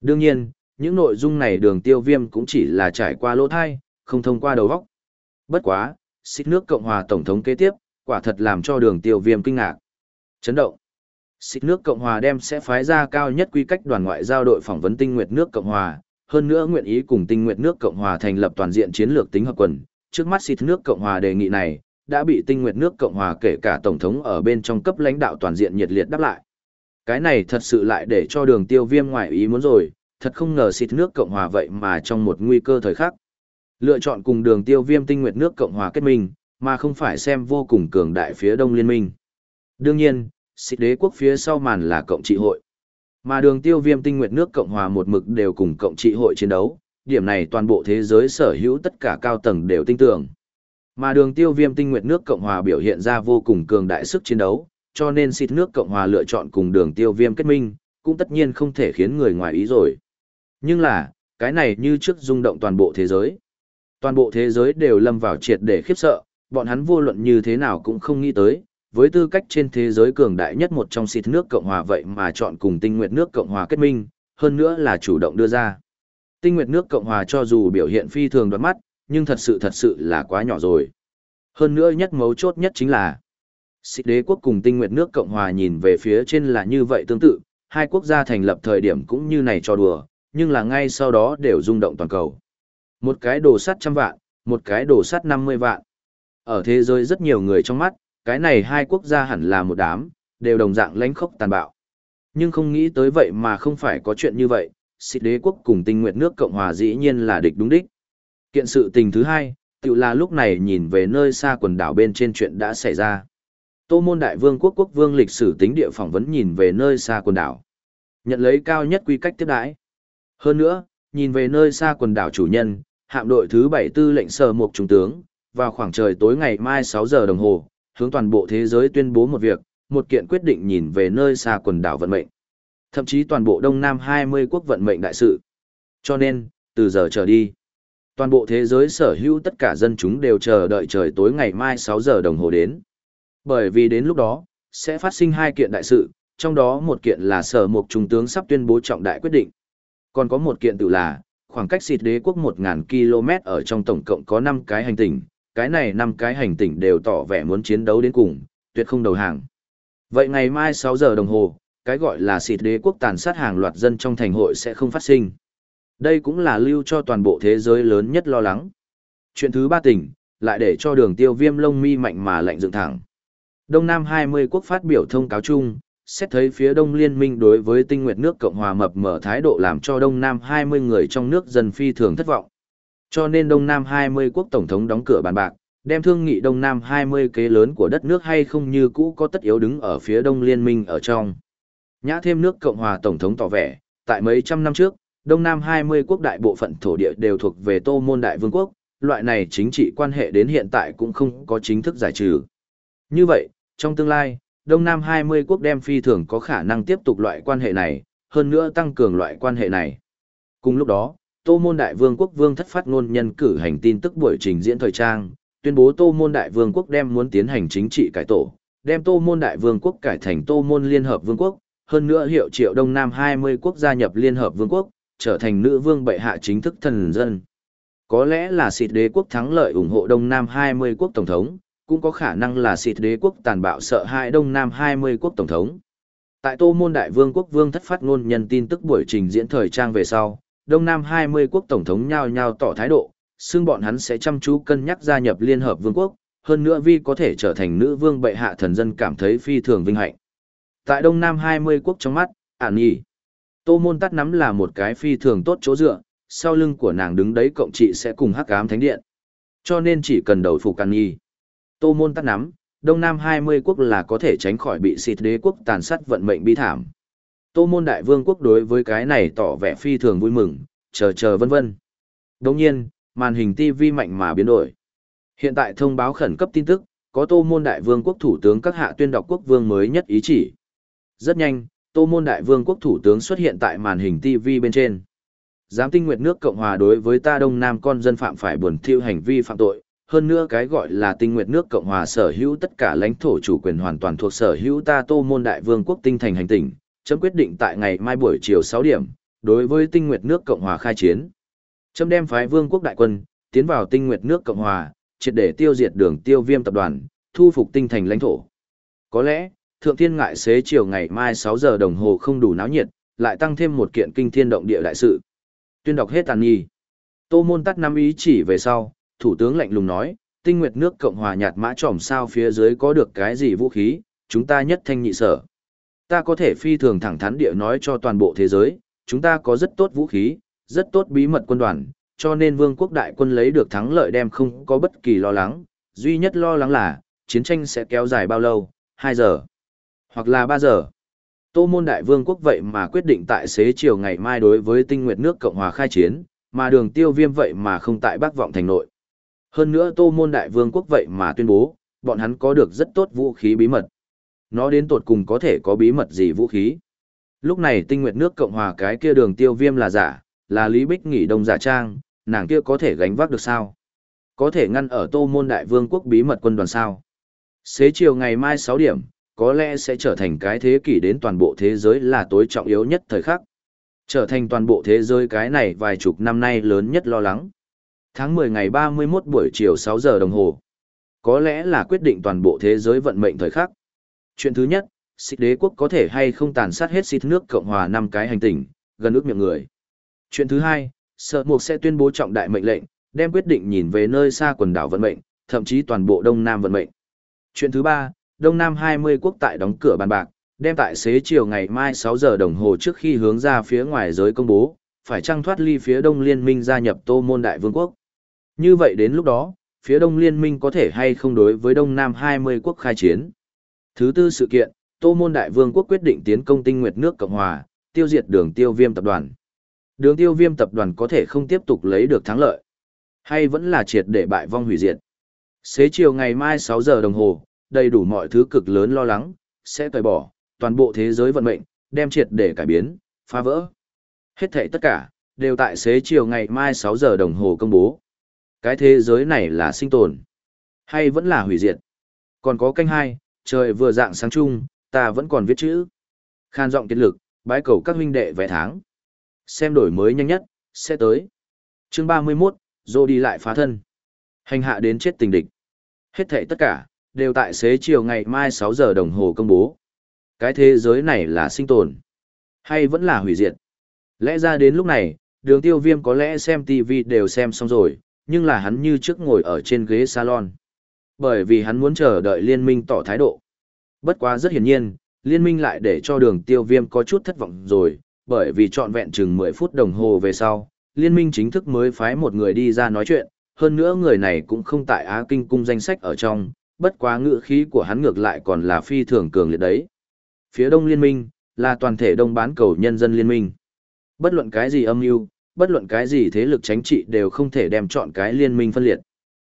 Đương nhiên, những nội dung này đường tiêu viêm cũng chỉ là trải qua lỗ thai, không thông qua đầu vóc Bất quá, xích nước Cộng hòa Tổng thống kế tiếp, quả thật làm cho đường tiêu viêm kinh ngạc. Chấn động. Xích nước Cộng hòa đem sẽ phái ra cao nhất quy cách đoàn ngoại giao đội phỏng vấn tinh nguyệt nước Cộng hòa, hơn nữa nguyện ý cùng tinh nguyệt nước Cộng hòa thành lập toàn diện chiến lược tính hợp quần. Trước mắt xích nước Cộng hòa đề nghị này, đã bị tinh nguyệt nước Cộng hòa kể cả Tổng thống ở bên trong cấp lãnh đạo toàn diện nhiệt liệt đáp lại. Cái này thật sự lại để cho đường tiêu viêm ngoại ý muốn rồi, thật không ngờ xịt nước Cộng hòa vậy mà trong một nguy cơ thời khắc. Lựa chọn cùng đường tiêu viêm tinh nguyệt nước Cộng hòa kết minh, mà không phải xem vô cùng cường đại phía đông liên minh. Đương nhiên, xịt đế quốc phía sau màn là cộng trị hội. Mà đường tiêu viêm tinh nguyệt nước Cộng hòa một mực đều cùng cộng trị hội chiến đấu, điểm này toàn bộ thế giới sở hữu tất cả cao tầng đều tin tưởng. Mà đường tiêu viêm tinh nguyệt nước Cộng hòa biểu hiện ra vô cùng cường đại sức chiến đấu, cho nên xịt nước Cộng hòa lựa chọn cùng đường tiêu viêm kết minh, cũng tất nhiên không thể khiến người ngoài ý rồi. Nhưng là, cái này như trước rung động toàn bộ thế giới. Toàn bộ thế giới đều lâm vào triệt để khiếp sợ, bọn hắn vô luận như thế nào cũng không nghĩ tới, với tư cách trên thế giới cường đại nhất một trong xịt nước Cộng Hòa vậy mà chọn cùng tinh nguyệt nước Cộng Hòa kết minh, hơn nữa là chủ động đưa ra. Tinh nguyệt nước Cộng Hòa cho dù biểu hiện phi thường đoán mắt, nhưng thật sự thật sự là quá nhỏ rồi. Hơn nữa nhất mấu chốt nhất chính là, xịt đế quốc cùng tinh nguyệt nước Cộng Hòa nhìn về phía trên là như vậy tương tự, hai quốc gia thành lập thời điểm cũng như này cho đùa, nhưng là ngay sau đó đều rung động toàn cầu. Một cái đồ sắt trăm vạn, một cái đồ sắt 50 vạn. Ở thế giới rất nhiều người trong mắt, cái này hai quốc gia hẳn là một đám, đều đồng dạng lãnh khốc tàn bạo. Nhưng không nghĩ tới vậy mà không phải có chuyện như vậy, xịt đế quốc cùng tinh Nguyệt nước Cộng Hòa dĩ nhiên là địch đúng đích. Kiện sự tình thứ hai, tự là lúc này nhìn về nơi xa quần đảo bên trên chuyện đã xảy ra. Tô môn đại vương quốc quốc vương lịch sử tính địa phỏng vấn nhìn về nơi xa quần đảo. Nhận lấy cao nhất quy cách tiếp đãi. Hơn nữa, nhìn về nơi xa quần đảo chủ nhân, hạm đội thứ bảy tư lệnh sở mục trung tướng, vào khoảng trời tối ngày mai 6 giờ đồng hồ, hướng toàn bộ thế giới tuyên bố một việc, một kiện quyết định nhìn về nơi xa quần đảo vận mệnh. Thậm chí toàn bộ Đông Nam 20 quốc vận mệnh đại sự. Cho nên, từ giờ trở đi, toàn bộ thế giới sở hữu tất cả dân chúng đều chờ đợi trời tối ngày mai 6 giờ đồng hồ đến. Bởi vì đến lúc đó, sẽ phát sinh hai kiện đại sự, trong đó một kiện là sở mục trung tướng sắp tuyên bố trọng đại quyết định. Còn có một kiện tự là, khoảng cách xịt đế quốc 1.000 km ở trong tổng cộng có 5 cái hành tinh, cái này 5 cái hành tinh đều tỏ vẻ muốn chiến đấu đến cùng, tuyệt không đầu hàng. Vậy ngày mai 6 giờ đồng hồ, cái gọi là xịt đế quốc tàn sát hàng loạt dân trong thành hội sẽ không phát sinh. Đây cũng là lưu cho toàn bộ thế giới lớn nhất lo lắng. Chuyện thứ ba tỉnh, lại để cho đường tiêu viêm lông mi mạnh mà lạnh dựng thẳng. Đông Nam 20 quốc phát biểu thông cáo chung, xét thấy phía Đông Liên minh đối với tinh nguyệt nước Cộng hòa mập mở thái độ làm cho Đông Nam 20 người trong nước dần phi thường thất vọng. Cho nên Đông Nam 20 quốc Tổng thống đóng cửa bàn bạc, đem thương nghị Đông Nam 20 kế lớn của đất nước hay không như cũ có tất yếu đứng ở phía Đông Liên minh ở trong. Nhã thêm nước Cộng hòa Tổng thống tỏ vẻ, tại mấy trăm năm trước, Đông Nam 20 quốc đại bộ phận thổ địa đều thuộc về Tô Môn Đại Vương quốc, loại này chính trị quan hệ đến hiện tại cũng không có chính thức giải trừ. Như vậy, trong tương lai, Đông Nam 20 quốc đem phi thường có khả năng tiếp tục loại quan hệ này, hơn nữa tăng cường loại quan hệ này. Cùng lúc đó, Tô Môn Đại Vương quốc vương thất phát ngôn nhân cử hành tin tức buổi trình diễn thời trang, tuyên bố Tô Môn Đại Vương quốc đem muốn tiến hành chính trị cải tổ, đem Tô Môn Đại Vương quốc cải thành Tô Môn Liên Hợp Vương quốc, hơn nữa hiệu triệu Đông Nam 20 quốc gia nhập Liên Hợp Vương quốc, trở thành nữ vương bệ hạ chính thức thần dân. Có lẽ là xịt đế quốc thắng lợi ủng hộ Đông Nam 20 quốc tổng thống, cũng có khả năng là xịt đế quốc tàn bạo sợ hãi Đông Nam 20 quốc tổng thống. Tại Tô Môn Đại Vương quốc vương thất phát ngôn nhân tin tức buổi trình diễn thời trang về sau, Đông Nam 20 quốc tổng thống nhao nhao tỏ thái độ, xưng bọn hắn sẽ chăm chú cân nhắc gia nhập Liên Hợp Vương quốc, hơn nữa vì có thể trở thành nữ vương bệ hạ thần dân cảm thấy phi thường vinh hạnh. Tại Đông Nam 20 quốc trong mắt, ản nhỉ Tô Môn tắt nắm là một cái phi thường tốt chỗ dựa, sau lưng của nàng đứng đấy cộng trị sẽ cùng hắc ám thánh điện. Cho nên chỉ cần đầu phục ản nhì. Tô môn tắt nắm, Đông Nam 20 quốc là có thể tránh khỏi bị xịt đế quốc tàn sát vận mệnh bi thảm. Tô môn đại vương quốc đối với cái này tỏ vẻ phi thường vui mừng, chờ chờ vân vân. Đồng nhiên, màn hình TV mạnh mà biến đổi. Hiện tại thông báo khẩn cấp tin tức, có tô môn đại vương quốc thủ tướng các hạ tuyên đọc quốc vương mới nhất ý chỉ. Rất nhanh, tô môn đại vương quốc thủ tướng xuất hiện tại màn hình TV bên trên. Giám tinh nguyệt nước Cộng hòa đối với ta Đông Nam con dân phạm phải buồn thiêu hành vi phạm tội, hơn nữa cái gọi là tinh nguyệt nước Cộng hòa sở hữu tất cả lãnh thổ chủ quyền hoàn toàn thuộc sở hữu ta tô môn đại vương quốc tinh thành hành tỉnh, chấm quyết định tại ngày mai buổi chiều 6 điểm, đối với tinh nguyệt nước Cộng Hòa khai chiến. Chấm đem phái vương quốc đại quân, tiến vào tinh nguyệt nước Cộng Hòa, triệt để tiêu diệt đường tiêu viêm tập đoàn, thu phục tinh thành lãnh thổ. Có lẽ, thượng thiên ngại xế chiều ngày mai 6 giờ đồng hồ không đủ náo nhiệt, lại tăng thêm một kiện kinh thiên động địa đại sự. Tuyên đọc hết tàn nhi. Tô môn tắt năm ý chỉ về sau, thủ tướng lạnh lùng nói, tinh nguyệt nước Cộng hòa nhạt mã tròm sao phía dưới có được cái gì vũ khí, chúng ta nhất thanh nhị sở. Ta có thể phi thường thẳng thắn địa nói cho toàn bộ thế giới, chúng ta có rất tốt vũ khí, rất tốt bí mật quân đoàn, cho nên vương quốc đại quân lấy được thắng lợi đem không có bất kỳ lo lắng, duy nhất lo lắng là, chiến tranh sẽ kéo dài bao lâu, 2 giờ, hoặc là 3 giờ. Tô môn đại vương quốc vậy mà quyết định tại xế chiều ngày mai đối với tinh nguyệt nước Cộng hòa khai chiến, mà đường tiêu viêm vậy mà không tại Bắc Vọng thành nội. Hơn nữa Tô Môn Đại Vương quốc vậy mà tuyên bố, bọn hắn có được rất tốt vũ khí bí mật. Nó đến tột cùng có thể có bí mật gì vũ khí. Lúc này tinh nguyệt nước Cộng Hòa cái kia đường tiêu viêm là giả, là Lý Bích nghỉ đông giả trang, nàng kia có thể gánh vác được sao? Có thể ngăn ở Tô Môn Đại Vương quốc bí mật quân đoàn sao? Xế chiều ngày mai 6 điểm, có lẽ sẽ trở thành cái thế kỷ đến toàn bộ thế giới là tối trọng yếu nhất thời khắc. Trở thành toàn bộ thế giới cái này vài chục năm nay lớn nhất lo lắng. Tháng 10 ngày 31 buổi chiều 6 giờ đồng hồ. Có lẽ là quyết định toàn bộ thế giới vận mệnh thời khắc. Chuyện thứ nhất, xích đế quốc có thể hay không tàn sát hết xích nước Cộng hòa năm cái hành tinh, gần ước miệng người. Chuyện thứ hai, sợ mục sẽ tuyên bố trọng đại mệnh lệnh, đem quyết định nhìn về nơi xa quần đảo vận mệnh, thậm chí toàn bộ Đông Nam vận mệnh. Chuyện thứ ba, Đông Nam 20 quốc tại đóng cửa bàn bạc, đem tại xế chiều ngày mai 6 giờ đồng hồ trước khi hướng ra phía ngoài giới công bố, phải trăng thoát ly phía đông liên minh gia nhập Tô Môn Đại Vương quốc. Như vậy đến lúc đó, phía đông liên minh có thể hay không đối với đông nam 20 quốc khai chiến. Thứ tư sự kiện, Tô Môn Đại Vương quốc quyết định tiến công tinh nguyệt nước Cộng Hòa, tiêu diệt đường tiêu viêm tập đoàn. Đường tiêu viêm tập đoàn có thể không tiếp tục lấy được thắng lợi, hay vẫn là triệt để bại vong hủy diệt. Xế chiều ngày mai 6 giờ đồng hồ, đầy đủ mọi thứ cực lớn lo lắng, sẽ cởi bỏ, toàn bộ thế giới vận mệnh, đem triệt để cải biến, phá vỡ. Hết thảy tất cả, đều tại xế chiều ngày mai 6 giờ đồng hồ công bố. Cái thế giới này là sinh tồn, hay vẫn là hủy diệt. Còn có canh hai, trời vừa dạng sáng chung, ta vẫn còn viết chữ. Khan giọng tiến lực, bái cầu các huynh đệ vẽ tháng. Xem đổi mới nhanh nhất, sẽ tới. Chương 31, Dô đi lại phá thân. Hành hạ đến chết tình địch. Hết thảy tất cả, đều tại xế chiều ngày mai 6 giờ đồng hồ công bố. Cái thế giới này là sinh tồn, hay vẫn là hủy diệt. Lẽ ra đến lúc này, đường tiêu viêm có lẽ xem TV đều xem xong rồi, nhưng là hắn như trước ngồi ở trên ghế salon. Bởi vì hắn muốn chờ đợi liên minh tỏ thái độ. Bất quá rất hiển nhiên, liên minh lại để cho đường tiêu viêm có chút thất vọng rồi, bởi vì trọn vẹn chừng 10 phút đồng hồ về sau, liên minh chính thức mới phái một người đi ra nói chuyện, hơn nữa người này cũng không tại Á Kinh cung danh sách ở trong, bất quá ngữ khí của hắn ngược lại còn là phi thường cường liệt đấy. Phía đông liên minh, là toàn thể đông bán cầu nhân dân liên minh. Bất luận cái gì âm mưu bất luận cái gì thế lực chính trị đều không thể đem chọn cái liên minh phân liệt.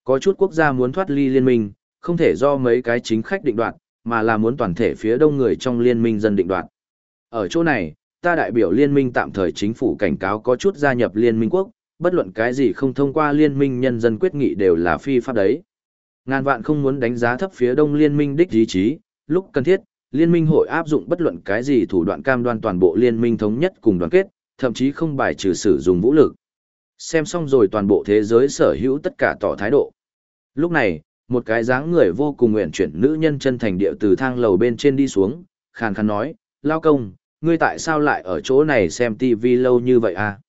Có chút quốc gia muốn thoát ly liên minh, không thể do mấy cái chính khách định đoạt, mà là muốn toàn thể phía đông người trong liên minh dân định đoạt. Ở chỗ này, ta đại biểu liên minh tạm thời chính phủ cảnh cáo có chút gia nhập liên minh quốc, bất luận cái gì không thông qua liên minh nhân dân quyết nghị đều là phi pháp đấy. Ngàn vạn không muốn đánh giá thấp phía đông liên minh đích ý chí, lúc cần thiết, liên minh hội áp dụng bất luận cái gì thủ đoạn cam đoan toàn bộ liên minh thống nhất cùng đoàn kết, thậm chí không bài trừ sử dụng vũ lực. Xem xong rồi toàn bộ thế giới sở hữu tất cả tỏ thái độ. Lúc này, một cái dáng người vô cùng nguyện chuyển nữ nhân chân thành điệu từ thang lầu bên trên đi xuống, khàn khàn nói, lao công, ngươi tại sao lại ở chỗ này xem tivi lâu như vậy à?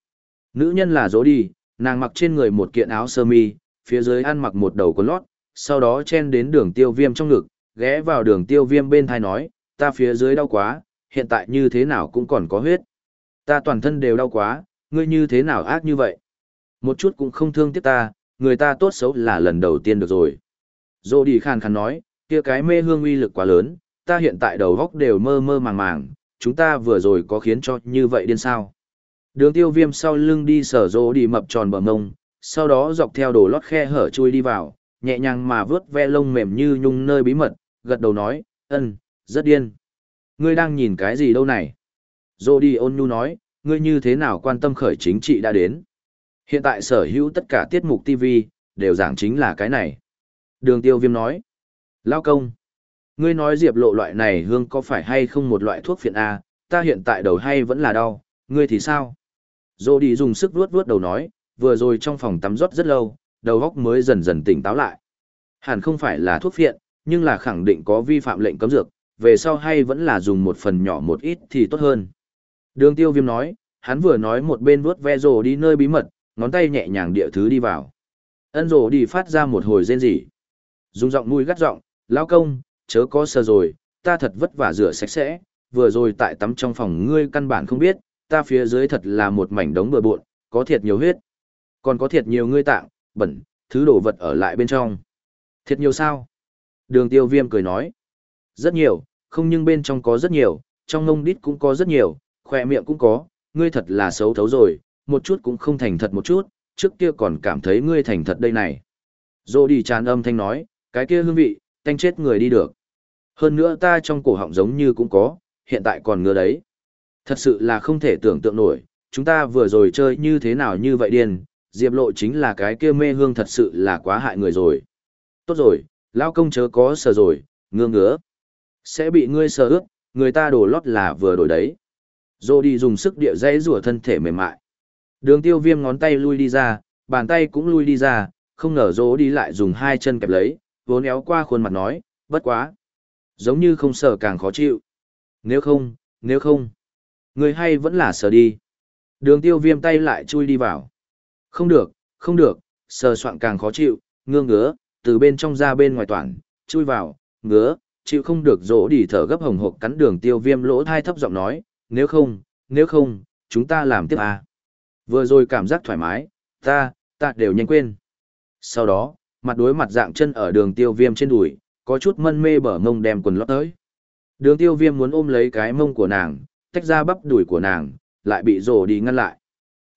Nữ nhân là dỗ đi, nàng mặc trên người một kiện áo sơ mi, phía dưới ăn mặc một đầu quần lót, sau đó chen đến đường tiêu viêm trong ngực, ghé vào đường tiêu viêm bên thai nói, ta phía dưới đau quá, hiện tại như thế nào cũng còn có huyết. Ta toàn thân đều đau quá, ngươi như thế nào ác như vậy? Một chút cũng không thương tiếc ta, người ta tốt xấu là lần đầu tiên được rồi. Dô đi khàn khàn nói, kia cái mê hương uy lực quá lớn, ta hiện tại đầu góc đều mơ mơ màng màng, chúng ta vừa rồi có khiến cho như vậy điên sao. Đường tiêu viêm sau lưng đi sở dô đi mập tròn bờ mông, sau đó dọc theo đồ lót khe hở chui đi vào, nhẹ nhàng mà vướt ve lông mềm như nhung nơi bí mật, gật đầu nói, ân, rất điên. Ngươi đang nhìn cái gì đâu này? Dô đi ôn nhu nói, ngươi như thế nào quan tâm khởi chính trị đã đến. Hiện tại sở hữu tất cả tiết mục TV, đều giảng chính là cái này. Đường tiêu viêm nói, lao công. Ngươi nói diệp lộ loại này hương có phải hay không một loại thuốc phiện A, ta hiện tại đầu hay vẫn là đau, ngươi thì sao? Dô đi dùng sức vuốt vuốt đầu nói, vừa rồi trong phòng tắm rót rất lâu, đầu góc mới dần dần tỉnh táo lại. Hẳn không phải là thuốc phiện, nhưng là khẳng định có vi phạm lệnh cấm dược, về sau hay vẫn là dùng một phần nhỏ một ít thì tốt hơn. Đường tiêu viêm nói, hắn vừa nói một bên vuốt ve rồ đi nơi bí mật, ngón tay nhẹ nhàng địa thứ đi vào. Ân rồ đi phát ra một hồi rên rỉ. Dùng giọng mũi gắt giọng, lão công, chớ có sờ rồi, ta thật vất vả rửa sạch sẽ, vừa rồi tại tắm trong phòng ngươi căn bản không biết, ta phía dưới thật là một mảnh đống bừa bộn, có thiệt nhiều huyết. Còn có thiệt nhiều ngươi tạng, bẩn, thứ đồ vật ở lại bên trong. Thiệt nhiều sao? Đường tiêu viêm cười nói. Rất nhiều, không nhưng bên trong có rất nhiều, trong ngông đít cũng có rất nhiều, khoe miệng cũng có, ngươi thật là xấu thấu rồi, một chút cũng không thành thật một chút, trước kia còn cảm thấy ngươi thành thật đây này. Dô đi tràn âm thanh nói, cái kia hương vị, tanh chết người đi được. Hơn nữa ta trong cổ họng giống như cũng có, hiện tại còn ngứa đấy. Thật sự là không thể tưởng tượng nổi, chúng ta vừa rồi chơi như thế nào như vậy điên, diệp lộ chính là cái kia mê hương thật sự là quá hại người rồi. Tốt rồi, lao công chớ có sờ rồi, ngứa ngứa. Sẽ bị ngươi sờ ướt, người ta đổ lót là vừa đổi đấy. Dô đi dùng sức địa dãy rủa thân thể mềm mại. Đường tiêu viêm ngón tay lui đi ra, bàn tay cũng lui đi ra, không ngờ dô đi lại dùng hai chân kẹp lấy, vốn éo qua khuôn mặt nói, bất quá. Giống như không sờ càng khó chịu. Nếu không, nếu không, người hay vẫn là sờ đi. Đường tiêu viêm tay lại chui đi vào. Không được, không được, sờ soạn càng khó chịu, ngương ngứa, từ bên trong ra bên ngoài toàn, chui vào, ngứa, chịu không được dỗ đi thở gấp hồng hộc cắn đường tiêu viêm lỗ thai thấp giọng nói, nếu không, nếu không, chúng ta làm tiếp à. Vừa rồi cảm giác thoải mái, ta, ta đều nhanh quên. Sau đó, mặt đối mặt dạng chân ở đường tiêu viêm trên đùi, có chút mân mê bở mông đem quần lót tới. Đường tiêu viêm muốn ôm lấy cái mông của nàng, tách ra bắp đùi của nàng, lại bị rổ đi ngăn lại.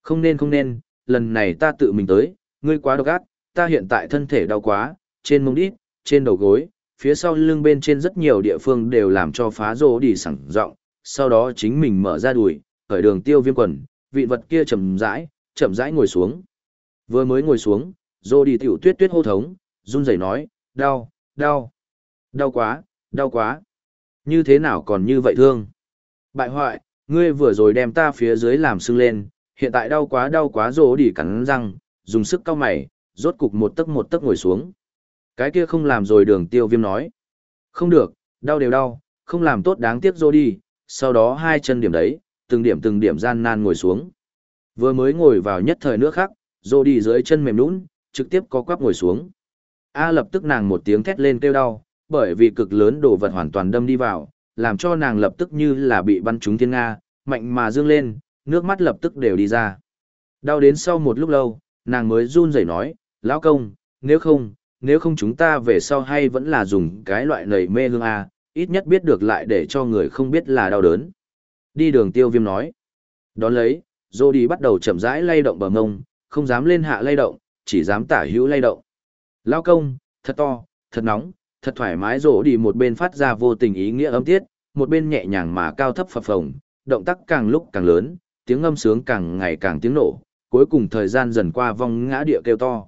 Không nên không nên, lần này ta tự mình tới, ngươi quá độc ác, ta hiện tại thân thể đau quá, trên mông đít, trên đầu gối, phía sau lưng bên trên rất nhiều địa phương đều làm cho phá rổ đi sẵn rộng, sau đó chính mình mở ra đùi, khởi đường tiêu viêm quần, vị vật kia chậm rãi, chậm rãi ngồi xuống. Vừa mới ngồi xuống, dô đi tiểu tuyết tuyết hô thống, run rẩy nói, đau, đau, đau quá, đau quá. Như thế nào còn như vậy thương? Bại hoại, ngươi vừa rồi đem ta phía dưới làm sưng lên, hiện tại đau quá đau quá dô đi cắn răng, dùng sức cao mày, rốt cục một tấc một tấc ngồi xuống. Cái kia không làm rồi đường tiêu viêm nói. Không được, đau đều đau, không làm tốt đáng tiếc dô đi, sau đó hai chân điểm đấy, từng điểm từng điểm gian nan ngồi xuống. Vừa mới ngồi vào nhất thời nước khác, rô đi dưới chân mềm nũng, trực tiếp có quắp ngồi xuống. A lập tức nàng một tiếng thét lên kêu đau, bởi vì cực lớn đồ vật hoàn toàn đâm đi vào, làm cho nàng lập tức như là bị bắn trúng thiên Nga, mạnh mà dương lên, nước mắt lập tức đều đi ra. Đau đến sau một lúc lâu, nàng mới run rẩy nói, lão công, nếu không, nếu không chúng ta về sau hay vẫn là dùng cái loại nầy mê hương A, ít nhất biết được lại để cho người không biết là đau đớn. Đi đường tiêu viêm nói. Đón lấy, dô đi bắt đầu chậm rãi lay động bờ ngông, không dám lên hạ lay động, chỉ dám tả hữu lay động. Lao công, thật to, thật nóng, thật thoải mái rổ đi một bên phát ra vô tình ý nghĩa âm tiết, một bên nhẹ nhàng mà cao thấp phập phồng, động tác càng lúc càng lớn, tiếng âm sướng càng ngày càng tiếng nổ, cuối cùng thời gian dần qua vong ngã địa kêu to.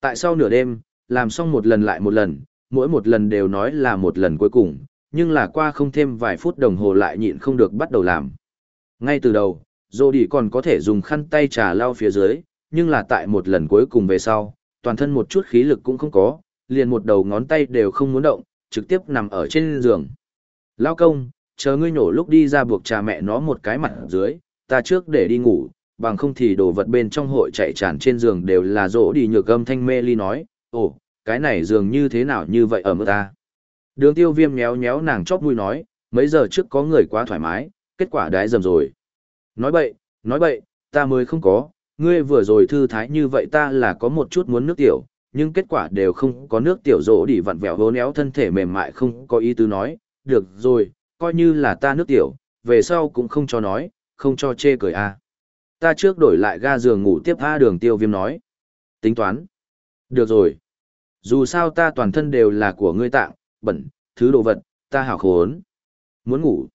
Tại sau nửa đêm, làm xong một lần lại một lần, mỗi một lần đều nói là một lần cuối cùng, nhưng là qua không thêm vài phút đồng hồ lại nhịn không được bắt đầu làm. Ngay từ đầu, Dô đi còn có thể dùng khăn tay trà lau phía dưới, nhưng là tại một lần cuối cùng về sau, toàn thân một chút khí lực cũng không có, liền một đầu ngón tay đều không muốn động, trực tiếp nằm ở trên giường. Lao công, chờ ngươi nhổ lúc đi ra buộc trà mẹ nó một cái mặt dưới, ta trước để đi ngủ, bằng không thì đồ vật bên trong hội chạy tràn trên giường đều là rỗ đi nhược âm thanh mê ly nói, ồ, cái này giường như thế nào như vậy ở mức ta. Đường tiêu viêm nhéo nhéo nàng chóp mũi nói, mấy giờ trước có người quá thoải mái, kết quả đái dầm rồi. Nói bậy, nói bậy, ta mới không có, ngươi vừa rồi thư thái như vậy ta là có một chút muốn nước tiểu, nhưng kết quả đều không có nước tiểu rỗ đi vặn vẹo hố néo thân thể mềm mại không có ý tứ nói, được rồi, coi như là ta nước tiểu, về sau cũng không cho nói, không cho chê cười a. À. Ta trước đổi lại ga giường ngủ tiếp tha đường tiêu viêm nói. Tính toán. Được rồi. Dù sao ta toàn thân đều là của ngươi tạng, bẩn, thứ đồ vật, ta hảo khốn. Muốn ngủ.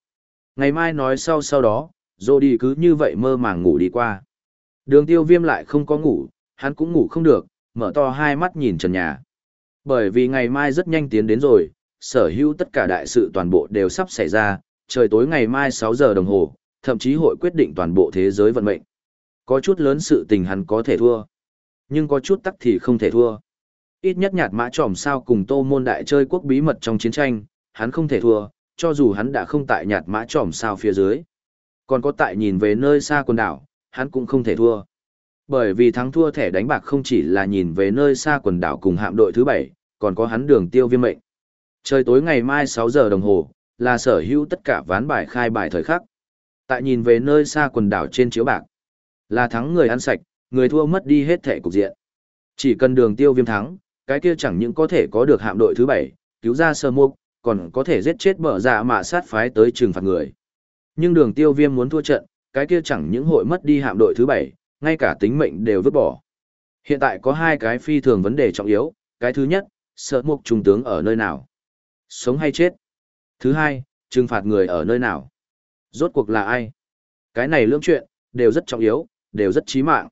Ngày mai nói sau sau đó, dô đi cứ như vậy mơ màng ngủ đi qua. Đường tiêu viêm lại không có ngủ, hắn cũng ngủ không được, mở to hai mắt nhìn trần nhà. Bởi vì ngày mai rất nhanh tiến đến rồi, sở hữu tất cả đại sự toàn bộ đều sắp xảy ra, trời tối ngày mai 6 giờ đồng hồ, thậm chí hội quyết định toàn bộ thế giới vận mệnh. Có chút lớn sự tình hắn có thể thua. Nhưng có chút tắc thì không thể thua. Ít nhất nhạt mã tròm sao cùng tô môn đại chơi quốc bí mật trong chiến tranh, hắn không thể thua, cho dù hắn đã không tại nhạt mã tròm sao phía dưới. Còn có tại nhìn về nơi xa quần đảo, hắn cũng không thể thua. Bởi vì thắng thua thẻ đánh bạc không chỉ là nhìn về nơi xa quần đảo cùng hạm đội thứ bảy, còn có hắn đường tiêu viêm mệnh. Trời tối ngày mai 6 giờ đồng hồ, là sở hữu tất cả ván bài khai bài thời khắc. Tại nhìn về nơi xa quần đảo trên chiếu bạc, là thắng người ăn sạch, người thua mất đi hết thẻ cục diện. Chỉ cần đường tiêu viêm thắng, cái kia chẳng những có thể có được hạm đội thứ bảy, cứu ra sơ mục, còn có thể giết chết bờ dạ mà sát phái tới trừng phạt người. Nhưng đường tiêu viêm muốn thua trận, cái kia chẳng những hội mất đi hạm đội thứ bảy, ngay cả tính mệnh đều vứt bỏ. Hiện tại có hai cái phi thường vấn đề trọng yếu, cái thứ nhất, sợ mục trung tướng ở nơi nào? Sống hay chết? Thứ hai, trừng phạt người ở nơi nào? Rốt cuộc là ai? Cái này lưỡng chuyện, đều rất trọng yếu, đều rất chí mạng.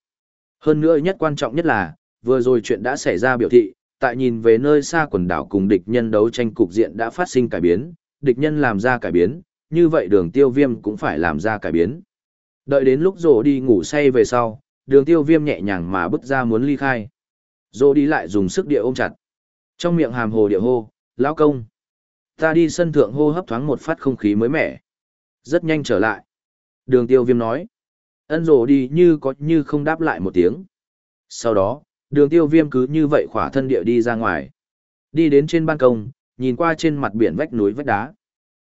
Hơn nữa nhất quan trọng nhất là, vừa rồi chuyện đã xảy ra biểu thị, tại nhìn về nơi xa quần đảo cùng địch nhân đấu tranh cục diện đã phát sinh cải biến, địch nhân làm ra cải biến, như vậy đường tiêu viêm cũng phải làm ra cải biến. Đợi đến lúc rổ đi ngủ say về sau, đường tiêu viêm nhẹ nhàng mà bước ra muốn ly khai. Rổ đi lại dùng sức địa ôm chặt. Trong miệng hàm hồ địa hô, lão công. Ta đi sân thượng hô hấp thoáng một phát không khí mới mẻ. Rất nhanh trở lại. Đường tiêu viêm nói. Ân rổ đi như có như không đáp lại một tiếng. Sau đó, đường tiêu viêm cứ như vậy khỏa thân địa đi ra ngoài. Đi đến trên ban công, nhìn qua trên mặt biển vách núi vách đá.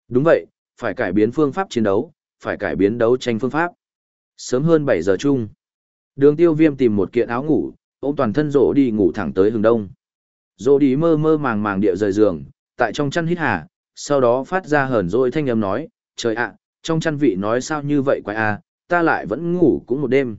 Đúng vậy, phải cải biến phương pháp chiến đấu, phải cải biến đấu tranh phương pháp. Sớm hơn 7 giờ chung. Đường tiêu viêm tìm một kiện áo ngủ, ôm toàn thân rổ đi ngủ thẳng tới hướng đông. Rổ đi mơ mơ màng màng địa rời giường, tại trong chăn hít hà, sau đó phát ra hờn rồi thanh âm nói, trời ạ, trong chăn vị nói sao như vậy quái à, ta lại vẫn ngủ cũng một đêm.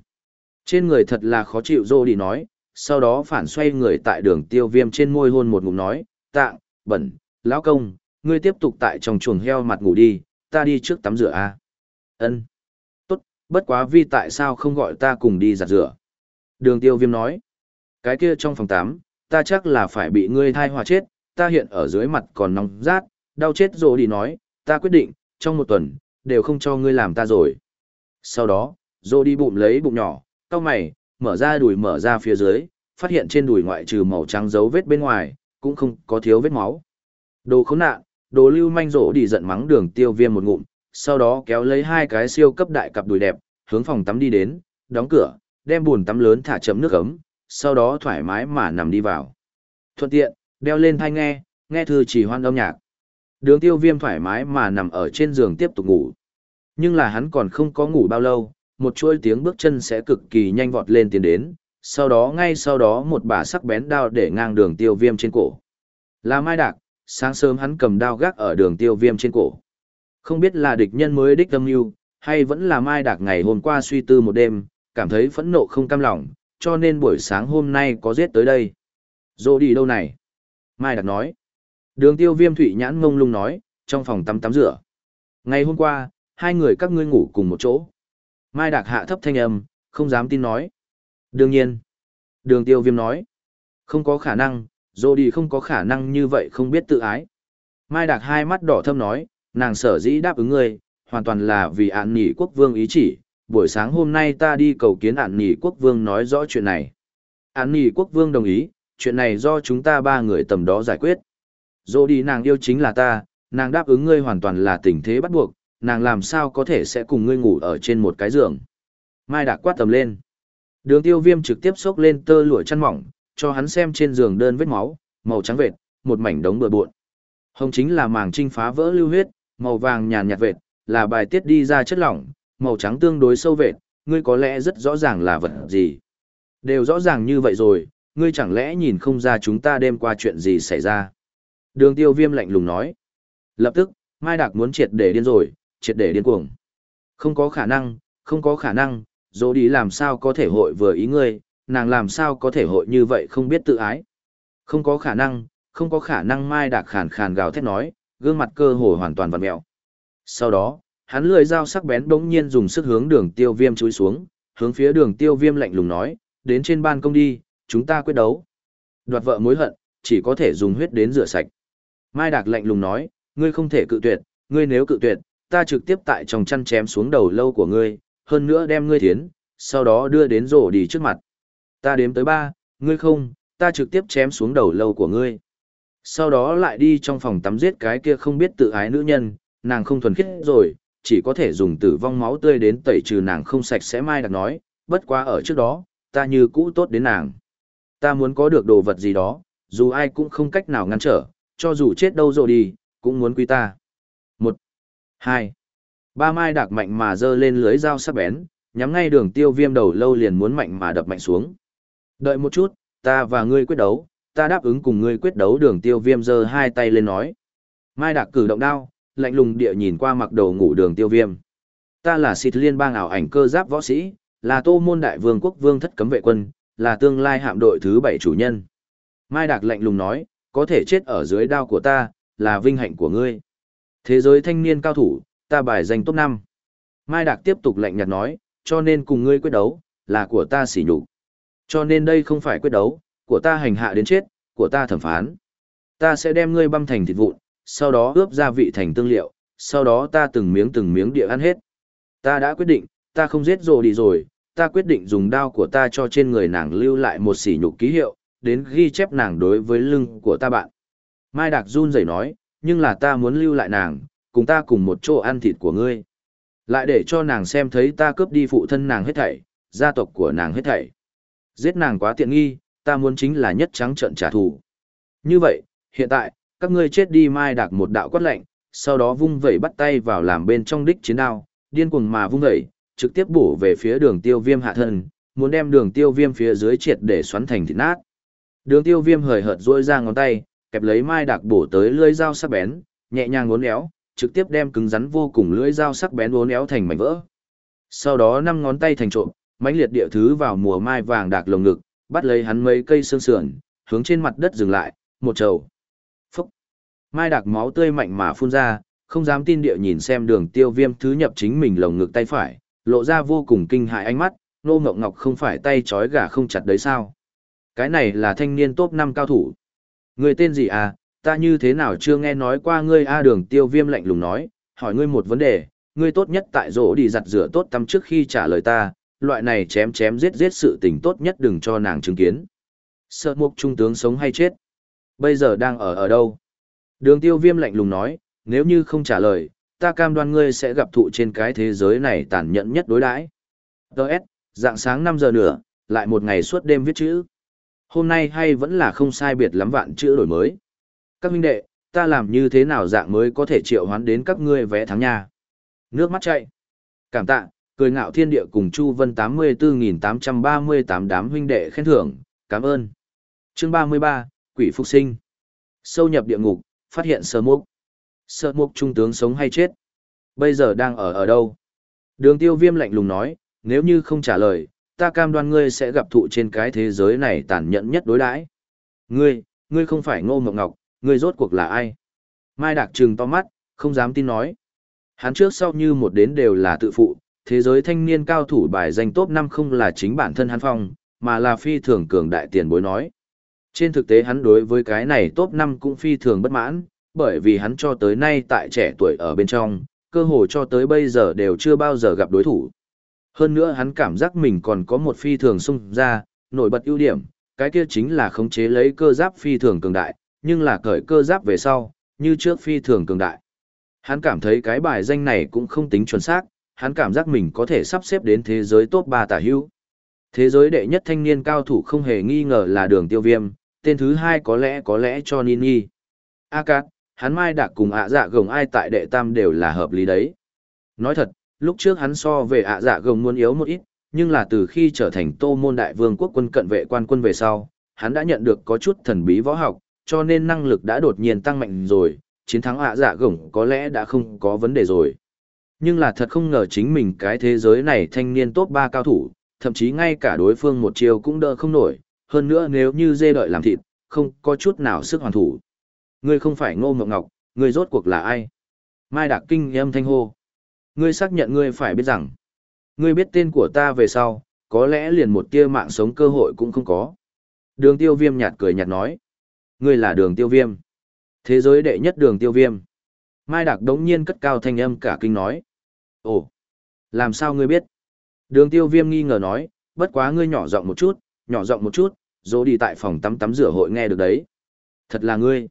Trên người thật là khó chịu rổ đi nói, sau đó phản xoay người tại đường tiêu viêm trên môi hôn một ngụm nói, tạng, bẩn, lão công, ngươi tiếp tục tại trong chuồng heo mặt ngủ đi, ta đi trước tắm rửa a à? ân Tốt, bất quá vi tại sao không gọi ta cùng đi giặt rửa. Đường tiêu viêm nói, cái kia trong phòng tắm, ta chắc là phải bị ngươi thai hòa chết, ta hiện ở dưới mặt còn nóng rát, đau chết rồi đi nói, ta quyết định, trong một tuần, đều không cho ngươi làm ta rồi. Sau đó, dô đi bụng lấy bụng nhỏ, cao mày, mở ra đùi mở ra phía dưới, phát hiện trên đùi ngoại trừ màu trắng dấu vết bên ngoài, cũng không có thiếu vết máu. Đồ khốn nạn, đồ lưu manh rỗ đi giận mắng đường tiêu viêm một ngụm, sau đó kéo lấy hai cái siêu cấp đại cặp đùi đẹp, hướng phòng tắm đi đến, đóng cửa, đem buồn tắm lớn thả chấm nước ấm, sau đó thoải mái mà nằm đi vào. Thuận tiện, đeo lên thai nghe, nghe thư chỉ hoan âm nhạc. Đường tiêu viêm thoải mái mà nằm ở trên giường tiếp tục ngủ. Nhưng là hắn còn không có ngủ bao lâu, một chuỗi tiếng bước chân sẽ cực kỳ nhanh vọt lên tiến đến, sau đó ngay sau đó một bà sắc bén đao để ngang đường tiêu viêm trên cổ. Là Mai Đạc, sáng sớm hắn cầm đao gác ở đường tiêu viêm trên cổ. Không biết là địch nhân mới đích tâm yêu, hay vẫn là Mai Đạc ngày hôm qua suy tư một đêm, cảm thấy phẫn nộ không cam lòng, cho nên buổi sáng hôm nay có giết tới đây. Dô đi đâu này? Mai Đạc nói. Đường tiêu viêm thủy nhãn ngông lung nói, trong phòng tắm tắm rửa. Ngày hôm qua, hai người các ngươi ngủ cùng một chỗ. Mai Đạc hạ thấp thanh âm, không dám tin nói. Đương nhiên. Đường tiêu viêm nói. Không có khả năng, dô đi không có khả năng như vậy không biết tự ái. Mai Đạc hai mắt đỏ thâm nói, nàng sở dĩ đáp ứng ngươi, hoàn toàn là vì ạn nỉ quốc vương ý chỉ. Buổi sáng hôm nay ta đi cầu kiến ạn nỉ quốc vương nói rõ chuyện này. Ạn nỉ quốc vương đồng ý, chuyện này do chúng ta ba người tầm đó giải quyết. Dô đi nàng yêu chính là ta, nàng đáp ứng ngươi hoàn toàn là tình thế bắt buộc, nàng làm sao có thể sẽ cùng ngươi ngủ ở trên một cái giường. Mai Đạc quát tầm lên. Đường tiêu viêm trực tiếp xốc lên tơ lụa chăn mỏng, cho hắn xem trên giường đơn vết máu, màu trắng vệt, một mảnh đống bừa bộn. Hồng chính là màng trinh phá vỡ lưu huyết, màu vàng nhàn nhạt vệt, là bài tiết đi ra chất lỏng, màu trắng tương đối sâu vệt, ngươi có lẽ rất rõ ràng là vật gì. Đều rõ ràng như vậy rồi, ngươi chẳng lẽ nhìn không ra chúng ta đêm qua chuyện gì xảy ra. Đường tiêu viêm lạnh lùng nói. Lập tức, Mai Đạc muốn triệt để điên rồi, triệt để điên cuồng. Không có khả năng, không có khả năng, dỗ đi làm sao có thể hội vừa ý ngươi, nàng làm sao có thể hội như vậy không biết tự ái. Không có khả năng, không có khả năng Mai Đạc khàn khàn gào thét nói, gương mặt cơ hồ hoàn toàn vặn mẹo. Sau đó, hắn lưỡi dao sắc bén bỗng nhiên dùng sức hướng đường tiêu viêm chúi xuống, hướng phía đường tiêu viêm lạnh lùng nói, đến trên ban công đi, chúng ta quyết đấu. Đoạt vợ mối hận, chỉ có thể dùng huyết đến rửa sạch. Mai Đạc lạnh lùng nói, ngươi không thể cự tuyệt, ngươi nếu cự tuyệt, ta trực tiếp tại trong chăn chém xuống đầu lâu của ngươi, hơn nữa đem ngươi thiến, sau đó đưa đến rổ đi trước mặt. Ta đếm tới ba, ngươi không, ta trực tiếp chém xuống đầu lâu của ngươi. Sau đó lại đi trong phòng tắm giết cái kia không biết tự ái nữ nhân, nàng không thuần khiết rồi, chỉ có thể dùng tử vong máu tươi đến tẩy trừ nàng không sạch sẽ mai đặc nói, bất quá ở trước đó, ta như cũ tốt đến nàng. Ta muốn có được đồ vật gì đó, dù ai cũng không cách nào ngăn trở, cho dù chết đâu rồi đi, cũng muốn quy ta. Hai, ba mai đặc mạnh mà dơ lên lưới dao sắc bén, nhắm ngay đường tiêu viêm đầu lâu liền muốn mạnh mà đập mạnh xuống. Đợi một chút, ta và ngươi quyết đấu, ta đáp ứng cùng ngươi quyết đấu đường tiêu viêm giơ hai tay lên nói. Mai đặc cử động đao, lạnh lùng địa nhìn qua mặc đầu ngủ đường tiêu viêm. Ta là xịt liên bang ảo ảnh cơ giáp võ sĩ, là tô môn đại vương quốc vương thất cấm vệ quân, là tương lai hạm đội thứ bảy chủ nhân. Mai Đạc lạnh lùng nói, có thể chết ở dưới đao của ta, là vinh hạnh của ngươi. Thế giới thanh niên cao thủ, ta bài danh top 5. Mai Đạc tiếp tục lạnh nhạt nói, cho nên cùng ngươi quyết đấu, là của ta sỉ nhục. Cho nên đây không phải quyết đấu, của ta hành hạ đến chết, của ta thẩm phán. Ta sẽ đem ngươi băm thành thịt vụn, sau đó ướp gia vị thành tương liệu, sau đó ta từng miếng từng miếng địa ăn hết. Ta đã quyết định, ta không giết rồ đi rồi, ta quyết định dùng đao của ta cho trên người nàng lưu lại một sỉ nhục ký hiệu, đến ghi chép nàng đối với lưng của ta bạn. Mai Đạc run rẩy nói, nhưng là ta muốn lưu lại nàng, cùng ta cùng một chỗ ăn thịt của ngươi. Lại để cho nàng xem thấy ta cướp đi phụ thân nàng hết thảy, gia tộc của nàng hết thảy. Giết nàng quá tiện nghi, ta muốn chính là nhất trắng trận trả thù. Như vậy, hiện tại, các ngươi chết đi Mai Đạc một đạo quát lệnh, sau đó vung vẩy bắt tay vào làm bên trong đích chiến đao, điên cuồng mà vung vẩy, trực tiếp bổ về phía đường tiêu viêm hạ thân, muốn đem đường tiêu viêm phía dưới triệt để xoắn thành thịt nát. Đường tiêu viêm hời hợt rôi ra ngón tay, kẹp lấy mai đạc bổ tới lưỡi dao sắc bén, nhẹ nhàng uốn éo, trực tiếp đem cứng rắn vô cùng lưỡi dao sắc bén uốn éo thành mảnh vỡ. Sau đó năm ngón tay thành trộm, mãnh liệt địa thứ vào mùa mai vàng đạc lồng ngực, bắt lấy hắn mấy cây xương sườn, hướng trên mặt đất dừng lại, một trầu. Phúc! Mai đạc máu tươi mạnh mà phun ra, không dám tin địa nhìn xem đường tiêu viêm thứ nhập chính mình lồng ngực tay phải, lộ ra vô cùng kinh hại ánh mắt, nô ngọc ngọc không phải tay trói gà không chặt đấy sao. Cái này là thanh niên top 5 cao thủ. Người tên gì à, ta như thế nào chưa nghe nói qua ngươi A đường tiêu viêm lạnh lùng nói, hỏi ngươi một vấn đề, ngươi tốt nhất tại rỗ đi giặt rửa tốt tắm trước khi trả lời ta, loại này chém chém giết giết sự tình tốt nhất đừng cho nàng chứng kiến. Sợ mục trung tướng sống hay chết? Bây giờ đang ở ở đâu? Đường tiêu viêm lạnh lùng nói, nếu như không trả lời, ta cam đoan ngươi sẽ gặp thụ trên cái thế giới này tàn nhẫn nhất đối đãi. Đợt, dạng sáng 5 giờ nữa, lại một ngày suốt đêm viết chữ. Hôm nay hay vẫn là không sai biệt lắm vạn chữ đổi mới. Các huynh đệ, ta làm như thế nào dạng mới có thể triệu hoán đến các ngươi vé thắng nha. Nước mắt chạy. Cảm tạ, cười ngạo thiên địa cùng Chu Vân 84.838 đám huynh đệ khen thưởng, cảm ơn. Chương 33, Quỷ Phục Sinh. Sâu nhập địa ngục, phát hiện sơ mục. Sơ mục trung tướng sống hay chết? Bây giờ đang ở ở đâu? Đường tiêu viêm lạnh lùng nói, nếu như không trả lời, ta cam đoan ngươi sẽ gặp thụ trên cái thế giới này tàn nhẫn nhất đối đãi. Ngươi, ngươi không phải ngô mộng ngọc, ngươi rốt cuộc là ai? Mai Đạc trừng to mắt, không dám tin nói. Hắn trước sau như một đến đều là tự phụ, thế giới thanh niên cao thủ bài danh top 5 không là chính bản thân hắn phong, mà là phi thường cường đại tiền bối nói. Trên thực tế hắn đối với cái này top 5 cũng phi thường bất mãn, bởi vì hắn cho tới nay tại trẻ tuổi ở bên trong, cơ hội cho tới bây giờ đều chưa bao giờ gặp đối thủ. Hơn nữa hắn cảm giác mình còn có một phi thường xung ra, nổi bật ưu điểm, cái kia chính là khống chế lấy cơ giáp phi thường cường đại, nhưng là cởi cơ giáp về sau, như trước phi thường cường đại. Hắn cảm thấy cái bài danh này cũng không tính chuẩn xác, hắn cảm giác mình có thể sắp xếp đến thế giới top 3 tả hữu. Thế giới đệ nhất thanh niên cao thủ không hề nghi ngờ là đường tiêu viêm, tên thứ hai có lẽ có lẽ cho Nini. A Cát, hắn mai đạc cùng ạ dạ gồng ai tại đệ tam đều là hợp lý đấy. Nói thật, lúc trước hắn so về ạ dạ gồng muốn yếu một ít, nhưng là từ khi trở thành tô môn đại vương quốc quân cận vệ quan quân về sau, hắn đã nhận được có chút thần bí võ học, cho nên năng lực đã đột nhiên tăng mạnh rồi, chiến thắng ạ dạ gồng có lẽ đã không có vấn đề rồi. Nhưng là thật không ngờ chính mình cái thế giới này thanh niên top ba cao thủ, thậm chí ngay cả đối phương một chiều cũng đỡ không nổi, hơn nữa nếu như dê đợi làm thịt, không có chút nào sức hoàn thủ. Ngươi không phải ngô ngọc ngọc, ngươi rốt cuộc là ai? Mai Đạc Kinh âm thanh hô. Ngươi xác nhận ngươi phải biết rằng, ngươi biết tên của ta về sau, có lẽ liền một tia mạng sống cơ hội cũng không có. Đường tiêu viêm nhạt cười nhạt nói. Ngươi là đường tiêu viêm. Thế giới đệ nhất đường tiêu viêm. Mai Đạc đống nhiên cất cao thanh âm cả kinh nói. Ồ, làm sao ngươi biết? Đường tiêu viêm nghi ngờ nói, bất quá ngươi nhỏ giọng một chút, nhỏ giọng một chút, dỗ đi tại phòng tắm tắm rửa hội nghe được đấy. Thật là ngươi.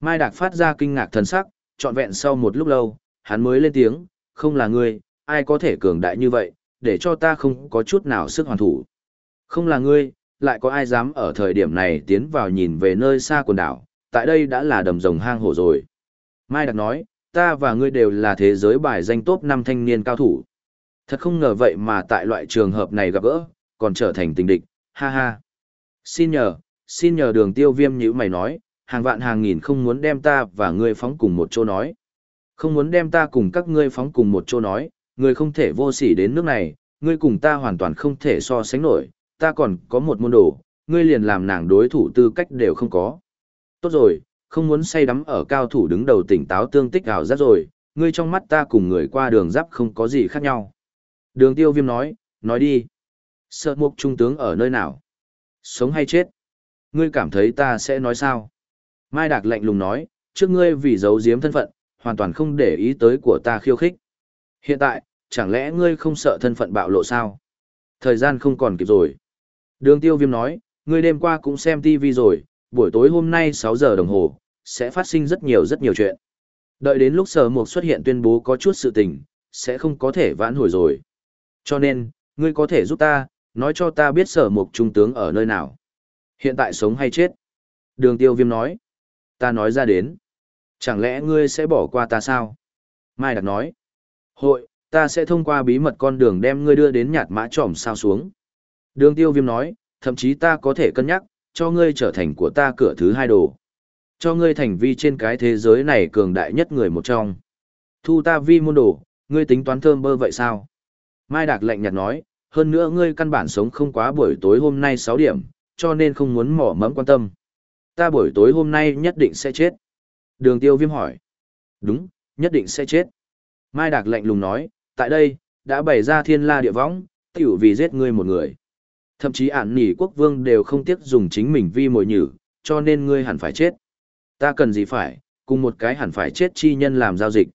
Mai Đạc phát ra kinh ngạc thần sắc, trọn vẹn sau một lúc lâu, hắn mới lên tiếng, không là ngươi, ai có thể cường đại như vậy, để cho ta không có chút nào sức hoàn thủ. Không là ngươi, lại có ai dám ở thời điểm này tiến vào nhìn về nơi xa quần đảo, tại đây đã là đầm rồng hang hổ rồi. Mai Đặc nói, ta và ngươi đều là thế giới bài danh top 5 thanh niên cao thủ. Thật không ngờ vậy mà tại loại trường hợp này gặp gỡ, còn trở thành tình địch, ha ha. Xin nhờ, xin nhờ đường tiêu viêm như mày nói, hàng vạn hàng nghìn không muốn đem ta và ngươi phóng cùng một chỗ nói. Không muốn đem ta cùng các ngươi phóng cùng một chỗ nói, ngươi không thể vô sỉ đến nước này, ngươi cùng ta hoàn toàn không thể so sánh nổi, ta còn có một môn đồ, ngươi liền làm nàng đối thủ tư cách đều không có. Tốt rồi, không muốn say đắm ở cao thủ đứng đầu tỉnh táo tương tích ảo giác rồi, ngươi trong mắt ta cùng người qua đường giáp không có gì khác nhau. Đường tiêu viêm nói, nói đi. Sợ mục trung tướng ở nơi nào? Sống hay chết? Ngươi cảm thấy ta sẽ nói sao? Mai Đạc lạnh lùng nói, trước ngươi vì giấu giếm thân phận, hoàn toàn không để ý tới của ta khiêu khích. Hiện tại, chẳng lẽ ngươi không sợ thân phận bạo lộ sao? Thời gian không còn kịp rồi. Đường tiêu viêm nói, ngươi đêm qua cũng xem TV rồi, buổi tối hôm nay 6 giờ đồng hồ, sẽ phát sinh rất nhiều rất nhiều chuyện. Đợi đến lúc sở mục xuất hiện tuyên bố có chút sự tình, sẽ không có thể vãn hồi rồi. Cho nên, ngươi có thể giúp ta, nói cho ta biết sở mục trung tướng ở nơi nào. Hiện tại sống hay chết? Đường tiêu viêm nói. Ta nói ra đến. Chẳng lẽ ngươi sẽ bỏ qua ta sao? Mai đạt nói. Hội, ta sẽ thông qua bí mật con đường đem ngươi đưa đến nhạt mã trỏm sao xuống. Đường tiêu viêm nói, thậm chí ta có thể cân nhắc, cho ngươi trở thành của ta cửa thứ hai đồ. Cho ngươi thành vi trên cái thế giới này cường đại nhất người một trong. Thu ta vi môn đồ, ngươi tính toán thơm bơ vậy sao? Mai Đạc lạnh nhạt nói, hơn nữa ngươi căn bản sống không quá buổi tối hôm nay 6 điểm, cho nên không muốn mỏ mẫm quan tâm. Ta buổi tối hôm nay nhất định sẽ chết. Đường tiêu viêm hỏi. Đúng, nhất định sẽ chết. Mai Đạc lạnh lùng nói, tại đây, đã bày ra thiên la địa võng, tiểu vì giết ngươi một người. Thậm chí ản nỉ quốc vương đều không tiếc dùng chính mình vi mồi nhử, cho nên ngươi hẳn phải chết. Ta cần gì phải, cùng một cái hẳn phải chết chi nhân làm giao dịch.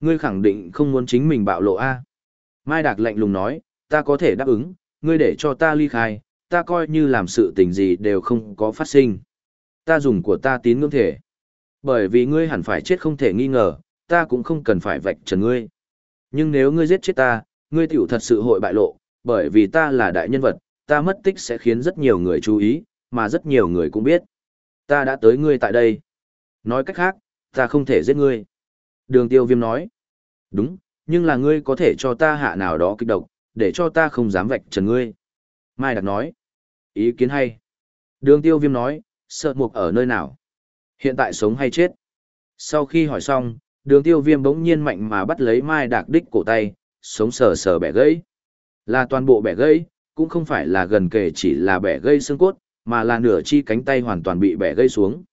Ngươi khẳng định không muốn chính mình bạo lộ A. Mai Đạc lạnh lùng nói, ta có thể đáp ứng, ngươi để cho ta ly khai, ta coi như làm sự tình gì đều không có phát sinh. Ta dùng của ta tín ngưỡng thể. Bởi vì ngươi hẳn phải chết không thể nghi ngờ, ta cũng không cần phải vạch trần ngươi. Nhưng nếu ngươi giết chết ta, ngươi tiểu thật sự hội bại lộ, bởi vì ta là đại nhân vật, ta mất tích sẽ khiến rất nhiều người chú ý, mà rất nhiều người cũng biết. Ta đã tới ngươi tại đây. Nói cách khác, ta không thể giết ngươi. Đường tiêu viêm nói. Đúng, nhưng là ngươi có thể cho ta hạ nào đó kích độc, để cho ta không dám vạch trần ngươi. Mai Đặc nói. Ý kiến hay. Đường tiêu viêm nói, sợ mục ở nơi nào? Hiện tại sống hay chết? Sau khi hỏi xong, đường tiêu viêm bỗng nhiên mạnh mà bắt lấy Mai Đạc đích cổ tay, sống sờ sờ bẻ gãy. Là toàn bộ bẻ gãy, cũng không phải là gần kề chỉ là bẻ gãy xương cốt, mà là nửa chi cánh tay hoàn toàn bị bẻ gãy xuống.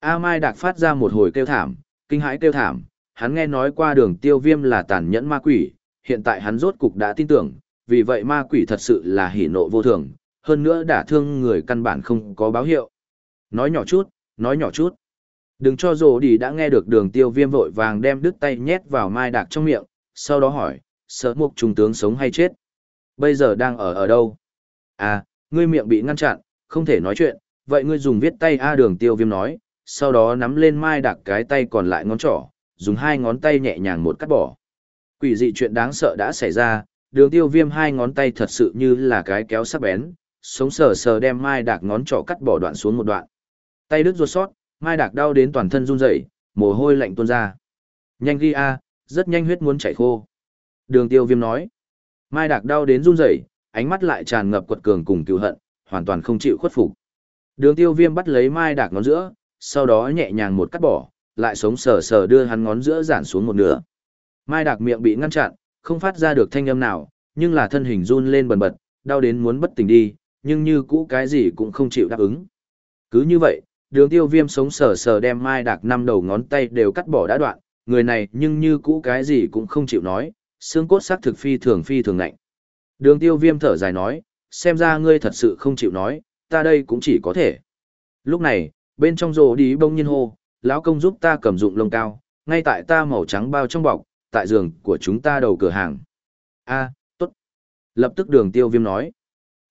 A Mai Đạc phát ra một hồi kêu thảm, kinh hãi kêu thảm, hắn nghe nói qua đường tiêu viêm là tàn nhẫn ma quỷ, hiện tại hắn rốt cục đã tin tưởng, vì vậy ma quỷ thật sự là hỉ nộ vô thường, hơn nữa đả thương người căn bản không có báo hiệu. Nói nhỏ chút, nói nhỏ chút. Đừng cho rồ đi đã nghe được đường tiêu viêm vội vàng đem đứt tay nhét vào mai đạc trong miệng, sau đó hỏi, sợ mục trung tướng sống hay chết? Bây giờ đang ở ở đâu? À, ngươi miệng bị ngăn chặn, không thể nói chuyện, vậy ngươi dùng viết tay A đường tiêu viêm nói, sau đó nắm lên mai đạc cái tay còn lại ngón trỏ, dùng hai ngón tay nhẹ nhàng một cắt bỏ. Quỷ dị chuyện đáng sợ đã xảy ra, đường tiêu viêm hai ngón tay thật sự như là cái kéo sắc bén, sống sờ sờ đem mai đạc ngón trỏ cắt bỏ đoạn xuống một đoạn. Tay đứt ruột sót, mai đạc đau đến toàn thân run rẩy mồ hôi lạnh tuôn ra. Nhanh ghi a, rất nhanh huyết muốn chảy khô. Đường tiêu viêm nói. Mai đạc đau đến run rẩy ánh mắt lại tràn ngập quật cường cùng cựu hận, hoàn toàn không chịu khuất phục. Đường tiêu viêm bắt lấy mai đạc ngón giữa, sau đó nhẹ nhàng một cắt bỏ, lại sống sờ sờ đưa hắn ngón giữa giản xuống một nửa. Mai đạc miệng bị ngăn chặn, không phát ra được thanh âm nào, nhưng là thân hình run lên bần bật, đau đến muốn bất tỉnh đi, nhưng như cũ cái gì cũng không chịu đáp ứng. Cứ như vậy, đường tiêu viêm sống sờ sờ đem mai đạc năm đầu ngón tay đều cắt bỏ đã đoạn, người này nhưng như cũ cái gì cũng không chịu nói, xương cốt xác thực phi thường phi thường lạnh. Đường tiêu viêm thở dài nói, xem ra ngươi thật sự không chịu nói, ta đây cũng chỉ có thể. Lúc này, bên trong rồ đi bông nhiên hô, lão công giúp ta cầm dụng lông cao, ngay tại ta màu trắng bao trong bọc, tại giường của chúng ta đầu cửa hàng. A, tốt. Lập tức đường tiêu viêm nói.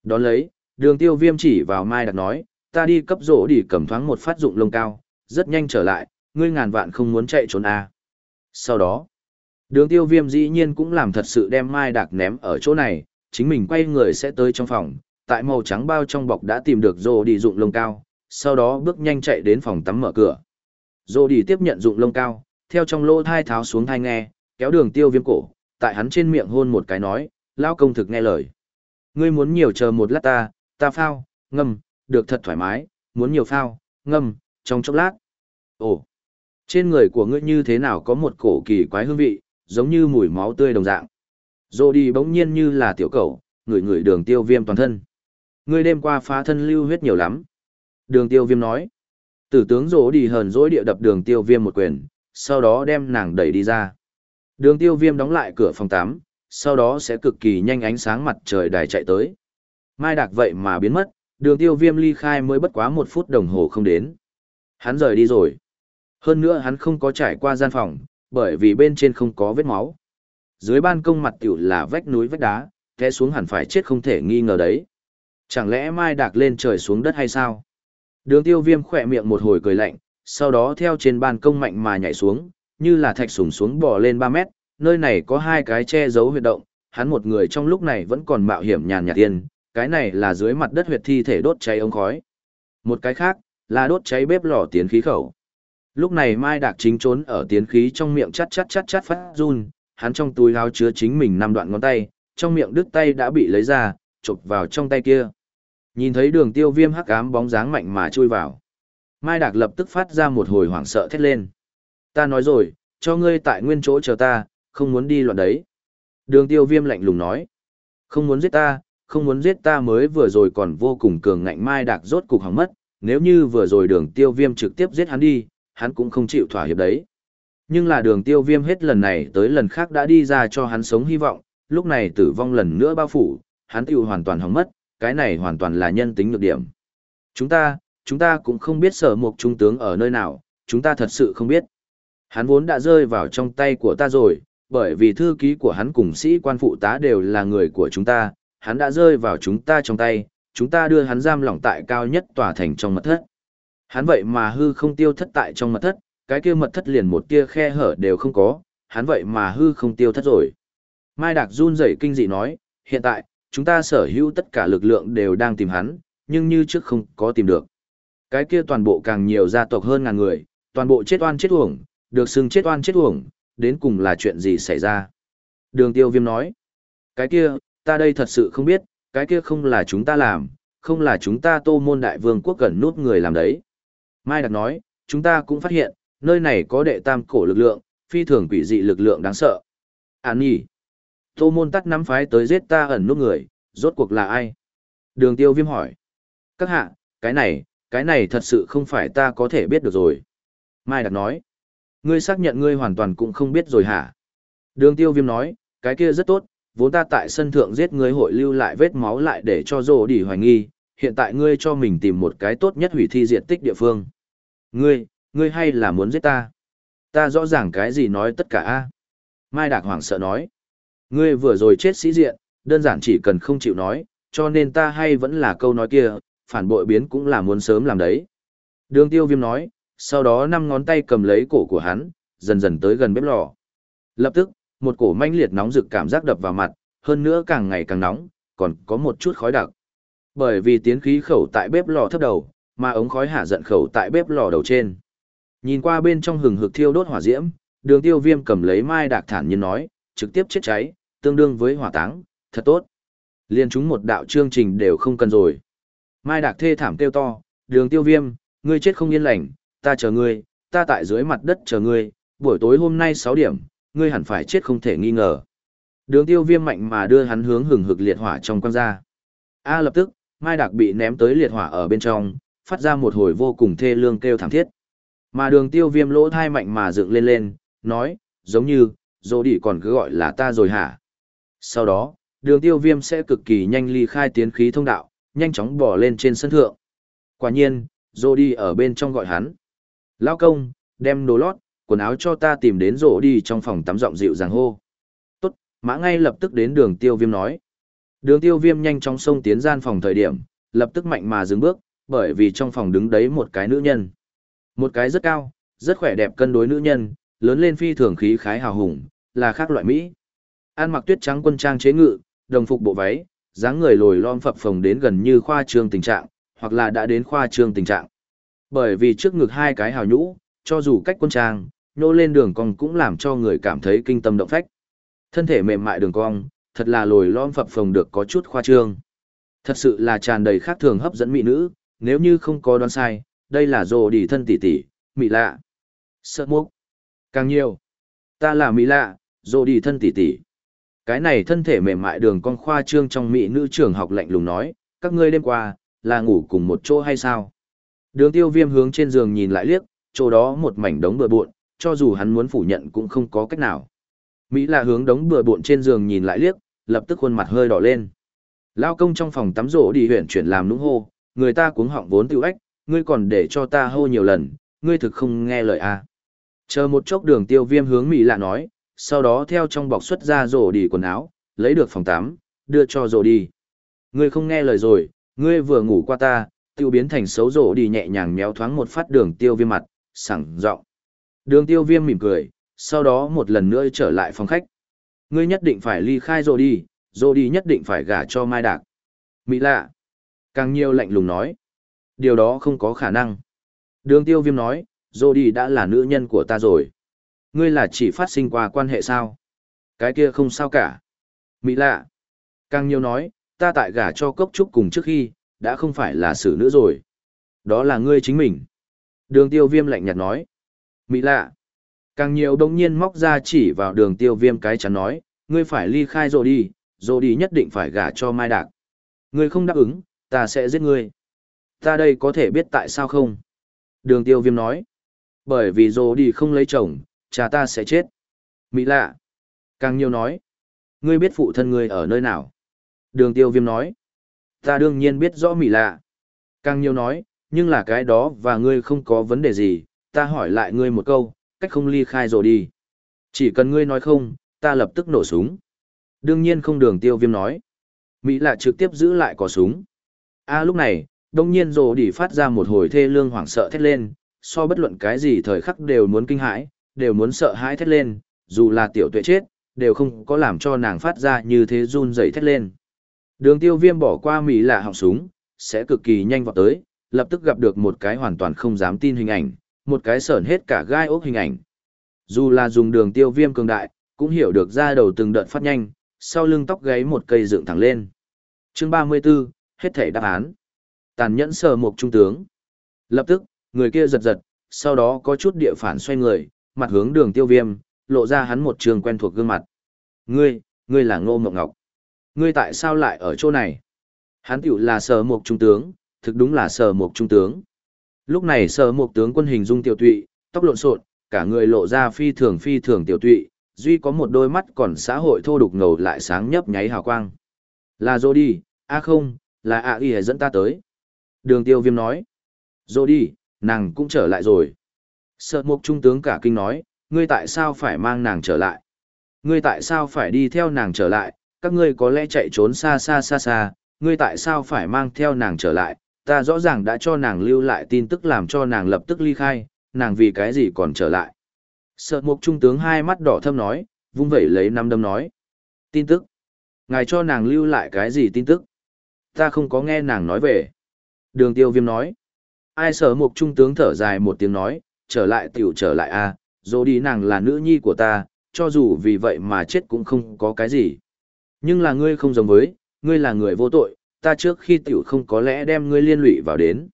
Đón lấy, đường tiêu viêm chỉ vào Mai đặt nói, ta đi cấp rỗ đi cầm thoáng một phát dụng lông cao, rất nhanh trở lại, ngươi ngàn vạn không muốn chạy trốn à. Sau đó, đường tiêu viêm dĩ nhiên cũng làm thật sự đem Mai đạc ném ở chỗ này, chính mình quay người sẽ tới trong phòng, tại màu trắng bao trong bọc đã tìm được rỗ đi dụng lông cao, sau đó bước nhanh chạy đến phòng tắm mở cửa. Rỗ đi tiếp nhận dụng lông cao, theo trong lỗ thai tháo xuống thai nghe, kéo đường tiêu viêm cổ, tại hắn trên miệng hôn một cái nói, lao công thực nghe lời. Ngươi muốn nhiều chờ một lát ta, ta phao, ngâm, được thật thoải mái, muốn nhiều phao, ngâm, trong chốc lát. Ồ, trên người của ngươi như thế nào có một cổ kỳ quái hương vị, giống như mùi máu tươi đồng dạng. Rô đi bỗng nhiên như là tiểu cầu, ngửi ngửi đường tiêu viêm toàn thân. Ngươi đêm qua phá thân lưu huyết nhiều lắm. Đường tiêu viêm nói. Tử tướng rô đi hờn dỗi địa đập đường tiêu viêm một quyền, sau đó đem nàng đẩy đi ra. Đường tiêu viêm đóng lại cửa phòng 8, sau đó sẽ cực kỳ nhanh ánh sáng mặt trời đài chạy tới. Mai Đạc vậy mà biến mất, đường tiêu viêm ly khai mới bất quá một phút đồng hồ không đến. Hắn rời đi rồi. Hơn nữa hắn không có trải qua gian phòng, bởi vì bên trên không có vết máu. Dưới ban công mặt tiểu là vách núi vách đá, té xuống hẳn phải chết không thể nghi ngờ đấy. Chẳng lẽ Mai Đạc lên trời xuống đất hay sao? Đường tiêu viêm khỏe miệng một hồi cười lạnh, sau đó theo trên ban công mạnh mà nhảy xuống, như là thạch sủng xuống bò lên 3 mét, nơi này có hai cái che giấu huyệt động, hắn một người trong lúc này vẫn còn mạo hiểm nhàn nhạt tiên, cái này là dưới mặt đất huyệt thi thể đốt cháy ống khói. Một cái khác, là đốt cháy bếp lò tiến khí khẩu. Lúc này Mai Đạc chính trốn ở tiến khí trong miệng chắt chắt chắt chắt phát run, hắn trong túi áo chứa chính mình năm đoạn ngón tay, trong miệng đứt tay đã bị lấy ra, chụp vào trong tay kia. Nhìn thấy đường tiêu viêm hắc ám bóng dáng mạnh mà chui vào. Mai Đạc lập tức phát ra một hồi hoảng sợ thét lên. Ta nói rồi, cho ngươi tại nguyên chỗ chờ ta, không muốn đi loạn đấy. Đường tiêu viêm lạnh lùng nói. Không muốn giết ta, không muốn giết ta mới vừa rồi còn vô cùng cường ngạnh Mai Đạc rốt cục hỏng mất, nếu như vừa rồi đường tiêu viêm trực tiếp giết hắn đi, hắn cũng không chịu thỏa hiệp đấy. Nhưng là đường tiêu viêm hết lần này tới lần khác đã đi ra cho hắn sống hy vọng, lúc này tử vong lần nữa bao phủ, hắn tiêu hoàn toàn hỏng mất, cái này hoàn toàn là nhân tính nhược điểm. Chúng ta, chúng ta cũng không biết sở mục trung tướng ở nơi nào, chúng ta thật sự không biết. Hắn vốn đã rơi vào trong tay của ta rồi, bởi vì thư ký của hắn cùng sĩ quan phụ tá đều là người của chúng ta, hắn đã rơi vào chúng ta trong tay, chúng ta đưa hắn giam lỏng tại cao nhất tòa thành trong mật thất. Hắn vậy mà hư không tiêu thất tại trong mật thất, cái kia mật thất liền một tia khe hở đều không có, hắn vậy mà hư không tiêu thất rồi. Mai Đạc run rẩy kinh dị nói, hiện tại, chúng ta sở hữu tất cả lực lượng đều đang tìm hắn, nhưng như trước không có tìm được. Cái kia toàn bộ càng nhiều gia tộc hơn ngàn người, toàn bộ chết oan chết uổng, được xưng chết oan chết uổng, đến cùng là chuyện gì xảy ra. Đường tiêu viêm nói, cái kia, ta đây thật sự không biết, cái kia không là chúng ta làm, không là chúng ta tô môn đại vương quốc gần nút người làm đấy. Mai Đặc nói, chúng ta cũng phát hiện, nơi này có đệ tam cổ lực lượng, phi thường quỷ dị lực lượng đáng sợ. À Án nhỉ? Tô môn tắt nắm phái tới giết ta ẩn nút người, rốt cuộc là ai? Đường tiêu viêm hỏi. Các hạ, cái này, cái này thật sự không phải ta có thể biết được rồi. Mai Đặc nói. Ngươi xác nhận ngươi hoàn toàn cũng không biết rồi hả? Đường tiêu viêm nói, cái kia rất tốt, vốn ta tại sân thượng giết ngươi hội lưu lại vết máu lại để cho rồ đi hoài nghi, hiện tại ngươi cho mình tìm một cái tốt nhất hủy thi diện tích địa phương. Ngươi, ngươi hay là muốn giết ta? Ta rõ ràng cái gì nói tất cả a Mai Đạc Hoàng sợ nói. Ngươi vừa rồi chết sĩ diện, đơn giản chỉ cần không chịu nói, cho nên ta hay vẫn là câu nói kia, phản bội biến cũng là muốn sớm làm đấy. Đường tiêu viêm nói, sau đó năm ngón tay cầm lấy cổ của hắn, dần dần tới gần bếp lò. Lập tức, một cổ manh liệt nóng rực cảm giác đập vào mặt, hơn nữa càng ngày càng nóng, còn có một chút khói đặc. Bởi vì tiến khí khẩu tại bếp lò thấp đầu, mà ống khói hạ giận khẩu tại bếp lò đầu trên. Nhìn qua bên trong hừng hực thiêu đốt hỏa diễm, đường tiêu viêm cầm lấy mai đạc thản nhiên nói, trực tiếp chết cháy, tương đương với hỏa táng, thật tốt. Liên chúng một đạo chương trình đều không cần rồi. Mai đạc thê thảm kêu to, đường tiêu viêm, ngươi chết không yên lành, ta chờ ngươi, ta tại dưới mặt đất chờ ngươi, buổi tối hôm nay 6 điểm, ngươi hẳn phải chết không thể nghi ngờ. Đường tiêu viêm mạnh mà đưa hắn hướng hừng hực liệt hỏa trong quang ra. A lập tức, Mai Đạc bị ném tới liệt hỏa ở bên trong, phát ra một hồi vô cùng thê lương kêu thảm thiết. Mà đường tiêu viêm lỗ thai mạnh mà dựng lên lên, nói, giống như, dô đi còn cứ gọi là ta rồi hả? Sau đó, đường tiêu viêm sẽ cực kỳ nhanh ly khai tiến khí thông đạo, nhanh chóng bỏ lên trên sân thượng. Quả nhiên, dô đi ở bên trong gọi hắn. Lao công, đem đồ lót, quần áo cho ta tìm đến rổ đi trong phòng tắm giọng dịu dàng hô. Tốt, mã ngay lập tức đến đường tiêu viêm nói. Đường tiêu viêm nhanh chóng xông tiến gian phòng thời điểm, lập tức mạnh mà dừng bước, bởi vì trong phòng đứng đấy một cái nữ nhân. Một cái rất cao, rất khỏe đẹp cân đối nữ nhân, lớn lên phi thường khí khái hào hùng, là khác loại Mỹ. An mặc tuyết trắng quân trang chế ngự, đồng phục bộ váy, dáng người lồi lom phập phồng đến gần như khoa trương tình trạng, hoặc là đã đến khoa trương tình trạng. Bởi vì trước ngực hai cái hào nhũ, cho dù cách quân trang, nhô lên đường cong cũng làm cho người cảm thấy kinh tâm động phách. Thân thể mềm mại đường cong, thật là lồi lõm phập phồng được có chút khoa trương. Thật sự là tràn đầy khác thường hấp dẫn mỹ nữ, nếu như không có đoán sai, đây là rồ đi thân tỷ tỷ, mỹ lạ. Sợ mốc. Càng nhiều. Ta là mỹ lạ, rồ đi thân tỷ tỷ. Cái này thân thể mềm mại đường cong khoa trương trong mỹ nữ trường học lạnh lùng nói, các ngươi đêm qua, là ngủ cùng một chỗ hay sao? Đường tiêu viêm hướng trên giường nhìn lại liếc, chỗ đó một mảnh đống bừa bộn, cho dù hắn muốn phủ nhận cũng không có cách nào. Mỹ là hướng đống bừa bộn trên giường nhìn lại liếc, lập tức khuôn mặt hơi đỏ lên. Lao công trong phòng tắm rổ đi huyện chuyển làm nũng hô, người ta cuống họng vốn tiêu ếch, ngươi còn để cho ta hô nhiều lần, ngươi thực không nghe lời à. Chờ một chốc đường tiêu viêm hướng Mỹ lạ nói, sau đó theo trong bọc xuất ra rổ đi quần áo, lấy được phòng tắm, đưa cho rổ đi. Ngươi không nghe lời rồi, ngươi vừa ngủ qua ta, tiêu biến thành xấu rổ đi nhẹ nhàng méo thoáng một phát đường tiêu viêm mặt, sẵn giọng Đường tiêu viêm mỉm cười, sau đó một lần nữa trở lại phòng khách. Ngươi nhất định phải ly khai rồi đi, rồi đi nhất định phải gả cho Mai Đạc. Mỹ lạ. Càng nhiều lạnh lùng nói. Điều đó không có khả năng. Đường tiêu viêm nói, rồi đi đã là nữ nhân của ta rồi. Ngươi là chỉ phát sinh qua quan hệ sao? Cái kia không sao cả. Mỹ lạ. Càng nhiều nói, ta tại gả cho cốc trúc cùng trước khi, đã không phải là xử nữ rồi. Đó là ngươi chính mình. Đường tiêu viêm lạnh nhạt nói. Mỹ lạ. Càng nhiều đông nhiên móc ra chỉ vào đường tiêu viêm cái chắn nói, ngươi phải ly khai rồi đi, rồi đi nhất định phải gả cho Mai Đạc. Ngươi không đáp ứng, ta sẽ giết ngươi. Ta đây có thể biết tại sao không? Đường tiêu viêm nói. Bởi vì rồi đi không lấy chồng, cha ta sẽ chết. Mỹ lạ. Càng nhiều nói. Ngươi biết phụ thân ngươi ở nơi nào? Đường tiêu viêm nói. Ta đương nhiên biết rõ Mỹ lạ. Càng nhiều nói, nhưng là cái đó và ngươi không có vấn đề gì, ta hỏi lại ngươi một câu, cách không ly khai rồi đi. Chỉ cần ngươi nói không, ta lập tức nổ súng. Đương nhiên không đường tiêu viêm nói. Mỹ lạ trực tiếp giữ lại cò súng. A lúc này, đông nhiên rồ đi phát ra một hồi thê lương hoảng sợ thét lên, so bất luận cái gì thời khắc đều muốn kinh hãi, đều muốn sợ hãi thét lên, dù là tiểu tuệ chết, đều không có làm cho nàng phát ra như thế run dày thét lên. Đường tiêu viêm bỏ qua Mỹ lạ họng súng, sẽ cực kỳ nhanh vào tới, lập tức gặp được một cái hoàn toàn không dám tin hình ảnh, một cái sởn hết cả gai ốc hình ảnh. Dù là dùng đường tiêu viêm cường đại, cũng hiểu được ra đầu từng đợt phát nhanh, sau lưng tóc gáy một cây dựng thẳng lên. chương 34, hết thể đáp án. Tàn nhẫn sờ một trung tướng. Lập tức, người kia giật giật, sau đó có chút địa phản xoay người, mặt hướng đường tiêu viêm, lộ ra hắn một trường quen thuộc gương mặt. Ngươi, ngươi là ngô mộng ngọc. Ngươi tại sao lại ở chỗ này? Hắn tiểu là sờ một trung tướng, thực đúng là sờ một trung tướng. Lúc này sở mục tướng quân hình dung tiểu tụy, tóc lộn xộn, cả người lộ ra phi thường phi thường tiểu tụy, duy có một đôi mắt còn xã hội thô đục ngầu lại sáng nhấp nháy hào quang. Là dô đi, a à không, là a y dẫn ta tới. Đường tiêu viêm nói. Dô đi, nàng cũng trở lại rồi. Sợ mục trung tướng cả kinh nói, ngươi tại sao phải mang nàng trở lại? Ngươi tại sao phải đi theo nàng trở lại? Các ngươi có lẽ chạy trốn xa xa xa xa, ngươi tại sao phải mang theo nàng trở lại? Ta rõ ràng đã cho nàng lưu lại tin tức làm cho nàng lập tức ly khai, nàng vì cái gì còn trở lại? Sợ mục trung tướng hai mắt đỏ thâm nói, vung vẩy lấy năm đâm nói. Tin tức? Ngài cho nàng lưu lại cái gì tin tức? Ta không có nghe nàng nói về. Đường tiêu viêm nói. Ai sở mục trung tướng thở dài một tiếng nói, trở lại tiểu trở lại à, a dô đi nàng là nữ nhi của ta, cho dù vì vậy mà chết cũng không có cái gì. Nhưng là ngươi không giống với, ngươi là người vô tội, ta trước khi tiểu không có lẽ đem ngươi liên lụy vào đến.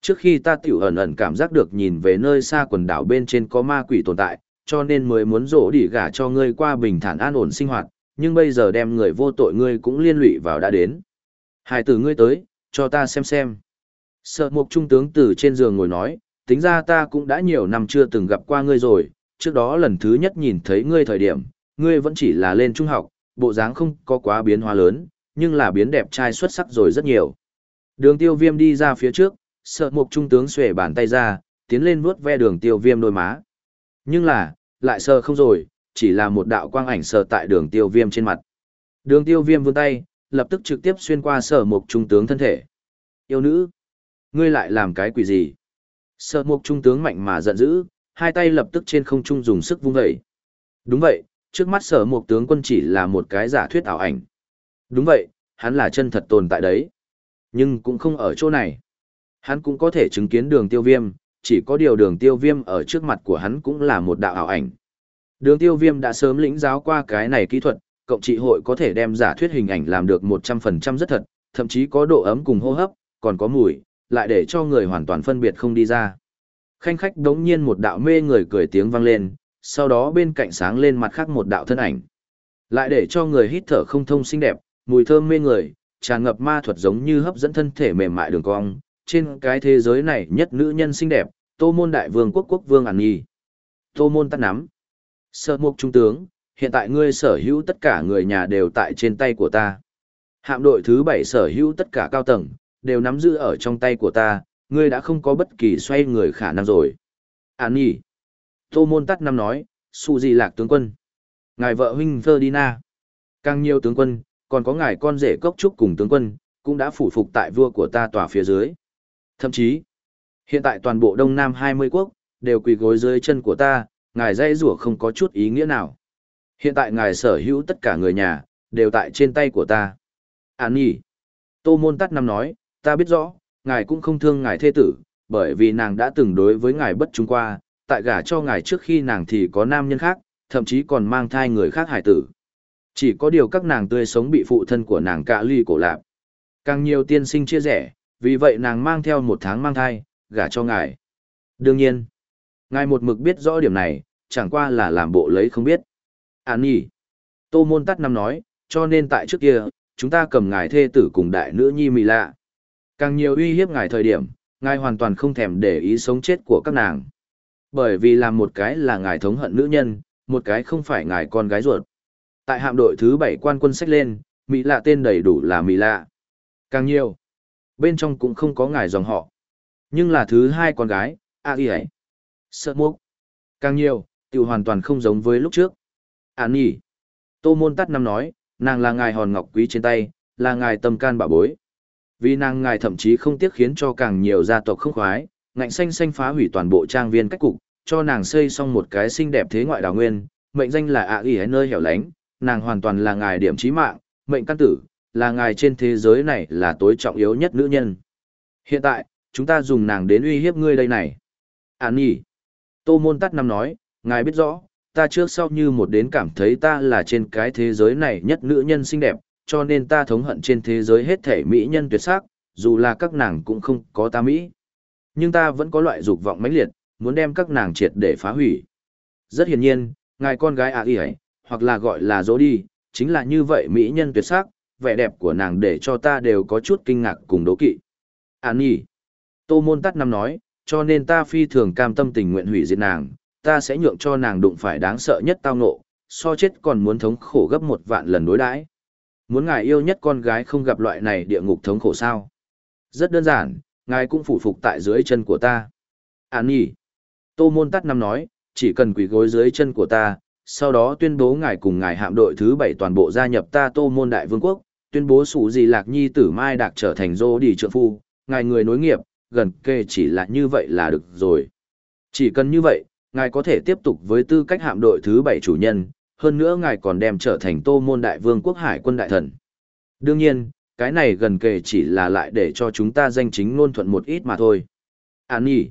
Trước khi ta tiểu ẩn ẩn cảm giác được nhìn về nơi xa quần đảo bên trên có ma quỷ tồn tại, cho nên mới muốn rổ đỉ gả cho ngươi qua bình thản an ổn sinh hoạt, nhưng bây giờ đem người vô tội ngươi cũng liên lụy vào đã đến. Hai tử ngươi tới, cho ta xem xem. Sợ mục trung tướng từ trên giường ngồi nói, tính ra ta cũng đã nhiều năm chưa từng gặp qua ngươi rồi, trước đó lần thứ nhất nhìn thấy ngươi thời điểm, ngươi vẫn chỉ là lên trung học, bộ dáng không có quá biến hóa lớn, nhưng là biến đẹp trai xuất sắc rồi rất nhiều. Đường tiêu viêm đi ra phía trước, sợ mục trung tướng xuể bàn tay ra, tiến lên vuốt ve đường tiêu viêm đôi má. Nhưng là, lại sờ không rồi, chỉ là một đạo quang ảnh sờ tại đường tiêu viêm trên mặt. Đường tiêu viêm vươn tay, lập tức trực tiếp xuyên qua sở mục trung tướng thân thể. Yêu nữ, ngươi lại làm cái quỷ gì? Sở mục trung tướng mạnh mà giận dữ, hai tay lập tức trên không trung dùng sức vung dậy. Đúng vậy, trước mắt sở mục tướng quân chỉ là một cái giả thuyết ảo ảnh. Đúng vậy, hắn là chân thật tồn tại đấy. Nhưng cũng không ở chỗ này. Hắn cũng có thể chứng kiến đường tiêu viêm, chỉ có điều đường tiêu viêm ở trước mặt của hắn cũng là một đạo ảo ảnh. Đường tiêu viêm đã sớm lĩnh giáo qua cái này kỹ thuật, cộng trị hội có thể đem giả thuyết hình ảnh làm được 100% rất thật, thậm chí có độ ấm cùng hô hấp, còn có mùi, lại để cho người hoàn toàn phân biệt không đi ra. Khanh khách đống nhiên một đạo mê người cười tiếng vang lên, sau đó bên cạnh sáng lên mặt khác một đạo thân ảnh. Lại để cho người hít thở không thông xinh đẹp, mùi thơm mê người, tràn ngập ma thuật giống như hấp dẫn thân thể mềm mại đường cong, trên cái thế giới này nhất nữ nhân xinh đẹp, Tô Môn Đại Vương quốc quốc vương An Nhi. Tô Môn tắt nắm. Sở mục trung tướng, hiện tại ngươi sở hữu tất cả người nhà đều tại trên tay của ta. Hạm đội thứ bảy sở hữu tất cả cao tầng, đều nắm giữ ở trong tay của ta, ngươi đã không có bất kỳ xoay người khả năng rồi. An Nhi, Tô môn tắt năm nói, su gì lạc tướng quân. Ngài vợ huynh Ferdinand. Càng nhiều tướng quân, còn có ngài con rể cốc trúc cùng tướng quân, cũng đã phủ phục tại vua của ta tòa phía dưới. Thậm chí, hiện tại toàn bộ Đông Nam 20 quốc, đều quỳ gối dưới chân của ta, ngài dây rủa không có chút ý nghĩa nào. Hiện tại ngài sở hữu tất cả người nhà, đều tại trên tay của ta. Án nhỉ. Tô môn tắt năm nói, ta biết rõ, ngài cũng không thương ngài thê tử, bởi vì nàng đã từng đối với ngài bất trung qua, tại gả cho ngài trước khi nàng thì có nam nhân khác, thậm chí còn mang thai người khác hải tử. Chỉ có điều các nàng tươi sống bị phụ thân của nàng cạ ly cổ lạp. Càng nhiều tiên sinh chia rẽ, vì vậy nàng mang theo một tháng mang thai, gả cho ngài. Đương nhiên, ngài một mực biết rõ điểm này, chẳng qua là làm bộ lấy không biết. Án nhỉ. Tô môn tắt năm nói, cho nên tại trước kia, chúng ta cầm ngài thê tử cùng đại nữ nhi mì lạ. Càng nhiều uy hiếp ngài thời điểm, ngài hoàn toàn không thèm để ý sống chết của các nàng. Bởi vì làm một cái là ngài thống hận nữ nhân, một cái không phải ngài con gái ruột. Tại hạm đội thứ bảy quan quân sách lên, Mỹ lạ tên đầy đủ là Mỹ lạ. Càng nhiều, bên trong cũng không có ngài dòng họ. Nhưng là thứ hai con gái, a y ấy. Sợ mốc. Càng nhiều, tự hoàn toàn không giống với lúc trước. Án nhỉ. Tô môn tắt năm nói, nàng là ngài hòn ngọc quý trên tay, là ngài tâm can bảo bối. Vì nàng ngài thậm chí không tiếc khiến cho càng nhiều gia tộc không khoái, ngạnh xanh xanh phá hủy toàn bộ trang viên cách cục, cho nàng xây xong một cái xinh đẹp thế ngoại đào nguyên, mệnh danh là ạ y nơi hẻo lánh, nàng hoàn toàn là ngài điểm chí mạng, mệnh căn tử, là ngài trên thế giới này là tối trọng yếu nhất nữ nhân. Hiện tại, chúng ta dùng nàng đến uy hiếp ngươi đây này. Án nhỉ. Tô môn tắt năm nói, ngài biết rõ, ta trước sau như một đến cảm thấy ta là trên cái thế giới này nhất nữ nhân xinh đẹp, cho nên ta thống hận trên thế giới hết thể mỹ nhân tuyệt sắc, dù là các nàng cũng không có ta mỹ. Nhưng ta vẫn có loại dục vọng mãnh liệt, muốn đem các nàng triệt để phá hủy. Rất hiển nhiên, ngài con gái à y ấy, hoặc là gọi là dỗ đi, chính là như vậy mỹ nhân tuyệt sắc, vẻ đẹp của nàng để cho ta đều có chút kinh ngạc cùng đố kỵ. An nhỉ. Tô môn tắt năm nói, cho nên ta phi thường cam tâm tình nguyện hủy diệt nàng, ta sẽ nhượng cho nàng đụng phải đáng sợ nhất tao ngộ, so chết còn muốn thống khổ gấp một vạn lần đối đãi. Muốn ngài yêu nhất con gái không gặp loại này địa ngục thống khổ sao? Rất đơn giản, ngài cũng phủ phục tại dưới chân của ta. An nhỉ. Tô môn tắt năm nói, chỉ cần quỳ gối dưới chân của ta, sau đó tuyên bố ngài cùng ngài hạm đội thứ bảy toàn bộ gia nhập ta tô môn đại vương quốc, tuyên bố sủ gì lạc nhi tử mai đạc trở thành dô đi trượng phu, ngài người nối nghiệp, gần kề chỉ là như vậy là được rồi. Chỉ cần như vậy, ngài có thể tiếp tục với tư cách hạm đội thứ bảy chủ nhân, hơn nữa ngài còn đem trở thành tô môn đại vương quốc hải quân đại thần. Đương nhiên, cái này gần kề chỉ là lại để cho chúng ta danh chính ngôn thuận một ít mà thôi. Án nhỉ.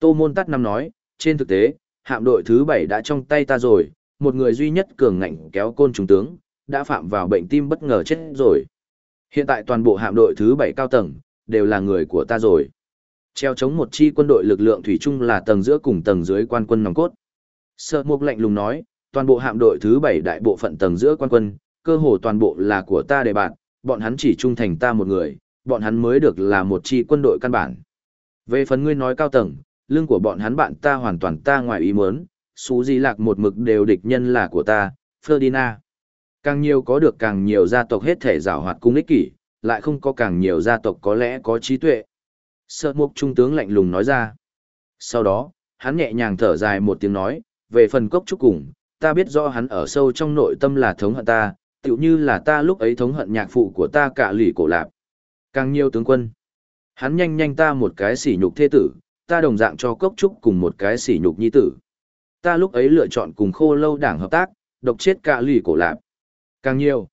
Tô môn tắt năm nói, trên thực tế, hạm đội thứ bảy đã trong tay ta rồi, một người duy nhất cường ngạnh kéo côn trùng tướng, đã phạm vào bệnh tim bất ngờ chết rồi. Hiện tại toàn bộ hạm đội thứ bảy cao tầng, đều là người của ta rồi. Treo chống một chi quân đội lực lượng thủy chung là tầng giữa cùng tầng dưới quan quân nòng cốt. Sợ mục lạnh lùng nói, toàn bộ hạm đội thứ bảy đại bộ phận tầng giữa quan quân, cơ hồ toàn bộ là của ta để bạn, bọn hắn chỉ trung thành ta một người, bọn hắn mới được là một chi quân đội căn bản. Về phần ngươi nói cao tầng, lương của bọn hắn bạn ta hoàn toàn ta ngoài ý muốn, xú di lạc một mực đều địch nhân là của ta, Ferdinand. Càng nhiều có được càng nhiều gia tộc hết thể rào hoạt cung ích kỷ, lại không có càng nhiều gia tộc có lẽ có trí tuệ. Sợ mục trung tướng lạnh lùng nói ra. Sau đó, hắn nhẹ nhàng thở dài một tiếng nói, về phần cốc trúc cùng, ta biết rõ hắn ở sâu trong nội tâm là thống hận ta, tựu như là ta lúc ấy thống hận nhạc phụ của ta cả lì cổ lạp. Càng nhiều tướng quân. Hắn nhanh nhanh ta một cái sỉ nhục thế tử, ta đồng dạng cho cốc trúc cùng một cái sỉ nhục nhi tử. Ta lúc ấy lựa chọn cùng khô lâu đảng hợp tác, độc chết cả lì cổ lạp. Càng nhiều.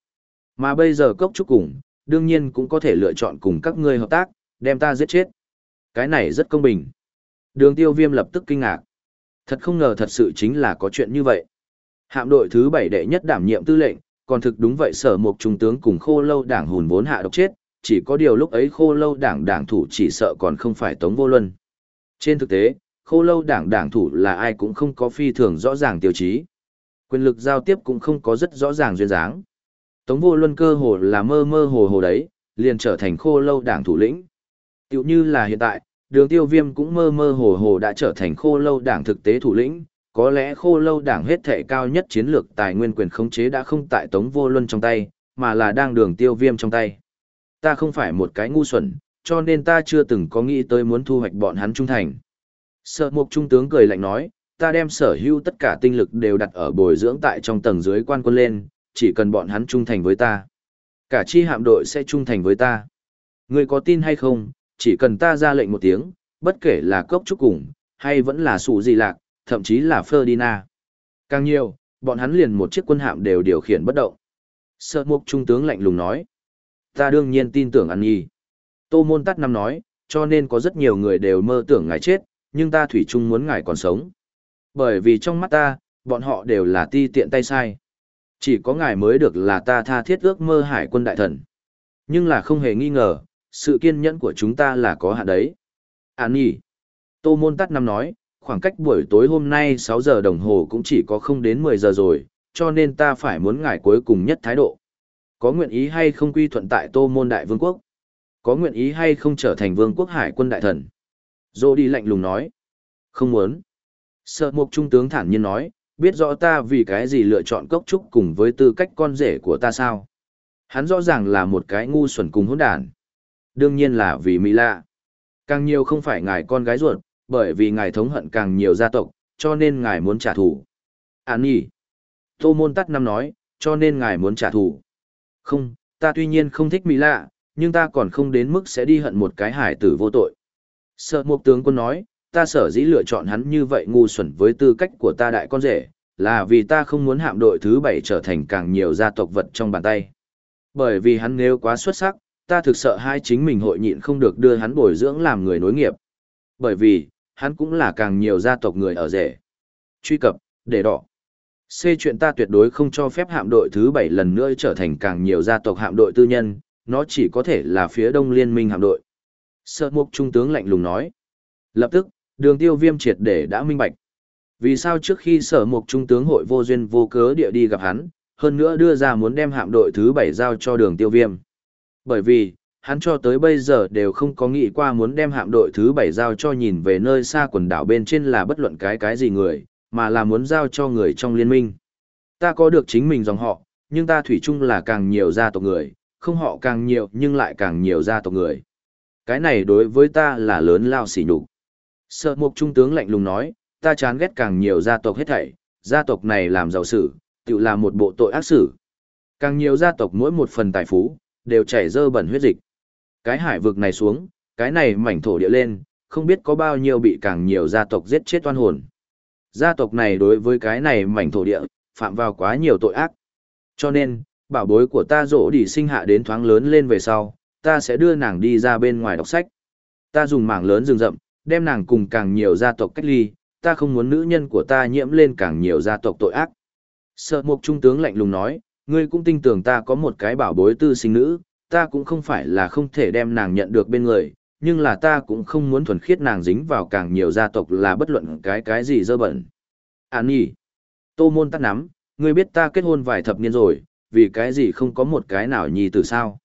Mà bây giờ cốc trúc cùng, đương nhiên cũng có thể lựa chọn cùng các ngươi hợp tác, đem ta giết chết. Cái này rất công bình. Đường tiêu viêm lập tức kinh ngạc. Thật không ngờ thật sự chính là có chuyện như vậy. Hạm đội thứ bảy đệ nhất đảm nhiệm tư lệnh, còn thực đúng vậy sở một trung tướng cùng khô lâu đảng hùn vốn hạ độc chết, chỉ có điều lúc ấy khô lâu đảng đảng thủ chỉ sợ còn không phải tống vô luân. Trên thực tế, khô lâu đảng đảng thủ là ai cũng không có phi thường rõ ràng tiêu chí. Quyền lực giao tiếp cũng không có rất rõ ràng duyên dáng. Tống vô luân cơ hồ là mơ mơ hồ hồ đấy, liền trở thành khô lâu đảng thủ lĩnh. Tiểu như là hiện tại, đường tiêu viêm cũng mơ mơ hồ hồ đã trở thành khô lâu đảng thực tế thủ lĩnh, có lẽ khô lâu đảng hết thể cao nhất chiến lược tài nguyên quyền khống chế đã không tại tống vô luân trong tay, mà là đang đường tiêu viêm trong tay. Ta không phải một cái ngu xuẩn, cho nên ta chưa từng có nghĩ tới muốn thu hoạch bọn hắn trung thành. Sợ mục trung tướng cười lạnh nói, ta đem sở hữu tất cả tinh lực đều đặt ở bồi dưỡng tại trong tầng dưới quan quân lên, chỉ cần bọn hắn trung thành với ta. Cả chi hạm đội sẽ trung thành với ta. Ngươi có tin hay không, chỉ cần ta ra lệnh một tiếng, bất kể là cốc trúc cùng, hay vẫn là sủ gì lạc, thậm chí là Ferdinand. Càng nhiều, bọn hắn liền một chiếc quân hạm đều điều khiển bất động. Sợ mục trung tướng lạnh lùng nói. Ta đương nhiên tin tưởng ăn nhi. Tô môn tắt năm nói, cho nên có rất nhiều người đều mơ tưởng ngài chết, nhưng ta thủy chung muốn ngài còn sống. Bởi vì trong mắt ta, bọn họ đều là ti tiện tay sai. Chỉ có ngài mới được là ta tha thiết ước mơ hải quân đại thần. Nhưng là không hề nghi ngờ, sự kiên nhẫn của chúng ta là có hạn đấy. An nhỉ? Tô môn tắt năm nói, khoảng cách buổi tối hôm nay 6 giờ đồng hồ cũng chỉ có không đến 10 giờ rồi, cho nên ta phải muốn ngài cuối cùng nhất thái độ. Có nguyện ý hay không quy thuận tại Tô Môn Đại Vương quốc? Có nguyện ý hay không trở thành Vương quốc Hải quân đại thần? Dô đi lạnh lùng nói. Không muốn. Sợ mục trung tướng thản nhiên nói, biết rõ ta vì cái gì lựa chọn cốc trúc cùng với tư cách con rể của ta sao? Hắn rõ ràng là một cái ngu xuẩn cùng hỗn đản. Đương nhiên là vì Mỹ lạ. Càng nhiều không phải ngài con gái ruột, bởi vì ngài thống hận càng nhiều gia tộc, cho nên ngài muốn trả thù. À nhỉ. Tô môn tắt năm nói, cho nên ngài muốn trả thù. Không, ta tuy nhiên không thích Mỹ lạ, nhưng ta còn không đến mức sẽ đi hận một cái hải tử vô tội. Sợ mục tướng quân nói, ta sở dĩ lựa chọn hắn như vậy ngu xuẩn với tư cách của ta đại con rể, là vì ta không muốn hạm đội thứ bảy trở thành càng nhiều gia tộc vật trong bàn tay. Bởi vì hắn nếu quá xuất sắc, ta thực sợ hai chính mình hội nhịn không được đưa hắn bồi dưỡng làm người nối nghiệp. Bởi vì, hắn cũng là càng nhiều gia tộc người ở rể. Truy cập, để đỏ. C chuyện ta tuyệt đối không cho phép hạm đội thứ bảy lần nữa trở thành càng nhiều gia tộc hạm đội tư nhân, nó chỉ có thể là phía đông liên minh hạm đội. Sợ mục trung tướng lạnh lùng nói. Lập tức, đường tiêu viêm triệt để đã minh bạch. Vì sao trước khi sở mục trung tướng hội vô duyên vô cớ địa đi gặp hắn, hơn nữa đưa ra muốn đem hạm đội thứ 7 giao cho đường tiêu viêm. Bởi vì, hắn cho tới bây giờ đều không có nghĩ qua muốn đem hạm đội thứ bảy giao cho nhìn về nơi xa quần đảo bên trên là bất luận cái cái gì người, mà là muốn giao cho người trong liên minh. Ta có được chính mình dòng họ, nhưng ta thủy chung là càng nhiều gia tộc người, không họ càng nhiều nhưng lại càng nhiều gia tộc người. Cái này đối với ta là lớn lao xỉ nhục. Sợ mục trung tướng lạnh lùng nói, ta chán ghét càng nhiều gia tộc hết thảy, gia tộc này làm giàu sử, tự là một bộ tội ác sử. Càng nhiều gia tộc mỗi một phần tài phú, đều chảy dơ bẩn huyết dịch. Cái hải vực này xuống, cái này mảnh thổ địa lên, không biết có bao nhiêu bị càng nhiều gia tộc giết chết oan hồn. Gia tộc này đối với cái này mảnh thổ địa, phạm vào quá nhiều tội ác. Cho nên, bảo bối của ta rỗ đi sinh hạ đến thoáng lớn lên về sau, ta sẽ đưa nàng đi ra bên ngoài đọc sách. Ta dùng mảng lớn rừng rậm, đem nàng cùng càng nhiều gia tộc cách ly, ta không muốn nữ nhân của ta nhiễm lên càng nhiều gia tộc tội ác. Sợ mục trung tướng lạnh lùng nói, ngươi cũng tin tưởng ta có một cái bảo bối tư sinh nữ, ta cũng không phải là không thể đem nàng nhận được bên người, nhưng là ta cũng không muốn thuần khiết nàng dính vào càng nhiều gia tộc là bất luận cái cái gì dơ bẩn. An nhỉ. Tô môn tắt nắm, ngươi biết ta kết hôn vài thập niên rồi, vì cái gì không có một cái nào nhì từ sao?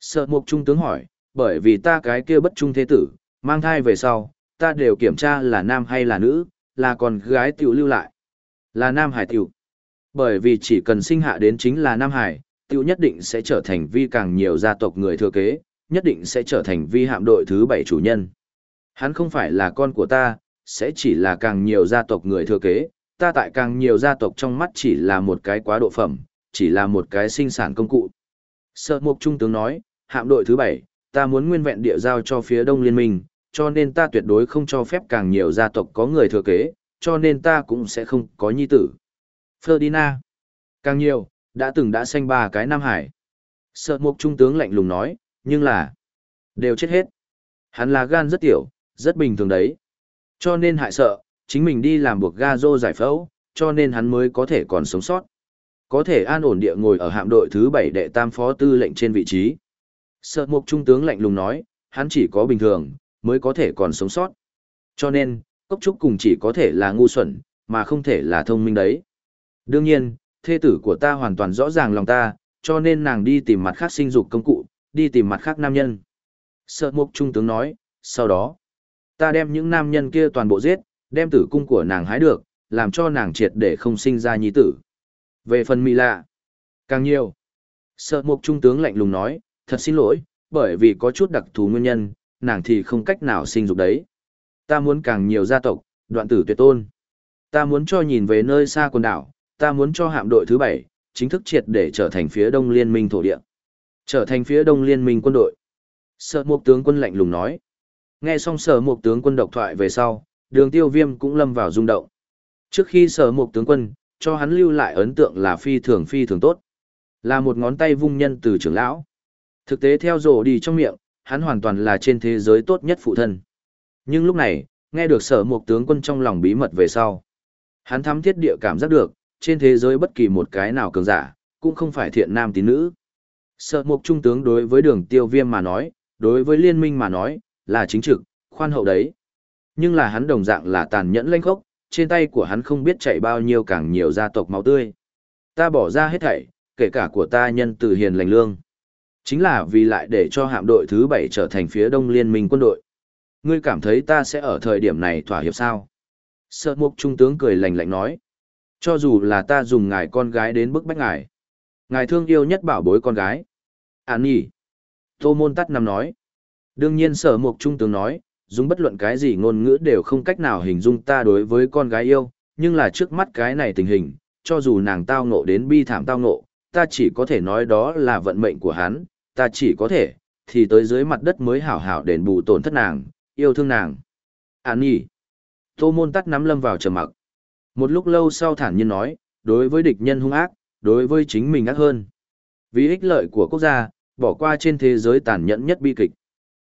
Sợ mục trung tướng hỏi, bởi vì ta cái kia bất trung thế tử, mang thai về sau, ta đều kiểm tra là nam hay là nữ, là còn gái tiểu lưu lại. Là nam hải tiểu. Bởi vì chỉ cần sinh hạ đến chính là nam hải, tiểu nhất định sẽ trở thành vi càng nhiều gia tộc người thừa kế, nhất định sẽ trở thành vi hạm đội thứ bảy chủ nhân. Hắn không phải là con của ta, sẽ chỉ là càng nhiều gia tộc người thừa kế, ta tại càng nhiều gia tộc trong mắt chỉ là một cái quá độ phẩm, chỉ là một cái sinh sản công cụ. Sợ mục trung tướng nói, hạm đội thứ bảy, ta muốn nguyên vẹn địa giao cho phía đông liên minh, cho nên ta tuyệt đối không cho phép càng nhiều gia tộc có người thừa kế, cho nên ta cũng sẽ không có nhi tử. Ferdinand. Càng nhiều, đã từng đã sanh ba cái Nam Hải. Sợ mục trung tướng lạnh lùng nói, nhưng là, đều chết hết. Hắn là gan rất tiểu, rất bình thường đấy. Cho nên hại sợ, chính mình đi làm buộc ga dô giải phẫu, cho nên hắn mới có thể còn sống sót. Có thể an ổn địa ngồi ở hạm đội thứ bảy đệ tam phó tư lệnh trên vị trí. Sợ mục trung tướng lạnh lùng nói, hắn chỉ có bình thường, mới có thể còn sống sót. Cho nên, cốc trúc cùng chỉ có thể là ngu xuẩn, mà không thể là thông minh đấy. Đương nhiên, thê tử của ta hoàn toàn rõ ràng lòng ta, cho nên nàng đi tìm mặt khác sinh dục công cụ, đi tìm mặt khác nam nhân. Sợ mục trung tướng nói, sau đó, ta đem những nam nhân kia toàn bộ giết, đem tử cung của nàng hái được, làm cho nàng triệt để không sinh ra nhi tử. Về phần Mỹ lạ, càng nhiều. Sợ mục trung tướng lạnh lùng nói, thật xin lỗi, bởi vì có chút đặc thù nguyên nhân, nàng thì không cách nào sinh dục đấy. Ta muốn càng nhiều gia tộc, đoạn tử tuyệt tôn. Ta muốn cho nhìn về nơi xa quần đảo, ta muốn cho hạm đội thứ bảy chính thức triệt để trở thành phía đông liên minh thổ địa. Trở thành phía đông liên minh quân đội. Sở mục tướng quân lạnh lùng nói. Nghe xong sở mục tướng quân độc thoại về sau, đường tiêu viêm cũng lâm vào rung động. Trước khi sở mục tướng quân, cho hắn lưu lại ấn tượng là phi thường phi thường tốt. Là một ngón tay vung nhân từ trưởng lão. Thực tế theo rổ đi trong miệng, hắn hoàn toàn là trên thế giới tốt nhất phụ thân. Nhưng lúc này, nghe được sở mục tướng quân trong lòng bí mật về sau. Hắn thắm thiết địa cảm giác được, trên thế giới bất kỳ một cái nào cường giả, cũng không phải thiện nam tín nữ. Sở mục trung tướng đối với đường tiêu viêm mà nói, đối với liên minh mà nói, là chính trực, khoan hậu đấy. Nhưng là hắn đồng dạng là tàn nhẫn lanh khốc, trên tay của hắn không biết chạy bao nhiêu càng nhiều gia tộc máu tươi. Ta bỏ ra hết thảy, kể cả của ta nhân từ hiền lành lương. Chính là vì lại để cho hạm đội thứ bảy trở thành phía đông liên minh quân đội. Ngươi cảm thấy ta sẽ ở thời điểm này thỏa hiệp sao? Sợ mục trung tướng cười lạnh lạnh nói. Cho dù là ta dùng ngài con gái đến bức bách ngài. Ngài thương yêu nhất bảo bối con gái. Án nhỉ. Tô môn tắt nằm nói. Đương nhiên sở mục trung tướng nói, dùng bất luận cái gì ngôn ngữ đều không cách nào hình dung ta đối với con gái yêu, nhưng là trước mắt cái này tình hình, cho dù nàng tao ngộ đến bi thảm tao ngộ, ta chỉ có thể nói đó là vận mệnh của hắn, ta chỉ có thể, thì tới dưới mặt đất mới hảo hảo đền bù tổn thất nàng, yêu thương nàng. an nhỉ. Tô môn tắt nắm lâm vào trầm mặc. Một lúc lâu sau thản nhiên nói, đối với địch nhân hung ác, đối với chính mình ác hơn. Vì ích lợi của quốc gia, bỏ qua trên thế giới tàn nhẫn nhất bi kịch.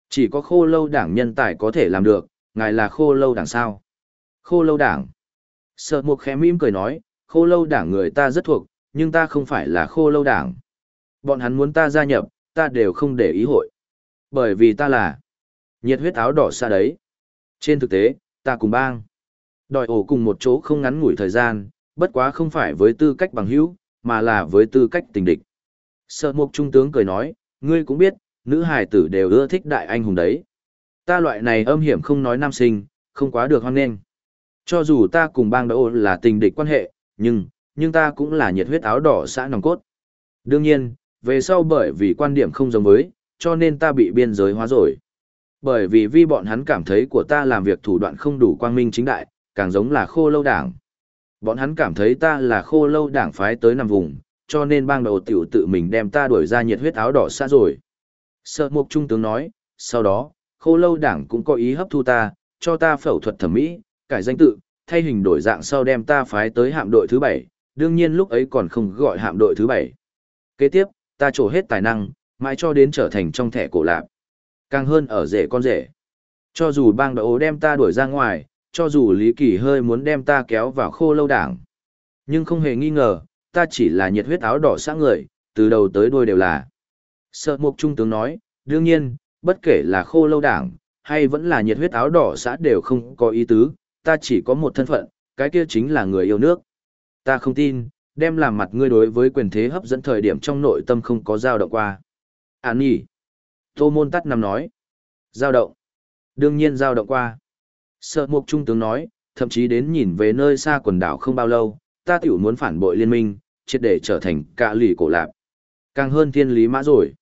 Chỉ có khô lâu đảng nhân tài có thể làm được, ngài là khô lâu đảng sao? Khô lâu đảng. Sợ một khẽ mỉm cười nói, khô lâu đảng người ta rất thuộc, nhưng ta không phải là khô lâu đảng. Bọn hắn muốn ta gia nhập, ta đều không để ý hội. Bởi vì ta là nhiệt huyết áo đỏ xa đấy. Trên thực tế, ta cùng bang. Đòi ổ cùng một chỗ không ngắn ngủi thời gian, bất quá không phải với tư cách bằng hữu, mà là với tư cách tình địch. Sợ mục trung tướng cười nói, ngươi cũng biết, nữ hài tử đều ưa thích đại anh hùng đấy. Ta loại này âm hiểm không nói nam sinh, không quá được hoan nghênh. Cho dù ta cùng bang đỗ là tình địch quan hệ, nhưng, nhưng ta cũng là nhiệt huyết áo đỏ xã nòng cốt. Đương nhiên, về sau bởi vì quan điểm không giống với, cho nên ta bị biên giới hóa rồi. Bởi vì vi bọn hắn cảm thấy của ta làm việc thủ đoạn không đủ quang minh chính đại, càng giống là khô lâu đảng. Bọn hắn cảm thấy ta là khô lâu đảng phái tới nằm vùng, cho nên bang đầu tiểu tự mình đem ta đuổi ra nhiệt huyết áo đỏ xa rồi. Sợ mục trung tướng nói, sau đó, khô lâu đảng cũng có ý hấp thu ta, cho ta phẫu thuật thẩm mỹ, cải danh tự, thay hình đổi dạng sau đem ta phái tới hạm đội thứ bảy, đương nhiên lúc ấy còn không gọi hạm đội thứ bảy. Kế tiếp, ta trổ hết tài năng, mãi cho đến trở thành trong thẻ cổ lạc. Càng hơn ở rể con rể. Cho dù bang đội đem ta đuổi ra ngoài, cho dù Lý Kỳ hơi muốn đem ta kéo vào khô lâu đảng. Nhưng không hề nghi ngờ, ta chỉ là nhiệt huyết áo đỏ sáng người, từ đầu tới đuôi đều là. Sợ mục trung tướng nói, đương nhiên, bất kể là khô lâu đảng, hay vẫn là nhiệt huyết áo đỏ xã đều không có ý tứ, ta chỉ có một thân phận, cái kia chính là người yêu nước. Ta không tin, đem làm mặt ngươi đối với quyền thế hấp dẫn thời điểm trong nội tâm không có dao động qua. Án nhỉ? Tô môn tắt nằm nói. Dao động. Đương nhiên dao động qua. Sợ mục trung tướng nói, thậm chí đến nhìn về nơi xa quần đảo không bao lâu, ta tiểu muốn phản bội liên minh, triệt để trở thành cạ lì cổ lạp. Càng hơn thiên lý mã rồi.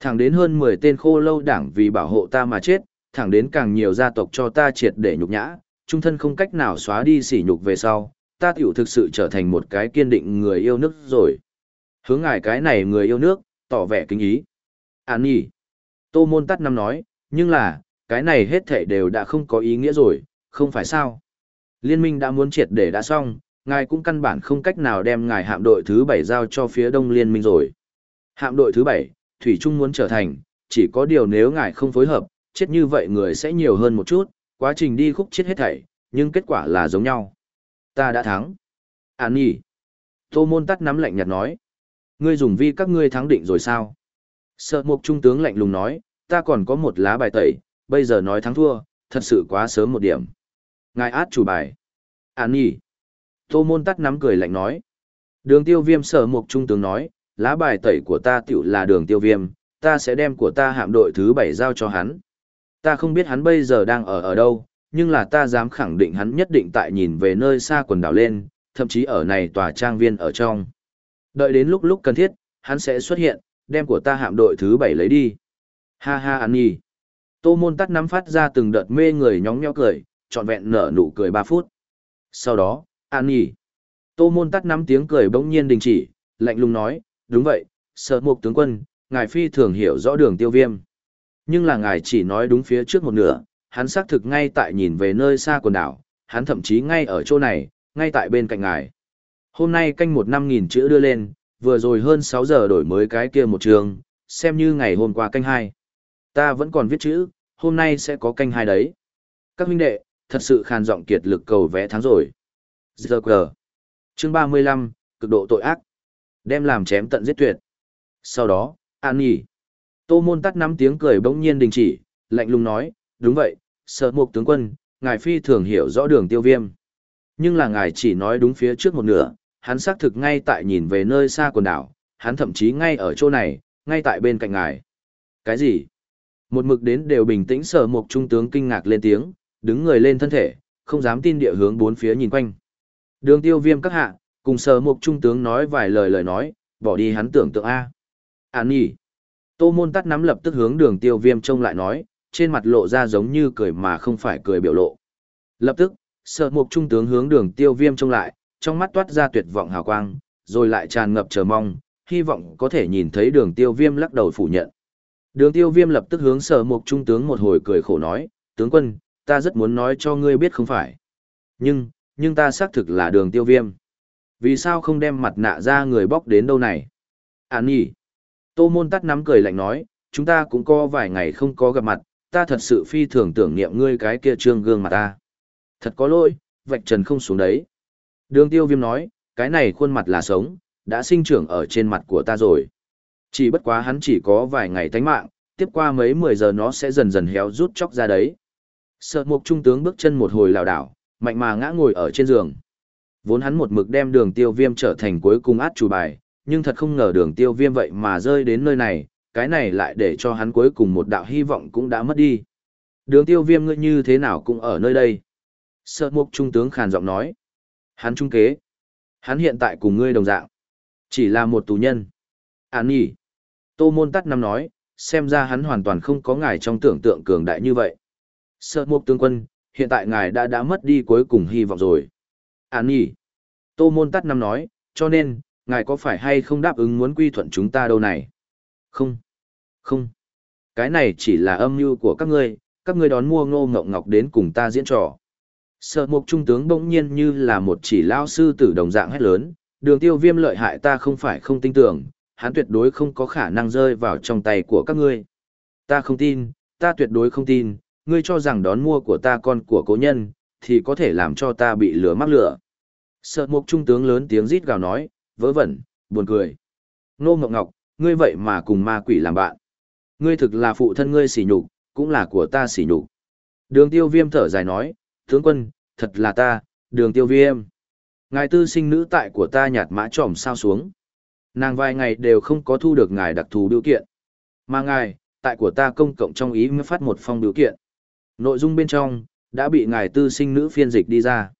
Thẳng đến hơn 10 tên khô lâu đảng vì bảo hộ ta mà chết, thẳng đến càng nhiều gia tộc cho ta triệt để nhục nhã, trung thân không cách nào xóa đi sỉ nhục về sau, ta tiểu thực sự trở thành một cái kiên định người yêu nước rồi. Hướng ngài cái này người yêu nước, tỏ vẻ kính ý. An nhỉ. Tô môn tắt năm nói, nhưng là, cái này hết thảy đều đã không có ý nghĩa rồi, không phải sao. Liên minh đã muốn triệt để đã xong, ngài cũng căn bản không cách nào đem ngài hạm đội thứ bảy giao cho phía đông liên minh rồi. Hạm đội thứ bảy, Thủy Trung muốn trở thành, chỉ có điều nếu ngài không phối hợp, chết như vậy người sẽ nhiều hơn một chút, quá trình đi khúc chết hết thảy, nhưng kết quả là giống nhau. Ta đã thắng. An nhỉ. Tô môn tắt nắm lạnh nhạt nói. Ngươi dùng vi các ngươi thắng định rồi sao? Sợ mục trung tướng lạnh lùng nói, ta còn có một lá bài tẩy, bây giờ nói thắng thua, thật sự quá sớm một điểm. Ngài át chủ bài. An nhỉ. Tô môn tắt nắm cười lạnh nói. Đường tiêu viêm sở mục trung tướng nói, lá bài tẩy của ta tiểu là đường tiêu viêm, ta sẽ đem của ta hạm đội thứ bảy giao cho hắn. Ta không biết hắn bây giờ đang ở ở đâu, nhưng là ta dám khẳng định hắn nhất định tại nhìn về nơi xa quần đảo lên, thậm chí ở này tòa trang viên ở trong. Đợi đến lúc lúc cần thiết, hắn sẽ xuất hiện, đem của ta hạm đội thứ bảy lấy đi. Ha ha ăn nhi. Tô môn tắt nắm phát ra từng đợt mê người nhóng nhó cười, trọn vẹn nở nụ cười 3 phút. Sau đó, an nhi. Tô môn tắt nắm tiếng cười bỗng nhiên đình chỉ, lạnh lùng nói, đúng vậy, sợ mục tướng quân, ngài phi thường hiểu rõ đường tiêu viêm. Nhưng là ngài chỉ nói đúng phía trước một nửa, hắn xác thực ngay tại nhìn về nơi xa quần đảo, hắn thậm chí ngay ở chỗ này, ngay tại bên cạnh ngài. Hôm nay canh một năm nghìn chữ đưa lên, vừa rồi hơn 6 giờ đổi mới cái kia một trường, xem như ngày hôm qua canh hai. Ta vẫn còn viết chữ, hôm nay sẽ có canh hai đấy. Các huynh đệ, thật sự khàn giọng kiệt lực cầu vẽ thắng rồi. Giờ cờ. Chương 35, cực độ tội ác. Đem làm chém tận giết tuyệt. Sau đó, an nghỉ. Tô môn tắt nắm tiếng cười bỗng nhiên đình chỉ, lạnh lùng nói, đúng vậy, sợ mục tướng quân, ngài phi thường hiểu rõ đường tiêu viêm. Nhưng là ngài chỉ nói đúng phía trước một nửa, hắn xác thực ngay tại nhìn về nơi xa quần đảo, hắn thậm chí ngay ở chỗ này, ngay tại bên cạnh ngài. Cái gì? Một mực đến đều bình tĩnh sở mục trung tướng kinh ngạc lên tiếng, đứng người lên thân thể, không dám tin địa hướng bốn phía nhìn quanh. Đường tiêu viêm các hạ, cùng sở mục trung tướng nói vài lời lời nói, bỏ đi hắn tưởng tượng A. Án nhỉ. Tô môn tắt nắm lập tức hướng đường tiêu viêm trông lại nói, trên mặt lộ ra giống như cười mà không phải cười biểu lộ. Lập tức, sở mục trung tướng hướng đường tiêu viêm trông lại, trong mắt toát ra tuyệt vọng hào quang, rồi lại tràn ngập chờ mong, hy vọng có thể nhìn thấy đường tiêu viêm lắc đầu phủ nhận. Đường tiêu viêm lập tức hướng sở mục trung tướng một hồi cười khổ nói, tướng quân, ta rất muốn nói cho ngươi biết không phải. Nhưng, nhưng ta xác thực là đường tiêu viêm. Vì sao không đem mặt nạ ra người bóc đến đâu này? À nhỉ? Tô môn tắt nắm cười lạnh nói, chúng ta cũng có vài ngày không có gặp mặt, ta thật sự phi thường tưởng niệm ngươi cái kia trương gương mặt ta. Thật có lỗi, vạch trần không xuống đấy. Đường tiêu viêm nói, cái này khuôn mặt là sống, đã sinh trưởng ở trên mặt của ta rồi. Chỉ bất quá hắn chỉ có vài ngày tánh mạng, tiếp qua mấy mười giờ nó sẽ dần dần héo rút chóc ra đấy. Sợ mục trung tướng bước chân một hồi lào đảo, mạnh mà ngã ngồi ở trên giường. Vốn hắn một mực đem đường tiêu viêm trở thành cuối cùng át chủ bài, nhưng thật không ngờ đường tiêu viêm vậy mà rơi đến nơi này, cái này lại để cho hắn cuối cùng một đạo hy vọng cũng đã mất đi. Đường tiêu viêm ngươi như thế nào cũng ở nơi đây. Sợ mục trung tướng khàn giọng nói. Hắn trung kế. Hắn hiện tại cùng ngươi đồng dạng. Chỉ là một tù nhân. Án nhỉ. Tô môn tắt năm nói, xem ra hắn hoàn toàn không có ngài trong tưởng tượng cường đại như vậy. Sợ mục tướng quân, hiện tại ngài đã đã mất đi cuối cùng hy vọng rồi. Án nhỉ. Tô môn tắt năm nói, cho nên, ngài có phải hay không đáp ứng muốn quy thuận chúng ta đâu này? Không. Không. Cái này chỉ là âm mưu của các ngươi, các ngươi đón mua ngô ngọc ngọc đến cùng ta diễn trò. Sợ mục trung tướng bỗng nhiên như là một chỉ lao sư tử đồng dạng hét lớn, đường tiêu viêm lợi hại ta không phải không tin tưởng, hắn tuyệt đối không có khả năng rơi vào trong tay của các ngươi. Ta không tin, ta tuyệt đối không tin, ngươi cho rằng đón mua của ta con của cố nhân, thì có thể làm cho ta bị lửa mắc lửa. Sợ mục trung tướng lớn tiếng rít gào nói, vớ vẩn, buồn cười. Nô Ngọc Ngọc, ngươi vậy mà cùng ma quỷ làm bạn. Ngươi thực là phụ thân ngươi sỉ nhục, cũng là của ta sỉ nhục. Đường tiêu viêm thở dài nói, tướng quân, thật là ta, đường tiêu viêm. Ngài tư sinh nữ tại của ta nhạt mã trỏm sao xuống. Nàng vài ngày đều không có thu được ngài đặc thù biểu kiện. Mà ngài, tại của ta công cộng trong ý mới phát một phong biểu kiện. Nội dung bên trong, đã bị ngài tư sinh nữ phiên dịch đi ra.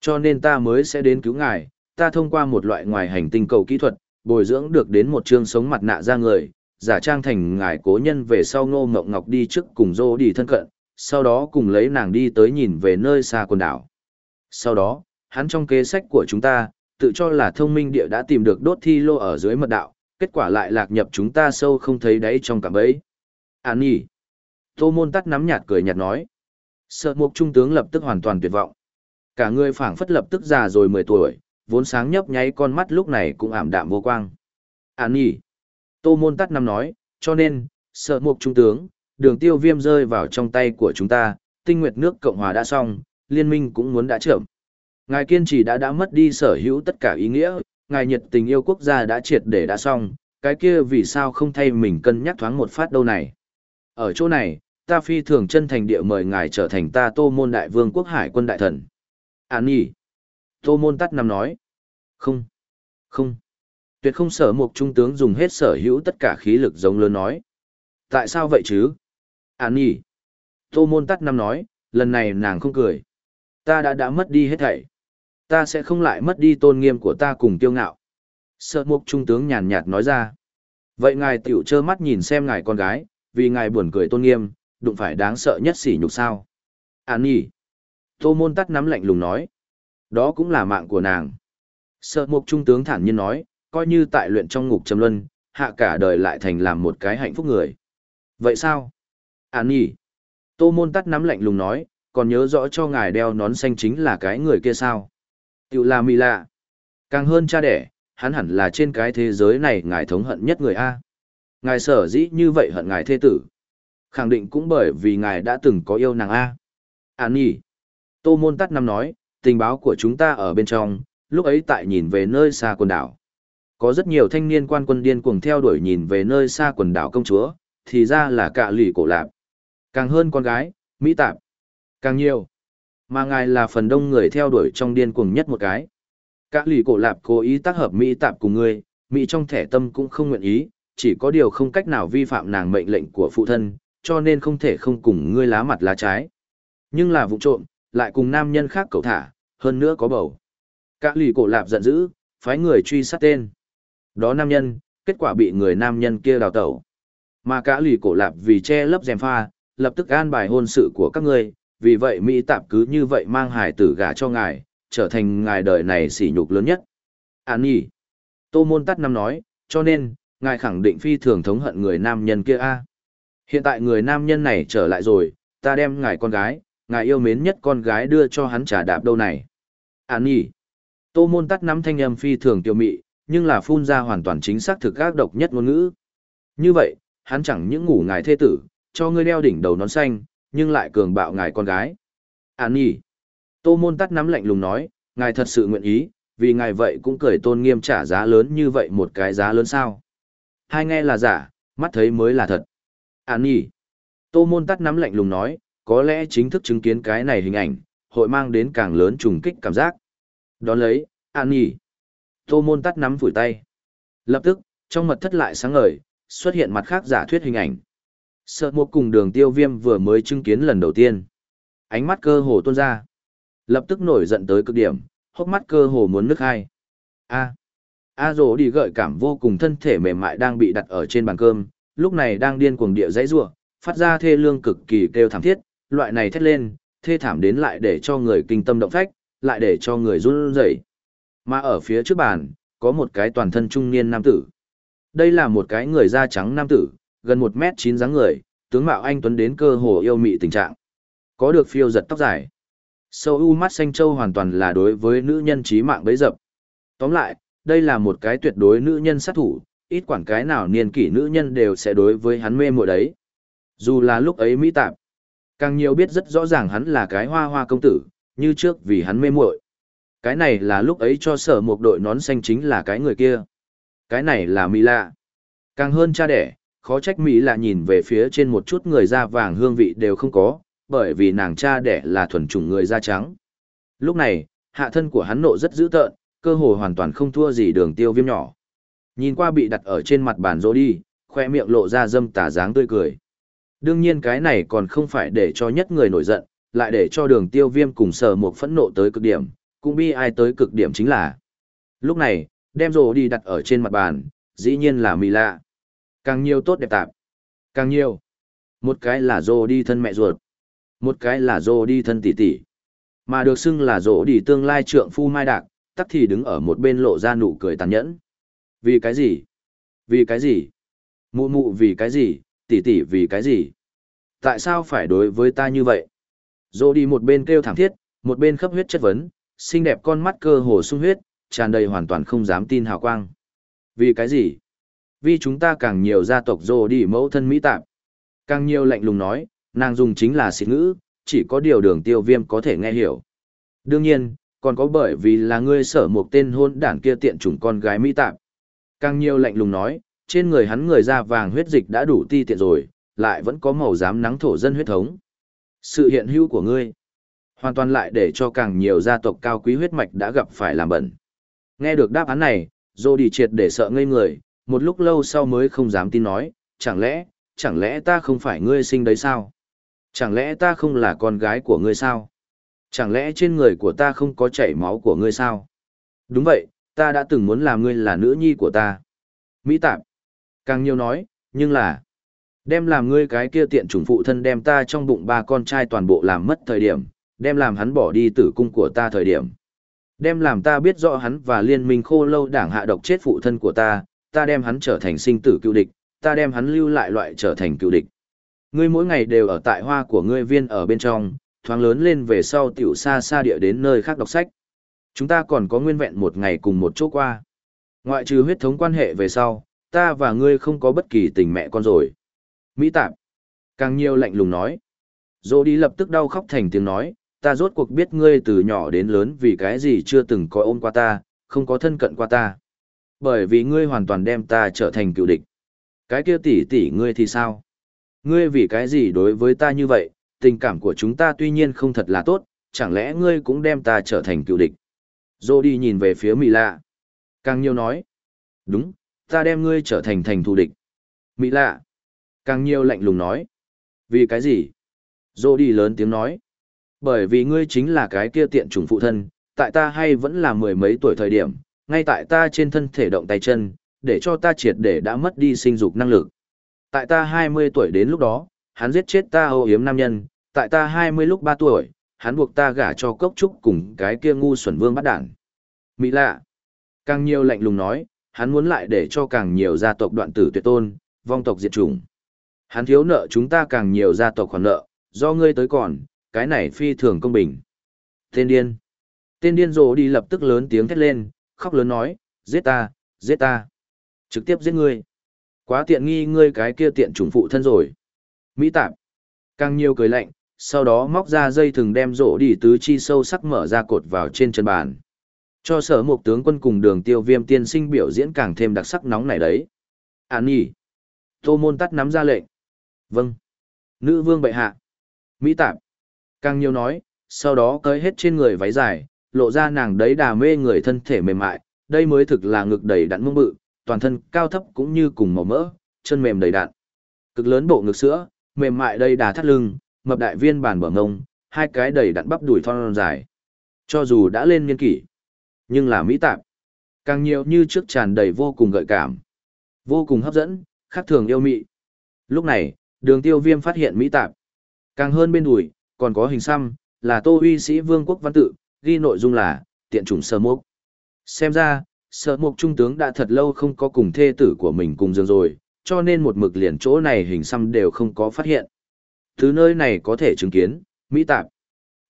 Cho nên ta mới sẽ đến cứu ngài, ta thông qua một loại ngoài hành tinh cầu kỹ thuật, bồi dưỡng được đến một chương sống mặt nạ ra người, giả trang thành ngài cố nhân về sau ngô mộng ngọc đi trước cùng dô đi thân cận, sau đó cùng lấy nàng đi tới nhìn về nơi xa quần đảo. Sau đó, hắn trong kế sách của chúng ta, tự cho là thông minh địa đã tìm được đốt thi lô ở dưới mật đạo, kết quả lại lạc nhập chúng ta sâu không thấy đáy trong cả bẫy. An nhỉ. Tô môn tắt nắm nhạt cười nhạt nói. Sợ mục trung tướng lập tức hoàn toàn tuyệt vọng. Cả người phảng phất lập tức già rồi 10 tuổi, vốn sáng nhấp nháy con mắt lúc này cũng ảm đạm vô quang. An nhỉ. Tô môn tắt năm nói, cho nên, sợ mục trung tướng, đường tiêu viêm rơi vào trong tay của chúng ta, tinh nguyệt nước Cộng Hòa đã xong, liên minh cũng muốn đã trưởng. Ngài kiên trì đã đã mất đi sở hữu tất cả ý nghĩa, ngài nhiệt tình yêu quốc gia đã triệt để đã xong, cái kia vì sao không thay mình cân nhắc thoáng một phát đâu này. Ở chỗ này, ta phi thường chân thành địa mời ngài trở thành ta tô môn đại vương quốc hải quân đại thần. Án nhỉ? Tô môn tắt nằm nói. Không. Không. Tuyệt không sở một trung tướng dùng hết sở hữu tất cả khí lực giống lớn nói. Tại sao vậy chứ? Án nhỉ? Tô môn tắt nằm nói, lần này nàng không cười. Ta đã đã mất đi hết thảy. Ta sẽ không lại mất đi tôn nghiêm của ta cùng tiêu ngạo. Sợ mục trung tướng nhàn nhạt nói ra. Vậy ngài tiểu trơ mắt nhìn xem ngài con gái, vì ngài buồn cười tôn nghiêm, đụng phải đáng sợ nhất sỉ nhục sao. Án nhỉ. Tô môn tắt nắm lạnh lùng nói. Đó cũng là mạng của nàng. Sợ mục trung tướng thản nhiên nói, coi như tại luyện trong ngục trầm luân, hạ cả đời lại thành làm một cái hạnh phúc người. Vậy sao? à nhỉ. Tô môn tắt nắm lạnh lùng nói, còn nhớ rõ cho ngài đeo nón xanh chính là cái người kia sao? Tiểu là mì lạ. Càng hơn cha đẻ, hắn hẳn là trên cái thế giới này ngài thống hận nhất người A. Ngài sở dĩ như vậy hận ngài thê tử. Khẳng định cũng bởi vì ngài đã từng có yêu nàng A. à nhỉ. Tô môn tắt năm nói, tình báo của chúng ta ở bên trong, lúc ấy tại nhìn về nơi xa quần đảo. Có rất nhiều thanh niên quan quân điên cuồng theo đuổi nhìn về nơi xa quần đảo công chúa, thì ra là cả lỷ cổ lạp. Càng hơn con gái, Mỹ tạp. Càng nhiều. Mà ngài là phần đông người theo đuổi trong điên cuồng nhất một cái. Cả lỷ cổ lạp cố ý tác hợp Mỹ tạp cùng ngươi, Mỹ trong thẻ tâm cũng không nguyện ý, chỉ có điều không cách nào vi phạm nàng mệnh lệnh của phụ thân, cho nên không thể không cùng ngươi lá mặt lá trái. Nhưng là vụ trộm, lại cùng nam nhân khác cầu thả, hơn nữa có bầu. Cả lì cổ lạp giận dữ, phái người truy sát tên. Đó nam nhân, kết quả bị người nam nhân kia đào tẩu. Mà cả lì cổ lạp vì che lấp dèm pha, lập tức an bài hôn sự của các ngươi, vì vậy Mỹ tạp cứ như vậy mang hải tử gả cho ngài, trở thành ngài đời này sỉ nhục lớn nhất. An nhỉ. Tô môn tắt năm nói, cho nên, ngài khẳng định phi thường thống hận người nam nhân kia a. Hiện tại người nam nhân này trở lại rồi, ta đem ngài con gái, ngài yêu mến nhất con gái đưa cho hắn trả đạp đâu này. à nhỉ. Tô môn tắt nắm thanh âm phi thường tiêu mị, nhưng là phun ra hoàn toàn chính xác thực ác độc nhất ngôn ngữ. Như vậy, hắn chẳng những ngủ ngài thê tử, cho ngươi đeo đỉnh đầu nón xanh, nhưng lại cường bạo ngài con gái. à nhỉ. Tô môn tắt nắm lạnh lùng nói, ngài thật sự nguyện ý, vì ngài vậy cũng cởi tôn nghiêm trả giá lớn như vậy một cái giá lớn sao. Hai nghe là giả, mắt thấy mới là thật. à nhỉ. Tô môn tắt nắm lạnh lùng nói, có lẽ chính thức chứng kiến cái này hình ảnh, hội mang đến càng lớn trùng kích cảm giác. Đón lấy, An nhỉ. Tô môn tắt nắm phủi tay. Lập tức, trong mật thất lại sáng ngời, xuất hiện mặt khác giả thuyết hình ảnh. Sợ một cùng đường tiêu viêm vừa mới chứng kiến lần đầu tiên. Ánh mắt cơ hồ tuôn ra. Lập tức nổi giận tới cực điểm, hốc mắt cơ hồ muốn nước hai. A. A rổ đi gợi cảm vô cùng thân thể mềm mại đang bị đặt ở trên bàn cơm, lúc này đang điên cuồng địa dãy rủa, phát ra thê lương cực kỳ kêu thảm thiết, loại này thét lên, thê thảm đến lại để cho người kinh tâm động phách, lại để cho người run rẩy. Mà ở phía trước bàn, có một cái toàn thân trung niên nam tử. Đây là một cái người da trắng nam tử, gần một m chín dáng người, tướng mạo anh tuấn đến cơ hồ yêu mị tình trạng. Có được phiêu giật tóc dài. Sâu u mắt xanh châu hoàn toàn là đối với nữ nhân trí mạng bấy dập. Tóm lại, đây là một cái tuyệt đối nữ nhân sát thủ, ít quản cái nào niên kỷ nữ nhân đều sẽ đối với hắn mê mội đấy. Dù là lúc ấy mỹ tạp, càng nhiều biết rất rõ ràng hắn là cái hoa hoa công tử, như trước vì hắn mê muội. Cái này là lúc ấy cho sở một đội nón xanh chính là cái người kia. Cái này là Mỹ lạ. Càng hơn cha đẻ, khó trách Mỹ lạ nhìn về phía trên một chút người da vàng hương vị đều không có, bởi vì nàng cha đẻ là thuần chủng người da trắng. Lúc này, hạ thân của hắn nộ rất dữ tợn, cơ hồ hoàn toàn không thua gì đường tiêu viêm nhỏ. Nhìn qua bị đặt ở trên mặt bàn rô đi, khoe miệng lộ ra dâm tà dáng tươi cười. Đương nhiên cái này còn không phải để cho nhất người nổi giận, lại để cho đường tiêu viêm cùng sờ một phẫn nộ tới cực điểm, cũng bi ai tới cực điểm chính là. Lúc này, đem rô đi đặt ở trên mặt bàn, dĩ nhiên là mì lạ. Càng nhiều tốt đẹp tạp. Càng nhiều. Một cái là rô đi thân mẹ ruột. Một cái là rô đi thân tỷ tỷ. Mà được xưng là rô đi tương lai trượng phu mai đạc, tắc thì đứng ở một bên lộ ra nụ cười tàn nhẫn. Vì cái gì? Vì cái gì? Mụ mụ vì cái gì? Tỷ tỷ vì cái gì? Tại sao phải đối với ta như vậy? Dô đi một bên kêu thẳng thiết, một bên khắp huyết chất vấn, xinh đẹp con mắt cơ hồ sung huyết, tràn đầy hoàn toàn không dám tin hào quang. Vì cái gì? Vì chúng ta càng nhiều gia tộc dô đi mẫu thân Mỹ tạp. Càng nhiều lạnh lùng nói, nàng dùng chính là xịt ngữ, chỉ có điều đường tiêu viêm có thể nghe hiểu. Đương nhiên, còn có bởi vì là ngươi sở một tên hôn đảng kia tiện chủng con gái Mỹ tạp. Càng nhiều lạnh lùng nói, trên người hắn người da vàng huyết dịch đã đủ ti tiện rồi, lại vẫn có màu dám nắng thổ dân huyết thống. Sự hiện hữu của ngươi, hoàn toàn lại để cho càng nhiều gia tộc cao quý huyết mạch đã gặp phải làm bẩn. Nghe được đáp án này, Dô đi triệt để sợ ngây người, một lúc lâu sau mới không dám tin nói, chẳng lẽ, chẳng lẽ ta không phải ngươi sinh đấy sao? Chẳng lẽ ta không là con gái của ngươi sao? Chẳng lẽ trên người của ta không có chảy máu của ngươi sao? Đúng vậy, ta đã từng muốn làm ngươi là nữ nhi của ta. Mỹ tạp. Càng nhiều nói, nhưng là... Đem làm ngươi cái kia tiện chủng phụ thân đem ta trong bụng ba con trai toàn bộ làm mất thời điểm, đem làm hắn bỏ đi tử cung của ta thời điểm. Đem làm ta biết rõ hắn và liên minh khô lâu đảng hạ độc chết phụ thân của ta, ta đem hắn trở thành sinh tử cựu địch, ta đem hắn lưu lại loại trở thành cựu địch. Ngươi mỗi ngày đều ở tại hoa của ngươi viên ở bên trong, thoáng lớn lên về sau tiểu xa xa địa đến nơi khác đọc sách. Chúng ta còn có nguyên vẹn một ngày cùng một chỗ qua. Ngoại trừ huyết thống quan hệ về sau, ta và ngươi không có bất kỳ tình mẹ con rồi. Mỹ tạp. Càng nhiều lạnh lùng nói. Dô đi lập tức đau khóc thành tiếng nói, ta rốt cuộc biết ngươi từ nhỏ đến lớn vì cái gì chưa từng có ôm qua ta, không có thân cận qua ta. Bởi vì ngươi hoàn toàn đem ta trở thành cựu địch. Cái kia tỷ tỷ ngươi thì sao? Ngươi vì cái gì đối với ta như vậy, tình cảm của chúng ta tuy nhiên không thật là tốt, chẳng lẽ ngươi cũng đem ta trở thành cựu địch? Dô đi nhìn về phía Mỹ lạ. Càng nhiều nói. Đúng, ta đem ngươi trở thành thành thù địch. Mỹ lạ. Càng nhiều lạnh lùng nói. Vì cái gì? Dô đi lớn tiếng nói. Bởi vì ngươi chính là cái kia tiện chủng phụ thân, tại ta hay vẫn là mười mấy tuổi thời điểm, ngay tại ta trên thân thể động tay chân, để cho ta triệt để đã mất đi sinh dục năng lực. Tại ta 20 tuổi đến lúc đó, hắn giết chết ta ô hiếm nam nhân, tại ta 20 lúc 3 tuổi, hắn buộc ta gả cho cốc trúc cùng cái kia ngu xuẩn vương bắt đản. Mỹ lạ. Càng nhiều lạnh lùng nói, hắn muốn lại để cho càng nhiều gia tộc đoạn tử tuyệt tôn, vong tộc diệt chủng. Hắn thiếu nợ chúng ta càng nhiều gia tộc khoản nợ, do ngươi tới còn, cái này phi thường công bình. Tên điên. Tên điên rồ đi lập tức lớn tiếng thét lên, khóc lớn nói, giết ta, giết ta. Trực tiếp giết ngươi. Quá tiện nghi ngươi cái kia tiện chủng phụ thân rồi. Mỹ tạp. Càng nhiều cười lạnh, sau đó móc ra dây thừng đem rổ đi tứ chi sâu sắc mở ra cột vào trên chân bàn. Cho sở một tướng quân cùng đường tiêu viêm tiên sinh biểu diễn càng thêm đặc sắc nóng này đấy. Án nhỉ. Tô môn tắt nắm ra lệnh. Vâng. Nữ vương bệ hạ. Mỹ tạp. Càng nhiều nói, sau đó cởi hết trên người váy dài, lộ ra nàng đấy đà mê người thân thể mềm mại, đây mới thực là ngực đầy đặn mông bự, toàn thân cao thấp cũng như cùng màu mỡ, chân mềm đầy đặn. Cực lớn bộ ngực sữa, mềm mại đầy đà thắt lưng, mập đại viên bản bờ ngông, hai cái đầy đặn bắp đùi thon dài. Cho dù đã lên niên kỷ, nhưng là mỹ tạp. Càng nhiều như trước tràn đầy vô cùng gợi cảm, vô cùng hấp dẫn, khác thường yêu mị. Lúc này, đường tiêu viêm phát hiện mỹ tạp. Càng hơn bên đùi, còn có hình xăm, là tô uy sĩ vương quốc văn tự, ghi nội dung là, tiện chủng sơ mốc. Xem ra, sơ mục trung tướng đã thật lâu không có cùng thê tử của mình cùng giường rồi, cho nên một mực liền chỗ này hình xăm đều không có phát hiện. Thứ nơi này có thể chứng kiến, Mỹ tạp.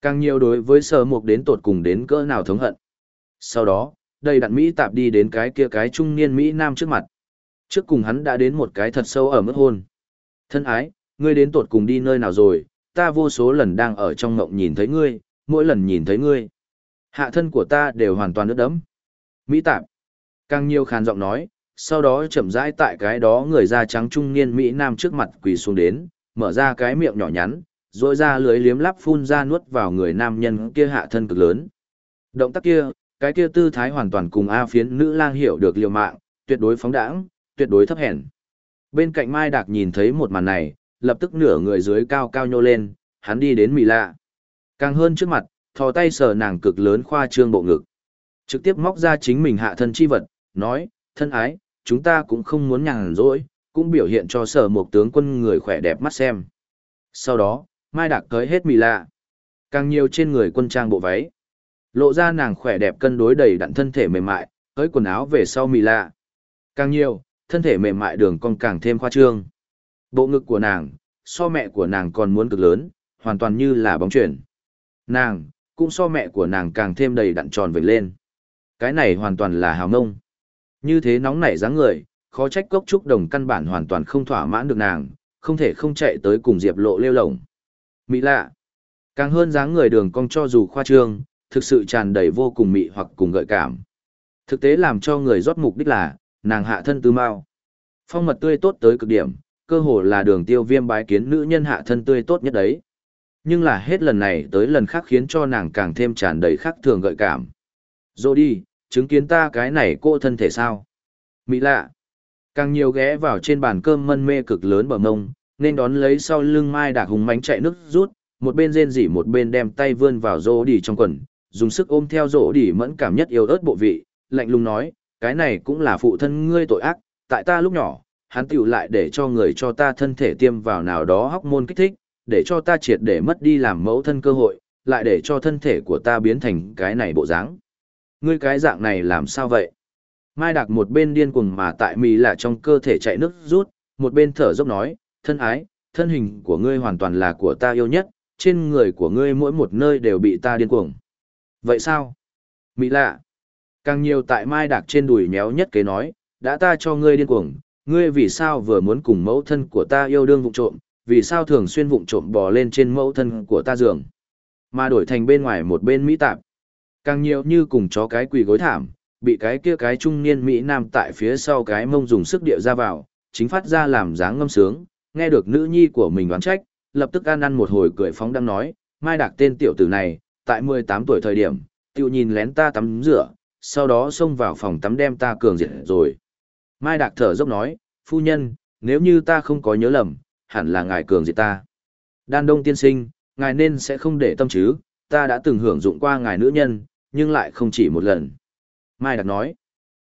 Càng nhiều đối với sơ mục đến tột cùng đến cỡ nào thống hận. Sau đó, đây đặn Mỹ tạp đi đến cái kia cái trung niên Mỹ Nam trước mặt. Trước cùng hắn đã đến một cái thật sâu ở mức hôn. Thân ái, ngươi đến tột cùng đi nơi nào rồi, ta vô số lần đang ở trong ngộng nhìn thấy ngươi, mỗi lần nhìn thấy ngươi. Hạ thân của ta đều hoàn toàn ướt đẫm. Mỹ tạp. Càng nhiều khàn giọng nói, sau đó chậm rãi tại cái đó người da trắng trung niên Mỹ Nam trước mặt quỳ xuống đến, mở ra cái miệng nhỏ nhắn, rồi ra lưới liếm lắp phun ra nuốt vào người nam nhân kia hạ thân cực lớn. Động tác kia, cái kia tư thái hoàn toàn cùng A phiến nữ lang hiểu được liều mạng, tuyệt đối phóng đãng, tuyệt đối thấp hèn. Bên cạnh Mai Đạc nhìn thấy một màn này, lập tức nửa người dưới cao cao nhô lên, hắn đi đến Mỹ lạ. Càng hơn trước mặt, thò tay sờ nàng cực lớn khoa trương bộ ngực. Trực tiếp móc ra chính mình hạ thân chi vật, nói, thân ái, chúng ta cũng không muốn nhàn rỗi, cũng biểu hiện cho sở một tướng quân người khỏe đẹp mắt xem. Sau đó, Mai Đạc cởi hết mì lạ. Càng nhiều trên người quân trang bộ váy lộ ra nàng khỏe đẹp cân đối đầy đặn thân thể mềm mại, tới quần áo về sau mì lạ. Càng nhiều, thân thể mềm mại đường cong càng thêm khoa trương. Bộ ngực của nàng, so mẹ của nàng còn muốn cực lớn, hoàn toàn như là bóng chuyển. Nàng, cũng so mẹ của nàng càng thêm đầy đặn tròn vệt lên. Cái này hoàn toàn là hào ngông. Như thế nóng nảy dáng người, khó trách cốc trúc đồng căn bản hoàn toàn không thỏa mãn được nàng, không thể không chạy tới cùng Diệp Lộ lêu lồng. Mỹ lạ. Càng hơn dáng người đường cong cho dù khoa trương, thực sự tràn đầy vô cùng mị hoặc cùng gợi cảm. Thực tế làm cho người rót mục đích là, nàng hạ thân tư mao. Phong mật tươi tốt tới cực điểm, cơ hồ là đường tiêu viêm bái kiến nữ nhân hạ thân tươi tốt nhất đấy. Nhưng là hết lần này tới lần khác khiến cho nàng càng thêm tràn đầy khác thường gợi cảm. Rồi đi, chứng kiến ta cái này cô thân thể sao? Mỹ lạ. Càng nhiều ghé vào trên bàn cơm mân mê cực lớn bờ mông, nên đón lấy sau lưng mai đạc hùng mánh chạy nước rút, một bên rên rỉ một bên đem tay vươn vào rô đi trong quần, dùng sức ôm theo rỗ đỉ mẫn cảm nhất yêu ớt bộ vị, lạnh lùng nói, cái này cũng là phụ thân ngươi tội ác, tại ta lúc nhỏ, hắn tiểu lại để cho người cho ta thân thể tiêm vào nào đó hóc môn kích thích, để cho ta triệt để mất đi làm mẫu thân cơ hội, lại để cho thân thể của ta biến thành cái này bộ dáng. Ngươi cái dạng này làm sao vậy? Mai Đạc một bên điên cuồng mà tại mì là trong cơ thể chạy nước rút, một bên thở dốc nói, thân ái, thân hình của ngươi hoàn toàn là của ta yêu nhất, trên người của ngươi mỗi một nơi đều bị ta điên cuồng. Vậy sao? Mỹ lạ. Càng nhiều tại Mai Đạc trên đùi méo nhất kế nói, đã ta cho ngươi điên cuồng, ngươi vì sao vừa muốn cùng mẫu thân của ta yêu đương vụng trộm, vì sao thường xuyên vụng trộm bò lên trên mẫu thân của ta giường, mà đổi thành bên ngoài một bên Mỹ tạp. Càng nhiều như cùng chó cái quỳ gối thảm, bị cái kia cái trung niên Mỹ Nam tại phía sau cái mông dùng sức điệu ra vào, chính phát ra làm dáng ngâm sướng, nghe được nữ nhi của mình đoán trách, lập tức ăn ăn một hồi cười phóng đang nói, mai đạc tên tiểu tử này, tại 18 tuổi thời điểm, tiêu nhìn lén ta tắm rửa, sau đó xông vào phòng tắm đem ta cường diệt rồi. Mai đạc thở dốc nói, phu nhân, nếu như ta không có nhớ lầm, hẳn là ngài cường diệt ta. Đan đông tiên sinh, ngài nên sẽ không để tâm chứ, ta đã từng hưởng dụng qua ngài nữ nhân, nhưng lại không chỉ một lần. Mai Đạc nói,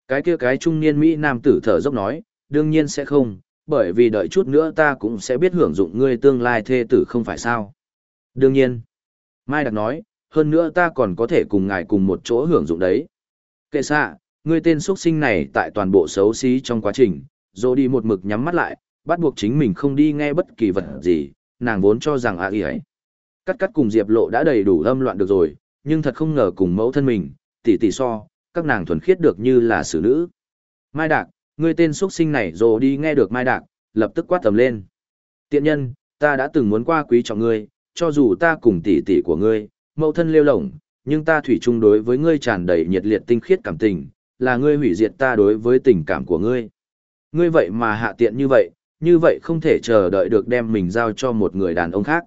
cái kia cái trung niên Mỹ Nam tử thở dốc nói, đương nhiên sẽ không, bởi vì đợi chút nữa ta cũng sẽ biết hưởng dụng ngươi tương lai thê tử không phải sao. Đương nhiên, Mai Đạt nói, hơn nữa ta còn có thể cùng ngài cùng một chỗ hưởng dụng đấy. Kệ xạ, ngươi tên xuất sinh này tại toàn bộ xấu xí trong quá trình, rồi đi một mực nhắm mắt lại, bắt buộc chính mình không đi nghe bất kỳ vật gì, nàng vốn cho rằng à ý ấy. Cắt cắt cùng Diệp Lộ đã đầy đủ âm loạn được rồi, nhưng thật không ngờ cùng mẫu thân mình, tỷ tỷ so, các nàng thuần khiết được như là xử nữ. Mai Đạc, ngươi tên xuất sinh này rồi đi nghe được Mai Đạc, lập tức quát tầm lên. Tiện nhân, ta đã từng muốn qua quý trọng ngươi, cho dù ta cùng tỷ tỷ của ngươi, mẫu thân liêu lổng, nhưng ta thủy chung đối với ngươi tràn đầy nhiệt liệt tinh khiết cảm tình, là ngươi hủy diệt ta đối với tình cảm của ngươi. Ngươi vậy mà hạ tiện như vậy, như vậy không thể chờ đợi được đem mình giao cho một người đàn ông khác.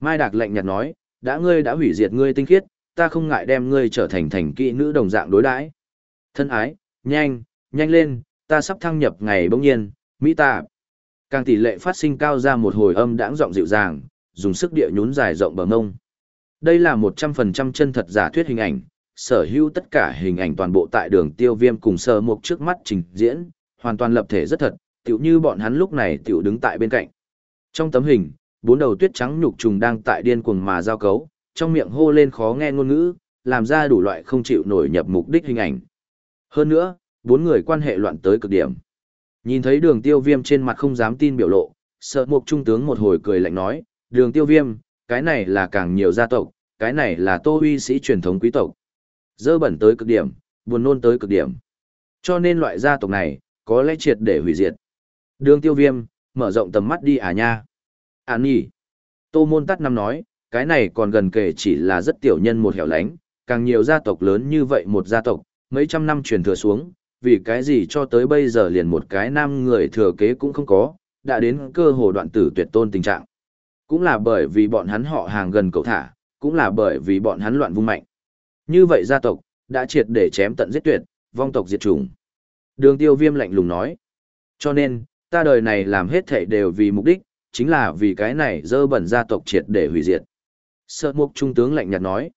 Mai Đạc lạnh nhạt nói, đã ngươi đã hủy diệt ngươi tinh khiết, ta không ngại đem ngươi trở thành thành kỵ nữ đồng dạng đối đãi. Thân ái, nhanh, nhanh lên, ta sắp thăng nhập ngày bỗng nhiên, Mỹ ta. Càng tỷ lệ phát sinh cao ra một hồi âm đãng giọng dịu dàng, dùng sức địa nhún dài rộng bờ ngông. Đây là 100% chân thật giả thuyết hình ảnh, sở hữu tất cả hình ảnh toàn bộ tại đường tiêu viêm cùng sơ mục trước mắt trình diễn, hoàn toàn lập thể rất thật, tiểu như bọn hắn lúc này tiểu đứng tại bên cạnh. Trong tấm hình, bốn đầu tuyết trắng nhục trùng đang tại điên cuồng mà giao cấu, trong miệng hô lên khó nghe ngôn ngữ, làm ra đủ loại không chịu nổi nhập mục đích hình ảnh. Hơn nữa, bốn người quan hệ loạn tới cực điểm. Nhìn thấy đường tiêu viêm trên mặt không dám tin biểu lộ, sợ mục trung tướng một hồi cười lạnh nói, đường tiêu viêm, cái này là càng nhiều gia tộc, cái này là tô huy sĩ truyền thống quý tộc. Dơ bẩn tới cực điểm, buồn nôn tới cực điểm. Cho nên loại gia tộc này, có lẽ triệt để hủy diệt. Đường tiêu viêm, mở rộng tầm mắt đi à nha. À nhỉ. Tô môn tắt năm nói, cái này còn gần kể chỉ là rất tiểu nhân một hẻo lánh, càng nhiều gia tộc lớn như vậy một gia tộc, mấy trăm năm truyền thừa xuống, vì cái gì cho tới bây giờ liền một cái nam người thừa kế cũng không có, đã đến cơ hồ đoạn tử tuyệt tôn tình trạng. Cũng là bởi vì bọn hắn họ hàng gần cầu thả, cũng là bởi vì bọn hắn loạn vung mạnh. Như vậy gia tộc, đã triệt để chém tận giết tuyệt, vong tộc diệt chủng. Đường tiêu viêm lạnh lùng nói. Cho nên, ta đời này làm hết thảy đều vì mục đích, chính là vì cái này dơ bẩn gia tộc triệt để hủy diệt. Sợ mục trung tướng lạnh nhạt nói.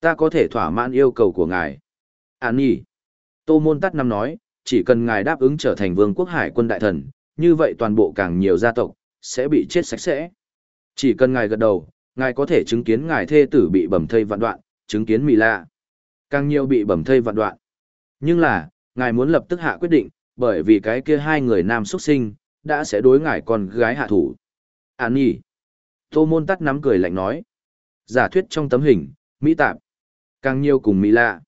Ta có thể thỏa mãn yêu cầu của ngài. Án nhỉ. Tô môn tắt năm nói, chỉ cần ngài đáp ứng trở thành vương quốc hải quân đại thần, như vậy toàn bộ càng nhiều gia tộc, sẽ bị chết sạch sẽ. Chỉ cần ngài gật đầu, ngài có thể chứng kiến ngài thê tử bị bầm thây vạn đoạn, chứng kiến mì lạ. Càng nhiều bị bầm thây vạn đoạn. Nhưng là, ngài muốn lập tức hạ quyết định, bởi vì cái kia hai người nam xuất sinh, đã sẽ đối ngài con gái hạ thủ. Án nhỉ. Tô môn tắt nắm cười lạnh nói. Giả thuyết trong tấm hình, Mỹ tạp. Càng nhiều cùng Mỹ lạ.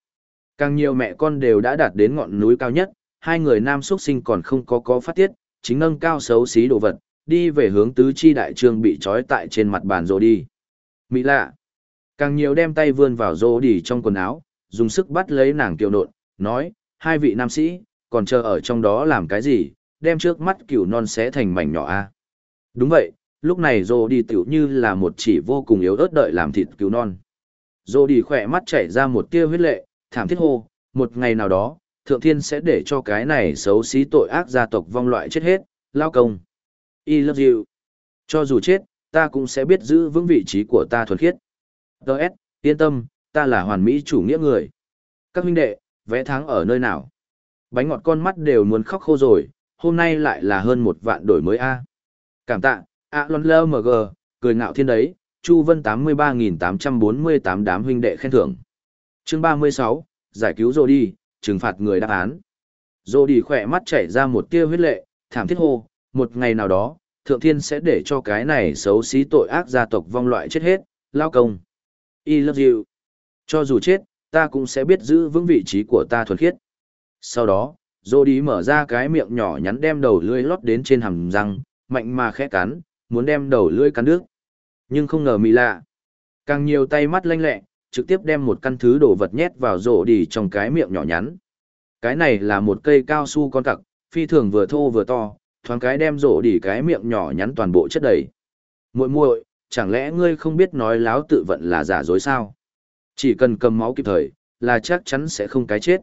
Càng nhiều mẹ con đều đã đạt đến ngọn núi cao nhất, hai người nam xuất sinh còn không có có phát tiết, chính nâng cao xấu xí đồ vật, đi về hướng tứ chi đại trương bị trói tại trên mặt bàn rô đi. Mỹ lạ. Càng nhiều đem tay vươn vào rô đi trong quần áo, dùng sức bắt lấy nàng kiều nộn, nói, hai vị nam sĩ, còn chờ ở trong đó làm cái gì, đem trước mắt cửu non xé thành mảnh nhỏ a Đúng vậy, lúc này rô đi tiểu như là một chỉ vô cùng yếu ớt đợi làm thịt cứu non. Rô đi khỏe mắt chảy ra một tia huyết lệ, thảm thiết hô, một ngày nào đó, thượng thiên sẽ để cho cái này xấu xí tội ác gia tộc vong loại chết hết, lao công. I love you. Cho dù chết, ta cũng sẽ biết giữ vững vị trí của ta thuần khiết. Đợt, yên tâm, ta là hoàn mỹ chủ nghĩa người. Các huynh đệ, vẽ tháng ở nơi nào? Bánh ngọt con mắt đều muốn khóc khô rồi, hôm nay lại là hơn một vạn đổi mới A. Cảm tạ, A Lon Lơ MG, cười ngạo thiên đấy, Chu Vân 83.848 đám huynh đệ khen thưởng. Chương 36, giải cứu rồi đi, trừng phạt người đáp án. Rồi đi khỏe mắt chảy ra một tia huyết lệ, thảm thiết hô, một ngày nào đó, thượng thiên sẽ để cho cái này xấu xí tội ác gia tộc vong loại chết hết, lao công. I love you. Cho dù chết, ta cũng sẽ biết giữ vững vị trí của ta thuần khiết. Sau đó, Dô đi mở ra cái miệng nhỏ nhắn đem đầu lưỡi lót đến trên hàm răng, mạnh mà khẽ cắn, muốn đem đầu lưỡi cắn nước. Nhưng không ngờ mì lạ. Càng nhiều tay mắt lanh lẹ, trực tiếp đem một căn thứ đồ vật nhét vào rổ đi trong cái miệng nhỏ nhắn. Cái này là một cây cao su con cặc, phi thường vừa thô vừa to, thoáng cái đem rổ đi cái miệng nhỏ nhắn toàn bộ chất đầy. Muội muội, chẳng lẽ ngươi không biết nói láo tự vận là giả dối sao? Chỉ cần cầm máu kịp thời, là chắc chắn sẽ không cái chết.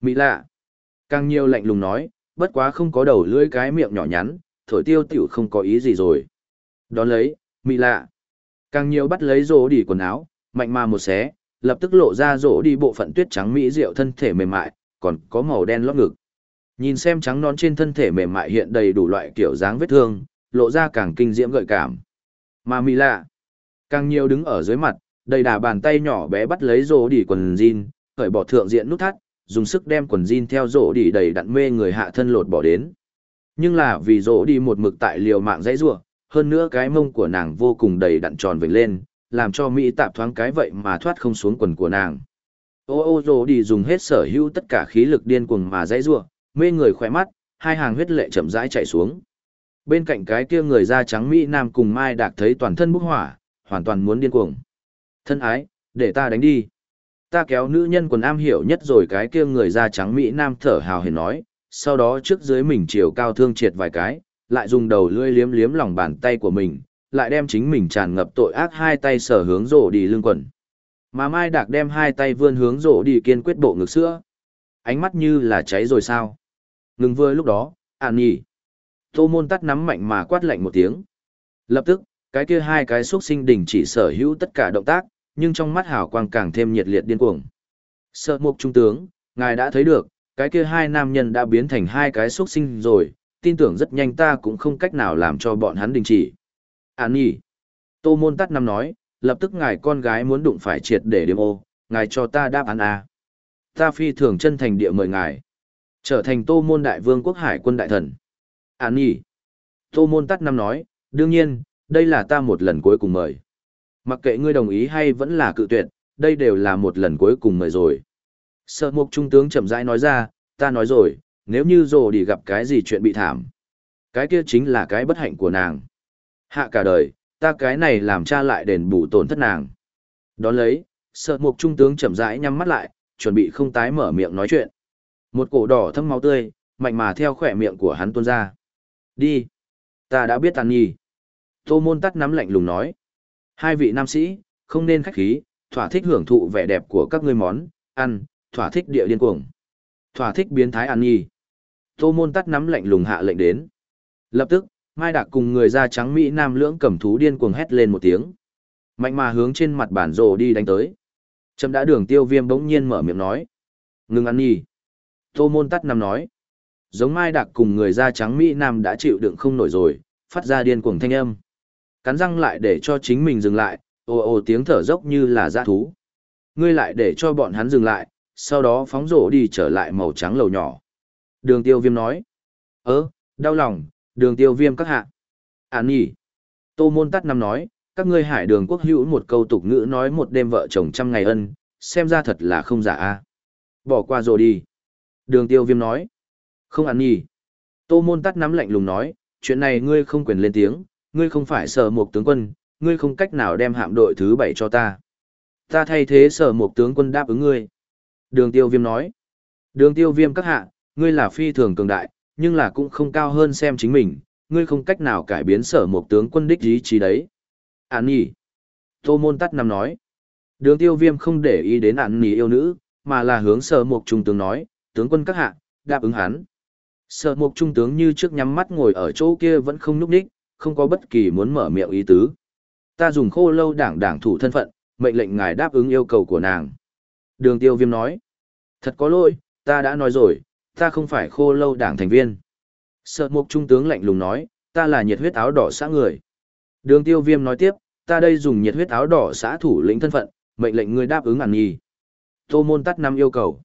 Mỹ lạ. Càng nhiều lạnh lùng nói, bất quá không có đầu lưỡi cái miệng nhỏ nhắn, thổi tiêu tiểu không có ý gì rồi. Đón lấy, Mỹ lạ. Càng nhiều bắt lấy rổ đi quần áo, mạnh mà một xé, lập tức lộ ra rổ đi bộ phận tuyết trắng mỹ diệu thân thể mềm mại, còn có màu đen lót ngực. Nhìn xem trắng non trên thân thể mềm mại hiện đầy đủ loại kiểu dáng vết thương, lộ ra càng kinh diễm gợi cảm. Mà Mỹ lạ, càng nhiều đứng ở dưới mặt, đầy đà bàn tay nhỏ bé bắt lấy rổ đi quần jean, cởi bỏ thượng diện nút thắt, dùng sức đem quần jean theo rổ đi đầy đặn mê người hạ thân lột bỏ đến. Nhưng là vì rổ đi một mực tại liều mạng dãy rủa, hơn nữa cái mông của nàng vô cùng đầy đặn tròn vểnh lên, làm cho Mỹ tạp thoáng cái vậy mà thoát không xuống quần của nàng. Ô ô rổ đi dùng hết sở hữu tất cả khí lực điên cuồng mà dãy rủa, mê người khỏe mắt, hai hàng huyết lệ chậm rãi chảy xuống. Bên cạnh cái kia người da trắng Mỹ Nam cùng Mai Đạc thấy toàn thân bốc hỏa, hoàn toàn muốn điên cuồng. Thân ái, để ta đánh đi. Ta kéo nữ nhân quần am hiểu nhất rồi cái kia người da trắng Mỹ Nam thở hào hển nói, sau đó trước dưới mình chiều cao thương triệt vài cái, lại dùng đầu lưỡi liếm liếm lòng bàn tay của mình, lại đem chính mình tràn ngập tội ác hai tay sở hướng rổ đi lưng quần. Mà Mai Đạc đem hai tay vươn hướng rổ đi kiên quyết bộ ngực sữa. Ánh mắt như là cháy rồi sao? Ngừng vừa lúc đó, ản nhỉ. Tô môn tắt nắm mạnh mà quát lạnh một tiếng. Lập tức, cái kia hai cái xuất sinh đình chỉ sở hữu tất cả động tác, nhưng trong mắt hào quang càng thêm nhiệt liệt điên cuồng. Sợ mục trung tướng, ngài đã thấy được, cái kia hai nam nhân đã biến thành hai cái xuất sinh rồi, tin tưởng rất nhanh ta cũng không cách nào làm cho bọn hắn đình chỉ. An nhỉ. Tô môn tắt năm nói, lập tức ngài con gái muốn đụng phải triệt để điểm ô, ngài cho ta đáp án A. Ta phi thường chân thành địa mời ngài. Trở thành tô môn đại vương quốc hải quân đại thần. Án nhỉ. Tô môn tắt năm nói, đương nhiên, đây là ta một lần cuối cùng mời. Mặc kệ ngươi đồng ý hay vẫn là cự tuyệt, đây đều là một lần cuối cùng mời rồi. Sợ mục trung tướng chậm rãi nói ra, ta nói rồi, nếu như rồ đi gặp cái gì chuyện bị thảm. Cái kia chính là cái bất hạnh của nàng. Hạ cả đời, ta cái này làm cha lại đền bù tổn thất nàng. Đón lấy, sợ mục trung tướng chậm rãi nhắm mắt lại, chuẩn bị không tái mở miệng nói chuyện. Một cổ đỏ thâm máu tươi, mạnh mà theo khỏe miệng của hắn tuôn ra. Đi. Ta đã biết tàn nhi. Tô môn tắt nắm lạnh lùng nói. Hai vị nam sĩ, không nên khách khí, thỏa thích hưởng thụ vẻ đẹp của các ngươi món, ăn, thỏa thích địa điên cuồng. Thỏa thích biến thái ăn nhi. Tô môn tắt nắm lạnh lùng hạ lệnh đến. Lập tức, Mai Đạc cùng người da trắng Mỹ Nam lưỡng cầm thú điên cuồng hét lên một tiếng. Mạnh mà hướng trên mặt bản rồ đi đánh tới. Trâm đã đường tiêu viêm bỗng nhiên mở miệng nói. Ngừng ăn nhi. Tô môn tắt nằm nói. Giống Mai Đạc cùng người da trắng Mỹ Nam đã chịu đựng không nổi rồi, phát ra điên cuồng thanh âm. Cắn răng lại để cho chính mình dừng lại, ồ ồ tiếng thở dốc như là dã thú. Ngươi lại để cho bọn hắn dừng lại, sau đó phóng rổ đi trở lại màu trắng lầu nhỏ. Đường tiêu viêm nói. Ơ, đau lòng, đường tiêu viêm các hạ. à nhỉ. Tô môn tắt năm nói, các ngươi hải đường quốc hữu một câu tục ngữ nói một đêm vợ chồng trăm ngày ân, xem ra thật là không giả a Bỏ qua rồi đi. Đường tiêu viêm nói. Không ăn nhỉ. Tô môn tắt nắm lạnh lùng nói, chuyện này ngươi không quyền lên tiếng, ngươi không phải sở một tướng quân, ngươi không cách nào đem hạm đội thứ bảy cho ta. Ta thay thế sở một tướng quân đáp ứng ngươi. Đường tiêu viêm nói. Đường tiêu viêm các hạ, ngươi là phi thường cường đại, nhưng là cũng không cao hơn xem chính mình, ngươi không cách nào cải biến sở một tướng quân đích ý chí đấy. Án nhỉ. Tô môn tắt nằm nói. Đường tiêu viêm không để ý đến án nhỉ yêu nữ, mà là hướng sở một trung tướng nói, tướng quân các hạ, đáp ứng hắn. Sở mục trung tướng như trước nhắm mắt ngồi ở chỗ kia vẫn không núp đích, không có bất kỳ muốn mở miệng ý tứ. Ta dùng khô lâu đảng đảng thủ thân phận, mệnh lệnh ngài đáp ứng yêu cầu của nàng. Đường tiêu viêm nói. Thật có lỗi, ta đã nói rồi, ta không phải khô lâu đảng thành viên. Sợ mục trung tướng lạnh lùng nói, ta là nhiệt huyết áo đỏ xã người. Đường tiêu viêm nói tiếp, ta đây dùng nhiệt huyết áo đỏ xã thủ lĩnh thân phận, mệnh lệnh người đáp ứng ản nghi. Tô môn tắt năm yêu cầu.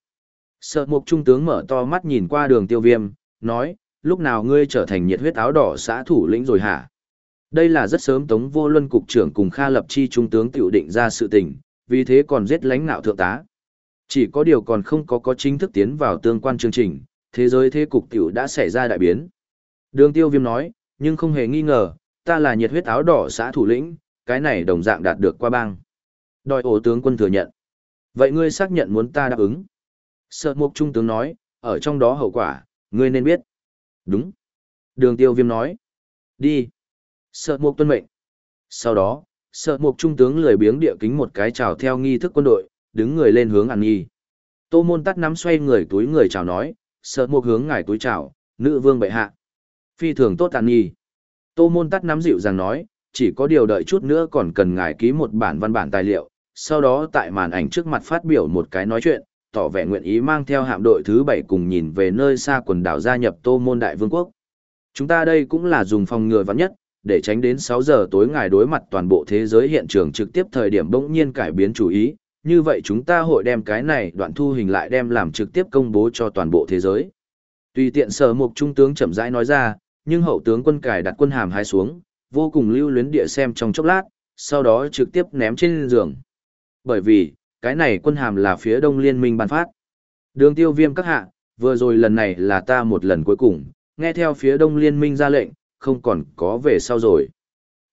Sợ mục trung tướng mở to mắt nhìn qua đường tiêu viêm, nói, lúc nào ngươi trở thành nhiệt huyết áo đỏ xã thủ lĩnh rồi hả? Đây là rất sớm Tống Vô Luân cục trưởng cùng Kha Lập Chi trung tướng tiểu định ra sự tình, vì thế còn giết lãnh nạo thượng tá. Chỉ có điều còn không có có chính thức tiến vào tương quan chương trình, thế giới thế cục tiểu đã xảy ra đại biến. Đường tiêu viêm nói, nhưng không hề nghi ngờ, ta là nhiệt huyết áo đỏ xã thủ lĩnh, cái này đồng dạng đạt được qua bang. Đòi ổ tướng quân thừa nhận. Vậy ngươi xác nhận muốn ta đáp ứng. Sợ mục trung tướng nói, ở trong đó hậu quả, ngươi nên biết. Đúng. Đường tiêu viêm nói. Đi. Sợ mục tuân mệnh. Sau đó, sợ mục trung tướng lười biếng địa kính một cái chào theo nghi thức quân đội, đứng người lên hướng ăn nghi. Tô môn tắt nắm xoay người túi người chào nói, sợ mục hướng ngài túi chào, nữ vương bệ hạ. Phi thường tốt ăn nghi. Tô môn tắt nắm dịu rằng nói, chỉ có điều đợi chút nữa còn cần ngài ký một bản văn bản tài liệu, sau đó tại màn ảnh trước mặt phát biểu một cái nói chuyện, tỏ vẻ nguyện ý mang theo hạm đội thứ bảy cùng nhìn về nơi xa quần đảo gia nhập Tô môn đại vương quốc. Chúng ta đây cũng là dùng phòng ngừa vắn nhất, để tránh đến 6 giờ tối ngài đối mặt toàn bộ thế giới hiện trường trực tiếp thời điểm bỗng nhiên cải biến chủ ý, như vậy chúng ta hội đem cái này đoạn thu hình lại đem làm trực tiếp công bố cho toàn bộ thế giới. Tùy tiện sở mục trung tướng chậm rãi nói ra, nhưng hậu tướng quân cải đặt quân hàm hai xuống, vô cùng lưu luyến địa xem trong chốc lát, sau đó trực tiếp ném trên giường. Bởi vì, cái này quân hàm là phía đông liên minh ban phát. Đường tiêu viêm các hạ, vừa rồi lần này là ta một lần cuối cùng, nghe theo phía đông liên minh ra lệnh, không còn có về sau rồi.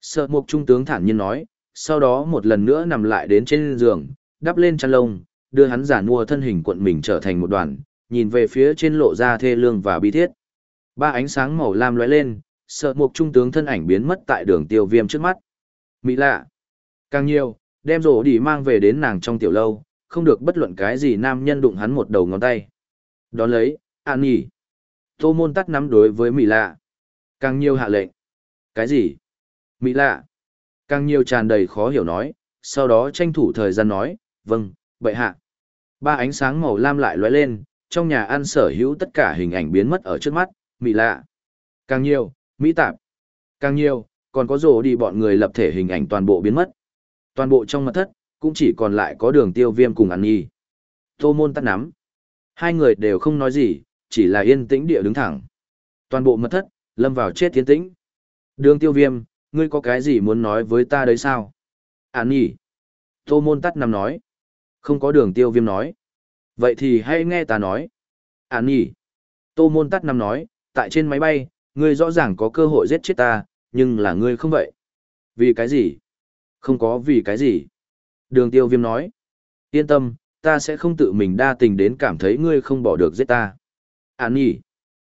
Sợ mục trung tướng thản nhiên nói, sau đó một lần nữa nằm lại đến trên giường, đắp lên chăn lông, đưa hắn giả mua thân hình cuộn mình trở thành một đoàn, nhìn về phía trên lộ ra thê lương và bi thiết. Ba ánh sáng màu lam lóe lên, sợ mục trung tướng thân ảnh biến mất tại đường tiêu viêm trước mắt. Mỹ lạ. Càng nhiều, đem rổ đi mang về đến nàng trong tiểu lâu, không được bất luận cái gì nam nhân đụng hắn một đầu ngón tay. Đón lấy, an nhỉ. Tô môn tắt nắm đối với Mỹ lạ. Càng nhiều hạ lệnh. Cái gì? Mỹ lạ. Càng nhiều tràn đầy khó hiểu nói, sau đó tranh thủ thời gian nói, vâng, bệ hạ. Ba ánh sáng màu lam lại lóe lên, trong nhà ăn sở hữu tất cả hình ảnh biến mất ở trước mắt, mỹ lạ. Càng nhiều, mỹ tạp. Càng nhiều, còn có rổ đi bọn người lập thể hình ảnh toàn bộ biến mất. Toàn bộ trong mật thất, cũng chỉ còn lại có đường tiêu viêm cùng ăn nhi. Tô môn tắt nắm. Hai người đều không nói gì, chỉ là yên tĩnh địa đứng thẳng. Toàn bộ mật thất, lâm vào chết tiến tĩnh. Đường tiêu viêm, ngươi có cái gì muốn nói với ta đấy sao? Án nhỉ? Tô môn tắt nằm nói. Không có đường tiêu viêm nói. Vậy thì hãy nghe ta nói. Án nhỉ? Tô môn tắt nằm nói, tại trên máy bay, ngươi rõ ràng có cơ hội giết chết ta, nhưng là ngươi không vậy. Vì cái gì? Không có vì cái gì. Đường tiêu viêm nói. Yên tâm, ta sẽ không tự mình đa tình đến cảm thấy ngươi không bỏ được giết ta. Án nhỉ?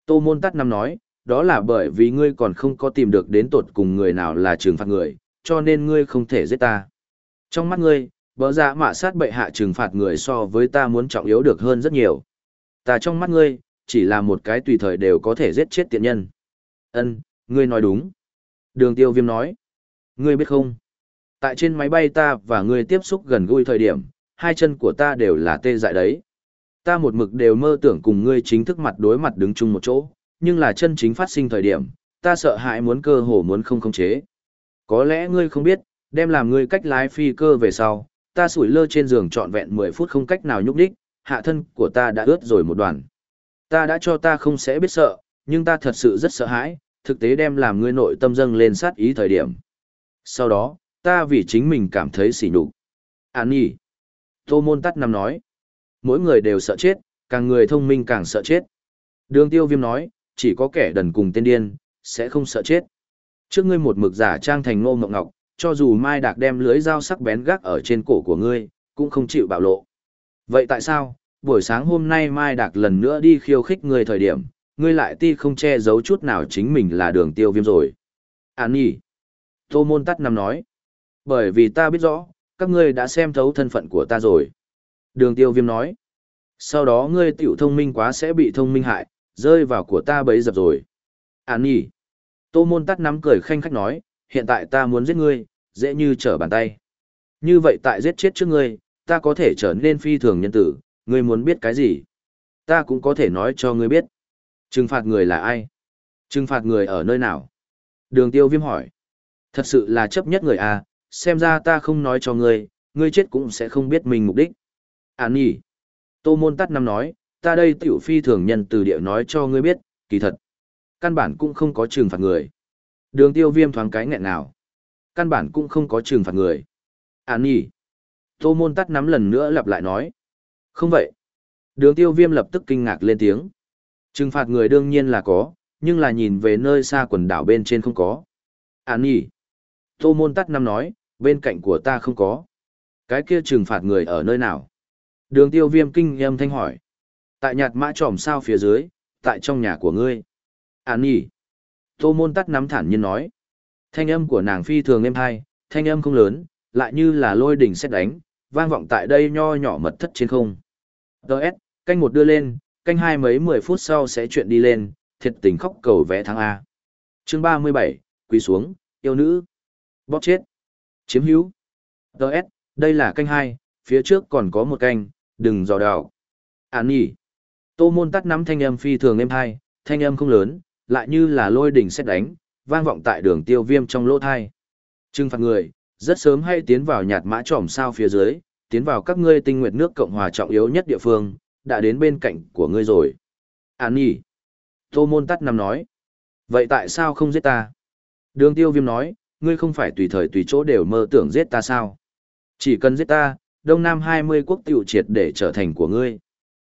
Tô môn tắt năm nói, đó là bởi vì ngươi còn không có tìm được đến tột cùng người nào là trừng phạt người, cho nên ngươi không thể giết ta. Trong mắt ngươi, bỡ dạ mạ sát bệ hạ trừng phạt người so với ta muốn trọng yếu được hơn rất nhiều. Ta trong mắt ngươi, chỉ là một cái tùy thời đều có thể giết chết tiện nhân. Ân, ngươi nói đúng. Đường tiêu viêm nói. Ngươi biết không? Tại trên máy bay ta và ngươi tiếp xúc gần gũi thời điểm, hai chân của ta đều là tê dại đấy. Ta một mực đều mơ tưởng cùng ngươi chính thức mặt đối mặt đứng chung một chỗ, nhưng là chân chính phát sinh thời điểm, ta sợ hãi muốn cơ hồ muốn không khống chế. Có lẽ ngươi không biết, đem làm ngươi cách lái phi cơ về sau, ta sủi lơ trên giường trọn vẹn 10 phút không cách nào nhúc đích, hạ thân của ta đã ướt rồi một đoàn. Ta đã cho ta không sẽ biết sợ, nhưng ta thật sự rất sợ hãi, thực tế đem làm ngươi nội tâm dâng lên sát ý thời điểm. Sau đó, ta vì chính mình cảm thấy sỉ nhục. An nhỉ. Tô môn tắt năm nói. Mỗi người đều sợ chết, càng người thông minh càng sợ chết. Đường tiêu viêm nói, chỉ có kẻ đần cùng tên điên, sẽ không sợ chết. Trước ngươi một mực giả trang thành ngô mộng ngọc, cho dù Mai Đạc đem lưới dao sắc bén gác ở trên cổ của ngươi, cũng không chịu bạo lộ. Vậy tại sao, buổi sáng hôm nay Mai Đạc lần nữa đi khiêu khích ngươi thời điểm, ngươi lại ti không che giấu chút nào chính mình là đường tiêu viêm rồi. Án nhỉ? Tô môn tắt nằm nói. Bởi vì ta biết rõ, các ngươi đã xem thấu thân phận của ta rồi. Đường tiêu viêm nói. Sau đó ngươi tiểu thông minh quá sẽ bị thông minh hại, rơi vào của ta bấy dập rồi. Án nhỉ? Tô môn tắt nắm cười khanh khách nói, hiện tại ta muốn giết ngươi, dễ như trở bàn tay. Như vậy tại giết chết trước ngươi, ta có thể trở nên phi thường nhân tử, ngươi muốn biết cái gì? Ta cũng có thể nói cho ngươi biết. Trừng phạt người là ai? Trừng phạt người ở nơi nào? Đường tiêu viêm hỏi. Thật sự là chấp nhất người à, xem ra ta không nói cho ngươi, ngươi chết cũng sẽ không biết mình mục đích. Án nhỉ. Tô môn tắt năm nói, ta đây tiểu phi thường nhân từ địa nói cho ngươi biết, kỳ thật. Căn bản cũng không có trừng phạt người. Đường tiêu viêm thoáng cái nghẹn nào. Căn bản cũng không có trừng phạt người. Án nhỉ. Tô môn tắt nắm lần nữa lặp lại nói. Không vậy. Đường tiêu viêm lập tức kinh ngạc lên tiếng. Trừng phạt người đương nhiên là có, nhưng là nhìn về nơi xa quần đảo bên trên không có. Án nhỉ. Tô môn tắt năm nói, bên cạnh của ta không có. Cái kia trừng phạt người ở nơi nào? Đường tiêu viêm kinh âm thanh hỏi. Tại nhạt mã tròm sao phía dưới, tại trong nhà của ngươi. Án nhỉ. Tô môn tắt nắm thản nhiên nói. Thanh âm của nàng phi thường êm hai, thanh âm không lớn, lại như là lôi đỉnh xét đánh, vang vọng tại đây nho nhỏ mật thất trên không. Đợt, canh một đưa lên, canh hai mấy mười phút sau sẽ chuyện đi lên, thiệt tình khóc cầu vẽ thắng A. chương ba mươi bảy quỳ xuống, yêu nữ. Bóp chết. Chiếm hữu. Đợt, đây là canh hai phía trước còn có một canh, đừng dò đào. Án nhỉ. Tô môn tắt nắm thanh âm phi thường êm hai, thanh âm không lớn, lại như là lôi đỉnh xét đánh, vang vọng tại đường tiêu viêm trong lỗ thai. Trừng phạt người, rất sớm hay tiến vào nhạt mã trỏm sao phía dưới, tiến vào các ngươi tinh nguyệt nước Cộng hòa trọng yếu nhất địa phương, đã đến bên cạnh của ngươi rồi. Án nhỉ. Tô môn tắt nằm nói. Vậy tại sao không giết ta? Đường tiêu viêm nói, ngươi không phải tùy thời tùy chỗ đều mơ tưởng giết ta sao? Chỉ cần giết ta, Đông Nam 20 quốc tiểu triệt để trở thành của ngươi.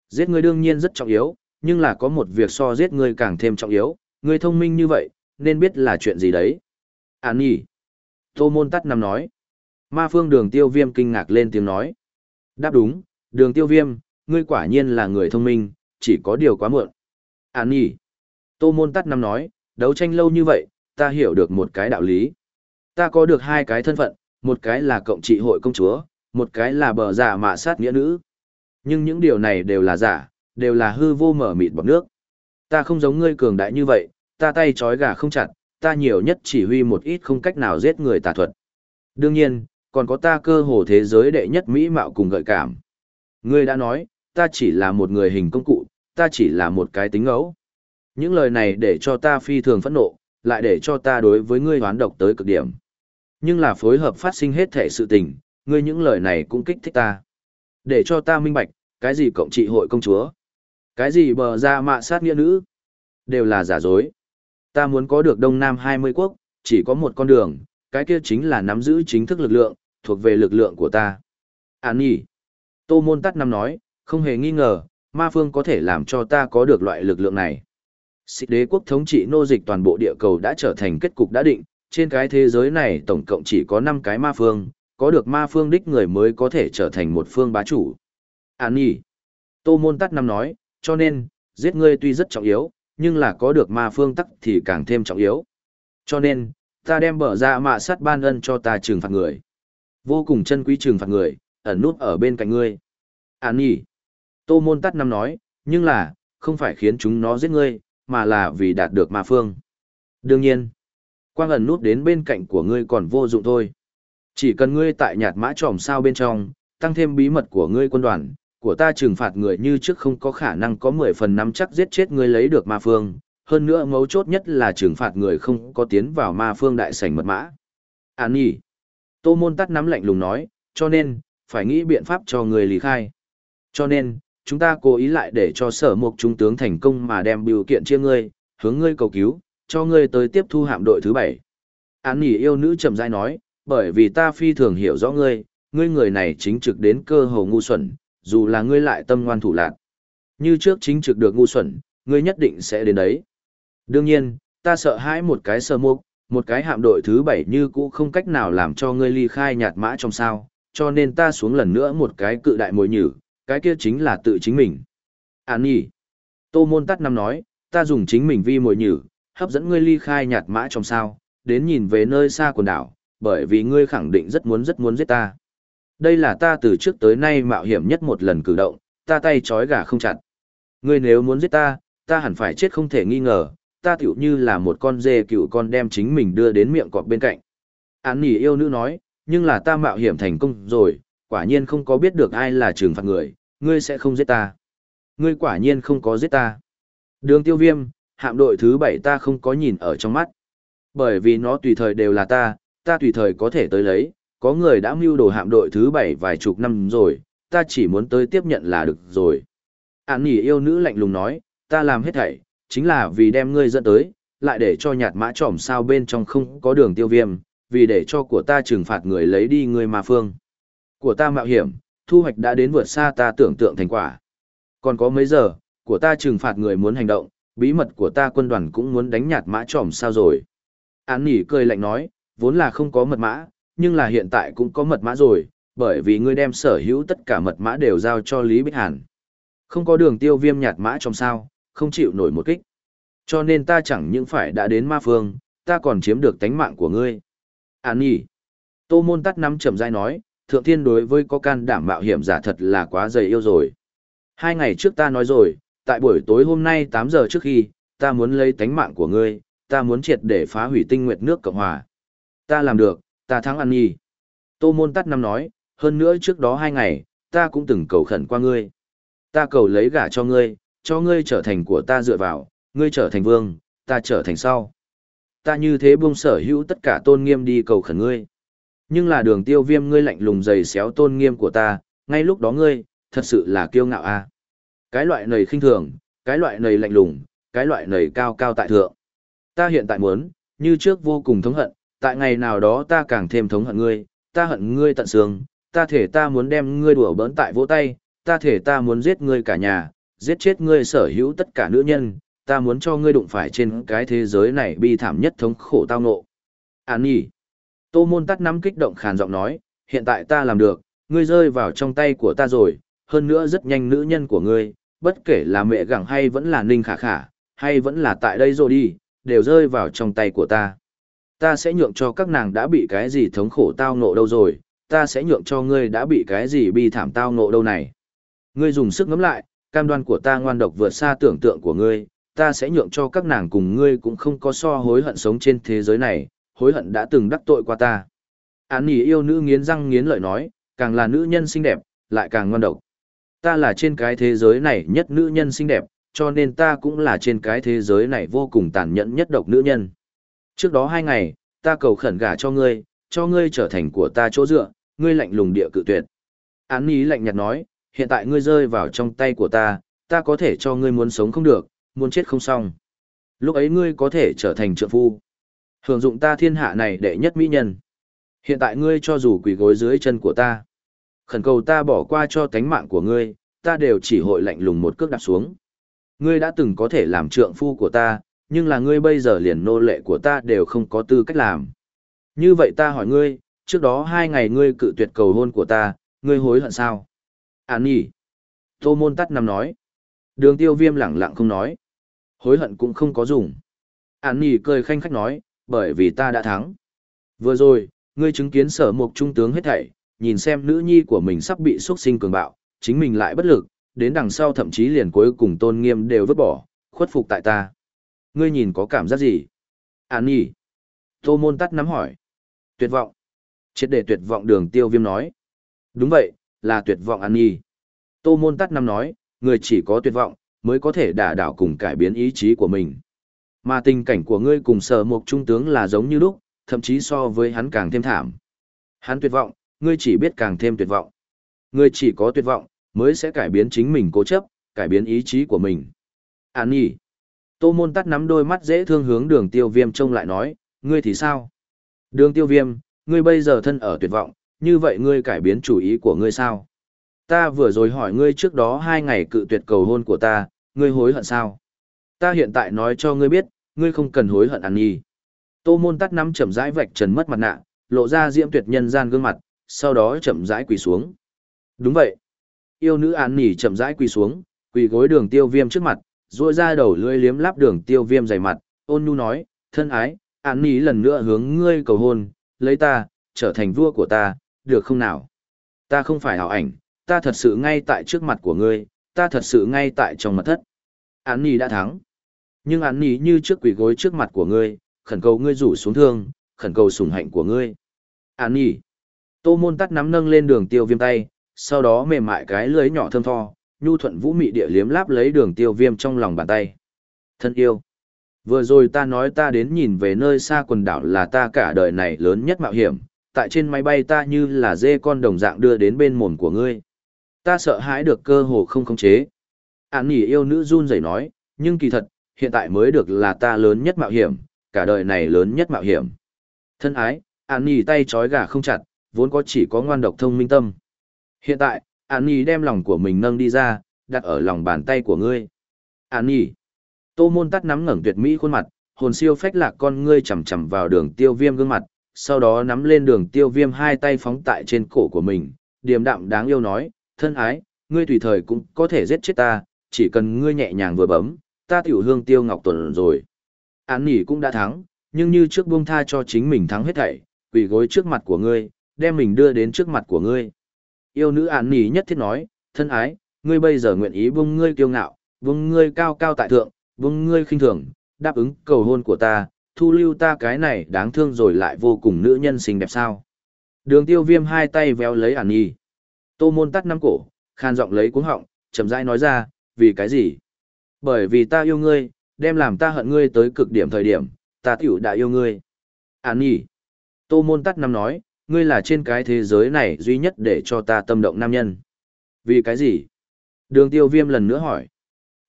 Giết ngươi đương nhiên rất trọng yếu, nhưng là có một việc so giết ngươi càng thêm trọng yếu, ngươi thông minh như vậy, nên biết là chuyện gì đấy. Án nhỉ. Tô môn tắt nằm nói. Ma phương đường tiêu viêm kinh ngạc lên tiếng nói. Đáp đúng, đường tiêu viêm, ngươi quả nhiên là người thông minh, chỉ có điều quá muộn. Án nhỉ. Tô môn tắt nằm nói, đấu tranh lâu như vậy, ta hiểu được một cái đạo lý. Ta có được hai cái thân phận, một cái là cộng trị hội công chúa, một cái là bờ giả mạ sát nghĩa nữ. Nhưng những điều này đều là giả, đều là hư vô mở mịt bọc nước. Ta không giống ngươi cường đại như vậy, ta tay trói gà không chặt, ta nhiều nhất chỉ huy một ít không cách nào giết người tà thuật. Đương nhiên, còn có ta cơ hồ thế giới đệ nhất mỹ mạo cùng gợi cảm. Ngươi đã nói, ta chỉ là một người hình công cụ, ta chỉ là một cái tính ngẫu. Những lời này để cho ta phi thường phẫn nộ, lại để cho ta đối với ngươi hoán độc tới cực điểm. Nhưng là phối hợp phát sinh hết thể sự tình, ngươi những lời này cũng kích thích ta. Để cho ta minh bạch, cái gì cộng trị hội công chúa, cái gì bờ ra mạ sát nghĩa nữ, đều là giả dối. Ta muốn có được Đông Nam 20 quốc, chỉ có một con đường, cái kia chính là nắm giữ chính thức lực lượng, thuộc về lực lượng của ta. Án nhỉ. Tô Môn Tắt Năm nói, không hề nghi ngờ, ma phương có thể làm cho ta có được loại lực lượng này. Xích đế quốc thống trị nô dịch toàn bộ địa cầu đã trở thành kết cục đã định, trên cái thế giới này tổng cộng chỉ có 5 cái ma phương, có được ma phương đích người mới có thể trở thành một phương bá chủ. À nhỉ. Tô Môn Tắt Năm nói, cho nên, giết ngươi tuy rất trọng yếu, nhưng là có được ma phương tắc thì càng thêm trọng yếu. Cho nên, ta đem bở ra mạ sát ban ân cho ta trừng phạt người. Vô cùng chân quý trừng phạt người, ẩn nút ở bên cạnh ngươi. À nhỉ. Tô môn tắt năm nói, nhưng là, không phải khiến chúng nó giết ngươi, mà là vì đạt được ma phương. Đương nhiên, quang ẩn nút đến bên cạnh của ngươi còn vô dụng thôi. Chỉ cần ngươi tại nhạt mã tròm sao bên trong, tăng thêm bí mật của ngươi quân đoàn, của ta trừng phạt người như trước không có khả năng có 10 phần năm chắc giết chết ngươi lấy được ma phương, hơn nữa mấu chốt nhất là trừng phạt người không có tiến vào ma phương đại sảnh mật mã. Án nhỉ. Tô môn tắt nắm lạnh lùng nói, cho nên, phải nghĩ biện pháp cho người lý khai. Cho nên, chúng ta cố ý lại để cho sở mục trung tướng thành công mà đem biểu kiện chia ngươi, hướng ngươi cầu cứu, cho ngươi tới tiếp thu hạm đội thứ bảy. Án nỉ yêu nữ chậm rãi nói, bởi vì ta phi thường hiểu rõ ngươi, ngươi người này chính trực đến cơ hồ ngu xuẩn, dù là ngươi lại tâm ngoan thủ lạc. Như trước chính trực được ngu xuẩn, ngươi nhất định sẽ đến đấy. Đương nhiên, ta sợ hãi một cái sơ mục, một cái hạm đội thứ bảy như cũ không cách nào làm cho ngươi ly khai nhạt mã trong sao, cho nên ta xuống lần nữa một cái cự đại mồi nhử, cái kia chính là tự chính mình. Án nhỉ. Tô môn tắt năm nói, ta dùng chính mình vi mồi nhử, hấp dẫn ngươi ly khai nhạt mã trong sao, đến nhìn về nơi xa quần đảo, bởi vì ngươi khẳng định rất muốn rất muốn giết ta. Đây là ta từ trước tới nay mạo hiểm nhất một lần cử động, ta tay trói gà không chặt. Ngươi nếu muốn giết ta, ta hẳn phải chết không thể nghi ngờ, ta tiểu như là một con dê cựu con đem chính mình đưa đến miệng cọp bên cạnh. Án nỉ yêu nữ nói, nhưng là ta mạo hiểm thành công rồi, quả nhiên không có biết được ai là trừng phạt người, ngươi sẽ không giết ta. Ngươi quả nhiên không có giết ta. Đường tiêu viêm, hạm đội thứ bảy ta không có nhìn ở trong mắt. Bởi vì nó tùy thời đều là ta, ta tùy thời có thể tới lấy, có người đã mưu đồ hạm đội thứ bảy vài chục năm rồi, ta chỉ muốn tới tiếp nhận là được rồi. Án nỉ yêu nữ lạnh lùng nói, ta làm hết thảy, chính là vì đem ngươi dẫn tới, lại để cho nhạt mã trỏm sao bên trong không có đường tiêu viêm, vì để cho của ta trừng phạt người lấy đi người mà phương. Của ta mạo hiểm, thu hoạch đã đến vượt xa ta tưởng tượng thành quả. Còn có mấy giờ, của ta trừng phạt người muốn hành động, bí mật của ta quân đoàn cũng muốn đánh nhạt mã trỏm sao rồi. Án nỉ cười lạnh nói, vốn là không có mật mã, nhưng là hiện tại cũng có mật mã rồi, bởi vì ngươi đem sở hữu tất cả mật mã đều giao cho Lý Bích Hàn. Không có đường tiêu viêm nhạt mã trong sao, không chịu nổi một kích. Cho nên ta chẳng những phải đã đến ma phương, ta còn chiếm được tánh mạng của ngươi. Án nỉ. Tô môn tắt nắm chậm dai nói, thượng thiên đối với có can đảm mạo hiểm giả thật là quá dày yêu rồi. Hai ngày trước ta nói rồi, tại buổi tối hôm nay 8 giờ trước khi, ta muốn lấy tánh mạng của ngươi, ta muốn triệt để phá hủy tinh nguyệt nước Cộng Hòa. Ta làm được, ta thắng ăn nhi. Tô môn tắt năm nói, hơn nữa trước đó hai ngày, ta cũng từng cầu khẩn qua ngươi. Ta cầu lấy gả cho ngươi, cho ngươi trở thành của ta dựa vào, ngươi trở thành vương, ta trở thành sau. Ta như thế buông sở hữu tất cả tôn nghiêm đi cầu khẩn ngươi. Nhưng là đường tiêu viêm ngươi lạnh lùng dày xéo tôn nghiêm của ta, ngay lúc đó ngươi, thật sự là kiêu ngạo a cái loại nầy khinh thường, cái loại nầy lạnh lùng, cái loại nầy cao cao tại thượng. Ta hiện tại muốn, như trước vô cùng thống hận, tại ngày nào đó ta càng thêm thống hận ngươi, ta hận ngươi tận xương, ta thể ta muốn đem ngươi đùa bỡn tại vỗ tay, ta thể ta muốn giết ngươi cả nhà, giết chết ngươi sở hữu tất cả nữ nhân, ta muốn cho ngươi đụng phải trên cái thế giới này bi thảm nhất thống khổ tao ngộ. Án nhỉ. Tô môn tắt nắm kích động khàn giọng nói, hiện tại ta làm được, ngươi rơi vào trong tay của ta rồi, hơn nữa rất nhanh nữ nhân của ngươi, bất kể là mẹ gẳng hay vẫn là ninh khả khả, hay vẫn là tại đây rồi đi, đều rơi vào trong tay của ta. Ta sẽ nhượng cho các nàng đã bị cái gì thống khổ tao ngộ đâu rồi, ta sẽ nhượng cho ngươi đã bị cái gì bi thảm tao ngộ đâu này. Ngươi dùng sức ngắm lại, cam đoan của ta ngoan độc vượt xa tưởng tượng của ngươi, ta sẽ nhượng cho các nàng cùng ngươi cũng không có so hối hận sống trên thế giới này, hối hận đã từng đắc tội qua ta. Án nỉ yêu nữ nghiến răng nghiến lợi nói, càng là nữ nhân xinh đẹp, lại càng ngoan độc. Ta là trên cái thế giới này nhất nữ nhân xinh đẹp, cho nên ta cũng là trên cái thế giới này vô cùng tàn nhẫn nhất độc nữ nhân. Trước đó hai ngày, ta cầu khẩn gả cho ngươi, cho ngươi trở thành của ta chỗ dựa, ngươi lạnh lùng địa cự tuyệt. Án ý lạnh nhạt nói, hiện tại ngươi rơi vào trong tay của ta, ta có thể cho ngươi muốn sống không được, muốn chết không xong. Lúc ấy ngươi có thể trở thành trợ phu. Hưởng dụng ta thiên hạ này đệ nhất mỹ nhân. Hiện tại ngươi cho dù quỳ gối dưới chân của ta. Khẩn cầu ta bỏ qua cho tánh mạng của ngươi, ta đều chỉ hội lạnh lùng một cước đạp xuống. Ngươi đã từng có thể làm trượng phu của ta, nhưng là ngươi bây giờ liền nô lệ của ta đều không có tư cách làm. Như vậy ta hỏi ngươi, trước đó hai ngày ngươi cự tuyệt cầu hôn của ta, ngươi hối hận sao? Án nhỉ? Tô môn tắt nằm nói. Đường tiêu viêm lẳng lặng không nói. Hối hận cũng không có dùng. Án nhỉ cười khanh khách nói, bởi vì ta đã thắng. Vừa rồi, ngươi chứng kiến sở mục trung tướng hết thảy, nhìn xem nữ nhi của mình sắp bị xuất sinh cường bạo, chính mình lại bất lực, đến đằng sau thậm chí liền cuối cùng tôn nghiêm đều vứt bỏ, khuất phục tại ta. Ngươi nhìn có cảm giác gì? An nhỉ? Tô môn tắt nắm hỏi. Tuyệt vọng. Chết để tuyệt vọng đường tiêu viêm nói. Đúng vậy, là tuyệt vọng an nhi. Tô môn tắt năm nói, người chỉ có tuyệt vọng, mới có thể đả đảo cùng cải biến ý chí của mình. Mà tình cảnh của ngươi cùng sở mục trung tướng là giống như lúc, thậm chí so với hắn càng thêm thảm. Hắn tuyệt vọng, ngươi chỉ biết càng thêm tuyệt vọng. Ngươi chỉ có tuyệt vọng, mới sẽ cải biến chính mình cố chấp, cải biến ý chí của mình. An nhỉ. Tô môn tắt nắm đôi mắt dễ thương hướng đường tiêu viêm trông lại nói, ngươi thì sao? Đường tiêu viêm, ngươi bây giờ thân ở tuyệt vọng, như vậy ngươi cải biến chủ ý của ngươi sao? Ta vừa rồi hỏi ngươi trước đó hai ngày cự tuyệt cầu hôn của ta, ngươi hối hận sao? Ta hiện tại nói cho ngươi biết, ngươi không cần hối hận ăn nhi. Tô môn tắt nắm chậm rãi vạch trần mất mặt nạ, lộ ra diễm tuyệt nhân gian gương mặt, sau đó chậm rãi quỳ xuống. Đúng vậy. Yêu nữ án nỉ chậm rãi quỳ xuống, quỳ gối đường tiêu viêm trước mặt, ruôi ra đầu lưỡi liếm láp đường tiêu viêm dày mặt, ôn nhu nói, thân ái, án nỉ lần nữa hướng ngươi cầu hôn, lấy ta, trở thành vua của ta, được không nào? Ta không phải hảo ảnh, ta thật sự ngay tại trước mặt của ngươi, ta thật sự ngay tại trong mật thất. Án nỉ đã thắng. Nhưng án nỉ như trước quỳ gối trước mặt của ngươi, khẩn cầu ngươi rủ xuống thương, khẩn cầu sủng hạnh của ngươi. Án nỉ. Tô môn tắt nắm nâng lên đường tiêu viêm tay, sau đó mềm mại cái lưới nhỏ thơm tho, nhu thuận vũ mị địa liếm láp lấy đường tiêu viêm trong lòng bàn tay. Thân yêu. Vừa rồi ta nói ta đến nhìn về nơi xa quần đảo là ta cả đời này lớn nhất mạo hiểm, tại trên máy bay ta như là dê con đồng dạng đưa đến bên mồm của ngươi. Ta sợ hãi được cơ hồ không khống chế. Án nhỉ yêu nữ run rẩy nói, nhưng kỳ thật, hiện tại mới được là ta lớn nhất mạo hiểm, cả đời này lớn nhất mạo hiểm. Thân ái, án nhỉ tay trói gà không chặt, vốn có chỉ có ngoan độc thông minh tâm. Hiện tại, An Nhi đem lòng của mình nâng đi ra, đặt ở lòng bàn tay của ngươi. An Nhi. Tô môn tắt nắm ngẩng tuyệt mỹ khuôn mặt, hồn siêu phách lạc con ngươi chầm chầm vào đường tiêu viêm gương mặt, sau đó nắm lên đường tiêu viêm hai tay phóng tại trên cổ của mình, điềm đạm đáng yêu nói, thân ái, ngươi tùy thời cũng có thể giết chết ta, chỉ cần ngươi nhẹ nhàng vừa bấm, ta tiểu hương tiêu ngọc tuần rồi. Án nỉ cũng đã thắng, nhưng như trước buông tha cho chính mình thắng hết thảy, quỳ gối trước mặt của ngươi, đem mình đưa đến trước mặt của ngươi. Yêu nữ án nỉ nhất thiết nói, thân ái, ngươi bây giờ nguyện ý buông ngươi kiêu ngạo, buông ngươi cao cao tại thượng, buông ngươi khinh thường, đáp ứng cầu hôn của ta, thu lưu ta cái này đáng thương rồi lại vô cùng nữ nhân xinh đẹp sao. Đường tiêu viêm hai tay véo lấy ản nỉ. Tô môn tắt năm cổ, khan giọng lấy cuống họng, chậm rãi nói ra, vì cái gì? Bởi vì ta yêu ngươi, đem làm ta hận ngươi tới cực điểm thời điểm, ta tiểu đã yêu ngươi. Ản nỉ. Tô môn tắt năm nói, ngươi là trên cái thế giới này duy nhất để cho ta tâm động nam nhân. Vì cái gì? Đường tiêu viêm lần nữa hỏi.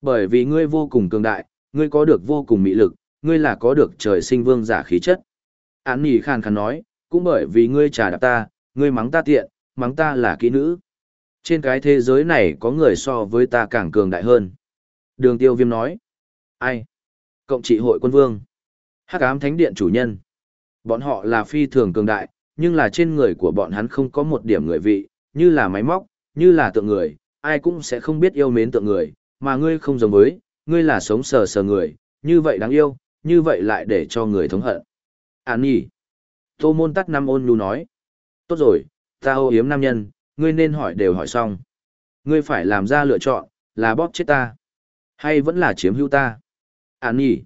Bởi vì ngươi vô cùng cường đại, ngươi có được vô cùng mị lực, ngươi là có được trời sinh vương giả khí chất. Án nỉ khàn khàn nói, cũng bởi vì ngươi trả đạp ta, ngươi mắng ta tiện, mắng ta là kỹ nữ. Trên cái thế giới này có người so với ta càng cường đại hơn. Đường tiêu viêm nói. Ai? Cộng trị hội quân vương. hắc ám thánh điện chủ nhân. Bọn họ là phi thường cường đại, nhưng là trên người của bọn hắn không có một điểm người vị, như là máy móc, như là tượng người, ai cũng sẽ không biết yêu mến tượng người, mà ngươi không giống với, ngươi là sống sờ sờ người, như vậy đáng yêu, như vậy lại để cho người thống hận. Án nhỉ. Tô môn tắt năm ôn nhu nói. Tốt rồi, ta ô hiếm nam nhân, ngươi nên hỏi đều hỏi xong. Ngươi phải làm ra lựa chọn, là bóp chết ta, hay vẫn là chiếm hữu ta. Án nhỉ.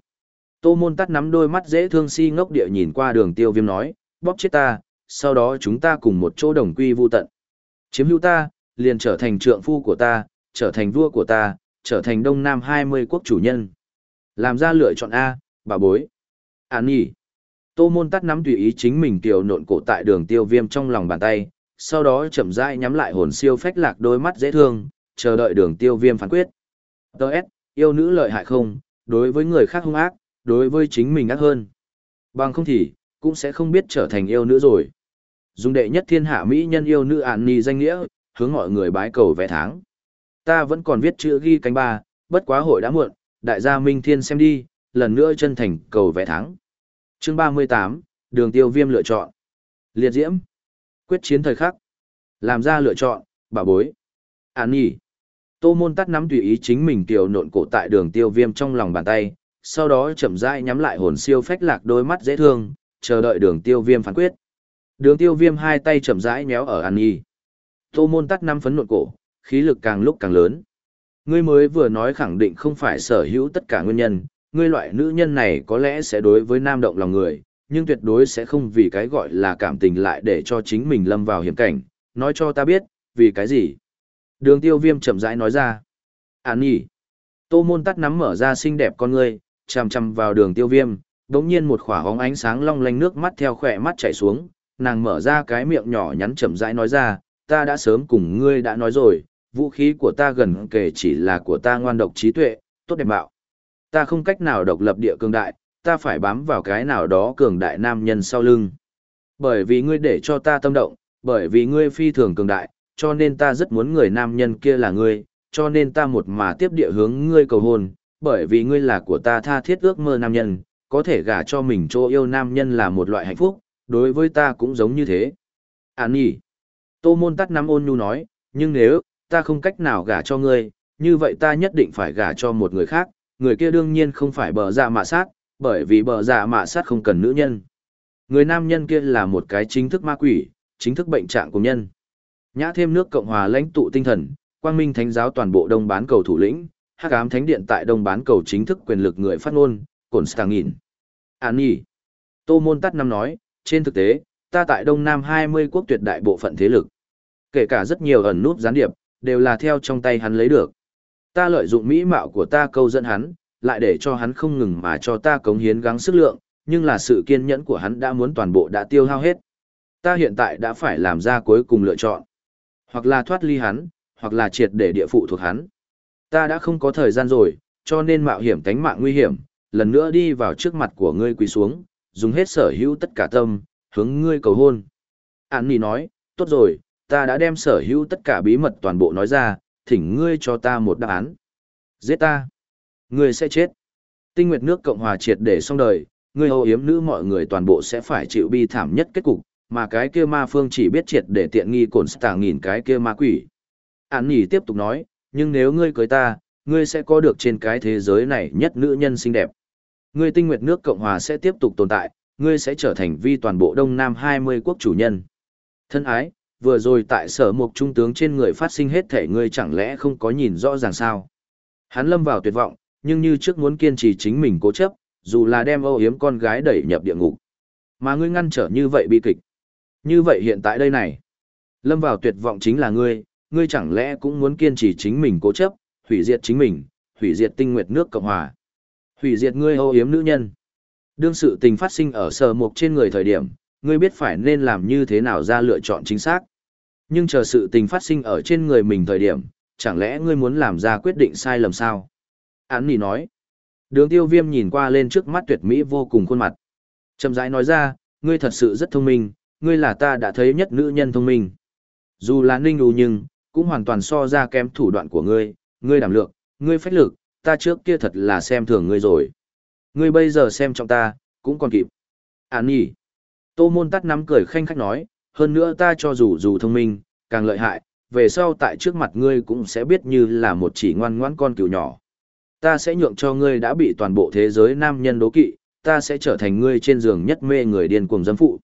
Tô môn tắt nắm đôi mắt dễ thương si ngốc địa nhìn qua đường tiêu viêm nói, bóp chết ta, sau đó chúng ta cùng một chỗ đồng quy vu tận. Chiếm hữu ta, liền trở thành trượng phu của ta, trở thành vua của ta, trở thành Đông Nam 20 quốc chủ nhân. Làm ra lựa chọn A, bà bối. Án nhỉ. Tô môn tắt nắm tùy ý chính mình tiểu nộn cổ tại đường tiêu viêm trong lòng bàn tay, sau đó chậm rãi nhắm lại hồn siêu phách lạc đôi mắt dễ thương, chờ đợi đường tiêu viêm phán quyết. Đợt, yêu nữ lợi hại không, đối với người khác hung ác, đối với chính mình ác hơn. Bằng không thì, cũng sẽ không biết trở thành yêu nữ rồi. Dùng đệ nhất thiên hạ mỹ nhân yêu nữ ạn ni danh nghĩa, hướng mọi người bái cầu vẽ tháng. Ta vẫn còn viết chữ ghi cánh ba, bất quá hội đã muộn, đại gia Minh Thiên xem đi, lần nữa chân thành cầu vẽ tháng. Chương 38, đường tiêu viêm lựa chọn. Liệt diễm. Quyết chiến thời khắc. Làm ra lựa chọn, bà bối. ạn nhỉ. Tô môn tắt nắm tùy ý chính mình tiểu nộn cổ tại đường tiêu viêm trong lòng bàn tay, sau đó chậm rãi nhắm lại hồn siêu phách lạc đôi mắt dễ thương, chờ đợi đường tiêu viêm phán quyết. Đường tiêu viêm hai tay chậm rãi méo ở An Nhi. Tô môn tắt năm phấn nộn cổ, khí lực càng lúc càng lớn. Ngươi mới vừa nói khẳng định không phải sở hữu tất cả nguyên nhân, ngươi loại nữ nhân này có lẽ sẽ đối với nam động lòng người, nhưng tuyệt đối sẽ không vì cái gọi là cảm tình lại để cho chính mình lâm vào hiểm cảnh, nói cho ta biết, vì cái gì. Đường tiêu viêm chậm rãi nói ra. An Nhi. Tô môn tắt nắm mở ra xinh đẹp con ngươi, chằm chằm vào đường tiêu viêm, đống nhiên một khỏa hóng ánh sáng long lanh nước mắt theo khỏe mắt chảy xuống, nàng mở ra cái miệng nhỏ nhắn chậm rãi nói ra, ta đã sớm cùng ngươi đã nói rồi, vũ khí của ta gần kể chỉ là của ta ngoan độc trí tuệ, tốt đẹp bạo. Ta không cách nào độc lập địa cường đại, ta phải bám vào cái nào đó cường đại nam nhân sau lưng. Bởi vì ngươi để cho ta tâm động, bởi vì ngươi phi thường cường đại, cho nên ta rất muốn người nam nhân kia là ngươi, cho nên ta một mà tiếp địa hướng ngươi cầu hôn, bởi vì ngươi là của ta tha thiết ước mơ nam nhân, có thể gả cho mình chỗ yêu nam nhân là một loại hạnh phúc, đối với ta cũng giống như thế. Án nhỉ. Tô môn tắt nắm ôn nhu nói, nhưng nếu, ta không cách nào gả cho ngươi, như vậy ta nhất định phải gả cho một người khác, người kia đương nhiên không phải bờ dạ mạ sát, bởi vì bờ dạ mạ sát không cần nữ nhân. Người nam nhân kia là một cái chính thức ma quỷ, chính thức bệnh trạng của nhân. Nhã thêm nước Cộng hòa lãnh tụ tinh thần, quang minh thánh giáo toàn bộ đông bán cầu thủ lĩnh, hắc ám thánh điện tại đông bán cầu chính thức quyền lực người phát ngôn, cổn stang nghìn. An nhỉ. Tô môn tắt năm nói, trên thực tế, ta tại đông nam 20 quốc tuyệt đại bộ phận thế lực. Kể cả rất nhiều ẩn nút gián điệp, đều là theo trong tay hắn lấy được. Ta lợi dụng mỹ mạo của ta câu dẫn hắn, lại để cho hắn không ngừng mà cho ta cống hiến gắng sức lượng, nhưng là sự kiên nhẫn của hắn đã muốn toàn bộ đã tiêu hao hết. Ta hiện tại đã phải làm ra cuối cùng lựa chọn. Hoặc là thoát ly hắn, hoặc là triệt để địa phụ thuộc hắn. Ta đã không có thời gian rồi, cho nên mạo hiểm tánh mạng nguy hiểm, lần nữa đi vào trước mặt của ngươi quỳ xuống, dùng hết sở hữu tất cả tâm, hướng ngươi cầu hôn. Án Nì nói, tốt rồi, ta đã đem sở hữu tất cả bí mật toàn bộ nói ra, thỉnh ngươi cho ta một đáp án. Giết ta. Ngươi sẽ chết. Tinh Nguyệt nước Cộng hòa triệt để xong đời, ngươi hầu yếm nữ mọi người toàn bộ sẽ phải chịu bi thảm nhất kết cục, mà cái kia ma phương chỉ biết triệt để tiện nghi cổn stàng nghìn cái kia ma quỷ. Án Nì tiếp tục nói, nhưng nếu ngươi cưới ta, ngươi sẽ có được trên cái thế giới này nhất nữ nhân xinh đẹp. Ngươi tinh nguyệt nước Cộng hòa sẽ tiếp tục tồn tại, ngươi sẽ trở thành vi toàn bộ Đông Nam 20 quốc chủ nhân. Thân ái, vừa rồi tại sở mục trung tướng trên người phát sinh hết thể ngươi chẳng lẽ không có nhìn rõ ràng sao. Hắn lâm vào tuyệt vọng, nhưng như trước muốn kiên trì chính mình cố chấp, dù là đem âu yếm con gái đẩy nhập địa ngục. Mà ngươi ngăn trở như vậy bi kịch. Như vậy hiện tại đây này, lâm vào tuyệt vọng chính là ngươi, ngươi chẳng lẽ cũng muốn kiên trì chính mình cố chấp, hủy diệt chính mình, hủy diệt tinh nguyệt nước Cộng Hòa. Hủy diệt ngươi ô yếm nữ nhân. Đương sự tình phát sinh ở sở mục trên người thời điểm, ngươi biết phải nên làm như thế nào ra lựa chọn chính xác. Nhưng chờ sự tình phát sinh ở trên người mình thời điểm, chẳng lẽ ngươi muốn làm ra quyết định sai lầm sao? Án nỉ nói. Đường tiêu viêm nhìn qua lên trước mắt tuyệt mỹ vô cùng khuôn mặt. Chậm rãi nói ra, ngươi thật sự rất thông minh, ngươi là ta đã thấy nhất nữ nhân thông minh. Dù là ninh ù nhưng, cũng hoàn toàn so ra kém thủ đoạn của ngươi, ngươi đảm lượng, ngươi phách lực, ta trước kia thật là xem thường ngươi rồi. Ngươi bây giờ xem trọng ta, cũng còn kịp. Án nhỉ. Tô môn tắt nắm cười khanh khách nói, hơn nữa ta cho dù dù thông minh, càng lợi hại, về sau tại trước mặt ngươi cũng sẽ biết như là một chỉ ngoan ngoãn con cừu nhỏ. Ta sẽ nhượng cho ngươi đã bị toàn bộ thế giới nam nhân đố kỵ, ta sẽ trở thành ngươi trên giường nhất mê người điên cuồng dâm phụ.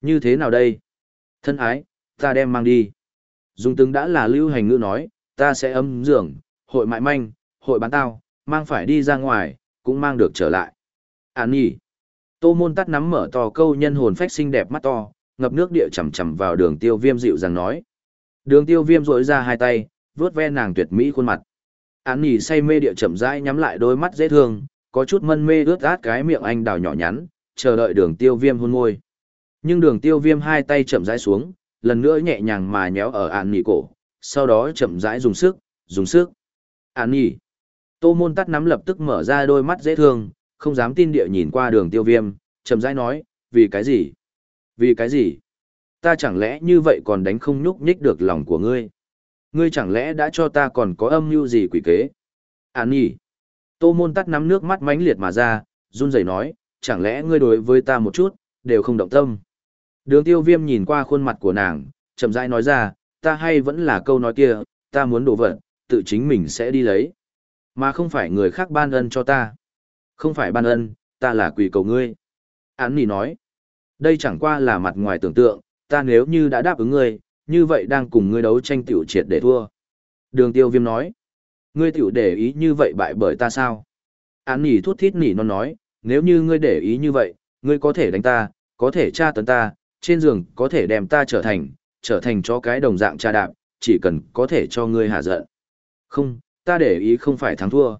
Như thế nào đây? Thân ái, ta đem mang đi. Dung tướng đã là lưu hành ngữ nói, ta sẽ ấm giường, hội mại manh, hội bán tao, mang phải đi ra ngoài, cũng mang được trở lại. Án nhỉ. Tô môn tắt nắm mở to câu nhân hồn phách xinh đẹp mắt to, ngập nước địa chầm chầm vào đường tiêu viêm dịu dàng nói. Đường tiêu viêm rỗi ra hai tay, vướt ve nàng tuyệt mỹ khuôn mặt. Án nhỉ say mê địa chậm rãi nhắm lại đôi mắt dễ thương, có chút mân mê ướt át cái miệng anh đào nhỏ nhắn, chờ đợi đường tiêu viêm hôn môi. Nhưng đường tiêu viêm hai tay chậm rãi xuống, lần nữa nhẹ nhàng mà nhéo ở án nhỉ cổ, sau đó chậm rãi dùng sức, dùng sức. An nhỉ. Tô môn tắt nắm lập tức mở ra đôi mắt dễ thương, không dám tin địa nhìn qua đường tiêu viêm, chậm rãi nói, vì cái gì? Vì cái gì? Ta chẳng lẽ như vậy còn đánh không nhúc nhích được lòng của ngươi? Ngươi chẳng lẽ đã cho ta còn có âm mưu gì quỷ kế? À nhỉ? Tô môn tắt nắm nước mắt mãnh liệt mà ra, run rẩy nói, chẳng lẽ ngươi đối với ta một chút, đều không động tâm? Đường tiêu viêm nhìn qua khuôn mặt của nàng, chậm rãi nói ra, ta hay vẫn là câu nói kia, ta muốn đổ vật, tự chính mình sẽ đi lấy. Mà không phải người khác ban ân cho ta. Không phải ban ân, ta là quỷ cầu ngươi. Án nỉ nói, đây chẳng qua là mặt ngoài tưởng tượng, ta nếu như đã đáp ứng ngươi, như vậy đang cùng ngươi đấu tranh tiểu triệt để thua. Đường tiêu viêm nói, ngươi tiểu để ý như vậy bại bởi ta sao? Án nỉ thút thít nỉ nó nói, nếu như ngươi để ý như vậy, ngươi có thể đánh ta, có thể tra tấn ta, trên giường có thể đem ta trở thành, trở thành cho cái đồng dạng tra đạp, chỉ cần có thể cho ngươi hạ giận. Không, ta để ý không phải thắng thua.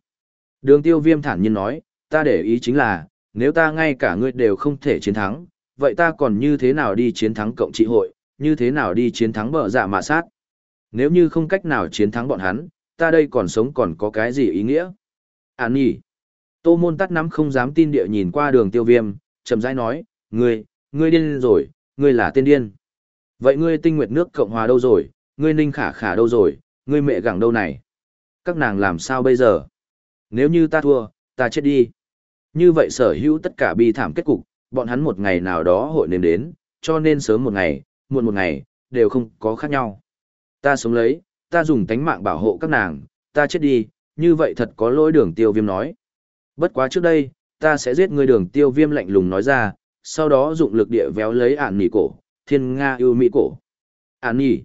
Đường tiêu viêm thản nhiên nói, ta để ý chính là, nếu ta ngay cả ngươi đều không thể chiến thắng, vậy ta còn như thế nào đi chiến thắng cộng trị hội, như thế nào đi chiến thắng bờ dạ mạ sát. Nếu như không cách nào chiến thắng bọn hắn, ta đây còn sống còn có cái gì ý nghĩa? Án nhỉ? Tô môn tắt nắm không dám tin địa nhìn qua đường tiêu viêm, chậm rãi nói, ngươi, ngươi điên rồi, ngươi là tên điên. Vậy ngươi tinh nguyệt nước Cộng Hòa đâu rồi, ngươi ninh khả khả đâu rồi, ngươi mẹ gẳng đâu này? Các nàng làm sao bây giờ? Nếu như ta thua, ta chết đi. Như vậy sở hữu tất cả bi thảm kết cục, bọn hắn một ngày nào đó hội nếm đến, cho nên sớm một ngày, muộn một ngày, đều không có khác nhau. Ta sống lấy, ta dùng tánh mạng bảo hộ các nàng, ta chết đi, như vậy thật có lỗi đường tiêu viêm nói. Bất quá trước đây, ta sẽ giết người đường tiêu viêm lạnh lùng nói ra, sau đó dụng lực địa véo lấy ản nỉ cổ, thiên Nga yêu mỹ cổ. Ản nỉ.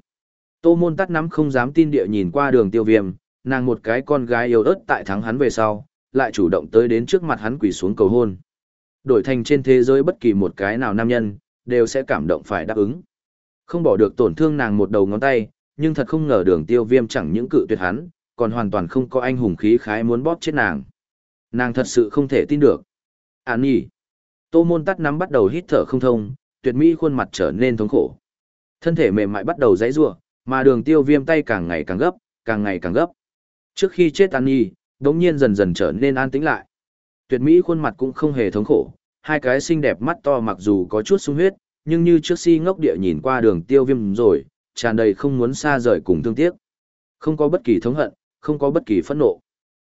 Tô môn tắt nắm không dám tin địa nhìn qua đường tiêu viêm, nàng một cái con gái yêu ớt tại thắng hắn về sau, lại chủ động tới đến trước mặt hắn quỳ xuống cầu hôn. Đổi thành trên thế giới bất kỳ một cái nào nam nhân, đều sẽ cảm động phải đáp ứng. Không bỏ được tổn thương nàng một đầu ngón tay, nhưng thật không ngờ đường tiêu viêm chẳng những cự tuyệt hắn, còn hoàn toàn không có anh hùng khí khái muốn bóp chết nàng. Nàng thật sự không thể tin được. Án nhỉ. Tô môn tắt nắm bắt đầu hít thở không thông, tuyệt mỹ khuôn mặt trở nên thống khổ. Thân thể mềm mại bắt đầu dãy giụa, mà đường tiêu viêm tay càng ngày càng gấp, càng ngày càng gấp. Trước khi chết An Nhi, đống nhiên dần dần trở nên an tĩnh lại. Tuyệt mỹ khuôn mặt cũng không hề thống khổ, hai cái xinh đẹp mắt to mặc dù có chút sung huyết, nhưng như trước si ngốc địa nhìn qua đường tiêu viêm rồi, tràn đầy không muốn xa rời cùng thương tiếc. Không có bất kỳ thống hận, không có bất kỳ phẫn nộ.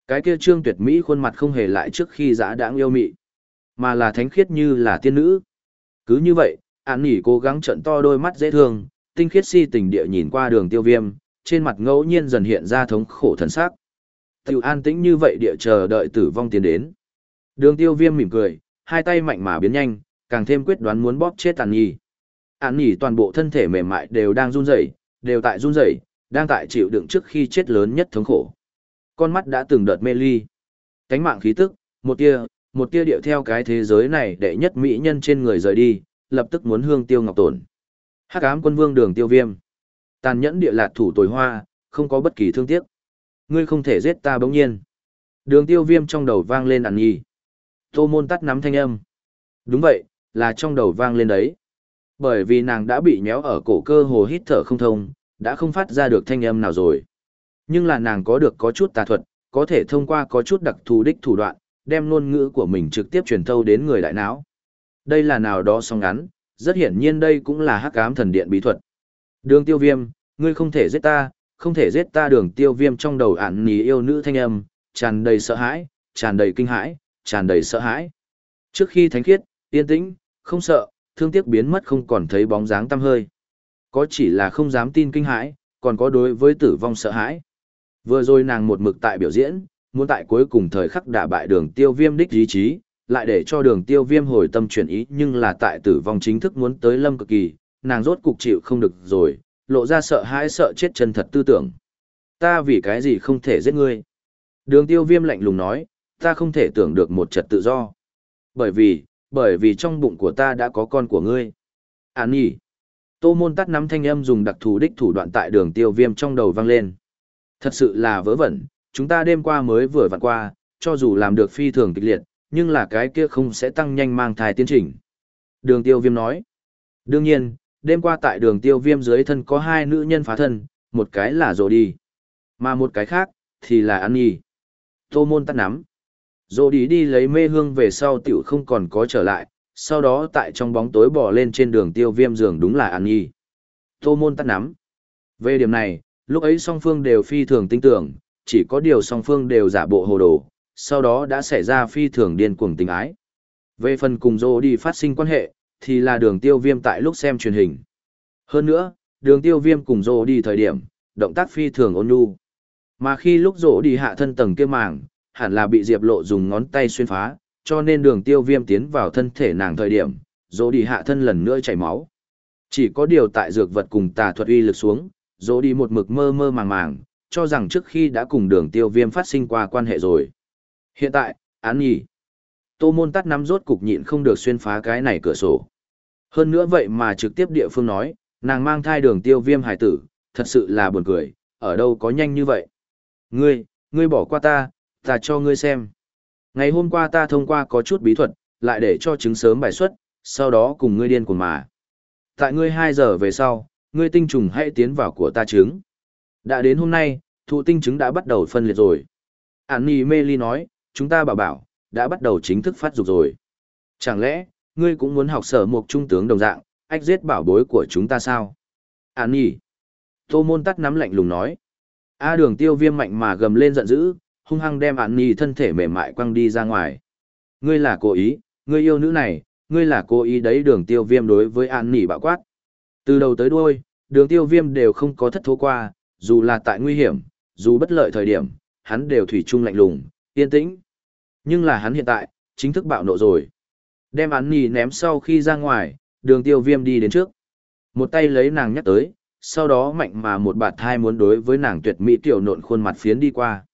Cái kia trương tuyệt mỹ khuôn mặt không hề lại trước khi giã đãng yêu mị, mà là thánh khiết như là tiên nữ. Cứ như vậy, an nỉ cố gắng trận to đôi mắt dễ thương, tinh khiết si tình địa nhìn qua đường tiêu viêm, trên mặt ngẫu nhiên dần hiện ra thống khổ thần sắc. Tiểu an tĩnh như vậy địa chờ đợi tử vong tiến đến. Đường tiêu viêm mỉm cười, hai tay mạnh mà biến nhanh, càng thêm quyết đoán muốn bóp chết An Nhi. An Nhi toàn bộ thân thể mềm mại đều đang run rẩy, đều tại run rẩy, đang tại chịu đựng trước khi chết lớn nhất thống khổ. Con mắt đã từng đợt mê ly. Cánh mạng khí tức, một tia, một tia điệu theo cái thế giới này đệ nhất mỹ nhân trên người rời đi, lập tức muốn hương tiêu ngọc tổn. Hắc ám quân vương đường tiêu viêm. Tàn nhẫn địa lạt thủ tồi hoa, không có bất kỳ thương tiếc. Ngươi không thể giết ta bỗng nhiên. Đường tiêu viêm trong đầu vang lên ẩn nhì. Tô môn tắt nắm thanh âm. Đúng vậy, là trong đầu vang lên đấy. Bởi vì nàng đã bị nhéo ở cổ cơ hồ hít thở không thông, đã không phát ra được thanh âm nào rồi. Nhưng là nàng có được có chút tà thuật, có thể thông qua có chút đặc thù đích thủ đoạn, đem ngôn ngữ của mình trực tiếp truyền thâu đến người đại não. Đây là nào đó song ngắn, rất hiển nhiên đây cũng là hắc ám thần điện bí thuật. Đường tiêu viêm, ngươi không thể giết ta, không thể giết ta đường tiêu viêm trong đầu ản ní yêu nữ thanh âm, tràn đầy sợ hãi, tràn đầy kinh hãi, tràn đầy sợ hãi. Trước khi thánh khiết, yên tĩnh, không sợ, thương tiếc biến mất không còn thấy bóng dáng tăm hơi. Có chỉ là không dám tin kinh hãi, còn có đối với tử vong sợ hãi. Vừa rồi nàng một mực tại biểu diễn, muốn tại cuối cùng thời khắc đả bại đường tiêu viêm đích ý chí, lại để cho đường tiêu viêm hồi tâm chuyển ý nhưng là tại tử vong chính thức muốn tới lâm cực kỳ, nàng rốt cục chịu không được rồi, lộ ra sợ hãi sợ chết chân thật tư tưởng. Ta vì cái gì không thể giết ngươi? Đường tiêu viêm lạnh lùng nói, ta không thể tưởng được một trật tự do. Bởi vì, bởi vì trong bụng của ta đã có con của ngươi. Án nhỉ. Tô môn tắt nắm thanh âm dùng đặc thù đích thủ đoạn tại đường tiêu viêm trong đầu vang lên. Thật sự là vớ vẩn, chúng ta đêm qua mới vừa vặn qua, cho dù làm được phi thường kịch liệt, nhưng là cái kia không sẽ tăng nhanh mang thai tiến trình. Đường tiêu viêm nói. Đương nhiên, đêm qua tại đường tiêu viêm dưới thân có hai nữ nhân phá thân, một cái là rồ đi, mà một cái khác, thì là An Nhi. Tô môn tắt nắm. Rồ đi đi lấy mê hương về sau tiểu không còn có trở lại, sau đó tại trong bóng tối bỏ lên trên đường tiêu viêm giường đúng là An Nhi. Tô môn tắt nắm. Về điểm này, lúc ấy song phương đều phi thường tin tưởng, chỉ có điều song phương đều giả bộ hồ đồ, sau đó đã xảy ra phi thường điên cuồng tình ái. Về phần cùng rồ đi phát sinh quan hệ, thì là đường tiêu viêm tại lúc xem truyền hình. Hơn nữa, đường tiêu viêm cùng Dô đi thời điểm, động tác phi thường ôn nhu. Mà khi lúc Dô đi hạ thân tầng kia màng, hẳn là bị Diệp Lộ dùng ngón tay xuyên phá, cho nên đường tiêu viêm tiến vào thân thể nàng thời điểm, Dô đi hạ thân lần nữa chảy máu. Chỉ có điều tại dược vật cùng tà thuật uy lực xuống, Dô đi một mực mơ mơ màng màng, cho rằng trước khi đã cùng đường tiêu viêm phát sinh qua quan hệ rồi. Hiện tại, án nhỉ. Tô môn tắt nắm rốt cục nhịn không được xuyên phá cái này cửa sổ. Hơn nữa vậy mà trực tiếp địa phương nói, nàng mang thai đường tiêu viêm hải tử, thật sự là buồn cười, ở đâu có nhanh như vậy. Ngươi, ngươi bỏ qua ta, ta cho ngươi xem. Ngày hôm qua ta thông qua có chút bí thuật, lại để cho chứng sớm bài xuất, sau đó cùng ngươi điên cuồng mà. Tại ngươi 2 giờ về sau, ngươi tinh trùng hãy tiến vào của ta trứng. Đã đến hôm nay, thụ tinh trứng đã bắt đầu phân liệt rồi. Annie Meli nói, chúng ta bảo bảo, đã bắt đầu chính thức phát dục rồi. Chẳng lẽ, ngươi cũng muốn học sở một trung tướng đồng dạng, ách giết bảo bối của chúng ta sao? Annie. Tô môn tắt nắm lạnh lùng nói. A đường tiêu viêm mạnh mà gầm lên giận dữ, hung hăng đem Annie thân thể mềm mại quăng đi ra ngoài. Ngươi là cố ý, ngươi yêu nữ này, ngươi là cố ý đấy đường tiêu viêm đối với Annie bạo quát. Từ đầu tới đuôi, đường tiêu viêm đều không có thất thố qua, dù là tại nguy hiểm, dù bất lợi thời điểm, hắn đều thủy chung lạnh lùng, yên tĩnh. Nhưng là hắn hiện tại, chính thức bạo nộ rồi. Đem án nì ném sau khi ra ngoài, đường tiêu viêm đi đến trước. Một tay lấy nàng nhắc tới, sau đó mạnh mà một bạt thai muốn đối với nàng tuyệt mỹ tiểu nộn khuôn mặt phiến đi qua.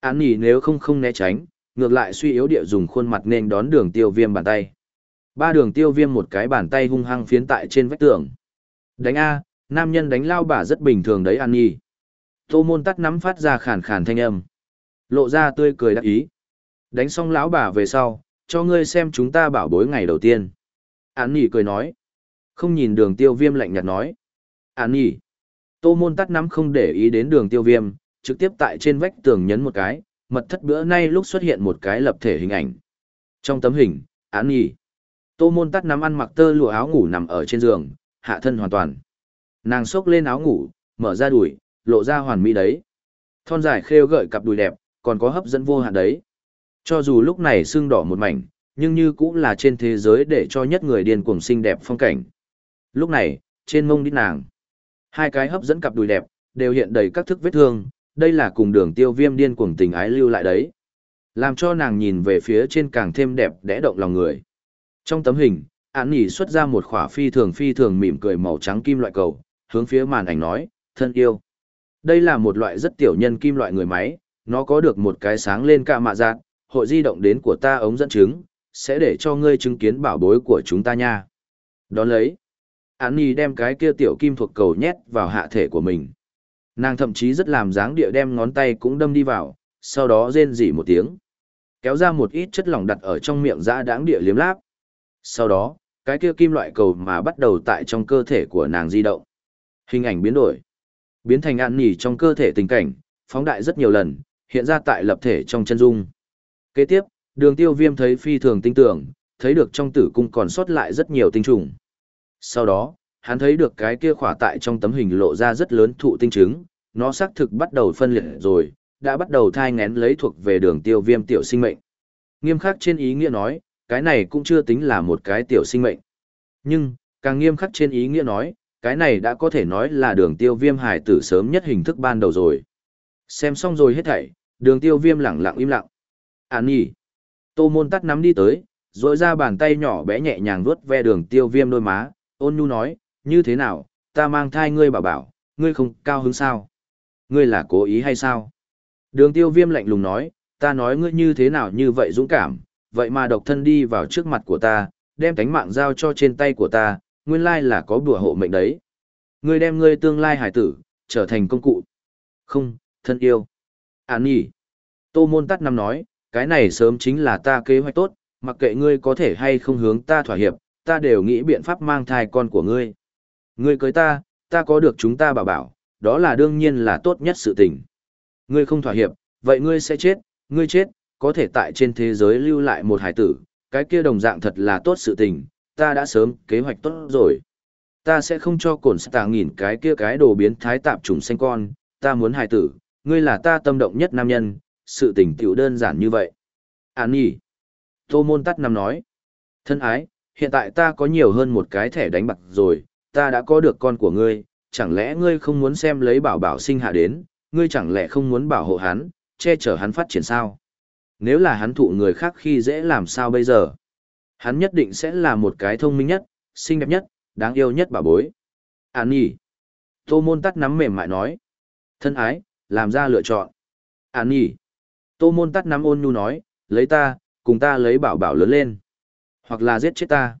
Án nì nếu không không né tránh, ngược lại suy yếu địa dùng khuôn mặt nên đón đường tiêu viêm bàn tay. Ba đường tiêu viêm một cái bàn tay hung hăng phiến tại trên vách tường. Đánh A, nam nhân đánh lao bà rất bình thường đấy An Nhi. Tô môn tắt nắm phát ra khàn khàn thanh âm. Lộ ra tươi cười đắc ý. Đánh xong lão bà về sau, cho ngươi xem chúng ta bảo bối ngày đầu tiên. An Nhi cười nói. Không nhìn đường tiêu viêm lạnh nhạt nói. An Nhi. Tô môn tắt nắm không để ý đến đường tiêu viêm, trực tiếp tại trên vách tường nhấn một cái, mật thất bữa nay lúc xuất hiện một cái lập thể hình ảnh. Trong tấm hình, An Nhi. Tô môn tắt nắm ăn mặc tơ lụa áo ngủ nằm ở trên giường, hạ thân hoàn toàn. Nàng xốc lên áo ngủ, mở ra đùi, lộ ra hoàn mỹ đấy. Thon dài khêu gợi cặp đùi đẹp, còn có hấp dẫn vô hạn đấy. Cho dù lúc này xương đỏ một mảnh, nhưng như cũng là trên thế giới để cho nhất người điên cuồng xinh đẹp phong cảnh. Lúc này, trên mông đít nàng, hai cái hấp dẫn cặp đùi đẹp, đều hiện đầy các thức vết thương, đây là cùng đường tiêu viêm điên cuồng tình ái lưu lại đấy. Làm cho nàng nhìn về phía trên càng thêm đẹp đẽ động lòng người. Trong tấm hình, án nhỉ xuất ra một khỏa phi thường phi thường mỉm cười màu trắng kim loại cầu, hướng phía màn ảnh nói, thân yêu. Đây là một loại rất tiểu nhân kim loại người máy, nó có được một cái sáng lên cả mạ dạng hội di động đến của ta ống dẫn chứng, sẽ để cho ngươi chứng kiến bảo bối của chúng ta nha. Đón lấy, án nhỉ đem cái kia tiểu kim thuộc cầu nhét vào hạ thể của mình. Nàng thậm chí rất làm dáng địa đem ngón tay cũng đâm đi vào, sau đó rên rỉ một tiếng. Kéo ra một ít chất lỏng đặt ở trong miệng dã đáng địa liếm láp. Sau đó, cái kia kim loại cầu mà bắt đầu tại trong cơ thể của nàng di động. Hình ảnh biến đổi, biến thành Án nỉ trong cơ thể tình cảnh, phóng đại rất nhiều lần, hiện ra tại lập thể trong chân dung. Kế tiếp, đường tiêu viêm thấy phi thường tinh tưởng, thấy được trong tử cung còn sót lại rất nhiều tinh trùng. Sau đó, hắn thấy được cái kia khỏa tại trong tấm hình lộ ra rất lớn thụ tinh trứng, nó xác thực bắt đầu phân liệt rồi, đã bắt đầu thai ngén lấy thuộc về đường tiêu viêm tiểu sinh mệnh. Nghiêm khắc trên ý nghĩa nói, cái này cũng chưa tính là một cái tiểu sinh mệnh. Nhưng, càng nghiêm khắc trên ý nghĩa nói, cái này đã có thể nói là đường tiêu viêm hải tử sớm nhất hình thức ban đầu rồi. Xem xong rồi hết thảy, đường tiêu viêm lặng lặng im lặng. An nhỉ. Tô môn tắt nắm đi tới, rồi ra bàn tay nhỏ bé nhẹ nhàng vuốt ve đường tiêu viêm đôi má, ôn nhu nói, như thế nào, ta mang thai ngươi bảo bảo, ngươi không cao hứng sao? Ngươi là cố ý hay sao? Đường tiêu viêm lạnh lùng nói, ta nói ngươi như thế nào như vậy dũng cảm, vậy mà độc thân đi vào trước mặt của ta, đem cánh mạng giao cho trên tay của ta, nguyên lai là có bùa hộ mệnh đấy. Ngươi đem ngươi tương lai hải tử, trở thành công cụ. Không, thân yêu. Án nhỉ. Tô môn tắt năm nói, cái này sớm chính là ta kế hoạch tốt, mặc kệ ngươi có thể hay không hướng ta thỏa hiệp, ta đều nghĩ biện pháp mang thai con của ngươi. Ngươi cưới ta, ta có được chúng ta bảo bảo, đó là đương nhiên là tốt nhất sự tình. Ngươi không thỏa hiệp, vậy ngươi sẽ chết, ngươi chết, có thể tại trên thế giới lưu lại một hải tử, cái kia đồng dạng thật là tốt sự tình, ta đã sớm kế hoạch tốt rồi. Ta sẽ không cho cổn tàng nghìn cái kia cái đồ biến thái tạp trùng xanh con, ta muốn hải tử, ngươi là ta tâm động nhất nam nhân, sự tình tiểu đơn giản như vậy. Án nhỉ. Tô môn tắt nằm nói. Thân ái, hiện tại ta có nhiều hơn một cái thẻ đánh bạc rồi, ta đã có được con của ngươi, chẳng lẽ ngươi không muốn xem lấy bảo bảo sinh hạ đến, ngươi chẳng lẽ không muốn bảo hộ hắn, che chở hắn phát triển sao? nếu là hắn thụ người khác khi dễ làm sao bây giờ? Hắn nhất định sẽ là một cái thông minh nhất, xinh đẹp nhất, đáng yêu nhất bà bối. An nhỉ. Tô môn tắt nắm mềm mại nói. Thân ái, làm ra lựa chọn. An nhỉ. Tô môn tắt nắm ôn nhu nói, lấy ta, cùng ta lấy bảo bảo lớn lên. Hoặc là giết chết ta.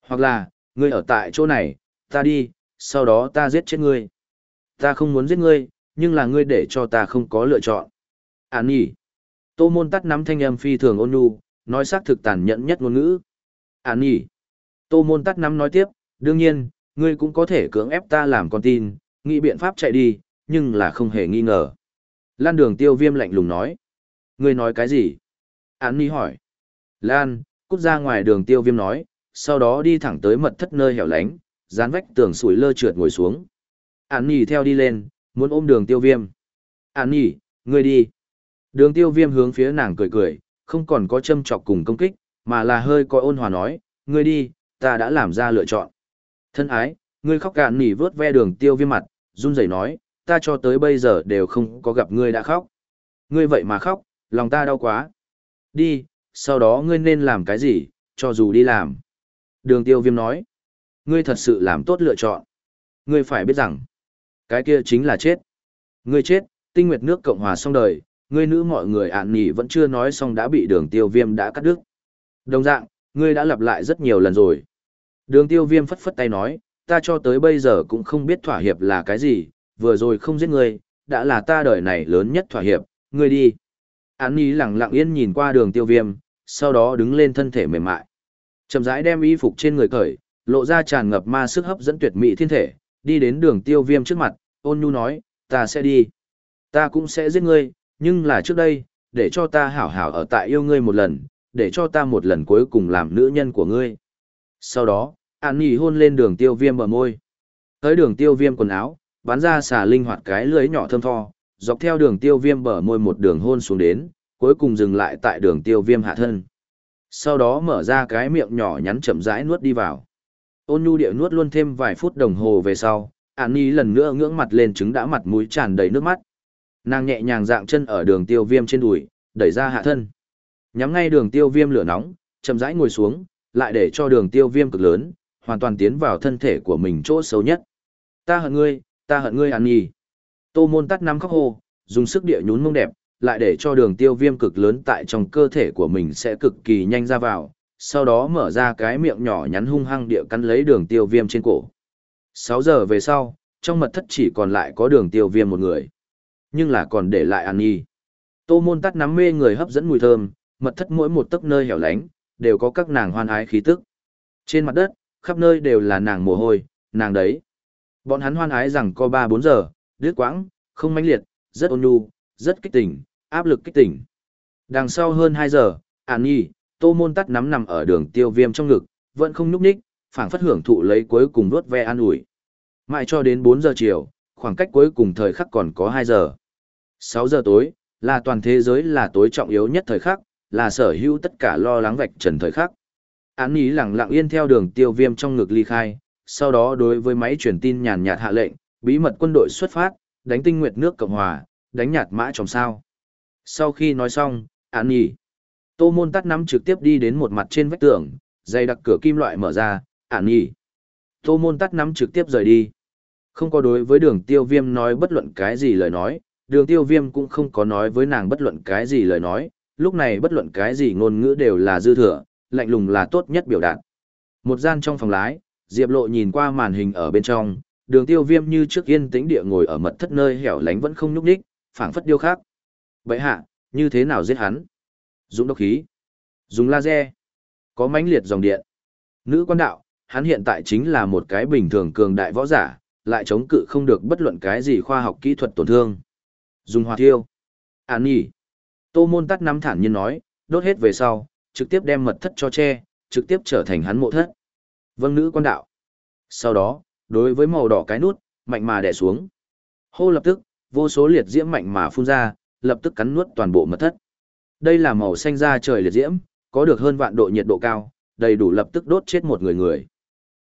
Hoặc là, ngươi ở tại chỗ này, ta đi, sau đó ta giết chết ngươi. Ta không muốn giết ngươi, nhưng là ngươi để cho ta không có lựa chọn. An nhỉ. Tô môn tắt nắm thanh âm phi thường ôn nhu, nói xác thực tàn nhẫn nhất ngôn ngữ. Án nhỉ. Tô môn tắt nắm nói tiếp, đương nhiên, ngươi cũng có thể cưỡng ép ta làm con tin, nghĩ biện pháp chạy đi, nhưng là không hề nghi ngờ. Lan đường tiêu viêm lạnh lùng nói. Ngươi nói cái gì? Án Nhi hỏi. Lan, cút ra ngoài đường tiêu viêm nói, sau đó đi thẳng tới mật thất nơi hẻo lánh, dán vách tường sủi lơ trượt ngồi xuống. Án Nhi theo đi lên, muốn ôm đường tiêu viêm. Án Nhi, ngươi đi. Đường tiêu viêm hướng phía nàng cười cười, không còn có châm chọc cùng công kích, mà là hơi coi ôn hòa nói, ngươi đi, ta đã làm ra lựa chọn. Thân ái, ngươi khóc cạn nỉ vớt ve đường tiêu viêm mặt, run rẩy nói, ta cho tới bây giờ đều không có gặp ngươi đã khóc. Ngươi vậy mà khóc, lòng ta đau quá. Đi, sau đó ngươi nên làm cái gì, cho dù đi làm. Đường tiêu viêm nói, ngươi thật sự làm tốt lựa chọn. Ngươi phải biết rằng, cái kia chính là chết. Ngươi chết, tinh nguyệt nước Cộng hòa xong đời, ngươi nữ mọi người ạn nỉ vẫn chưa nói xong đã bị đường tiêu viêm đã cắt đứt. Đồng dạng, ngươi đã lặp lại rất nhiều lần rồi. Đường tiêu viêm phất phất tay nói, ta cho tới bây giờ cũng không biết thỏa hiệp là cái gì, vừa rồi không giết ngươi, đã là ta đời này lớn nhất thỏa hiệp, ngươi đi. Án Nhi lặng lặng yên nhìn qua đường tiêu viêm, sau đó đứng lên thân thể mềm mại. Chậm rãi đem y phục trên người cởi, lộ ra tràn ngập ma sức hấp dẫn tuyệt mỹ thiên thể, đi đến đường tiêu viêm trước mặt, ôn nhu nói, ta sẽ đi. Ta cũng sẽ giết ngươi, nhưng là trước đây, để cho ta hảo hảo ở tại yêu ngươi một lần, để cho ta một lần cuối cùng làm nữ nhân của ngươi. Sau đó, An Nhi hôn lên đường tiêu viêm bờ môi. Tới đường tiêu viêm quần áo, bắn ra xà linh hoạt cái lưới nhỏ thơm tho, dọc theo đường tiêu viêm bờ môi một đường hôn xuống đến, cuối cùng dừng lại tại đường tiêu viêm hạ thân. Sau đó mở ra cái miệng nhỏ nhắn chậm rãi nuốt đi vào. Ôn nhu địa nuốt luôn thêm vài phút đồng hồ về sau, An Nhi lần nữa ngưỡng mặt lên trứng đã mặt mũi tràn đầy nước mắt. Nàng nhẹ nhàng dạng chân ở đường tiêu viêm trên đùi, đẩy ra hạ thân. Nhắm ngay đường tiêu viêm lửa nóng, chậm rãi ngồi xuống, lại để cho đường tiêu viêm cực lớn, hoàn toàn tiến vào thân thể của mình chỗ xấu nhất. Ta hận ngươi, ta hận ngươi ăn nhì. Tô môn tắt nắm khóc hô, dùng sức địa nhún mông đẹp, lại để cho đường tiêu viêm cực lớn tại trong cơ thể của mình sẽ cực kỳ nhanh ra vào, sau đó mở ra cái miệng nhỏ nhắn hung hăng địa cắn lấy đường tiêu viêm trên cổ. 6 giờ về sau, trong mật thất chỉ còn lại có đường tiêu viêm một người. Nhưng là còn để lại ăn y. Tô môn tắt nắm mê người hấp dẫn mùi thơm, mật thất mỗi một tấc nơi hẻo lánh, đều có các nàng hoan ái khí tức. Trên mặt đất, khắp nơi đều là nàng mồ hôi, nàng đấy. Bọn hắn hoan ái rằng có 3-4 giờ, đứt quãng, không mãnh liệt, rất ôn nhu, rất kích tỉnh, áp lực kích tỉnh. Đằng sau hơn 2 giờ, An Nhi, Tô Môn Tắt nắm nằm ở đường tiêu viêm trong ngực, vẫn không nhúc nhích, phảng phất hưởng thụ lấy cuối cùng đốt ve an ủi. Mãi cho đến 4 giờ chiều, khoảng cách cuối cùng thời khắc còn có 2 giờ. 6 giờ tối, là toàn thế giới là tối trọng yếu nhất thời khắc, là sở hữu tất cả lo lắng vạch trần thời khắc. Án ý lặng lặng yên theo đường tiêu viêm trong ngực ly khai, sau đó đối với máy truyền tin nhàn nhạt hạ lệnh, bí mật quân đội xuất phát, đánh tinh nguyệt nước Cộng Hòa, đánh nhạt mã trong sao. Sau khi nói xong, án nhỉ. tô môn tắt nắm trực tiếp đi đến một mặt trên vách tường, dây đặc cửa kim loại mở ra, án nhỉ. Tô môn tắt nắm trực tiếp rời đi. Không có đối với đường tiêu viêm nói bất luận cái gì lời nói, đường tiêu viêm cũng không có nói với nàng bất luận cái gì lời nói, lúc này bất luận cái gì ngôn ngữ đều là dư thừa, lạnh lùng là tốt nhất biểu đạt. Một gian trong phòng lái, Diệp Lộ nhìn qua màn hình ở bên trong, đường tiêu viêm như trước yên tĩnh địa ngồi ở mật thất nơi hẻo lánh vẫn không nhúc đích, phảng phất điêu khác. Vậy hạ, như thế nào giết hắn? Dùng độc khí, dùng laser, có mãnh liệt dòng điện. Nữ quan đạo, hắn hiện tại chính là một cái bình thường cường đại võ giả, lại chống cự không được bất luận cái gì khoa học kỹ thuật tổn thương. Dùng hỏa thiêu. Án nhỉ. Tô môn tắt nắm thản nhiên nói, đốt hết về sau, trực tiếp đem mật thất cho che, trực tiếp trở thành hắn mộ thất. Vâng nữ quan đạo. Sau đó, đối với màu đỏ cái nút, mạnh mà đè xuống. Hô lập tức, vô số liệt diễm mạnh mà phun ra, lập tức cắn nuốt toàn bộ mật thất. Đây là màu xanh da trời liệt diễm, có được hơn vạn độ nhiệt độ cao, đầy đủ lập tức đốt chết một người người.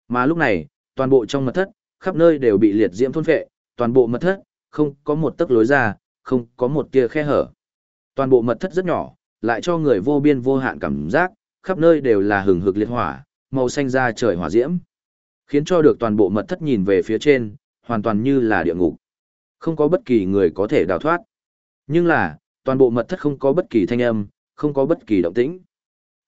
Mà lúc này, toàn bộ trong mật thất, khắp nơi đều bị liệt diễm thôn phệ, toàn bộ mật thất, không có một tấc lối ra, không có một tia khe hở. Toàn bộ mật thất rất nhỏ, lại cho người vô biên vô hạn cảm giác, khắp nơi đều là hừng hực liệt hỏa, màu xanh da trời hỏa diễm. Khiến cho được toàn bộ mật thất nhìn về phía trên, hoàn toàn như là địa ngục. Không có bất kỳ người có thể đào thoát. Nhưng là, toàn bộ mật thất không có bất kỳ thanh âm, không có bất kỳ động tĩnh.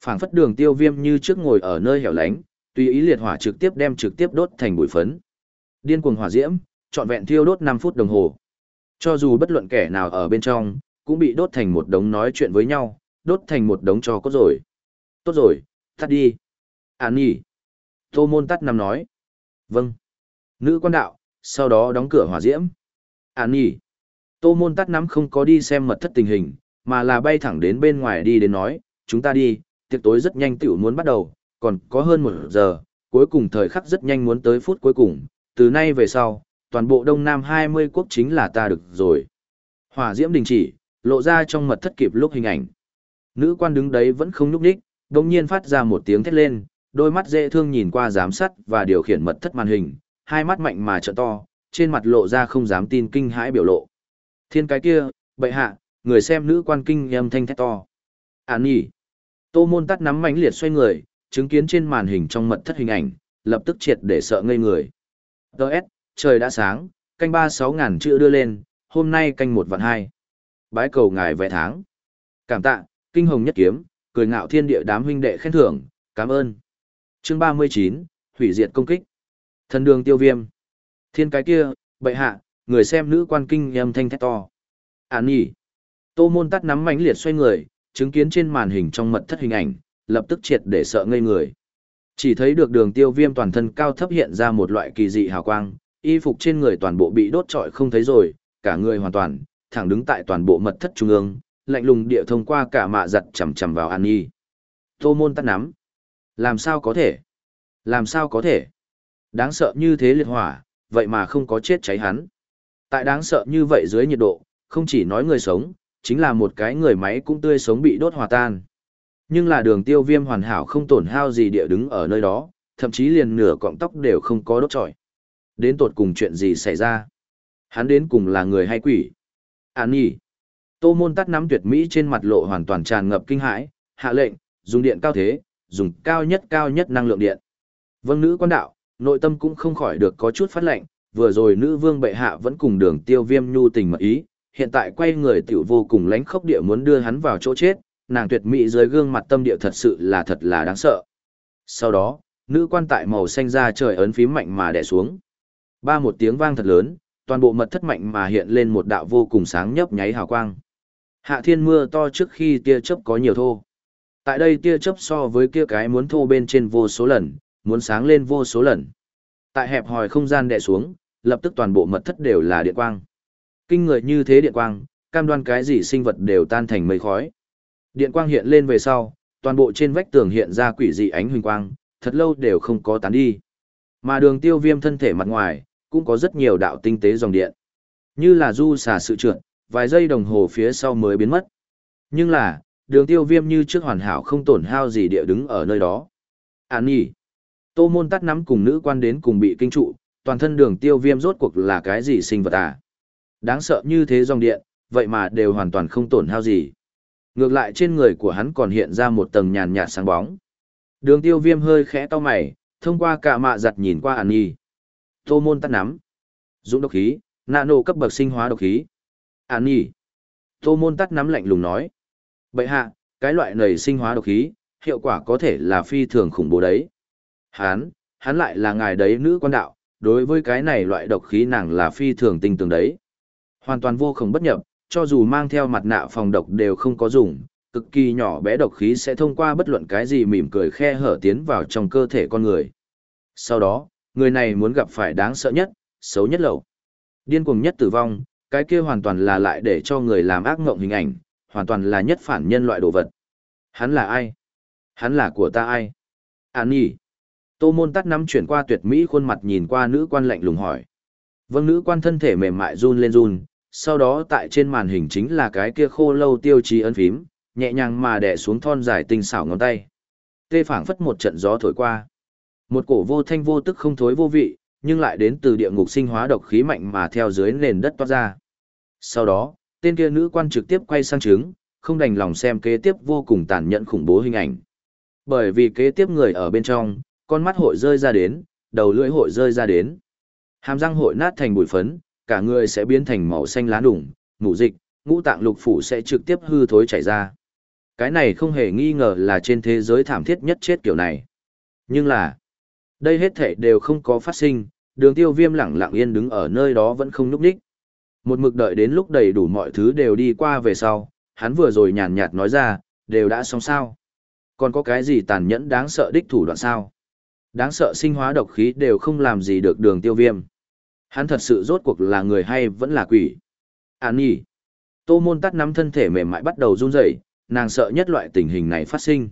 Phảng phất đường tiêu viêm như trước ngồi ở nơi hẻo lánh, tùy ý liệt hỏa trực tiếp đem trực tiếp đốt thành bụi phấn. Điên cuồng hỏa diễm, trọn vẹn thiêu đốt 5 phút đồng hồ. Cho dù bất luận kẻ nào ở bên trong, cũng bị đốt thành một đống nói chuyện với nhau, đốt thành một đống cho cốt rồi. Tốt rồi, tắt đi. À nhỉ. Tô môn tắt nằm nói. Vâng. Nữ quan đạo, sau đó đóng cửa hỏa diễm. À nhỉ. Tô môn tắt nắm không có đi xem mật thất tình hình, mà là bay thẳng đến bên ngoài đi đến nói, chúng ta đi, tiệc tối rất nhanh tiểu muốn bắt đầu, còn có hơn một giờ, cuối cùng thời khắc rất nhanh muốn tới phút cuối cùng, từ nay về sau, toàn bộ Đông Nam 20 quốc chính là ta được rồi. Hỏa diễm đình chỉ, lộ ra trong mật thất kịp lúc hình ảnh. Nữ quan đứng đấy vẫn không nhúc đích, đồng nhiên phát ra một tiếng thét lên, đôi mắt dễ thương nhìn qua giám sát và điều khiển mật thất màn hình, hai mắt mạnh mà trợ to, trên mặt lộ ra không dám tin kinh hãi biểu lộ. Thiên cái kia, bệ hạ, người xem nữ quan kinh âm thanh thét to. Án nhỉ. Tô môn tắt nắm mánh liệt xoay người, chứng kiến trên màn hình trong mật thất hình ảnh, lập tức triệt để sợ ngây người. Đợt, trời đã sáng, canh ba sáu ngàn chữ đưa lên, hôm nay canh một vạn hai. Bái cầu ngài vài tháng. Cảm tạ, kinh hồng nhất kiếm, cười ngạo thiên địa đám huynh đệ khen thưởng, cảm ơn. Chương ba mươi chín hủy diệt công kích. Thần đường tiêu viêm. Thiên cái kia, bệ hạ, người xem nữ quan kinh âm thanh thét to. À nhỉ. Tô môn tắt nắm mãnh liệt xoay người, chứng kiến trên màn hình trong mật thất hình ảnh, lập tức triệt để sợ ngây người. Chỉ thấy được đường tiêu viêm toàn thân cao thấp hiện ra một loại kỳ dị hào quang, y phục trên người toàn bộ bị đốt trọi không thấy rồi, cả người hoàn toàn, thẳng đứng tại toàn bộ mật thất trung ương, lạnh lùng địa thông qua cả mạ giật chầm chầm vào an nhi. Tô môn tắt nắm. Làm sao có thể? Làm sao có thể? Đáng sợ như thế liệt hỏa, vậy mà không có chết cháy hắn. Tại đáng sợ như vậy dưới nhiệt độ, không chỉ nói người sống, chính là một cái người máy cũng tươi sống bị đốt hòa tan. Nhưng là đường tiêu viêm hoàn hảo không tổn hao gì địa đứng ở nơi đó, thậm chí liền nửa cọng tóc đều không có đốt trọi. Đến tột cùng chuyện gì xảy ra? Hắn đến cùng là người hay quỷ? Án nhỉ? Tô môn tắt nắm tuyệt mỹ trên mặt lộ hoàn toàn tràn ngập kinh hãi, hạ lệnh, dùng điện cao thế, dùng cao nhất cao nhất năng lượng điện. Vâng nữ quan đạo, nội tâm cũng không khỏi được có chút phát lệnh, vừa rồi nữ vương bệ hạ vẫn cùng đường tiêu viêm nhu tình mật ý, hiện tại quay người tiểu vô cùng lánh khốc địa muốn đưa hắn vào chỗ chết, nàng tuyệt mỹ dưới gương mặt tâm địa thật sự là thật là đáng sợ. Sau đó, nữ quan tại màu xanh ra trời ấn phím mạnh mà đè xuống. Ba một tiếng vang thật lớn, toàn bộ mật thất mạnh mà hiện lên một đạo vô cùng sáng nhấp nháy hào quang. Hạ thiên mưa to trước khi tia chớp có nhiều thô. Tại đây tia chớp so với kia cái muốn thô bên trên vô số lần, muốn sáng lên vô số lần. Tại hẹp hòi không gian đè xuống, lập tức toàn bộ mật thất đều là điện quang. Kinh người như thế điện quang, cam đoan cái gì sinh vật đều tan thành mây khói. Điện quang hiện lên về sau, toàn bộ trên vách tường hiện ra quỷ dị ánh huỳnh quang, thật lâu đều không có tán đi. Mà đường tiêu viêm thân thể mặt ngoài, cũng có rất nhiều đạo tinh tế dòng điện. Như là du xả sự trượt, vài giây đồng hồ phía sau mới biến mất. Nhưng là, đường tiêu viêm như trước hoàn hảo không tổn hao gì địa đứng ở nơi đó. Án nhỉ. Tô môn tắt nắm cùng nữ quan đến cùng bị kinh trụ, toàn thân đường tiêu viêm rốt cuộc là cái gì sinh vật à? Đáng sợ như thế dòng điện, vậy mà đều hoàn toàn không tổn hao gì. Ngược lại trên người của hắn còn hiện ra một tầng nhàn nhạt sáng bóng. Đường tiêu viêm hơi khẽ to mày, thông qua cả mạ giặt nhìn qua ản nhi. Tô môn tắt nắm. Dũng độc khí, nano cấp bậc sinh hóa độc khí. Ản nhi. Tô môn tắt nắm lạnh lùng nói. Bậy hạ, cái loại này sinh hóa độc khí, hiệu quả có thể là phi thường khủng bố đấy. Hán, Hán lại là ngài đấy nữ quan đạo, đối với cái này loại độc khí nàng là phi thường tinh tường đấy. Hoàn toàn vô khổng bất nhập, cho dù mang theo mặt nạ phòng độc đều không có dùng, cực kỳ nhỏ bé độc khí sẽ thông qua bất luận cái gì mỉm cười khe hở tiến vào trong cơ thể con người. Sau đó, người này muốn gặp phải đáng sợ nhất, xấu nhất lậu. Điên cuồng nhất tử vong, cái kia hoàn toàn là lại để cho người làm ác ngộng hình ảnh, hoàn toàn là nhất phản nhân loại đồ vật. Hắn là ai? Hắn là của ta ai? An nhỉ? Tô môn tắt nắm chuyển qua tuyệt mỹ khuôn mặt nhìn qua nữ quan lạnh lùng hỏi. Vâng nữ quan thân thể mềm mại run lên run, sau đó tại trên màn hình chính là cái kia khô lâu tiêu chí ấn phím, nhẹ nhàng mà đè xuống thon dài tinh xảo ngón tay. Tê phảng phất một trận gió thổi qua. Một cổ vô thanh vô tức không thối vô vị, nhưng lại đến từ địa ngục sinh hóa độc khí mạnh mà theo dưới nền đất toát ra. Sau đó, tên kia nữ quan trực tiếp quay sang trứng, không đành lòng xem kế tiếp vô cùng tàn nhẫn khủng bố hình ảnh. Bởi vì kế tiếp người ở bên trong, con mắt hội rơi ra đến, đầu lưỡi hội rơi ra đến. Hàm răng hội nát thành bụi phấn, cả người sẽ biến thành màu xanh lá đủng, ngũ dịch, ngũ tạng lục phủ sẽ trực tiếp hư thối chảy ra. Cái này không hề nghi ngờ là trên thế giới thảm thiết nhất chết kiểu này. Nhưng là, đây hết thể đều không có phát sinh, đường tiêu viêm lặng lặng yên đứng ở nơi đó vẫn không núp đích. Một mực đợi đến lúc đầy đủ mọi thứ đều đi qua về sau, hắn vừa rồi nhàn nhạt nói ra, đều đã xong sao. Còn có cái gì tàn nhẫn đáng sợ đích thủ đoạn sao? Đáng sợ sinh hóa độc khí đều không làm gì được đường tiêu viêm. Hắn thật sự rốt cuộc là người hay vẫn là quỷ. An nhi. Tô môn tắt nắm thân thể mềm mại bắt đầu run rẩy, nàng sợ nhất loại tình hình này phát sinh.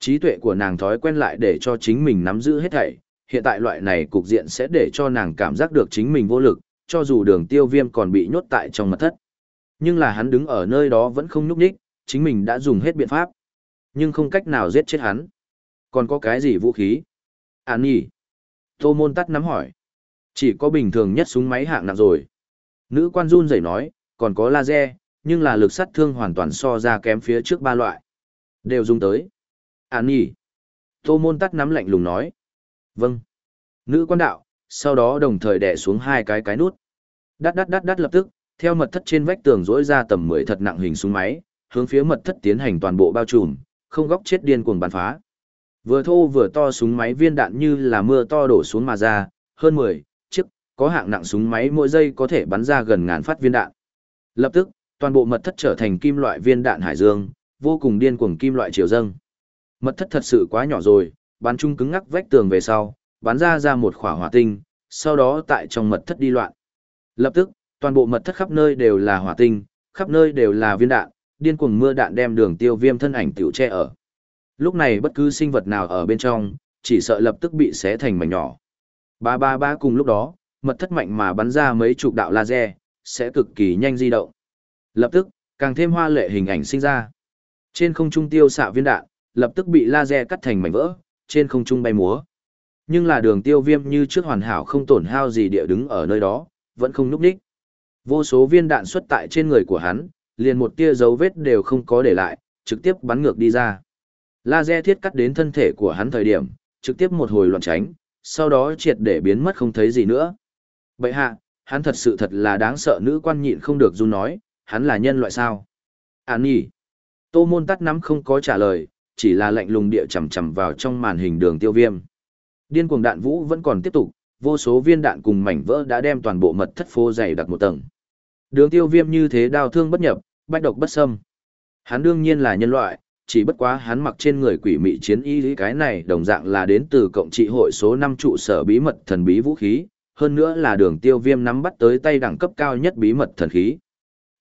Trí tuệ của nàng thói quen lại để cho chính mình nắm giữ hết thảy, hiện tại loại này cục diện sẽ để cho nàng cảm giác được chính mình vô lực, cho dù đường tiêu viêm còn bị nhốt tại trong mật thất. Nhưng là hắn đứng ở nơi đó vẫn không nhúc nhích, chính mình đã dùng hết biện pháp. Nhưng không cách nào giết chết hắn. Còn có cái gì vũ khí? An nhỉ? Tô môn tắt nắm hỏi. Chỉ có bình thường nhất súng máy hạng nặng rồi. Nữ quan run rẩy nói, còn có laser, nhưng là lực sát thương hoàn toàn so ra kém phía trước ba loại. Đều dùng tới. An nhỉ? Tô môn tắt nắm lạnh lùng nói. Vâng. Nữ quan đạo, sau đó đồng thời đè xuống hai cái cái nút. Đắt đắt đắt đắt lập tức, theo mật thất trên vách tường rỗi ra tầm 10 thật nặng hình súng máy, hướng phía mật thất tiến hành toàn bộ bao trùm, không góc chết điên cuồng bắn phá. Vừa thô vừa to súng máy viên đạn như là mưa to đổ xuống mà ra, hơn 10 chiếc, có hạng nặng súng máy mỗi giây có thể bắn ra gần ngàn phát viên đạn. Lập tức, toàn bộ mật thất trở thành kim loại viên đạn hải dương, vô cùng điên cuồng kim loại chiều dâng. Mật thất thật sự quá nhỏ rồi, bắn chung cứng ngắc vách tường về sau, bắn ra ra một khỏa hỏa tinh, sau đó tại trong mật thất đi loạn. Lập tức, toàn bộ mật thất khắp nơi đều là hỏa tinh, khắp nơi đều là viên đạn, điên cuồng mưa đạn đem đường tiêu viêm thân ảnh tiểu che ở. Lúc này bất cứ sinh vật nào ở bên trong, chỉ sợ lập tức bị xé thành mảnh nhỏ. Ba ba ba cùng lúc đó, mật thất mạnh mà bắn ra mấy chục đạo laser, sẽ cực kỳ nhanh di động. Lập tức, càng thêm hoa lệ hình ảnh sinh ra. Trên không trung tiêu xạ viên đạn, lập tức bị laser cắt thành mảnh vỡ, trên không trung bay múa. Nhưng là đường tiêu viêm như trước hoàn hảo không tổn hao gì địa đứng ở nơi đó, vẫn không núp đích. Vô số viên đạn xuất tại trên người của hắn, liền một tia dấu vết đều không có để lại, trực tiếp bắn ngược đi ra. Laser thiết cắt đến thân thể của hắn thời điểm, trực tiếp một hồi loạn tránh, sau đó triệt để biến mất không thấy gì nữa. Bậy hạ, hắn thật sự thật là đáng sợ nữ quan nhịn không được run nói, hắn là nhân loại sao? Án nhỉ? Tô môn tắt nắm không có trả lời, chỉ là lạnh lùng địa chầm chầm vào trong màn hình đường tiêu viêm. Điên cuồng đạn vũ vẫn còn tiếp tục, vô số viên đạn cùng mảnh vỡ đã đem toàn bộ mật thất phố dày đặt một tầng. Đường tiêu viêm như thế đau thương bất nhập, bách độc bất xâm. Hắn đương nhiên là nhân loại, chỉ bất quá hắn mặc trên người quỷ mị chiến y cái này đồng dạng là đến từ cộng trị hội số 5 trụ sở bí mật thần bí vũ khí, hơn nữa là đường tiêu viêm nắm bắt tới tay đẳng cấp cao nhất bí mật thần khí.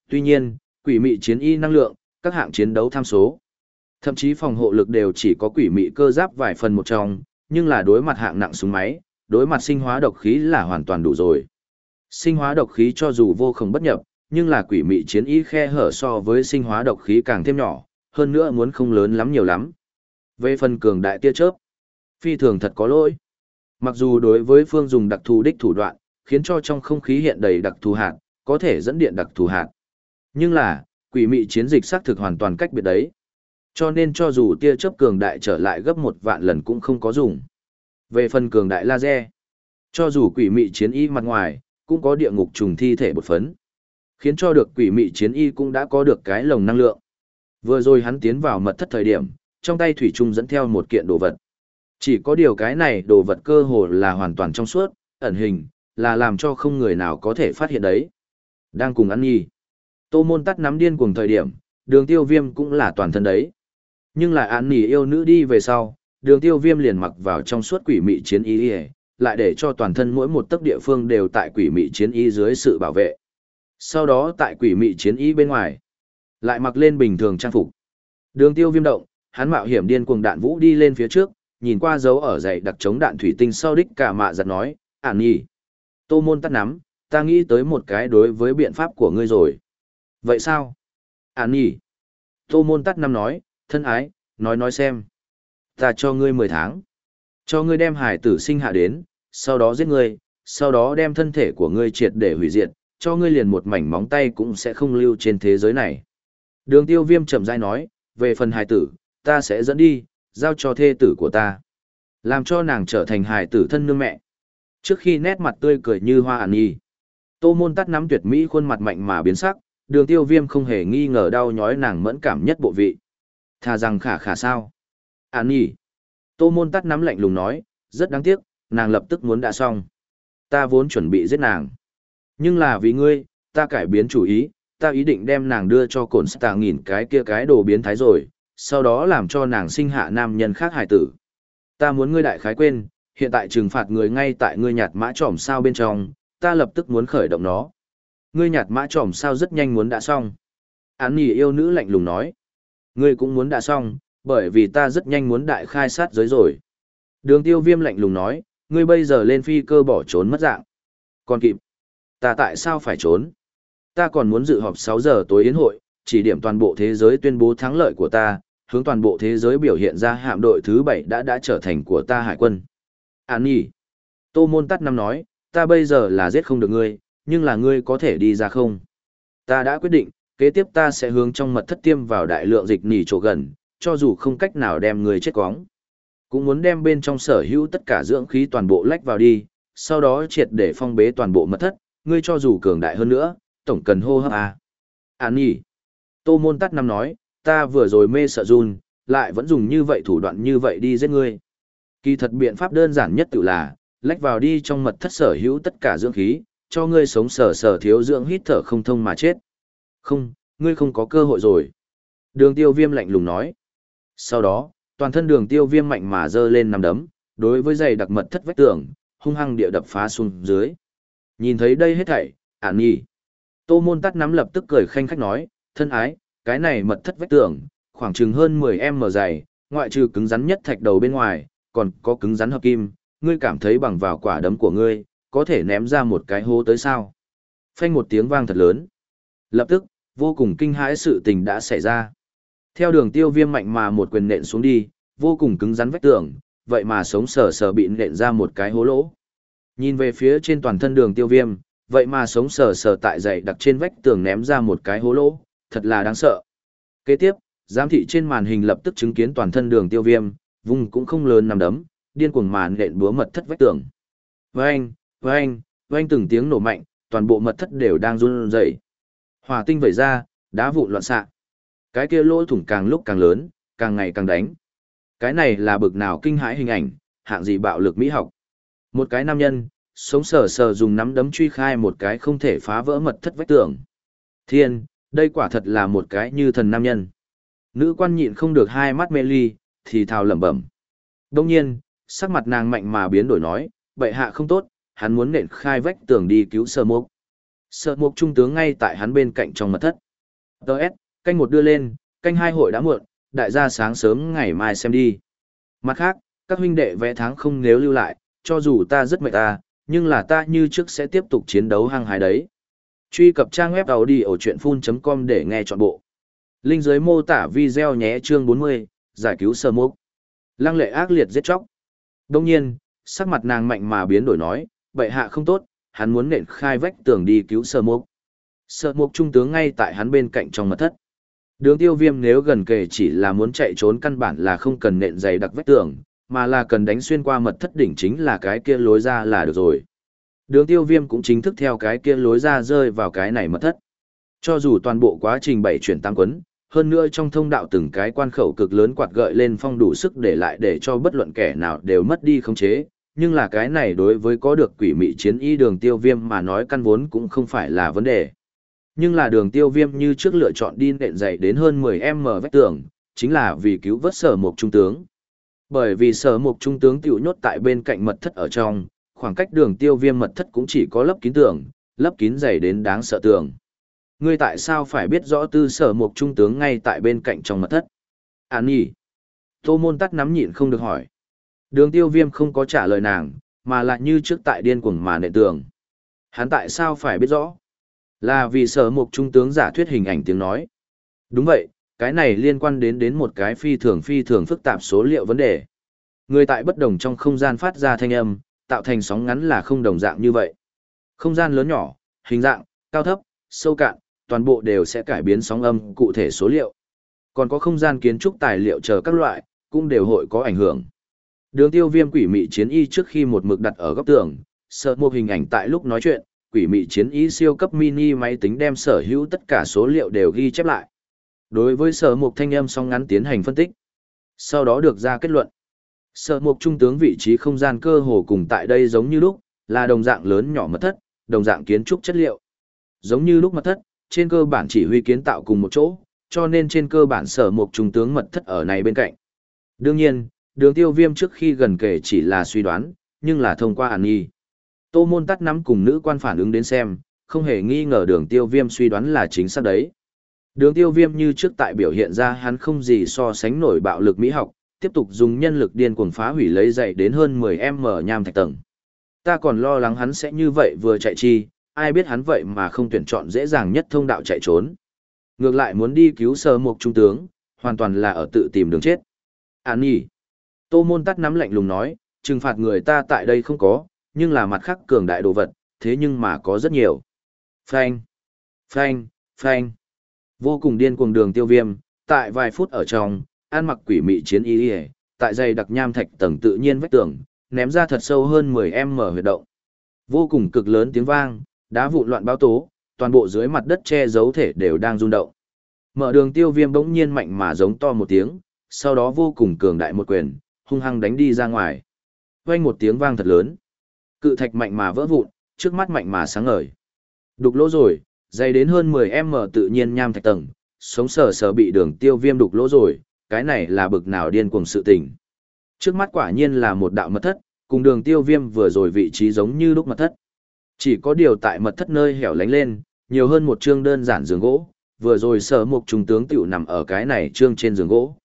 Tuy nhiên, quỷ mị chiến y năng lượng, các hạng chiến đấu tham số, thậm chí phòng hộ lực đều chỉ có quỷ mị cơ giáp vài phần một trong, nhưng là đối mặt hạng nặng súng máy, đối mặt sinh hóa độc khí là hoàn toàn đủ rồi. Sinh hóa độc khí cho dù vô không bất nhập, nhưng là quỷ mị chiến ý khe hở so với sinh hóa độc khí càng thêm nhỏ, hơn nữa muốn không lớn lắm nhiều lắm. Về phần cường đại tia chớp, phi thường thật có lỗi. Mặc dù đối với phương dùng đặc thù đích thủ đoạn, khiến cho trong không khí hiện đầy đặc thù hạt, có thể dẫn điện đặc thù hạt. Nhưng là, quỷ mị chiến dịch xác thực hoàn toàn cách biệt đấy. Cho nên cho dù tia chớp cường đại trở lại gấp một vạn lần cũng không có dùng. Về phần cường đại laser, cho dù quỷ mị chiến y mặt ngoài, cũng có địa ngục trùng thi thể bột phấn. Khiến cho được quỷ mị chiến y cũng đã có được cái lồng năng lượng. Vừa rồi hắn tiến vào mật thất thời điểm, trong tay thủy trung dẫn theo một kiện đồ vật. Chỉ có điều cái này đồ vật cơ hồ là hoàn toàn trong suốt, ẩn hình, là làm cho không người nào có thể phát hiện đấy. Đang cùng ăn nhi. Tô môn tắt nắm điên cùng thời điểm, đường tiêu viêm cũng là toàn thân đấy. Nhưng lại án nỉ yêu nữ đi về sau, đường tiêu viêm liền mặc vào trong suốt quỷ mị chiến y lại để cho toàn thân mỗi một tấc địa phương đều tại quỷ mị chiến y dưới sự bảo vệ. Sau đó tại quỷ mị chiến y bên ngoài, lại mặc lên bình thường trang phục. Đường tiêu viêm động, hắn mạo hiểm điên cuồng đạn vũ đi lên phía trước, nhìn qua dấu ở dày đặc chống đạn thủy tinh sau đích cả mạ giật nói, ản nỉ, Tô môn tắt nắm, ta nghĩ tới một cái đối với biện pháp của ngươi rồi. Vậy sao? Ản nỉ, Tô môn tắt năm nói, thân ái, nói nói xem. Ta cho ngươi 10 tháng. Cho ngươi đem hải tử sinh hạ đến, sau đó giết ngươi, sau đó đem thân thể của ngươi triệt để hủy diệt, cho ngươi liền một mảnh móng tay cũng sẽ không lưu trên thế giới này. Đường tiêu viêm chậm rãi nói, về phần hải tử, ta sẽ dẫn đi, giao cho thê tử của ta. Làm cho nàng trở thành hải tử thân nương mẹ. Trước khi nét mặt tươi cười như hoa ản y Tô môn tắt nắm tuyệt mỹ khuôn mặt mạnh mà biến sắc, đường tiêu viêm không hề nghi ngờ đau nhói nàng mẫn cảm nhất bộ vị. Thà rằng khả khả sao. À Ản nhỉ. Tô môn tắt nắm lạnh lùng nói, rất đáng tiếc, nàng lập tức muốn đã xong. Ta vốn chuẩn bị giết nàng. Nhưng là vì ngươi, ta cải biến chủ ý, ta ý định đem nàng đưa cho cổn stà nghìn cái kia cái đồ biến thái rồi, sau đó làm cho nàng sinh hạ nam nhân khác hải tử. Ta muốn ngươi đại khái quên, hiện tại trừng phạt người ngay tại ngươi nhạt mã trỏm sao bên trong, ta lập tức muốn khởi động nó. Ngươi nhạt mã trỏm sao rất nhanh muốn đã xong. Án nhỉ yêu nữ lạnh lùng nói. Ngươi cũng muốn đã xong, bởi vì ta rất nhanh muốn đại khai sát giới rồi. Đường tiêu viêm lạnh lùng nói, ngươi bây giờ lên phi cơ bỏ trốn mất dạng. Còn kịp. Ta tại sao phải trốn? Ta còn muốn dự họp 6 giờ tối yến hội, chỉ điểm toàn bộ thế giới tuyên bố thắng lợi của ta, hướng toàn bộ thế giới biểu hiện ra hạm đội thứ 7 đã đã trở thành của ta hải quân. Án nhỉ. Tô môn tắt năm nói, ta bây giờ là giết không được ngươi, nhưng là ngươi có thể đi ra không? Ta đã quyết định, kế tiếp ta sẽ hướng trong mật thất tiêm vào đại lượng dịch nỉ chỗ gần, cho dù không cách nào đem ngươi chết quóng. Cũng muốn đem bên trong sở hữu tất cả dưỡng khí toàn bộ lách vào đi, sau đó triệt để phong bế toàn bộ mật thất, ngươi cho dù cường đại hơn nữa, tổng cần hô hấp à. Án nhỉ. Tô môn tắt năm nói, ta vừa rồi mê sợ run, lại vẫn dùng như vậy thủ đoạn như vậy đi giết ngươi. Kỳ thật biện pháp đơn giản nhất tự là, lách vào đi trong mật thất sở hữu tất cả dưỡng khí, cho ngươi sống sở sở thiếu dưỡng hít thở không thông mà chết. Không, ngươi không có cơ hội rồi. Đường tiêu viêm lạnh lùng nói. Sau đó, toàn thân đường tiêu viêm mạnh mà dơ lên nằm đấm, đối với giày đặc mật thất vách tường, hung hăng địa đập phá xuống dưới. Nhìn thấy đây hết thảy, ản nhì. Tô môn tắt nắm lập tức cười khanh khách nói, thân ái, cái này mật thất vách tường, khoảng chừng hơn 10m dày, ngoại trừ cứng rắn nhất thạch đầu bên ngoài, còn có cứng rắn hợp kim, ngươi cảm thấy bằng vào quả đấm của ngươi, có thể ném ra một cái hố tới sao. Phanh một tiếng vang thật lớn. Lập tức, vô cùng kinh hãi sự tình đã xảy ra. Theo đường tiêu viêm mạnh mà một quyền nện xuống đi, vô cùng cứng rắn vách tường, vậy mà sống sờ sờ bị nện ra một cái hố lỗ. Nhìn về phía trên toàn thân đường tiêu viêm, vậy mà sống sờ sờ tại dậy đặt trên vách tường ném ra một cái hố lỗ, thật là đáng sợ. Kế tiếp, giám thị trên màn hình lập tức chứng kiến toàn thân đường tiêu viêm, vùng cũng không lớn nằm đấm, điên cuồng màn nện búa mật thất vách tường. Vâng, vâng, vâng từng tiếng nổ mạnh, toàn bộ mật thất đều đang run rẩy. Hỏa tinh vẩy ra, đá vụn loạn xạ. Cái kia lỗ thủng càng lúc càng lớn, càng ngày càng đánh. Cái này là bực nào kinh hãi hình ảnh, hạng gì bạo lực mỹ học. Một cái nam nhân, sống sờ sờ dùng nắm đấm truy khai một cái không thể phá vỡ mật thất vách tường. Thiên, đây quả thật là một cái như thần nam nhân. Nữ quan nhịn không được hai mắt mê ly, thì thào lẩm bẩm. Đông nhiên, sắc mặt nàng mạnh mà biến đổi nói, bệ hạ không tốt, hắn muốn nện khai vách tường đi cứu sơ mục. Sợ mục trung tướng ngay tại hắn bên cạnh trong mật thất. Đợt, canh một đưa lên, canh hai hội đã muộn, đại gia sáng sớm ngày mai xem đi. Mặt khác, các huynh đệ vẽ tháng không nếu lưu lại, cho dù ta rất mệt ta, nhưng là ta như trước sẽ tiếp tục chiến đấu hăng hái đấy. Truy cập trang web đầu đi ở chuyện full.com để nghe trọn bộ. Linh dưới mô tả video nhé chương 40, giải cứu sơ mục. Lăng lệ ác liệt giết chóc. Đông nhiên, sắc mặt nàng mạnh mà biến đổi nói, bệ hạ không tốt, hắn muốn nện khai vách tường đi cứu sơ mục. Sơ mục trung tướng ngay tại hắn bên cạnh trong mật thất. Đường tiêu viêm nếu gần kề chỉ là muốn chạy trốn căn bản là không cần nện dày đặc vách tường, mà là cần đánh xuyên qua mật thất đỉnh chính là cái kia lối ra là được rồi. Đường tiêu viêm cũng chính thức theo cái kia lối ra rơi vào cái này mật thất. Cho dù toàn bộ quá trình bảy chuyển tăng quấn, hơn nữa trong thông đạo từng cái quan khẩu cực lớn quạt gợi lên phong đủ sức để lại để cho bất luận kẻ nào đều mất đi khống chế, nhưng là cái này đối với có được quỷ mị chiến y đường tiêu viêm mà nói căn vốn cũng không phải là vấn đề. Nhưng là đường tiêu viêm như trước lựa chọn đi nện dày đến hơn 10m vách tường, chính là vì cứu vớt sở mục trung tướng. Bởi vì sở mục trung tướng tiểu nhốt tại bên cạnh mật thất ở trong, khoảng cách đường tiêu viêm mật thất cũng chỉ có lấp kín tường, lấp kín dày đến đáng sợ tường. Ngươi tại sao phải biết rõ tư sở mục trung tướng ngay tại bên cạnh trong mật thất? Án nhỉ? Tô môn tắt nắm nhịn không được hỏi. Đường tiêu viêm không có trả lời nàng, mà lại như trước tại điên cuồng mà nệ tường. Hắn tại sao phải biết rõ? Là vì sở mục trung tướng giả thuyết hình ảnh tiếng nói. Đúng vậy, cái này liên quan đến đến một cái phi thường phi thường phức tạp số liệu vấn đề. Người tại bất đồng trong không gian phát ra thanh âm, tạo thành sóng ngắn là không đồng dạng như vậy. Không gian lớn nhỏ, hình dạng, cao thấp, sâu cạn, toàn bộ đều sẽ cải biến sóng âm cụ thể số liệu. Còn có không gian kiến trúc tài liệu chờ các loại, cũng đều hội có ảnh hưởng. Đường tiêu viêm quỷ mị chiến y trước khi một mực đặt ở góc tường, sợ một hình ảnh tại lúc nói chuyện, quỷ mị chiến y siêu cấp mini máy tính đem sở hữu tất cả số liệu đều ghi chép lại. Đối với sở mục thanh âm song ngắn tiến hành phân tích. Sau đó được ra kết luận. Sở mục trung tướng vị trí không gian cơ hồ cùng tại đây giống như lúc, là đồng dạng lớn nhỏ mật thất, đồng dạng kiến trúc chất liệu. Giống như lúc mật thất, trên cơ bản chỉ huy kiến tạo cùng một chỗ, cho nên trên cơ bản sở mục trung tướng mật thất ở này bên cạnh. Đương nhiên, đường tiêu viêm trước khi gần kể chỉ là suy đoán, nhưng là thông qua ản nghi. Tô môn tắt nắm cùng nữ quan phản ứng đến xem, không hề nghi ngờ đường tiêu viêm suy đoán là chính xác đấy. Đường tiêu viêm như trước tại biểu hiện ra hắn không gì so sánh nổi bạo lực mỹ học, tiếp tục dùng nhân lực điên cuồng phá hủy lấy dậy đến hơn 10m nham thạch tầng. Ta còn lo lắng hắn sẽ như vậy vừa chạy chi, ai biết hắn vậy mà không tuyển chọn dễ dàng nhất thông đạo chạy trốn. Ngược lại muốn đi cứu sơ một trung tướng, hoàn toàn là ở tự tìm đường chết. Án nhỉ. Tô môn tắt nắm lạnh lùng nói, trừng phạt người ta tại đây không có, nhưng là mặt khác cường đại đồ vật, thế nhưng mà có rất nhiều. Phanh, phanh, phanh. Vô cùng điên cuồng đường tiêu viêm, tại vài phút ở trong, ăn mặc quỷ mị chiến y y, tại dày đặc nham thạch tầng tự nhiên vách tường, ném ra thật sâu hơn 10m huyệt động. Vô cùng cực lớn tiếng vang, đá vụn loạn báo tố, toàn bộ dưới mặt đất che giấu thể đều đang rung động. Mở đường tiêu viêm bỗng nhiên mạnh mà giống to một tiếng, sau đó vô cùng cường đại một quyền, hung hăng đánh đi ra ngoài. Vang một tiếng vang thật lớn. Cự thạch mạnh mà vỡ vụn, trước mắt mạnh mà sáng ngời. Đục lỗ rồi, dày đến hơn 10m tự nhiên nham thạch tầng, sống sờ sờ bị đường tiêu viêm đục lỗ rồi, cái này là bực nào điên cuồng sự tình. Trước mắt quả nhiên là một đạo mật thất, cùng đường tiêu viêm vừa rồi vị trí giống như lúc mật thất. Chỉ có điều tại mật thất nơi hẻo lánh lên, nhiều hơn một chương đơn giản giường gỗ, vừa rồi sở mục trung tướng tiểu nằm ở cái này chương trên giường gỗ.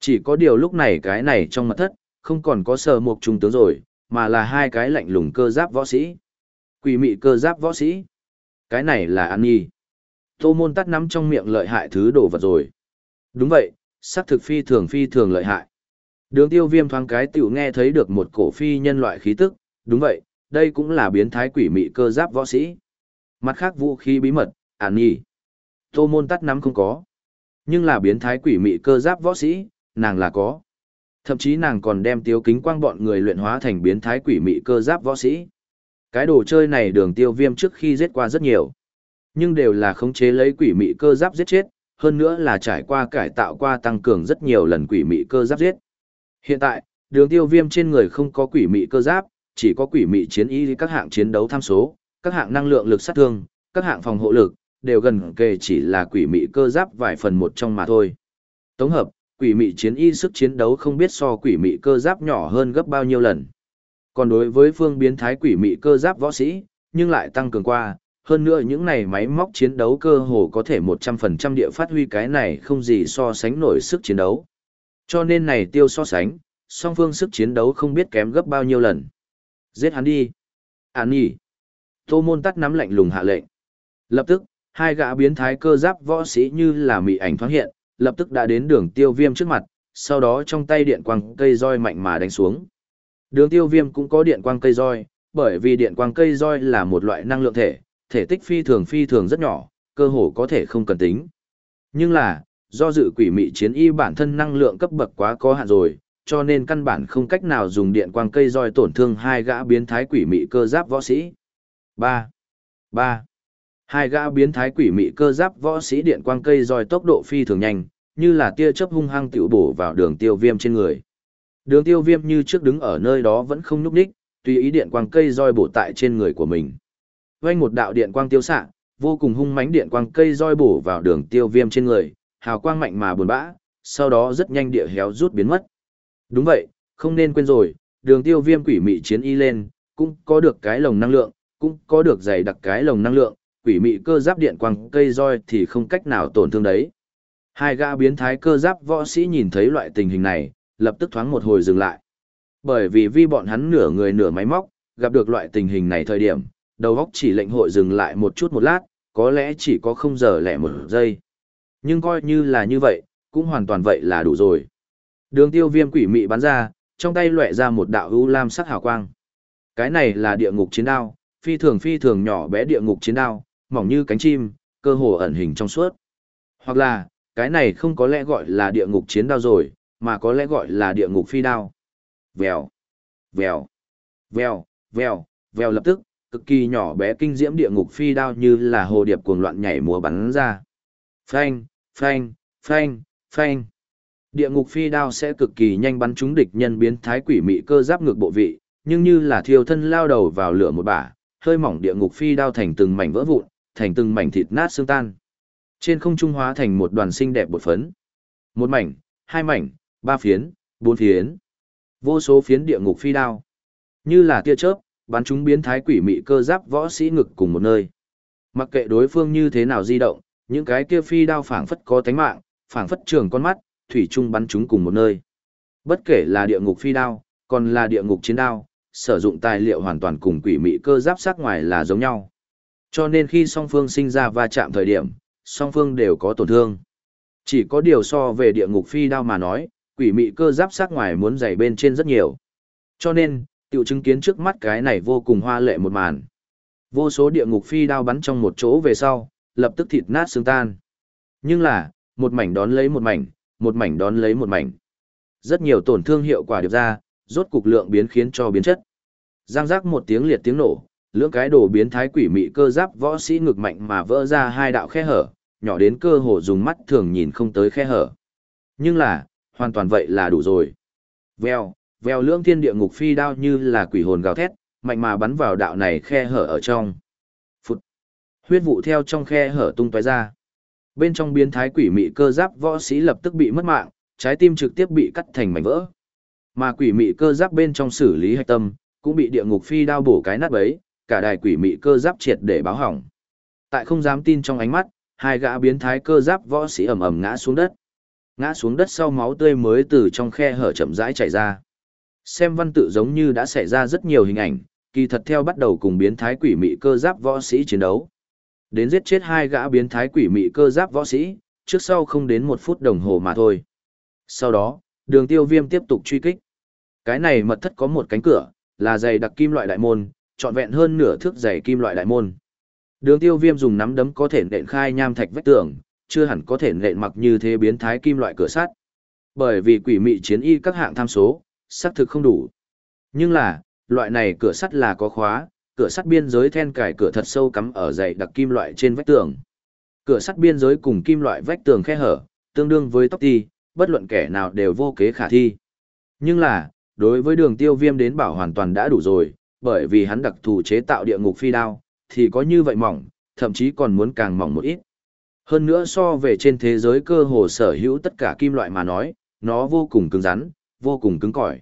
Chỉ có điều lúc này cái này trong mật thất, không còn có sờ mục trung tướng rồi, mà là hai cái lạnh lùng cơ giáp võ sĩ. Quỷ mị cơ giáp võ sĩ. Cái này là An Nhi. Tô môn tắt nắm trong miệng lợi hại thứ đồ vật rồi. Đúng vậy, sắc thực phi thường phi thường lợi hại. Đường tiêu viêm thoáng cái tiểu nghe thấy được một cổ phi nhân loại khí tức, đúng vậy, đây cũng là biến thái quỷ mị cơ giáp võ sĩ. Mặt khác vũ khí bí mật, An Nhi. Tô môn tắt nắm không có. Nhưng là biến thái quỷ mị cơ giáp võ sĩ, nàng là có. Thậm chí nàng còn đem tiêu kính quang bọn người luyện hóa thành biến thái quỷ mị cơ giáp võ sĩ. Cái đồ chơi này đường tiêu viêm trước khi giết qua rất nhiều. Nhưng đều là khống chế lấy quỷ mị cơ giáp giết chết, hơn nữa là trải qua cải tạo qua tăng cường rất nhiều lần quỷ mị cơ giáp giết. Hiện tại, đường tiêu viêm trên người không có quỷ mị cơ giáp, chỉ có quỷ mị chiến y các hạng chiến đấu tham số, các hạng năng lượng lực sát thương, các hạng phòng hộ lực, đều gần kề chỉ là quỷ mị cơ giáp vài phần một trong mà thôi. Tổng hợp, quỷ mị chiến y sức chiến đấu không biết so quỷ mị cơ giáp nhỏ hơn gấp bao nhiêu lần. Còn đối với phương biến thái quỷ mị cơ giáp võ sĩ, nhưng lại tăng cường qua, hơn nữa những này máy móc chiến đấu cơ hồ có thể 100% địa phát huy cái này không gì so sánh nổi sức chiến đấu. Cho nên này tiêu so sánh, song phương sức chiến đấu không biết kém gấp bao nhiêu lần. Giết hắn đi. Án nhỉ. Tô môn tắt nắm lạnh lùng hạ lệnh. Lập tức, hai gã biến thái cơ giáp võ sĩ như là mị ảnh thoáng hiện, lập tức đã đến đường tiêu viêm trước mặt, sau đó trong tay điện quang cây roi mạnh mà đánh xuống. Đường tiêu viêm cũng có điện quang cây roi, bởi vì điện quang cây roi là một loại năng lượng thể, thể tích phi thường phi thường rất nhỏ, cơ hồ có thể không cần tính. Nhưng là, do dự quỷ mị chiến y bản thân năng lượng cấp bậc quá có hạn rồi, cho nên căn bản không cách nào dùng điện quang cây roi tổn thương hai gã biến thái quỷ mị cơ giáp võ sĩ. 3. 3. Hai gã biến thái quỷ mị cơ giáp võ sĩ điện quang cây roi tốc độ phi thường nhanh, như là tia chớp hung hăng tiểu bổ vào đường tiêu viêm trên người. Đường tiêu viêm như trước đứng ở nơi đó vẫn không nhúc đích, tùy ý điện quang cây roi bổ tại trên người của mình. Quanh một đạo điện quang tiêu xạ, vô cùng hung mãnh điện quang cây roi bổ vào đường tiêu viêm trên người, hào quang mạnh mà buồn bã, sau đó rất nhanh địa héo rút biến mất. Đúng vậy, không nên quên rồi, đường tiêu viêm quỷ mị chiến y lên, cũng có được cái lồng năng lượng, cũng có được dày đặc cái lồng năng lượng, quỷ mị cơ giáp điện quang cây roi thì không cách nào tổn thương đấy. Hai gã biến thái cơ giáp võ sĩ nhìn thấy loại tình hình này, lập tức thoáng một hồi dừng lại. Bởi vì vi bọn hắn nửa người nửa máy móc, gặp được loại tình hình này thời điểm, đầu góc chỉ lệnh hội dừng lại một chút một lát, có lẽ chỉ có không giờ lẻ một giây. Nhưng coi như là như vậy, cũng hoàn toàn vậy là đủ rồi. Đường tiêu viêm quỷ mị bắn ra, trong tay lệ ra một đạo ưu lam sắc hào quang. Cái này là địa ngục chiến đao, phi thường phi thường nhỏ bé địa ngục chiến đao, mỏng như cánh chim, cơ hồ ẩn hình trong suốt. Hoặc là, cái này không có lẽ gọi là địa ngục chiến đao rồi, mà có lẽ gọi là địa ngục phi đao. Vèo, vèo, vèo, vèo, vèo lập tức, cực kỳ nhỏ bé kinh diễm địa ngục phi đao như là hồ điệp cuồng loạn nhảy múa bắn ra. Phanh, phanh, phanh, phanh. Địa ngục phi đao sẽ cực kỳ nhanh bắn trúng địch nhân biến thái quỷ mị cơ giáp ngược bộ vị, nhưng như là thiêu thân lao đầu vào lửa một bả, hơi mỏng địa ngục phi đao thành từng mảnh vỡ vụn, thành từng mảnh thịt nát xương tan. Trên không trung hóa thành một đoàn xinh đẹp bột phấn. Một mảnh, hai mảnh, ba phiến, bốn phiến. Vô số phiến địa ngục phi đao. Như là tia chớp, bắn chúng biến thái quỷ mị cơ giáp võ sĩ ngực cùng một nơi. Mặc kệ đối phương như thế nào di động, những cái kia phi đao phảng phất có tánh mạng, phảng phất trường con mắt, thủy chung bắn chúng cùng một nơi. Bất kể là địa ngục phi đao, còn là địa ngục chiến đao, sử dụng tài liệu hoàn toàn cùng quỷ mị cơ giáp sắc ngoài là giống nhau. Cho nên khi song phương sinh ra va chạm thời điểm, song phương đều có tổn thương. Chỉ có điều so về địa ngục phi đao mà nói, quỷ mị cơ giáp sắc ngoài muốn dày bên trên rất nhiều. Cho nên, tiểu chứng kiến trước mắt cái này vô cùng hoa lệ một màn. Vô số địa ngục phi đao bắn trong một chỗ về sau, lập tức thịt nát xương tan. Nhưng là, một mảnh đón lấy một mảnh, một mảnh đón lấy một mảnh. Rất nhiều tổn thương hiệu quả được ra, rốt cục lượng biến khiến cho biến chất. Giang giác một tiếng liệt tiếng nổ, lưỡng cái đồ biến thái quỷ mị cơ giáp võ sĩ ngực mạnh mà vỡ ra hai đạo khe hở, nhỏ đến cơ hồ dùng mắt thường nhìn không tới khe hở. Nhưng là, hoàn toàn vậy là đủ rồi. Vèo, vèo lưỡng thiên địa ngục phi đao như là quỷ hồn gào thét, mạnh mà bắn vào đạo này khe hở ở trong. Phút. Huyết vụ theo trong khe hở tung tóe ra. Bên trong biến thái quỷ mị cơ giáp võ sĩ lập tức bị mất mạng, trái tim trực tiếp bị cắt thành mảnh vỡ. Mà quỷ mị cơ giáp bên trong xử lý hạch tâm, cũng bị địa ngục phi đao bổ cái nát bấy, cả đài quỷ mị cơ giáp triệt để báo hỏng. Tại không dám tin trong ánh mắt, hai gã biến thái cơ giáp võ sĩ ầm ầm ngã xuống đất. Ngã xuống đất sau máu tươi mới từ trong khe hở chậm rãi chảy ra. Xem văn tự giống như đã xảy ra rất nhiều hình ảnh, kỳ thật theo bắt đầu cùng biến thái quỷ mị cơ giáp võ sĩ chiến đấu. Đến giết chết hai gã biến thái quỷ mị cơ giáp võ sĩ, trước sau không đến một phút đồng hồ mà thôi. Sau đó, đường tiêu viêm tiếp tục truy kích. Cái này mật thất có một cánh cửa, là dày đặc kim loại đại môn, trọn vẹn hơn nửa thước dày kim loại đại môn. Đường tiêu viêm dùng nắm đấm có thể nện khai nham thạch vách tường, chưa hẳn có thể nện mặc như thế biến thái kim loại cửa sắt. Bởi vì quỷ mị chiến y các hạng tham số, xác thực không đủ. Nhưng là, loại này cửa sắt là có khóa, cửa sắt biên giới then cài cửa thật sâu cắm ở dày đặc kim loại trên vách tường. Cửa sắt biên giới cùng kim loại vách tường khe hở, tương đương với tóc ti, bất luận kẻ nào đều vô kế khả thi. Nhưng là, đối với đường tiêu viêm đến bảo hoàn toàn đã đủ rồi, bởi vì hắn đặc thù chế tạo địa ngục phi đao, thì có như vậy mỏng, thậm chí còn muốn càng mỏng một ít. Hơn nữa so về trên thế giới cơ hồ sở hữu tất cả kim loại mà nói, nó vô cùng cứng rắn, vô cùng cứng cỏi.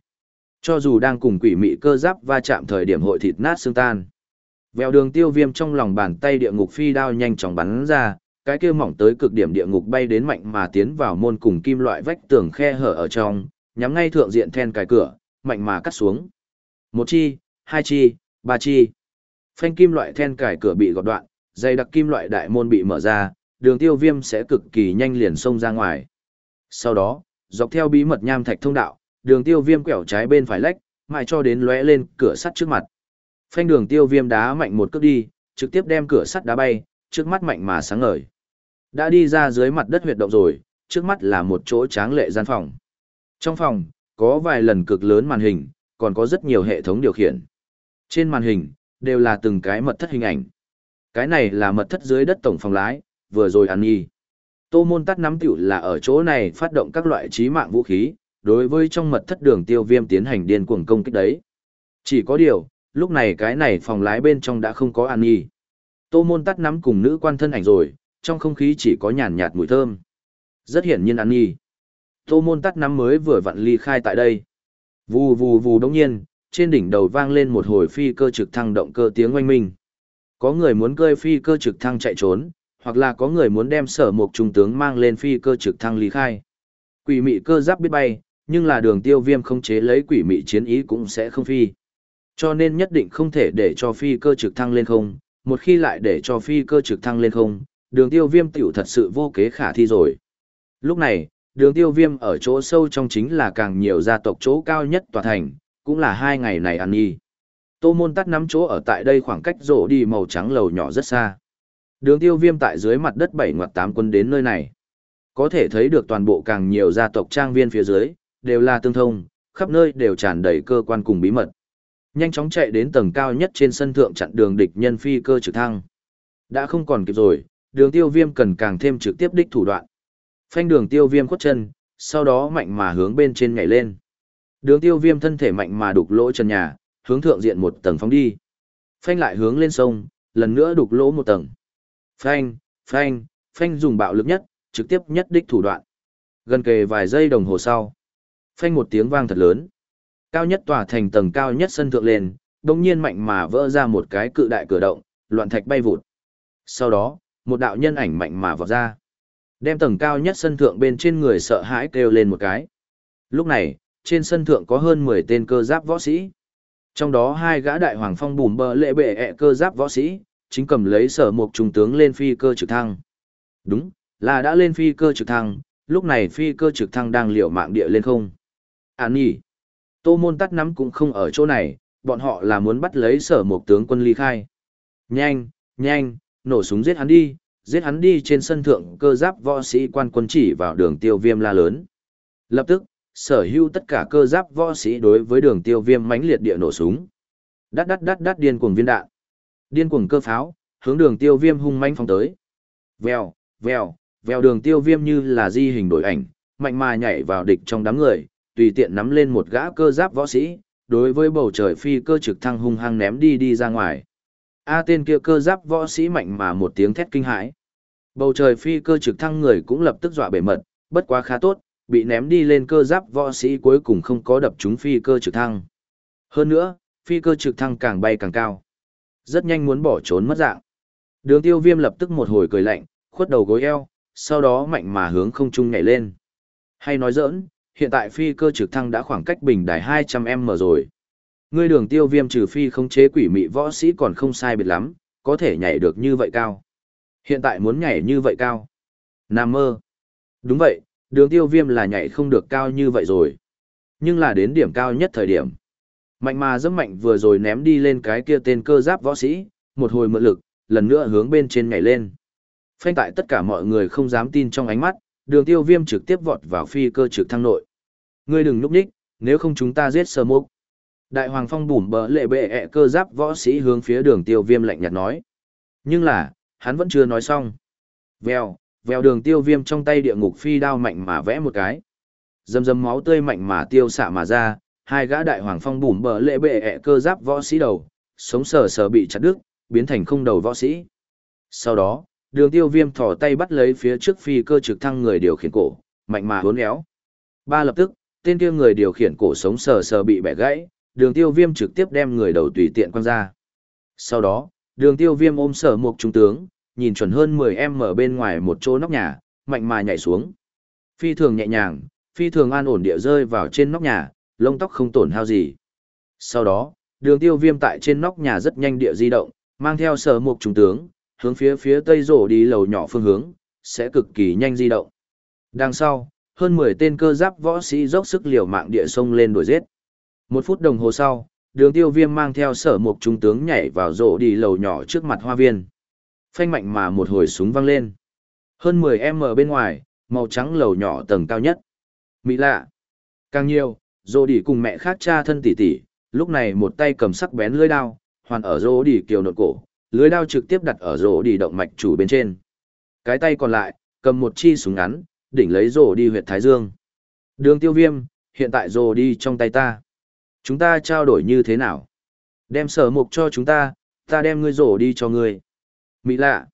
Cho dù đang cùng quỷ mị cơ giáp va chạm thời điểm hội thịt nát xương tan. Vèo đường tiêu viêm trong lòng bàn tay địa ngục phi đao nhanh chóng bắn ra, cái kia mỏng tới cực điểm địa ngục bay đến mạnh mà tiến vào môn cùng kim loại vách tường khe hở ở trong, nhắm ngay thượng diện then cài cửa, mạnh mà cắt xuống. Một chi, hai chi, ba chi. Phanh kim loại then cài cửa bị gọt đoạn, dây đặc kim loại đại môn bị mở ra, đường tiêu viêm sẽ cực kỳ nhanh liền xông ra ngoài. Sau đó, dọc theo bí mật nham thạch thông đạo, đường tiêu viêm quẹo trái bên phải lách, mãi cho đến lóe lên cửa sắt trước mặt. Phanh đường tiêu viêm đá mạnh một cước đi, trực tiếp đem cửa sắt đá bay, trước mắt mạnh mà sáng ngời. Đã đi ra dưới mặt đất huyệt động rồi, trước mắt là một chỗ tráng lệ gian phòng. Trong phòng, có vài lần cực lớn màn hình, còn có rất nhiều hệ thống điều khiển. Trên màn hình, đều là từng cái mật thất hình ảnh. Cái này là mật thất dưới đất tổng phòng lái, vừa rồi ăn nhi. Tô môn tắt nắm tiểu là ở chỗ này phát động các loại trí mạng vũ khí, đối với trong mật thất đường tiêu viêm tiến hành điên cuồng công kích đấy. Chỉ có điều, lúc này cái này phòng lái bên trong đã không có an nhi. Tô môn tắt nắm cùng nữ quan thân ảnh rồi, trong không khí chỉ có nhàn nhạt mùi thơm. Rất hiển nhiên an nhi. Tô môn tắt nắm mới vừa vặn ly khai tại đây. Vù vù vù đống nhiên, trên đỉnh đầu vang lên một hồi phi cơ trực thăng động cơ tiếng oanh minh. Có người muốn cơi phi cơ trực thăng chạy trốn, hoặc là có người muốn đem sở mục trung tướng mang lên phi cơ trực thăng ly khai. Quỷ mị cơ giáp biết bay, nhưng là đường tiêu viêm không chế lấy quỷ mị chiến ý cũng sẽ không phi. Cho nên nhất định không thể để cho phi cơ trực thăng lên không, một khi lại để cho phi cơ trực thăng lên không, đường tiêu viêm tiểu thật sự vô kế khả thi rồi. Lúc này, đường tiêu viêm ở chỗ sâu trong chính là càng nhiều gia tộc chỗ cao nhất tòa thành, cũng là hai ngày này ăn nhi. Tô môn tắt nắm chỗ ở tại đây khoảng cách rổ đi màu trắng lầu nhỏ rất xa. Đường tiêu viêm tại dưới mặt đất bảy ngoặt tám quân đến nơi này. Có thể thấy được toàn bộ càng nhiều gia tộc trang viên phía dưới, đều là tương thông, khắp nơi đều tràn đầy cơ quan cùng bí mật. Nhanh chóng chạy đến tầng cao nhất trên sân thượng chặn đường địch nhân phi cơ trực thăng. Đã không còn kịp rồi, đường tiêu viêm cần càng thêm trực tiếp đích thủ đoạn. Phanh đường tiêu viêm khuất chân, sau đó mạnh mà hướng bên trên nhảy lên. Đường tiêu viêm thân thể mạnh mà đục lỗ trần nhà, hướng thượng diện một tầng phóng đi. Phanh lại hướng lên sông, lần nữa đục lỗ một tầng. Phanh, phanh, phanh dùng bạo lực nhất, trực tiếp nhất đích thủ đoạn. Gần kề vài giây đồng hồ sau. Phanh một tiếng vang thật lớn. Cao nhất tòa thành tầng cao nhất sân thượng lên, đồng nhiên mạnh mà vỡ ra một cái cự đại cửa động, loạn thạch bay vụt. Sau đó, một đạo nhân ảnh mạnh mà vọt ra. Đem tầng cao nhất sân thượng bên trên người sợ hãi kêu lên một cái. Lúc này, trên sân thượng có hơn 10 tên cơ giáp võ sĩ. Trong đó hai gã đại hoàng phong bùm bờ lệ bệ ẹ cơ giáp võ sĩ, chính cầm lấy sở mục trung tướng lên phi cơ trực thăng. Đúng, là đã lên phi cơ trực thăng, lúc này phi cơ trực thăng đang liều mạng địa lên không. à nhỉ. Tô môn tắt nắm cũng không ở chỗ này, bọn họ là muốn bắt lấy sở mục tướng quân ly khai. Nhanh, nhanh, nổ súng giết hắn đi, giết hắn đi trên sân thượng cơ giáp võ sĩ quan quân chỉ vào đường tiêu viêm la lớn. Lập tức, sở hữu tất cả cơ giáp võ sĩ đối với đường tiêu viêm mãnh liệt địa nổ súng. Đắt đắt đắt đắt điên cuồng viên đạn. Điên cuồng cơ pháo, hướng đường tiêu viêm hung mãnh phóng tới. Vèo, vèo, vèo đường tiêu viêm như là di hình đổi ảnh, mạnh mà nhảy vào địch trong đám người, tùy tiện nắm lên một gã cơ giáp võ sĩ, đối với bầu trời phi cơ trực thăng hung hăng ném đi đi ra ngoài. A tên kia cơ giáp võ sĩ mạnh mà một tiếng thét kinh hãi. Bầu trời phi cơ trực thăng người cũng lập tức dọa bể mật, bất quá khá tốt, bị ném đi lên cơ giáp võ sĩ cuối cùng không có đập trúng phi cơ trực thăng. Hơn nữa, phi cơ trực thăng càng bay càng cao. Rất nhanh muốn bỏ trốn mất dạng. Đường tiêu viêm lập tức một hồi cười lạnh, khuất đầu gối eo, sau đó mạnh mà hướng không trung nhảy lên. Hay nói giỡn, hiện tại phi cơ trực thăng đã khoảng cách bình đài 200m rồi. Ngươi đường tiêu viêm trừ phi không chế quỷ mị võ sĩ còn không sai biệt lắm, có thể nhảy được như vậy cao. Hiện tại muốn nhảy như vậy cao. Nam mơ. Đúng vậy, đường tiêu viêm là nhảy không được cao như vậy rồi. Nhưng là đến điểm cao nhất thời điểm. Mạnh mà dẫm mạnh vừa rồi ném đi lên cái kia tên cơ giáp võ sĩ, một hồi mượn lực, lần nữa hướng bên trên nhảy lên. Phanh tại tất cả mọi người không dám tin trong ánh mắt, đường tiêu viêm trực tiếp vọt vào phi cơ trực thăng nội. Ngươi đừng núp đích, nếu không chúng ta giết sơ mốc. Đại hoàng phong bùm bờ lệ bệ ẹ cơ giáp võ sĩ hướng phía đường tiêu viêm lạnh nhạt nói. Nhưng là, hắn vẫn chưa nói xong. Vèo, vèo đường tiêu viêm trong tay địa ngục phi đao mạnh mà vẽ một cái. Dầm dầm máu tươi mạnh mà tiêu xạ mà ra, hai gã đại hoàng phong bùm bờ lệ bệ ẹ cơ giáp võ sĩ đầu, sống sờ sờ bị chặt đứt, biến thành không đầu võ sĩ. Sau đó, đường tiêu viêm thỏ tay bắt lấy phía trước phi cơ trực thăng người điều khiển cổ, mạnh mà hốn éo. Ba lập tức, tên kia người điều khiển cổ sống sờ sờ bị bẻ gãy, đường tiêu viêm trực tiếp đem người đầu tùy tiện quăng ra. Sau đó, đường tiêu viêm ôm sở một trung tướng, nhìn chuẩn hơn 10 em ở bên ngoài một chỗ nóc nhà, mạnh mà nhảy xuống. Phi thường nhẹ nhàng, phi thường an ổn địa rơi vào trên nóc nhà, lông tóc không tổn hao gì. Sau đó, đường tiêu viêm tại trên nóc nhà rất nhanh địa di động, mang theo sở mục trung tướng, hướng phía phía tây rổ đi lầu nhỏ phương hướng, sẽ cực kỳ nhanh di động. Đằng sau, hơn 10 tên cơ giáp võ sĩ dốc sức liều mạng địa sông lên đuổi giết. Một phút đồng hồ sau, đường tiêu viêm mang theo sở mục trung tướng nhảy vào rổ đi lầu nhỏ trước mặt hoa viên. Phanh mạnh mà một hồi súng văng lên. Hơn 10m bên ngoài, màu trắng lầu nhỏ tầng cao nhất. Mỹ lạ. Càng nhiều, rô đi cùng mẹ khác cha thân tỷ tỷ, lúc này một tay cầm sắc bén lưỡi đao, hoàn ở rô đi kiều nột cổ, lưới đao trực tiếp đặt ở rô đi động mạch chủ bên trên. Cái tay còn lại, cầm một chi súng ngắn, đỉnh lấy rô đi huyệt thái dương. Đường tiêu viêm, hiện tại rô đi trong tay ta. Chúng ta trao đổi như thế nào? Đem sở mục cho chúng ta, ta đem ngươi rổ đi cho ngươi. Mỹ lạ.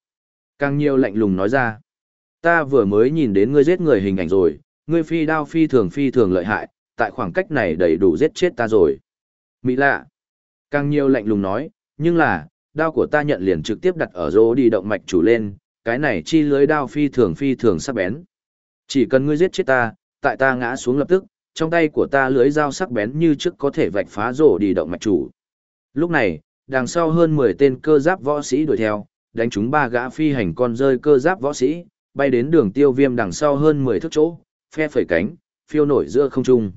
Càng nhiều lạnh lùng nói ra. Ta vừa mới nhìn đến ngươi giết người hình ảnh rồi, ngươi phi đao phi thường phi thường lợi hại, tại khoảng cách này đầy đủ giết chết ta rồi. Mỹ lạ. Càng nhiều lạnh lùng nói, nhưng là, đao của ta nhận liền trực tiếp đặt ở rô đi động mạch chủ lên, cái này chi lưới đao phi thường phi thường sắc bén. Chỉ cần ngươi giết chết ta, tại ta ngã xuống lập tức, trong tay của ta lưới dao sắc bén như trước có thể vạch phá rổ đi động mạch chủ. Lúc này, đằng sau hơn 10 tên cơ giáp võ sĩ đuổi theo, đánh chúng ba gã phi hành con rơi cơ giáp võ sĩ, bay đến đường tiêu viêm đằng sau hơn 10 thước chỗ, phe phẩy cánh, phiêu nổi giữa không trung.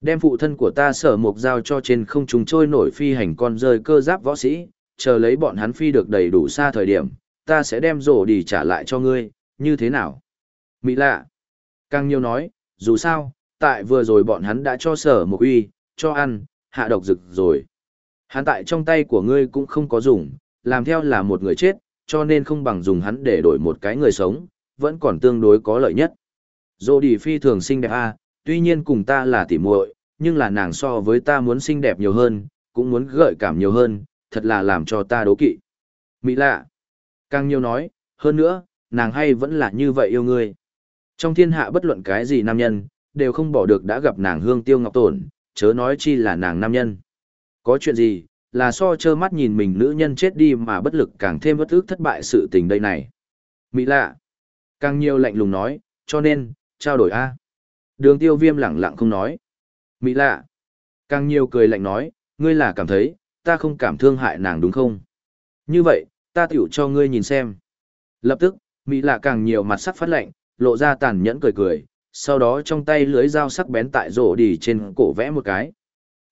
Đem phụ thân của ta sở mục dao cho trên không trung trôi nổi phi hành con rơi cơ giáp võ sĩ, chờ lấy bọn hắn phi được đầy đủ xa thời điểm, ta sẽ đem rổ đi trả lại cho ngươi, như thế nào? Mỹ lạ. Càng nhiều nói, dù sao, tại vừa rồi bọn hắn đã cho sở một uy, cho ăn, hạ độc rực rồi. Hắn tại trong tay của ngươi cũng không có dùng, làm theo là một người chết, cho nên không bằng dùng hắn để đổi một cái người sống, vẫn còn tương đối có lợi nhất. Dô đi phi thường xinh đẹp a, tuy nhiên cùng ta là tỉ muội, nhưng là nàng so với ta muốn xinh đẹp nhiều hơn, cũng muốn gợi cảm nhiều hơn, thật là làm cho ta đố kỵ. Mỹ lạ. Càng nhiều nói, hơn nữa, nàng hay vẫn là như vậy yêu ngươi. Trong thiên hạ bất luận cái gì nam nhân, đều không bỏ được đã gặp nàng hương tiêu ngọc tổn, chớ nói chi là nàng nam nhân. Có chuyện gì, là so trơ mắt nhìn mình nữ nhân chết đi mà bất lực càng thêm bất ức thất bại sự tình đây này. Mỹ lạ. Càng nhiều lạnh lùng nói, cho nên, trao đổi A. Đường tiêu viêm lẳng lặng không nói. Mỹ lạ. Càng nhiều cười lạnh nói, ngươi là cảm thấy, ta không cảm thương hại nàng đúng không? Như vậy, ta tiểu cho ngươi nhìn xem. Lập tức, Mỹ lạ càng nhiều mặt sắc phát lạnh, lộ ra tàn nhẫn cười cười, sau đó trong tay lưới dao sắc bén tại rổ đi trên cổ vẽ một cái.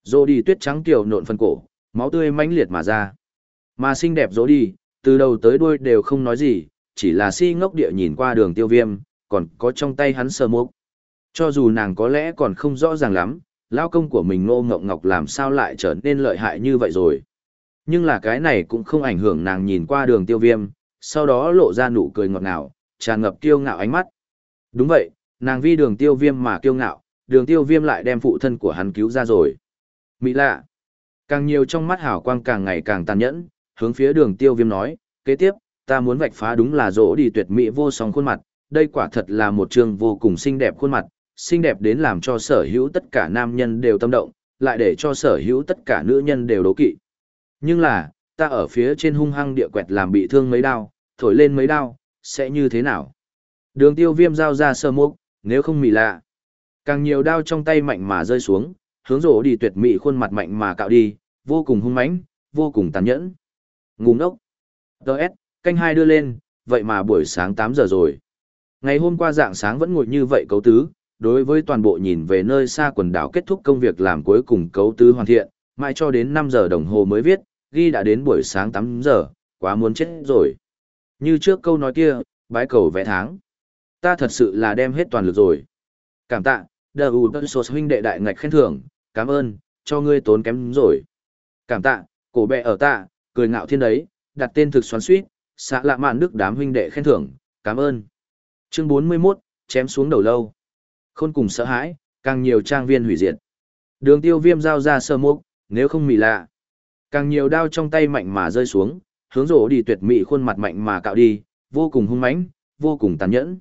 Rổ đi tuyết trắng tiểu nộn phần cổ, máu tươi mãnh liệt mà ra. Mà xinh đẹp dỗ đi, từ đầu tới đuôi đều không nói gì, chỉ là si ngốc địa nhìn qua đường tiêu viêm, còn có trong tay hắn sờ mốc. Cho dù nàng có lẽ còn không rõ ràng lắm, lao công của mình ngô ngọc ngọc làm sao lại trở nên lợi hại như vậy rồi. Nhưng là cái này cũng không ảnh hưởng nàng nhìn qua đường tiêu viêm, sau đó lộ ra nụ cười ngọt ngào, tràn ngập kiêu ngạo ánh mắt. Đúng vậy, nàng vi đường tiêu viêm mà kiêu ngạo, đường tiêu viêm lại đem phụ thân của hắn cứu ra rồi. Mỹ lạ. Càng nhiều trong mắt hảo quang càng ngày càng tàn nhẫn, hướng phía đường tiêu viêm nói, kế tiếp, ta muốn vạch phá đúng là rỗ đi tuyệt mỹ vô song khuôn mặt, đây quả thật là một trường vô cùng xinh đẹp khuôn mặt, xinh đẹp đến làm cho sở hữu tất cả nam nhân đều tâm động, lại để cho sở hữu tất cả nữ nhân đều đố kỵ. Nhưng là, ta ở phía trên hung hăng địa quẹt làm bị thương mấy đau, thổi lên mấy đau, sẽ như thế nào? Đường tiêu viêm giao ra sơ mốc, nếu không mỉ lạ. Càng nhiều đao trong tay mạnh mà rơi xuống, hướng rổ đi tuyệt mỹ khuôn mặt mạnh mà cạo đi, vô cùng hung mãnh, vô cùng tàn nhẫn. ngu ốc. Đợt, canh hai đưa lên, vậy mà buổi sáng 8 giờ rồi. Ngày hôm qua dạng sáng vẫn ngồi như vậy cấu tứ, đối với toàn bộ nhìn về nơi xa quần đảo kết thúc công việc làm cuối cùng cấu tứ hoàn thiện, mãi cho đến 5 giờ đồng hồ mới viết, ghi đã đến buổi sáng 8 giờ, quá muốn chết rồi. Như trước câu nói kia, bái cầu vẽ tháng. Ta thật sự là đem hết toàn lực rồi. Cảm tạ, đờ ủ tân sột huynh đệ đại ngạch khen thưởng, cảm ơn, cho ngươi tốn kém rồi. Cảm tạ, cổ bệ ở tạ, cười ngạo thiên đấy, đặt tên thực xoắn suýt, xạ lạ mạn nước đám huynh đệ khen thưởng, cảm ơn. Chương 41, chém xuống đầu lâu. Khôn cùng sợ hãi, càng nhiều trang viên hủy diệt. Đường tiêu viêm giao ra sơ mục nếu không mỉ lạ. Càng nhiều đao trong tay mạnh mà rơi xuống, hướng rổ đi tuyệt mỹ khuôn mặt mạnh mà cạo đi, vô cùng hung mãnh, vô cùng tàn nhẫn.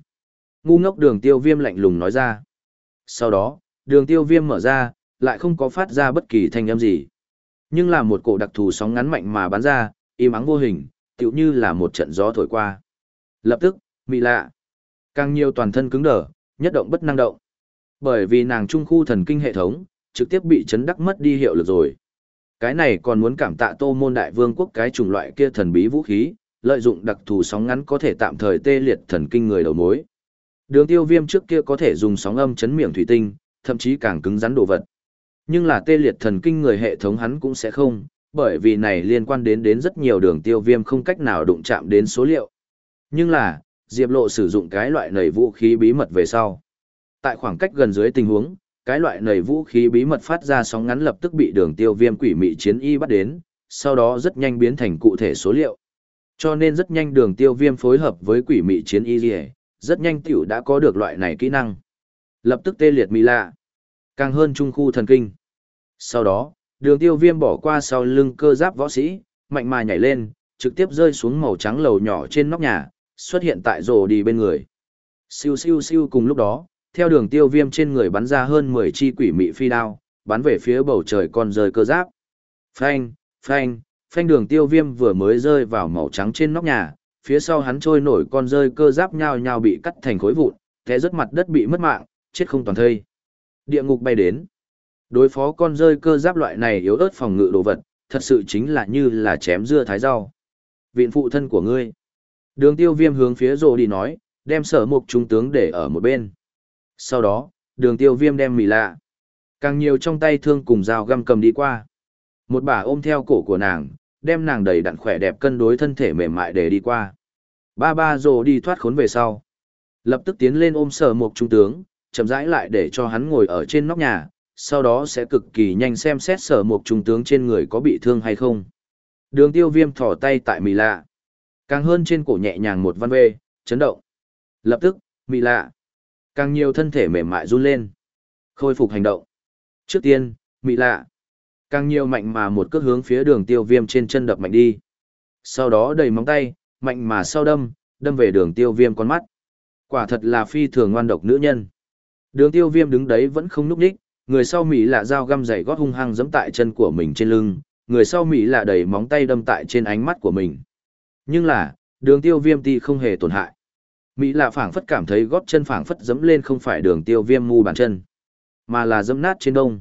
Ngu ngốc đường tiêu viêm lạnh lùng nói ra. Sau đó, đường tiêu viêm mở ra, lại không có phát ra bất kỳ thanh âm gì. Nhưng là một cổ đặc thù sóng ngắn mạnh mà bắn ra, im ắng vô hình, tựu như là một trận gió thổi qua. Lập tức, mị lạ. Càng nhiều toàn thân cứng đờ, nhất động bất năng động. Bởi vì nàng trung khu thần kinh hệ thống, trực tiếp bị chấn đắc mất đi hiệu lực rồi. Cái này còn muốn cảm tạ tô môn đại vương quốc cái chủng loại kia thần bí vũ khí, lợi dụng đặc thù sóng ngắn có thể tạm thời tê liệt thần kinh người đầu mối. Đường tiêu viêm trước kia có thể dùng sóng âm chấn miệng thủy tinh, thậm chí càng cứng rắn đồ vật. Nhưng là tê liệt thần kinh người hệ thống hắn cũng sẽ không, bởi vì này liên quan đến đến rất nhiều đường tiêu viêm không cách nào đụng chạm đến số liệu. Nhưng là, Diệp Lộ sử dụng cái loại nầy vũ khí bí mật về sau. Tại khoảng cách gần dưới tình huống, cái loại nầy vũ khí bí mật phát ra sóng ngắn lập tức bị đường tiêu viêm quỷ mị chiến y bắt đến, sau đó rất nhanh biến thành cụ thể số liệu. Cho nên rất nhanh đường tiêu viêm phối hợp với quỷ mị chiến y gì rất nhanh tiểu đã có được loại này kỹ năng. Lập tức tê liệt mì lạ. Càng hơn trung khu thần kinh. Sau đó, đường tiêu viêm bỏ qua sau lưng cơ giáp võ sĩ, mạnh mà nhảy lên, trực tiếp rơi xuống màu trắng lầu nhỏ trên nóc nhà, xuất hiện tại rồ đi bên người. Siêu siêu siêu cùng lúc đó, theo đường tiêu viêm trên người bắn ra hơn 10 chi quỷ mị phi đao, bắn về phía bầu trời con rơi cơ giáp. Phanh, phanh, phanh đường tiêu viêm vừa mới rơi vào màu trắng trên nóc nhà, phía sau hắn trôi nổi con rơi cơ giáp nhao nhao bị cắt thành khối vụn, té rớt mặt đất bị mất mạng, chết không toàn thây. Địa ngục bay đến. Đối phó con rơi cơ giáp loại này yếu ớt phòng ngự đồ vật, thật sự chính là như là chém dưa thái rau. Viện phụ thân của ngươi. Đường tiêu viêm hướng phía rồ đi nói, đem sở mục trung tướng để ở một bên. Sau đó, đường tiêu viêm đem mì lạ. Càng nhiều trong tay thương cùng dao găm cầm đi qua. Một bà ôm theo cổ của nàng, đem nàng đầy đặn khỏe đẹp cân đối thân thể mềm mại để đi qua. Ba ba rồ đi thoát khốn về sau. Lập tức tiến lên ôm sở mục trung tướng, chậm rãi lại để cho hắn ngồi ở trên nóc nhà, sau đó sẽ cực kỳ nhanh xem xét sở một trung tướng trên người có bị thương hay không. Đường tiêu viêm thỏ tay tại mì lạ. Càng hơn trên cổ nhẹ nhàng một văn bê, chấn động. Lập tức, mì lạ. Càng nhiều thân thể mềm mại run lên. Khôi phục hành động. Trước tiên, mì lạ. Càng nhiều mạnh mà một cước hướng phía đường tiêu viêm trên chân đập mạnh đi. Sau đó đầy móng tay, mạnh mà sau đâm, đâm về đường tiêu viêm con mắt. Quả thật là phi thường ngoan độc nữ nhân. Đường tiêu viêm đứng đấy vẫn không núp đích, người sau mỹ lạ dao găm dày gót hung hăng giẫm tại chân của mình trên lưng, người sau Mỹ là đẩy móng tay đâm tại trên ánh mắt của mình. Nhưng là, đường tiêu viêm ti không hề tổn hại. Mỹ là phảng phất cảm thấy gót chân phảng phất giẫm lên không phải đường tiêu viêm mu bàn chân, mà là giẫm nát trên đông.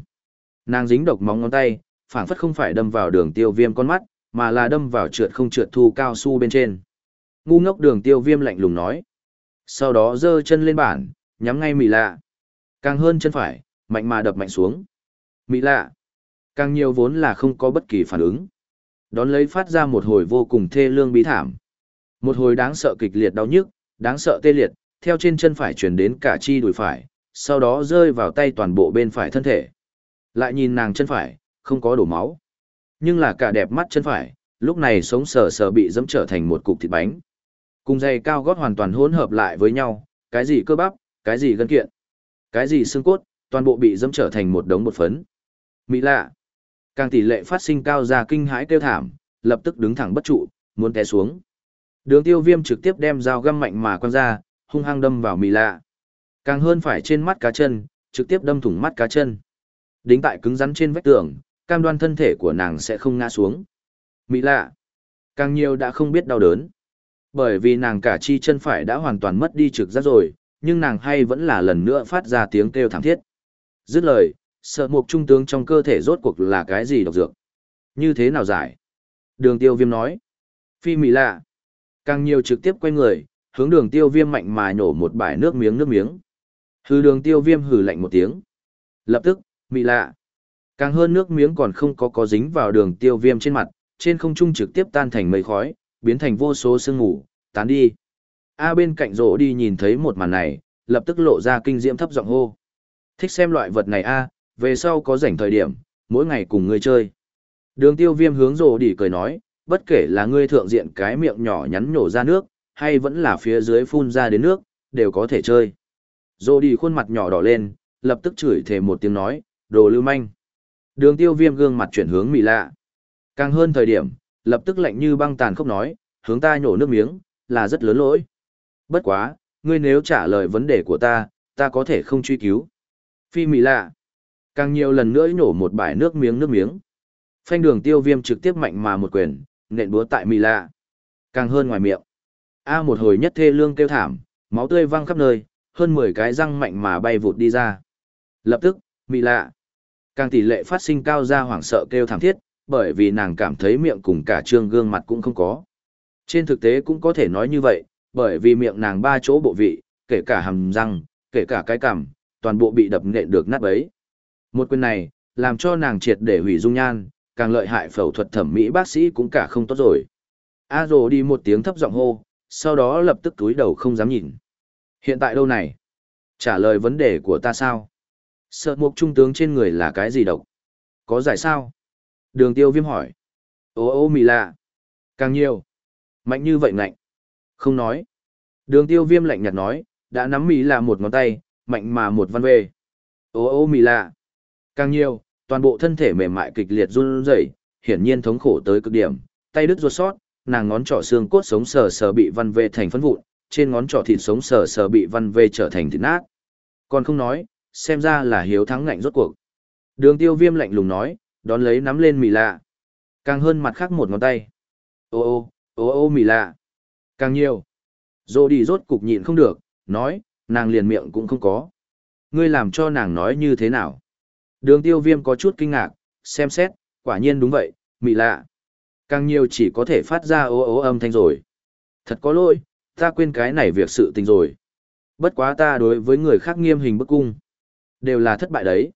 Nàng dính độc móng ngón tay, phảng phất không phải đâm vào đường tiêu viêm con mắt, mà là đâm vào trượt không trượt thu cao su bên trên. Ngu ngốc đường tiêu viêm lạnh lùng nói. Sau đó giơ chân lên bản, nhắm ngay Mỹ lạ. Càng hơn chân phải, mạnh mà đập mạnh xuống. Mỹ lạ. Càng nhiều vốn là không có bất kỳ phản ứng. Đón lấy phát ra một hồi vô cùng thê lương bí thảm. Một hồi đáng sợ kịch liệt đau nhức, đáng sợ tê liệt, theo trên chân phải chuyển đến cả chi đùi phải, sau đó rơi vào tay toàn bộ bên phải thân thể. Lại nhìn nàng chân phải, không có đổ máu. Nhưng là cả đẹp mắt chân phải, lúc này sống sờ sờ bị dẫm trở thành một cục thịt bánh. Cùng dây cao gót hoàn toàn hỗn hợp lại với nhau, cái gì cơ bắp, cái gì gân kiện, cái gì xương cốt, toàn bộ bị dẫm trở thành một đống bột phấn. Mỹ lạ. Càng tỷ lệ phát sinh cao ra kinh hãi kêu thảm, lập tức đứng thẳng bất trụ, muốn té xuống. Đường tiêu viêm trực tiếp đem dao găm mạnh mà quăng ra, hung hăng đâm vào Mỹ lạ. Càng hơn phải trên mắt cá chân, trực tiếp đâm thủng mắt cá chân. Đính tại cứng rắn trên vách tường, cam đoan thân thể của nàng sẽ không ngã xuống. Mỹ lạ. Càng nhiều đã không biết đau đớn. Bởi vì nàng cả chi chân phải đã hoàn toàn mất đi trực giác rồi, nhưng nàng hay vẫn là lần nữa phát ra tiếng kêu thảm thiết. Dứt lời, sợ mục trung tướng trong cơ thể rốt cuộc là cái gì độc dược? Như thế nào giải? Đường tiêu viêm nói. Phi mỹ lạ. Càng nhiều trực tiếp quay người, hướng đường tiêu viêm mạnh mà nhổ một bãi nước miếng nước miếng. Hư đường tiêu viêm hử lạnh một tiếng. Lập tức, mỹ lạ. Càng hơn nước miếng còn không có có dính vào đường tiêu viêm trên mặt, trên không trung trực tiếp tan thành mây khói, biến thành vô số sương ngủ, tán đi. A bên cạnh rỗ đi nhìn thấy một màn này, lập tức lộ ra kinh diễm thấp giọng hô. Thích xem loại vật này a, về sau có rảnh thời điểm, mỗi ngày cùng ngươi chơi. Đường tiêu viêm hướng rồ đi cười nói, bất kể là ngươi thượng diện cái miệng nhỏ nhắn nhổ ra nước, hay vẫn là phía dưới phun ra đến nước, đều có thể chơi. rồ đi khuôn mặt nhỏ đỏ lên, lập tức chửi thề một tiếng nói, đồ lưu manh. Đường tiêu viêm gương mặt chuyển hướng mì lạ. Càng hơn thời điểm, lập tức lạnh như băng tàn khốc nói, hướng ta nhổ nước miếng, là rất lớn lỗi. Bất quá, ngươi nếu trả lời vấn đề của ta, ta có thể không truy cứu. Phi mì lạ. Càng nhiều lần nữa nhổ một bãi nước miếng nước miếng. Phanh đường tiêu viêm trực tiếp mạnh mà một quyền, nện búa tại mì lạ. Càng hơn ngoài miệng. A một hồi nhất thê lương kêu thảm, máu tươi văng khắp nơi, hơn 10 cái răng mạnh mà bay vụt đi ra. Lập tức, mì lạ. Càng tỷ lệ phát sinh cao ra hoảng sợ kêu thảm thiết, bởi vì nàng cảm thấy miệng cùng cả trương gương mặt cũng không có. Trên thực tế cũng có thể nói như vậy, bởi vì miệng nàng ba chỗ bộ vị, kể cả hàm răng, kể cả cái cằm, toàn bộ bị đập nện được nát bấy. Một quyền này, làm cho nàng triệt để hủy dung nhan, càng lợi hại phẫu thuật thẩm mỹ bác sĩ cũng cả không tốt rồi. A rồ đi một tiếng thấp giọng hô, sau đó lập tức túi đầu không dám nhìn. Hiện tại đâu này? Trả lời vấn đề của ta sao? Sợ mục trung tướng trên người là cái gì độc? Có giải sao? Đường tiêu viêm hỏi. Ô ô mì lạ. Càng nhiều. Mạnh như vậy ngạnh. Không nói. Đường tiêu viêm lạnh nhạt nói, đã nắm mì lạ một ngón tay, mạnh mà một văn về. Ô ô mì lạ. Càng nhiều, toàn bộ thân thể mềm mại kịch liệt run rẩy, hiển nhiên thống khổ tới cực điểm, tay đứt ruột sót, nàng ngón trỏ xương cốt sống sờ sờ bị văn về thành phấn vụn, trên ngón trỏ thịt sống sờ sờ bị văn về trở thành thịt nát. Còn không nói, xem ra là hiếu thắng ngạnh rốt cuộc. Đường tiêu viêm lạnh lùng nói, đón lấy nắm lên mì lạ. Càng hơn mặt khác một ngón tay. Ô ô, ô ô mì lạ. Càng nhiều. Dô đi rốt cục nhịn không được, nói, nàng liền miệng cũng không có. Ngươi làm cho nàng nói như thế nào? Đường tiêu viêm có chút kinh ngạc, xem xét, quả nhiên đúng vậy, mị lạ. Càng nhiều chỉ có thể phát ra ố ố âm thanh rồi. Thật có lỗi, ta quên cái này việc sự tình rồi. Bất quá ta đối với người khác nghiêm hình bức cung. Đều là thất bại đấy.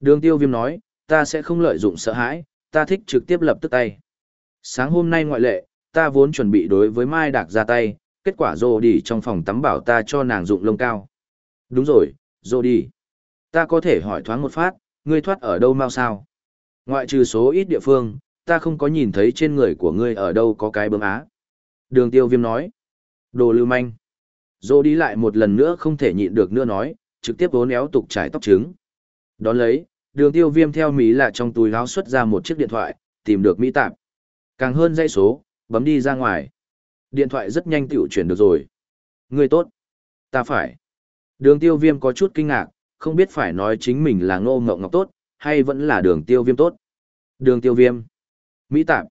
Đường tiêu viêm nói, ta sẽ không lợi dụng sợ hãi, ta thích trực tiếp lập tức tay. Sáng hôm nay ngoại lệ, ta vốn chuẩn bị đối với Mai Đạc ra tay, kết quả rô đi trong phòng tắm bảo ta cho nàng dụng lông cao. Đúng rồi, rô đi. Ta có thể hỏi thoáng một phát, ngươi thoát ở đâu mau sao? Ngoại trừ số ít địa phương, ta không có nhìn thấy trên người của ngươi ở đâu có cái bướm á. Đường tiêu viêm nói. Đồ lưu manh. Rô đi lại một lần nữa không thể nhịn được nữa nói, trực tiếp vốn éo tục trải tóc trứng. Đón lấy, đường tiêu viêm theo Mỹ là trong túi láo xuất ra một chiếc điện thoại, tìm được Mỹ tạp. Càng hơn dãy số, bấm đi ra ngoài. Điện thoại rất nhanh tiểu chuyển được rồi. Người tốt. Ta phải. Đường tiêu viêm có chút kinh ngạc, không biết phải nói chính mình là ngô ngọc ngọc tốt, hay vẫn là đường tiêu viêm tốt. Đường tiêu viêm. Mỹ tạp.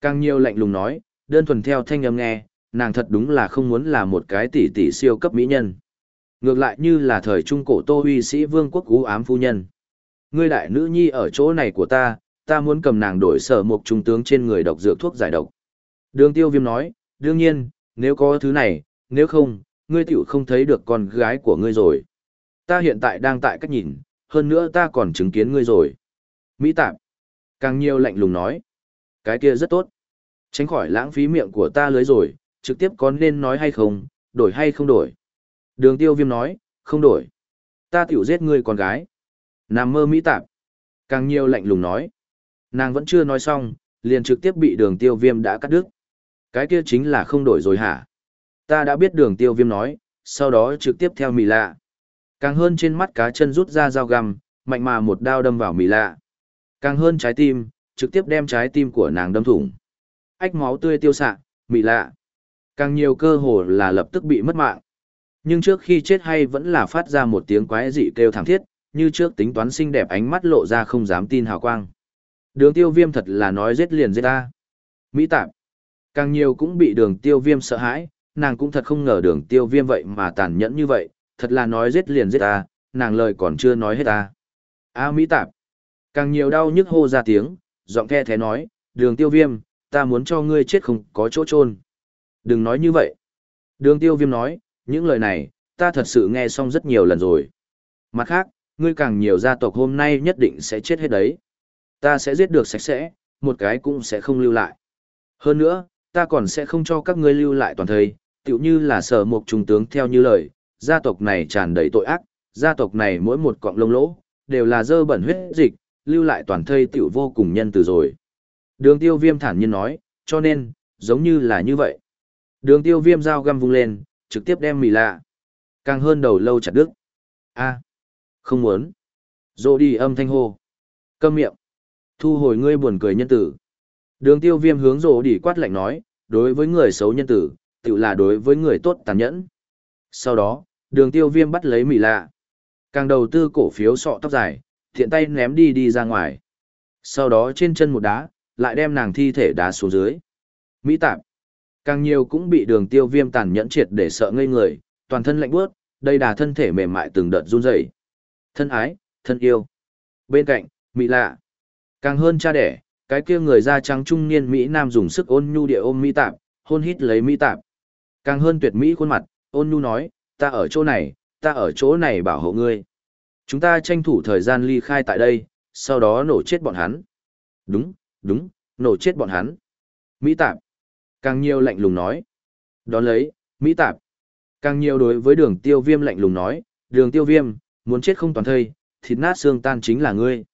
Càng nhiều lạnh lùng nói, đơn thuần theo thanh âm nghe, nàng thật đúng là không muốn là một cái tỷ tỷ siêu cấp mỹ nhân. Ngược lại như là thời trung cổ tô huy sĩ vương quốc ú ám phu nhân. Ngươi đại nữ nhi ở chỗ này của ta, ta muốn cầm nàng đổi sở một trung tướng trên người độc dược thuốc giải độc. Đường tiêu viêm nói, đương nhiên, nếu có thứ này, nếu không, ngươi tiểu không thấy được con gái của ngươi rồi. Ta hiện tại đang tại cách nhìn, hơn nữa ta còn chứng kiến ngươi rồi. Mỹ tạp. Càng nhiều lạnh lùng nói. Cái kia rất tốt. Tránh khỏi lãng phí miệng của ta lưới rồi, trực tiếp có nên nói hay không, đổi hay không đổi. Đường tiêu viêm nói, không đổi. Ta tiểu giết ngươi con gái. Nằm mơ Mỹ tạp. Càng nhiều lạnh lùng nói. Nàng vẫn chưa nói xong, liền trực tiếp bị đường tiêu viêm đã cắt đứt. Cái kia chính là không đổi rồi hả? Ta đã biết đường tiêu viêm nói, sau đó trực tiếp theo mì lạ. Càng hơn trên mắt cá chân rút ra dao găm, mạnh mà một đao đâm vào mì lạ. Càng hơn trái tim, trực tiếp đem trái tim của nàng đâm thủng. Ách máu tươi tiêu xạ, mì lạ. Càng nhiều cơ hồ là lập tức bị mất mạng. Nhưng trước khi chết hay vẫn là phát ra một tiếng quái dị kêu thảm thiết, như trước tính toán xinh đẹp ánh mắt lộ ra không dám tin hào quang. Đường tiêu viêm thật là nói giết liền giết ta. Mỹ tạp. Càng nhiều cũng bị đường tiêu viêm sợ hãi, nàng cũng thật không ngờ đường tiêu viêm vậy mà tàn nhẫn như vậy, thật là nói giết liền giết ta, nàng lời còn chưa nói hết ta. A Mỹ tạp. Càng nhiều đau nhức hô ra tiếng, giọng khe thế nói, đường tiêu viêm, ta muốn cho ngươi chết không có chỗ chôn Đừng nói như vậy. Đường tiêu viêm nói, những lời này, ta thật sự nghe xong rất nhiều lần rồi. Mặt khác, ngươi càng nhiều gia tộc hôm nay nhất định sẽ chết hết đấy. Ta sẽ giết được sạch sẽ, một cái cũng sẽ không lưu lại. Hơn nữa, ta còn sẽ không cho các ngươi lưu lại toàn thây, tựu như là sở một trung tướng theo như lời, gia tộc này tràn đầy tội ác, gia tộc này mỗi một cọng lông lỗ, đều là dơ bẩn huyết dịch, lưu lại toàn thây tiểu vô cùng nhân từ rồi. Đường tiêu viêm thản nhiên nói, cho nên, giống như là như vậy. Đường tiêu viêm dao găm vung lên, trực tiếp đem mì lạ. Càng hơn đầu lâu chặt đứt. a không muốn. Dô đi âm thanh hô. Câm miệng. Thu hồi ngươi buồn cười nhân tử. Đường tiêu viêm hướng rổ đi quát lạnh nói, đối với người xấu nhân tử, tự là đối với người tốt tàn nhẫn. Sau đó, đường tiêu viêm bắt lấy mì lạ. Càng đầu tư cổ phiếu sọ tóc dài, thiện tay ném đi đi ra ngoài. Sau đó trên chân một đá, lại đem nàng thi thể đá xuống dưới. Mỹ tạp. Càng nhiều cũng bị đường tiêu viêm tàn nhẫn triệt để sợ ngây người, toàn thân lạnh bước, đây đà thân thể mềm mại từng đợt run rẩy Thân ái, thân yêu. Bên cạnh, Mỹ lạ. Càng hơn cha đẻ, cái kia người da trắng trung niên Mỹ Nam dùng sức ôn nhu địa ôm Mỹ tạp, hôn hít lấy Mỹ tạp. Càng hơn tuyệt Mỹ khuôn mặt, ôn nhu nói, ta ở chỗ này, ta ở chỗ này bảo hộ ngươi. Chúng ta tranh thủ thời gian ly khai tại đây, sau đó nổ chết bọn hắn. Đúng, đúng, nổ chết bọn hắn. Mỹ tạp. Càng nhiều lạnh lùng nói. Đón lấy, Mỹ tạp. Càng nhiều đối với đường tiêu viêm lạnh lùng nói, đường tiêu viêm, muốn chết không toàn thây, thịt nát xương tan chính là ngươi.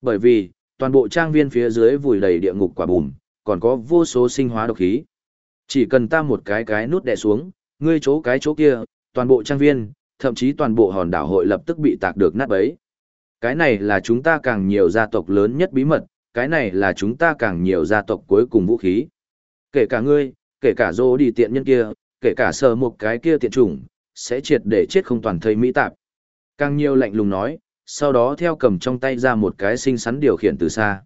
Bởi vì, toàn bộ trang viên phía dưới vùi đầy địa ngục quả bùm, còn có vô số sinh hóa độc khí. Chỉ cần ta một cái cái nút đè xuống, ngươi chỗ cái chỗ kia, toàn bộ trang viên, thậm chí toàn bộ hòn đảo hội lập tức bị tạc được nát bấy. Cái này là chúng ta càng nhiều gia tộc lớn nhất bí mật, cái này là chúng ta càng nhiều gia tộc cuối cùng vũ khí. Kể cả ngươi, kể cả dô đi tiện nhân kia, kể cả sờ một cái kia tiện chủng, sẽ triệt để chết không toàn thây mỹ tạp. Càng nhiều lạnh lùng nói, sau đó theo cầm trong tay ra một cái xinh xắn điều khiển từ xa.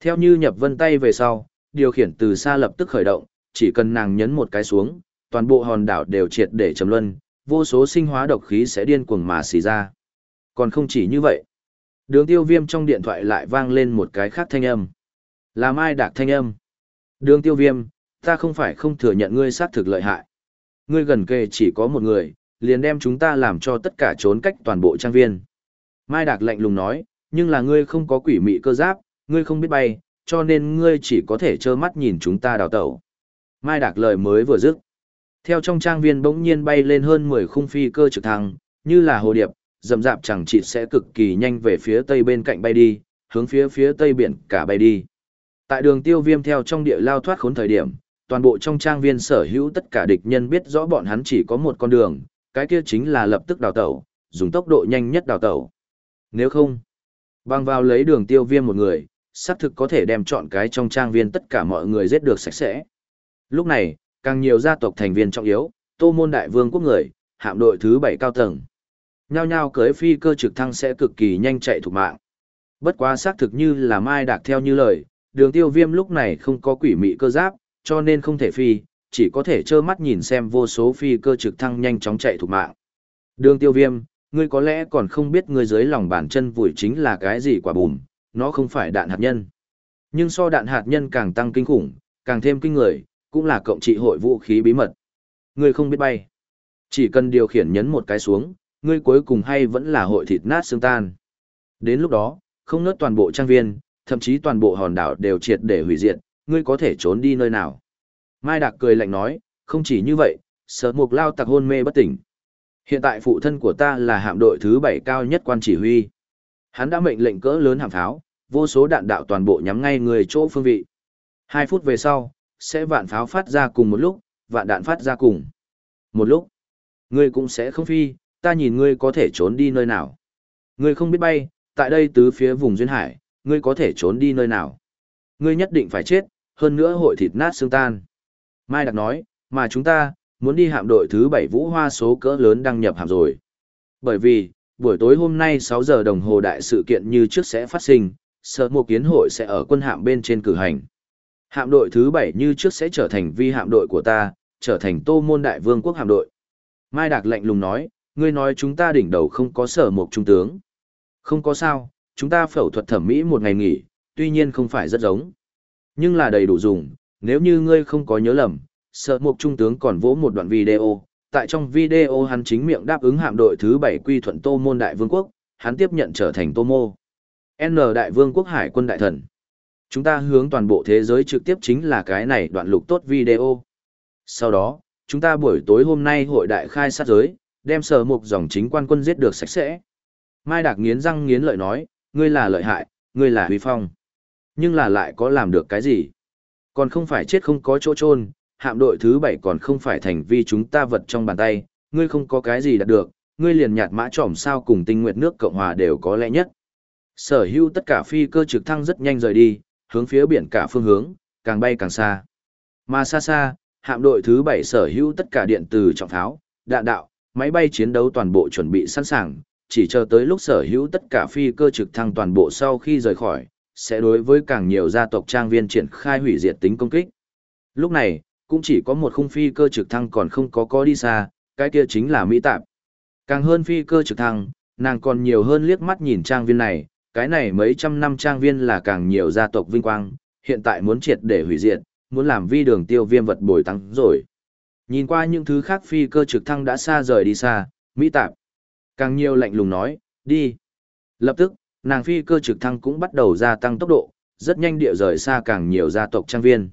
Theo như nhập vân tay về sau, điều khiển từ xa lập tức khởi động, chỉ cần nàng nhấn một cái xuống, toàn bộ hòn đảo đều triệt để trầm luân, vô số sinh hóa độc khí sẽ điên cuồng mà xì ra. Còn không chỉ như vậy. Đường tiêu viêm trong điện thoại lại vang lên một cái khác thanh âm. Là Mai Đạc thanh âm. Đường tiêu viêm, ta không phải không thừa nhận ngươi xác thực lợi hại. Ngươi gần kề chỉ có một người, liền đem chúng ta làm cho tất cả trốn cách toàn bộ trang viên. Mai Đạc lạnh lùng nói, nhưng là ngươi không có quỷ mị cơ giáp, ngươi không biết bay, cho nên ngươi chỉ có thể trơ mắt nhìn chúng ta đào tẩu. Mai Đạc lời mới vừa dứt. Theo trong trang viên bỗng nhiên bay lên hơn 10 khung phi cơ trực thăng, như là hồ điệp, dầm dạp chẳng chỉ sẽ cực kỳ nhanh về phía tây bên cạnh bay đi, hướng phía phía tây biển cả bay đi. Tại đường tiêu viêm theo trong địa lao thoát khốn thời điểm, toàn bộ trong trang viên sở hữu tất cả địch nhân biết rõ bọn hắn chỉ có một con đường, cái kia chính là lập tức đào tẩu, dùng tốc độ nhanh nhất đào tẩu. Nếu không, băng vào lấy đường tiêu viêm một người, xác thực có thể đem chọn cái trong trang viên tất cả mọi người giết được sạch sẽ. Lúc này, càng nhiều gia tộc thành viên trọng yếu, tô môn đại vương quốc người, hạm đội thứ bảy cao tầng. Nhao nhao cưới phi cơ trực thăng sẽ cực kỳ nhanh chạy thủ mạng. Bất quá xác thực như là Mai Đạc theo như lời, đường tiêu viêm lúc này không có quỷ mị cơ giáp, cho nên không thể phi, chỉ có thể trơ mắt nhìn xem vô số phi cơ trực thăng nhanh chóng chạy thủ mạng. Đường tiêu viêm, ngươi có lẽ còn không biết ngươi dưới lòng bàn chân vùi chính là cái gì quả bùm, nó không phải đạn hạt nhân. Nhưng so đạn hạt nhân càng tăng kinh khủng, càng thêm kinh người, cũng là cộng trị hội vũ khí bí mật. Ngươi không biết bay. Chỉ cần điều khiển nhấn một cái xuống, ngươi cuối cùng hay vẫn là hội thịt nát xương tan. Đến lúc đó, không nớt toàn bộ trang viên, thậm chí toàn bộ hòn đảo đều triệt để hủy diệt, ngươi có thể trốn đi nơi nào. Mai Đạc cười lạnh nói, không chỉ như vậy, sở mục lao tặc hôn mê bất tỉnh. Hiện tại phụ thân của ta là hạm đội thứ bảy cao nhất quan chỉ huy. Hắn đã mệnh lệnh cỡ lớn hạm pháo, vô số đạn đạo toàn bộ nhắm ngay người chỗ phương vị. Hai phút về sau, sẽ vạn pháo phát ra cùng một lúc, vạn đạn phát ra cùng. Một lúc, ngươi cũng sẽ không phi, ta nhìn ngươi có thể trốn đi nơi nào. Ngươi không biết bay, tại đây tứ phía vùng duyên hải, ngươi có thể trốn đi nơi nào. Ngươi nhất định phải chết, hơn nữa hội thịt nát xương tan. Mai Đặc nói, mà chúng ta, muốn đi hạm đội thứ bảy vũ hoa số cỡ lớn đăng nhập hạm rồi. Bởi vì, buổi tối hôm nay 6 giờ đồng hồ đại sự kiện như trước sẽ phát sinh, sở một kiến hội sẽ ở quân hạm bên trên cử hành. Hạm đội thứ 7 như trước sẽ trở thành vi hạm đội của ta, trở thành tô môn đại vương quốc hạm đội. Mai Đạc lạnh lùng nói, ngươi nói chúng ta đỉnh đầu không có sở một trung tướng. Không có sao, chúng ta phẫu thuật thẩm mỹ một ngày nghỉ, tuy nhiên không phải rất giống. Nhưng là đầy đủ dùng, nếu như ngươi không có nhớ lầm, Sợ mục trung tướng còn vỗ một đoạn video. Tại trong video hắn chính miệng đáp ứng hạm đội thứ bảy quy thuận Tô Môn Đại Vương quốc, hắn tiếp nhận trở thành Tô Mô. N Đại Vương quốc Hải quân đại thần. Chúng ta hướng toàn bộ thế giới trực tiếp chính là cái này đoạn lục tốt video. Sau đó, chúng ta buổi tối hôm nay hội đại khai sát giới, đem sở mục dòng chính quan quân giết được sạch sẽ. Mai Đạc nghiến răng nghiến lợi nói, ngươi là lợi hại, ngươi là huy phong. Nhưng là lại có làm được cái gì? Còn không phải chết không có chỗ chôn hạm đội thứ bảy còn không phải thành vi chúng ta vật trong bàn tay, ngươi không có cái gì đạt được, ngươi liền nhạt mã trỏm sao cùng tinh nguyệt nước Cộng Hòa đều có lẽ nhất. Sở hữu tất cả phi cơ trực thăng rất nhanh rời đi, hướng phía biển cả phương hướng, càng bay càng xa. Mà xa xa, hạm đội thứ bảy sở hữu tất cả điện từ trọng tháo, đạn đạo, máy bay chiến đấu toàn bộ chuẩn bị sẵn sàng, chỉ chờ tới lúc sở hữu tất cả phi cơ trực thăng toàn bộ sau khi rời khỏi, sẽ đối với càng nhiều gia tộc trang viên triển khai hủy diệt tính công kích. Lúc này, cũng chỉ có một khung phi cơ trực thăng còn không có có đi xa, cái kia chính là Mỹ Tạp. Càng hơn phi cơ trực thăng, nàng còn nhiều hơn liếc mắt nhìn trang viên này, cái này mấy trăm năm trang viên là càng nhiều gia tộc vinh quang, hiện tại muốn triệt để hủy diệt, muốn làm vi đường tiêu viêm vật bồi tăng rồi. Nhìn qua những thứ khác phi cơ trực thăng đã xa rời đi xa, Mỹ Tạp. Càng nhiều lạnh lùng nói, đi. Lập tức, nàng phi cơ trực thăng cũng bắt đầu gia tăng tốc độ, rất nhanh địa rời xa càng nhiều gia tộc trang viên.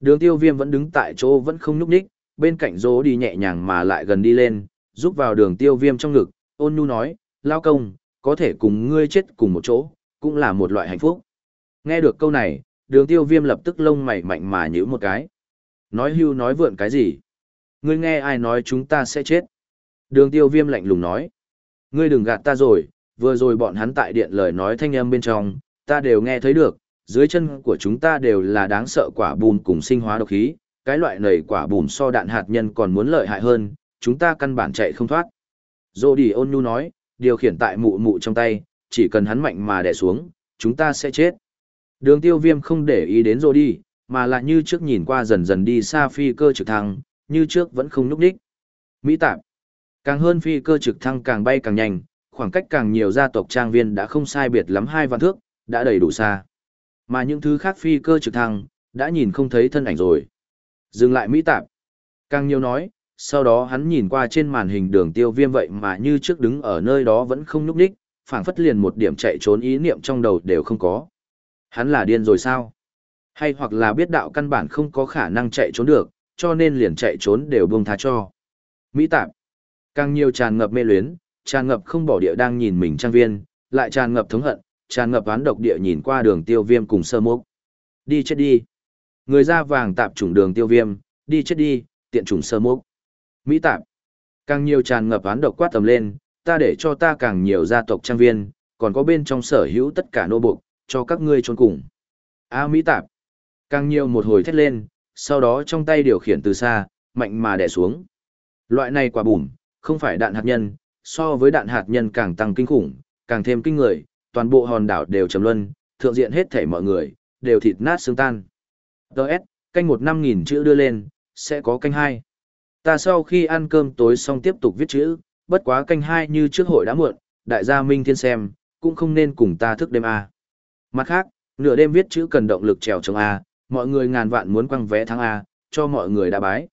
Đường tiêu viêm vẫn đứng tại chỗ vẫn không nhúc nhích, bên cạnh dỗ đi nhẹ nhàng mà lại gần đi lên, giúp vào đường tiêu viêm trong ngực, ôn nhu nói, lao công, có thể cùng ngươi chết cùng một chỗ, cũng là một loại hạnh phúc. Nghe được câu này, đường tiêu viêm lập tức lông mày mạnh mà nhữ một cái. Nói hưu nói vượn cái gì? Ngươi nghe ai nói chúng ta sẽ chết? Đường tiêu viêm lạnh lùng nói. Ngươi đừng gạt ta rồi, vừa rồi bọn hắn tại điện lời nói thanh âm bên trong, ta đều nghe thấy được, dưới chân của chúng ta đều là đáng sợ quả bùn cùng sinh hóa độc khí, cái loại nầy quả bùn so đạn hạt nhân còn muốn lợi hại hơn, chúng ta căn bản chạy không thoát. Dô đi ôn nhu nói, điều khiển tại mụ mụ trong tay, chỉ cần hắn mạnh mà đè xuống, chúng ta sẽ chết. Đường tiêu viêm không để ý đến dô đi, mà lại như trước nhìn qua dần dần đi xa phi cơ trực thăng, như trước vẫn không núp đích. Mỹ tạp. Càng hơn phi cơ trực thăng càng bay càng nhanh, khoảng cách càng nhiều gia tộc trang viên đã không sai biệt lắm hai vạn thước, đã đầy đủ xa. Mà những thứ khác phi cơ trực thăng, đã nhìn không thấy thân ảnh rồi. Dừng lại Mỹ tạp. Càng nhiều nói, sau đó hắn nhìn qua trên màn hình đường tiêu viêm vậy mà như trước đứng ở nơi đó vẫn không nhúc đích, phảng phất liền một điểm chạy trốn ý niệm trong đầu đều không có. Hắn là điên rồi sao? Hay hoặc là biết đạo căn bản không có khả năng chạy trốn được, cho nên liền chạy trốn đều buông tha cho. Mỹ tạp. Càng nhiều tràn ngập mê luyến, tràn ngập không bỏ địa đang nhìn mình trang viên, lại tràn ngập thống hận, tràn ngập án độc địa nhìn qua đường tiêu viêm cùng sơ mốc. Đi chết đi. Người da vàng tạp chủng đường tiêu viêm, đi chết đi, tiện chủng sơ mốc. Mỹ tạp. Càng nhiều tràn ngập án độc quát tầm lên, ta để cho ta càng nhiều gia tộc trang viên, còn có bên trong sở hữu tất cả nô buộc, cho các ngươi trốn cùng. A Mỹ tạp. Càng nhiều một hồi thét lên, sau đó trong tay điều khiển từ xa, mạnh mà đè xuống. Loại này quả bùm, không phải đạn hạt nhân, so với đạn hạt nhân càng tăng kinh khủng, càng thêm kinh người, toàn bộ hòn đảo đều trầm luân, thượng diện hết thảy mọi người, đều thịt nát xương tan. Đợt, canh một năm nghìn chữ đưa lên, sẽ có canh hai. Ta sau khi ăn cơm tối xong tiếp tục viết chữ, bất quá canh hai như trước hội đã muộn, đại gia Minh Thiên xem, cũng không nên cùng ta thức đêm A. Mặt khác, nửa đêm viết chữ cần động lực trèo chống A, mọi người ngàn vạn muốn quăng vé thắng A, cho mọi người đã bái.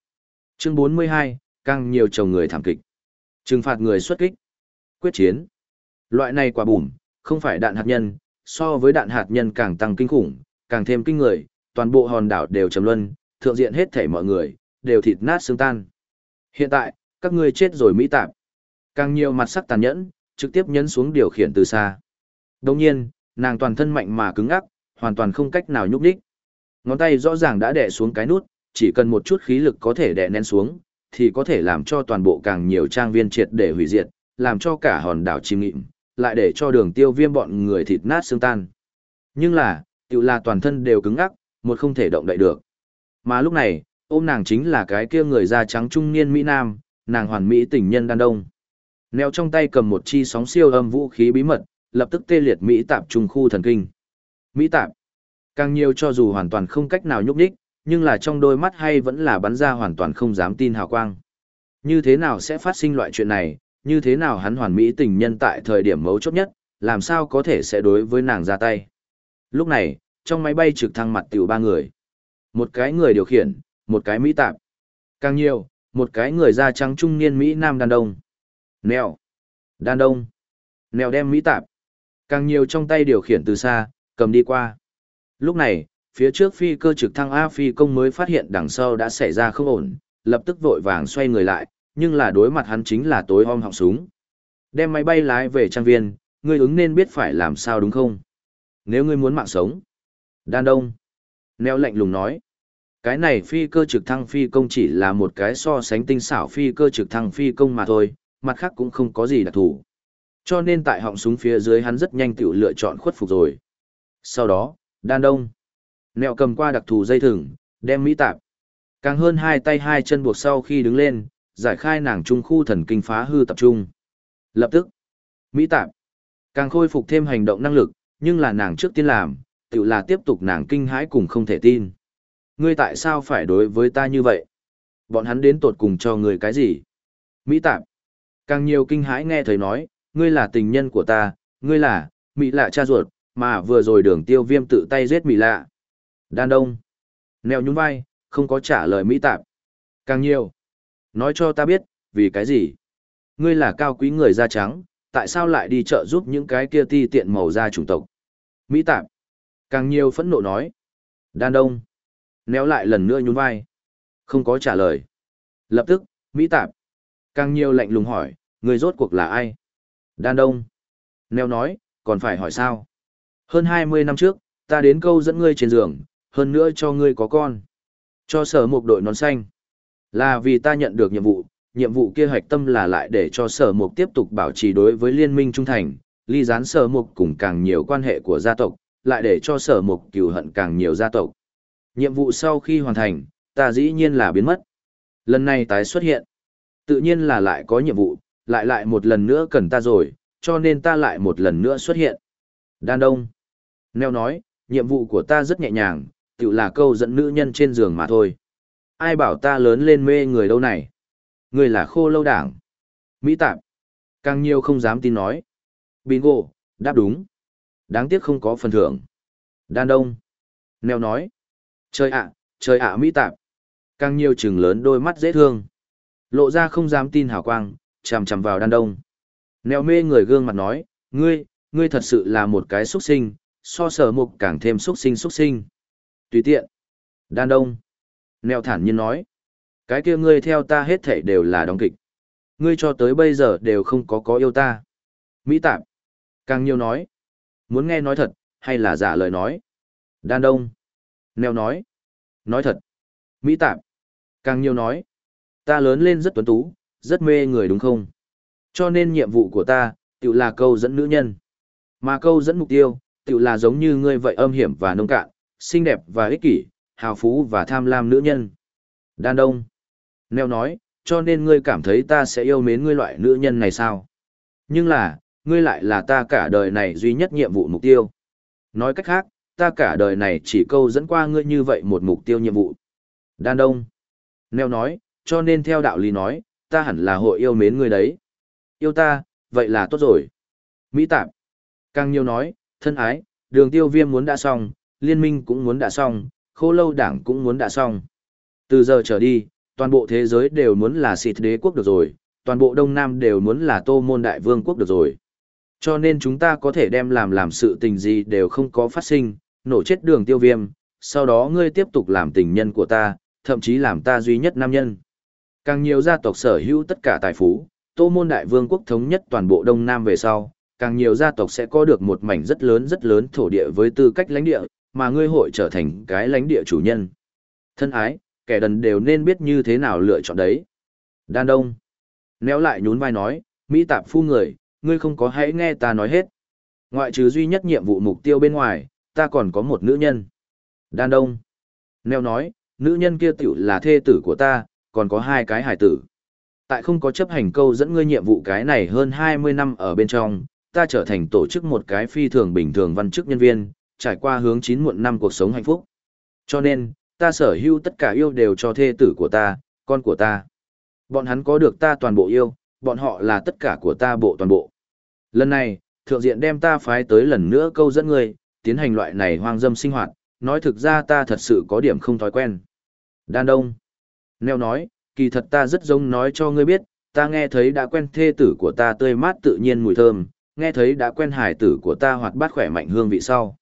Chương 42, càng nhiều chồng người thảm kịch. Trừng phạt người xuất kích. Quyết chiến. Loại này quả bùm, không phải đạn hạt nhân, so với đạn hạt nhân càng tăng kinh khủng, càng thêm kinh người, toàn bộ hòn đảo đều trầm luân, thượng diện hết thảy mọi người, đều thịt nát xương tan. Hiện tại, các ngươi chết rồi Mỹ tạp. Càng nhiều mặt sắc tàn nhẫn, trực tiếp nhấn xuống điều khiển từ xa. Đồng nhiên, nàng toàn thân mạnh mà cứng ắc, hoàn toàn không cách nào nhúc nhích. Ngón tay rõ ràng đã đè xuống cái nút, chỉ cần một chút khí lực có thể đè nén xuống, thì có thể làm cho toàn bộ càng nhiều trang viên triệt để hủy diệt, làm cho cả hòn đảo chìm ngịm lại để cho đường tiêu viêm bọn người thịt nát xương tan. Nhưng là, tự là toàn thân đều cứng ngắc, một không thể động đậy được. Mà lúc này, ôm nàng chính là cái kia người da trắng trung niên Mỹ Nam, nàng hoàn mỹ tình nhân đàn đông. Neo trong tay cầm một chi sóng siêu âm vũ khí bí mật, lập tức tê liệt Mỹ tạp trung khu thần kinh. Mỹ tạp, càng nhiều cho dù hoàn toàn không cách nào nhúc đích, nhưng là trong đôi mắt hay vẫn là bắn ra hoàn toàn không dám tin hào quang. Như thế nào sẽ phát sinh loại chuyện này, như thế nào hắn hoàn mỹ tình nhân tại thời điểm mấu chốt nhất, làm sao có thể sẽ đối với nàng ra tay. Lúc này, trong máy bay trực thăng mặt tiểu ba người. Một cái người điều khiển, một cái Mỹ tạp. Càng nhiều, một cái người da trắng trung niên Mỹ Nam đàn đông. Nèo. Đàn đông. Nèo đem Mỹ tạp. Càng nhiều trong tay điều khiển từ xa, cầm đi qua. Lúc này, phía trước phi cơ trực thăng A phi công mới phát hiện đằng sau đã xảy ra không ổn, lập tức vội vàng xoay người lại, nhưng là đối mặt hắn chính là tối om họng súng. Đem máy bay lái về trang viên, ngươi ứng nên biết phải làm sao đúng không? Nếu ngươi muốn mạng sống. Đan Đông. Neo lạnh lùng nói. Cái này phi cơ trực thăng phi công chỉ là một cái so sánh tinh xảo phi cơ trực thăng phi công mà thôi, mặt khác cũng không có gì đặc thù. Cho nên tại họng súng phía dưới hắn rất nhanh tự lựa chọn khuất phục rồi. Sau đó, Đan Đông. Nẹo cầm qua đặc thù dây thừng, đem Mỹ tạp. Càng hơn hai tay hai chân buộc sau khi đứng lên, giải khai nàng trung khu thần kinh phá hư tập trung. Lập tức, Mỹ tạp. Càng khôi phục thêm hành động năng lực, nhưng là nàng trước tiên làm, tự là tiếp tục nàng kinh hãi cùng không thể tin. Ngươi tại sao phải đối với ta như vậy? Bọn hắn đến tột cùng cho ngươi cái gì? Mỹ tạp. Càng nhiều kinh hãi nghe thấy nói, ngươi là tình nhân của ta, ngươi là, Mỹ lạ cha ruột, mà vừa rồi đường tiêu viêm tự tay giết Mỹ lạ. Đan đông. Nèo nhún vai, không có trả lời Mỹ tạp. Càng nhiều. Nói cho ta biết, vì cái gì? Ngươi là cao quý người da trắng, tại sao lại đi chợ giúp những cái kia ti tiện màu da chủng tộc? Mỹ tạp. Càng nhiều phẫn nộ nói. Đan đông. Néo lại lần nữa nhún vai. Không có trả lời. Lập tức, Mỹ tạp. Càng nhiều lạnh lùng hỏi, người rốt cuộc là ai? Đan đông. Neo nói, còn phải hỏi sao? Hơn 20 năm trước, ta đến câu dẫn ngươi trên giường, hơn nữa cho ngươi có con. Cho sở một đội nón xanh. Là vì ta nhận được nhiệm vụ, nhiệm vụ kia hoạch tâm là lại để cho sở mục tiếp tục bảo trì đối với liên minh trung thành, ly gián sở mục cùng càng nhiều quan hệ của gia tộc, lại để cho sở mục cừu hận càng nhiều gia tộc. Nhiệm vụ sau khi hoàn thành, ta dĩ nhiên là biến mất. Lần này tái xuất hiện. Tự nhiên là lại có nhiệm vụ, lại lại một lần nữa cần ta rồi, cho nên ta lại một lần nữa xuất hiện. Đan Đông. Neo nói, nhiệm vụ của ta rất nhẹ nhàng, tự là câu dẫn nữ nhân trên giường mà thôi. Ai bảo ta lớn lên mê người đâu này? Người là khô lâu đảng. Mỹ tạp. Càng nhiều không dám tin nói. Bingo, đáp đúng. Đáng tiếc không có phần thưởng. Đan Đông. Neo nói. Trời ạ, trời ạ Mỹ tạp. Càng nhiều chừng lớn đôi mắt dễ thương. Lộ ra không dám tin hào quang, chằm chằm vào Đan Đông. Neo mê người gương mặt nói, ngươi, ngươi thật sự là một cái xuất sinh, so sở mục càng thêm xuất sinh xuất sinh. Tùy tiện. Đan Đông. Neo thản nhiên nói. Cái kia ngươi theo ta hết thảy đều là đóng kịch. Ngươi cho tới bây giờ đều không có có yêu ta. Mỹ tạp. Càng nhiều nói. Muốn nghe nói thật, hay là giả lời nói. Đan Đông. Neo nói. Nói thật. Mỹ tạp. Càng nhiều nói. Ta lớn lên rất tuấn tú, rất mê người đúng không? Cho nên nhiệm vụ của ta, tự là câu dẫn nữ nhân. Mà câu dẫn mục tiêu, tự là giống như ngươi vậy âm hiểm và nông cạn, xinh đẹp và ích kỷ, hào phú và tham lam nữ nhân. Đan Đông. Neo nói, cho nên ngươi cảm thấy ta sẽ yêu mến ngươi loại nữ nhân này sao? Nhưng là, ngươi lại là ta cả đời này duy nhất nhiệm vụ mục tiêu. Nói cách khác, ta cả đời này chỉ câu dẫn qua ngươi như vậy một mục tiêu nhiệm vụ. Đan Đông. Neo nói, cho nên theo đạo lý nói, ta hẳn là hội yêu mến ngươi đấy. Yêu ta, vậy là tốt rồi. Mỹ Tạp. Càng nhiều nói, thân ái, đường tiêu viêm muốn đã xong, liên minh cũng muốn đã xong, khô lâu đảng cũng muốn đã xong. Từ giờ trở đi, toàn bộ thế giới đều muốn là xịt đế quốc được rồi, toàn bộ Đông Nam đều muốn là tô môn đại vương quốc được rồi. Cho nên chúng ta có thể đem làm làm sự tình gì đều không có phát sinh, nổ chết đường tiêu viêm, sau đó ngươi tiếp tục làm tình nhân của ta, thậm chí làm ta duy nhất nam nhân. Càng nhiều gia tộc sở hữu tất cả tài phú, tô môn đại vương quốc thống nhất toàn bộ Đông Nam về sau, càng nhiều gia tộc sẽ có được một mảnh rất lớn rất lớn thổ địa với tư cách lãnh địa, mà ngươi hội trở thành cái lãnh địa chủ nhân. Thân ái, kẻ đần đều nên biết như thế nào lựa chọn đấy. Đan Đông. Néo lại nhún vai nói, Mỹ tạp phu người, ngươi không có hãy nghe ta nói hết. Ngoại trừ duy nhất nhiệm vụ mục tiêu bên ngoài, ta còn có một nữ nhân. Đan Đông. Neo nói, nữ nhân kia tiểu là thê tử của ta, còn có hai cái hải tử. Tại không có chấp hành câu dẫn ngươi nhiệm vụ cái này hơn 20 năm ở bên trong, ta trở thành tổ chức một cái phi thường bình thường văn chức nhân viên, trải qua hướng chín muộn năm cuộc sống hạnh phúc. Cho nên, ta sở hữu tất cả yêu đều cho thê tử của ta, con của ta. Bọn hắn có được ta toàn bộ yêu, bọn họ là tất cả của ta bộ toàn bộ. Lần này, thượng diện đem ta phái tới lần nữa câu dẫn ngươi, tiến hành loại này hoang dâm sinh hoạt, nói thực ra ta thật sự có điểm không thói quen. Đan Đông. Neo nói, kỳ thật ta rất giống nói cho ngươi biết, ta nghe thấy đã quen thê tử của ta tươi mát tự nhiên mùi thơm, nghe thấy đã quen hải tử của ta hoạt bát khỏe mạnh hương vị sau.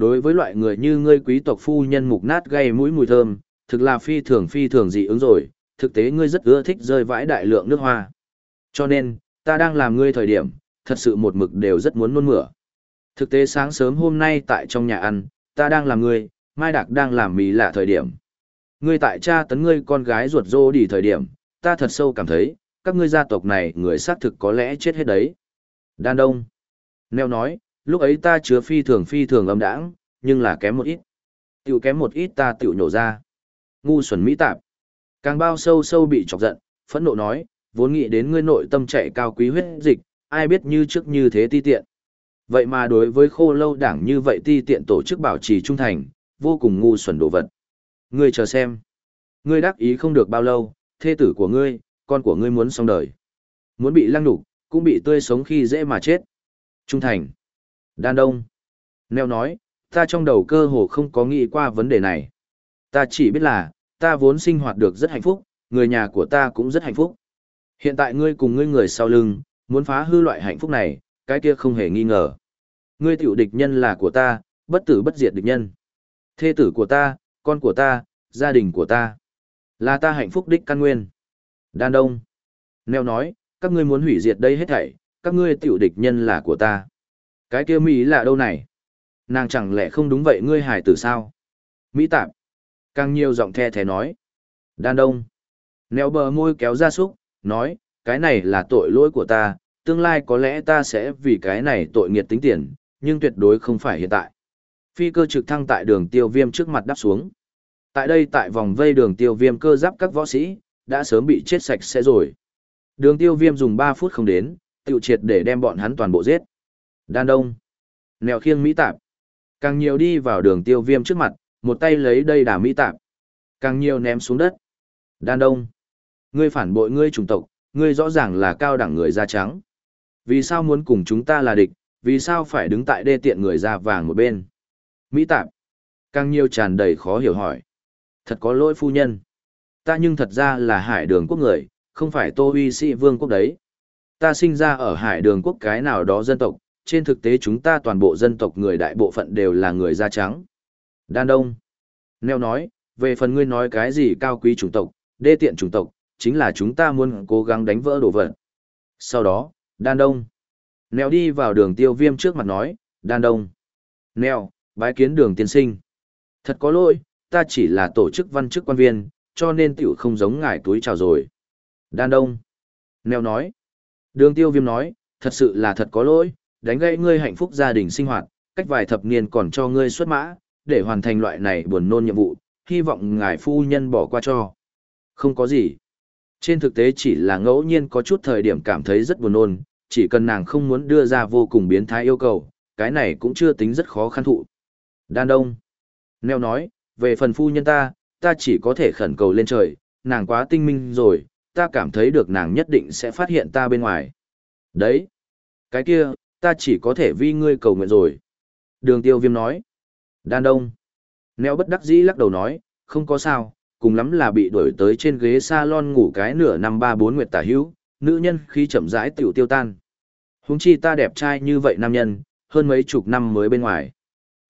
Đối với loại người như ngươi quý tộc phu nhân mục nát gây mũi mùi thơm, thực là phi thường phi thường dị ứng rồi, thực tế ngươi rất ưa thích rơi vãi đại lượng nước hoa. Cho nên, ta đang làm ngươi thời điểm, thật sự một mực đều rất muốn nôn mửa. Thực tế sáng sớm hôm nay tại trong nhà ăn, ta đang làm ngươi, Mai Đạc đang làm mì lạ thời điểm. Ngươi tại cha tấn ngươi con gái ruột rô đi thời điểm, ta thật sâu cảm thấy, các ngươi gia tộc này người xác thực có lẽ chết hết đấy. Đan Đông. Neo nói, lúc ấy ta chứa phi thường phi thường âm đãng, nhưng là kém một ít. Tiểu kém một ít ta tiểu nhổ ra. Ngu xuẩn mỹ tạp. Càng bao sâu sâu bị chọc giận, phẫn nộ nói, vốn nghĩ đến ngươi nội tâm chạy cao quý huyết dịch, ai biết như trước như thế ti tiện. Vậy mà đối với khô lâu đảng như vậy ti tiện tổ chức bảo trì trung thành, vô cùng ngu xuẩn đồ vật. Ngươi chờ xem. Ngươi đắc ý không được bao lâu, thê tử của ngươi, con của ngươi muốn xong đời. Muốn bị lăng đục, cũng bị tươi sống khi dễ mà chết. Trung thành. Đan Đông. Neo nói, ta trong đầu cơ hồ không có nghĩ qua vấn đề này. Ta chỉ biết là, ta vốn sinh hoạt được rất hạnh phúc, người nhà của ta cũng rất hạnh phúc. Hiện tại ngươi cùng ngươi người sau lưng, muốn phá hư loại hạnh phúc này, cái kia không hề nghi ngờ. Ngươi tiểu địch nhân là của ta, bất tử bất diệt địch nhân. Thê tử của ta, con của ta, gia đình của ta. Là ta hạnh phúc đích căn nguyên. Đan Đông. Neo nói, các ngươi muốn hủy diệt đây hết thảy, các ngươi tiểu địch nhân là của ta. Cái kia Mỹ là đâu này? Nàng chẳng lẽ không đúng vậy ngươi hài tử sao? Mỹ tạp. Càng nhiều giọng the thế nói. Đan đông. Neo bờ môi kéo ra súc, nói, cái này là tội lỗi của ta, tương lai có lẽ ta sẽ vì cái này tội nghiệt tính tiền, nhưng tuyệt đối không phải hiện tại. Phi cơ trực thăng tại đường tiêu viêm trước mặt đáp xuống. Tại đây tại vòng vây đường tiêu viêm cơ giáp các võ sĩ, đã sớm bị chết sạch sẽ rồi. Đường tiêu viêm dùng 3 phút không đến, tiêu triệt để đem bọn hắn toàn bộ giết. Đan đông. Nèo khiêng Mỹ tạp. Càng nhiều đi vào đường tiêu viêm trước mặt, một tay lấy đây đà Mỹ tạp. Càng nhiều ném xuống đất. Đan đông. Ngươi phản bội ngươi chủng tộc, ngươi rõ ràng là cao đẳng người da trắng. Vì sao muốn cùng chúng ta là địch, vì sao phải đứng tại đê tiện người da vàng một bên? Mỹ tạp. Càng nhiều tràn đầy khó hiểu hỏi. Thật có lỗi phu nhân. Ta nhưng thật ra là hải đường quốc người, không phải tô huy sĩ vương quốc đấy. Ta sinh ra ở hải đường quốc cái nào đó dân tộc, trên thực tế chúng ta toàn bộ dân tộc người đại bộ phận đều là người da trắng. Đan Đông. Neo nói, về phần ngươi nói cái gì cao quý chủng tộc, đê tiện chủng tộc, chính là chúng ta muốn cố gắng đánh vỡ đồ vật. Sau đó, Đan Đông. Neo đi vào đường tiêu viêm trước mặt nói, Đan Đông. Neo, bái kiến đường tiên sinh. Thật có lỗi, ta chỉ là tổ chức văn chức quan viên, cho nên tiểu không giống ngài túi chào rồi. Đan Đông. Neo nói. Đường tiêu viêm nói, thật sự là thật có lỗi, đánh gãy ngươi hạnh phúc gia đình sinh hoạt, cách vài thập niên còn cho ngươi xuất mã, để hoàn thành loại này buồn nôn nhiệm vụ, hy vọng ngài phu nhân bỏ qua cho. Không có gì. Trên thực tế chỉ là ngẫu nhiên có chút thời điểm cảm thấy rất buồn nôn, chỉ cần nàng không muốn đưa ra vô cùng biến thái yêu cầu, cái này cũng chưa tính rất khó khăn thụ. Đan đông. Neo nói, về phần phu nhân ta, ta chỉ có thể khẩn cầu lên trời, nàng quá tinh minh rồi, ta cảm thấy được nàng nhất định sẽ phát hiện ta bên ngoài. Đấy. Cái kia, ta chỉ có thể vi ngươi cầu nguyện rồi. Đường tiêu viêm nói. Đan đông. Neo bất đắc dĩ lắc đầu nói, không có sao, cùng lắm là bị đuổi tới trên ghế salon ngủ cái nửa năm ba bốn nguyệt tả hữu, nữ nhân khi chậm rãi tiểu tiêu tan. Húng chi ta đẹp trai như vậy nam nhân, hơn mấy chục năm mới bên ngoài.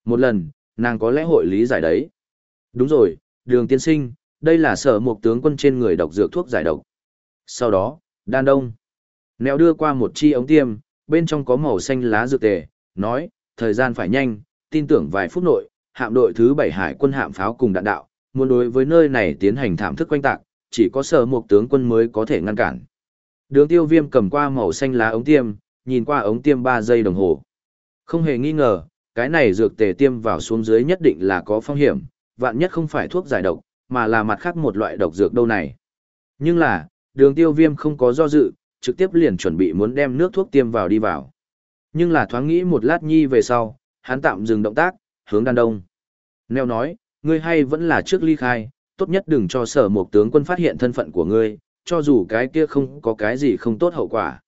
Một lần, nàng có lẽ hội lý giải đấy. Đúng rồi, đường tiên sinh, đây là sở một tướng quân trên người độc dược thuốc giải độc. Sau đó, đan đông. Nèo đưa qua một chi ống tiêm, bên trong có màu xanh lá dược tề, nói, thời gian phải nhanh, tin tưởng vài phút nội, hạm đội thứ bảy hải quân hạm pháo cùng đạn đạo, muốn đối với nơi này tiến hành thảm thức quanh tạc, chỉ có sở một tướng quân mới có thể ngăn cản. Đường tiêu viêm cầm qua màu xanh lá ống tiêm, nhìn qua ống tiêm 3 giây đồng hồ. Không hề nghi ngờ, cái này dược tề tiêm vào xuống dưới nhất định là có phong hiểm, vạn nhất không phải thuốc giải độc, mà là mặt khác một loại độc dược đâu này. Nhưng là, đường tiêu viêm không có do dự, trực tiếp liền chuẩn bị muốn đem nước thuốc tiêm vào đi vào. Nhưng là thoáng nghĩ một lát nhi về sau, hắn tạm dừng động tác, hướng đan đông. Neo nói, ngươi hay vẫn là trước ly khai, tốt nhất đừng cho sở một tướng quân phát hiện thân phận của ngươi, cho dù cái kia không có cái gì không tốt hậu quả.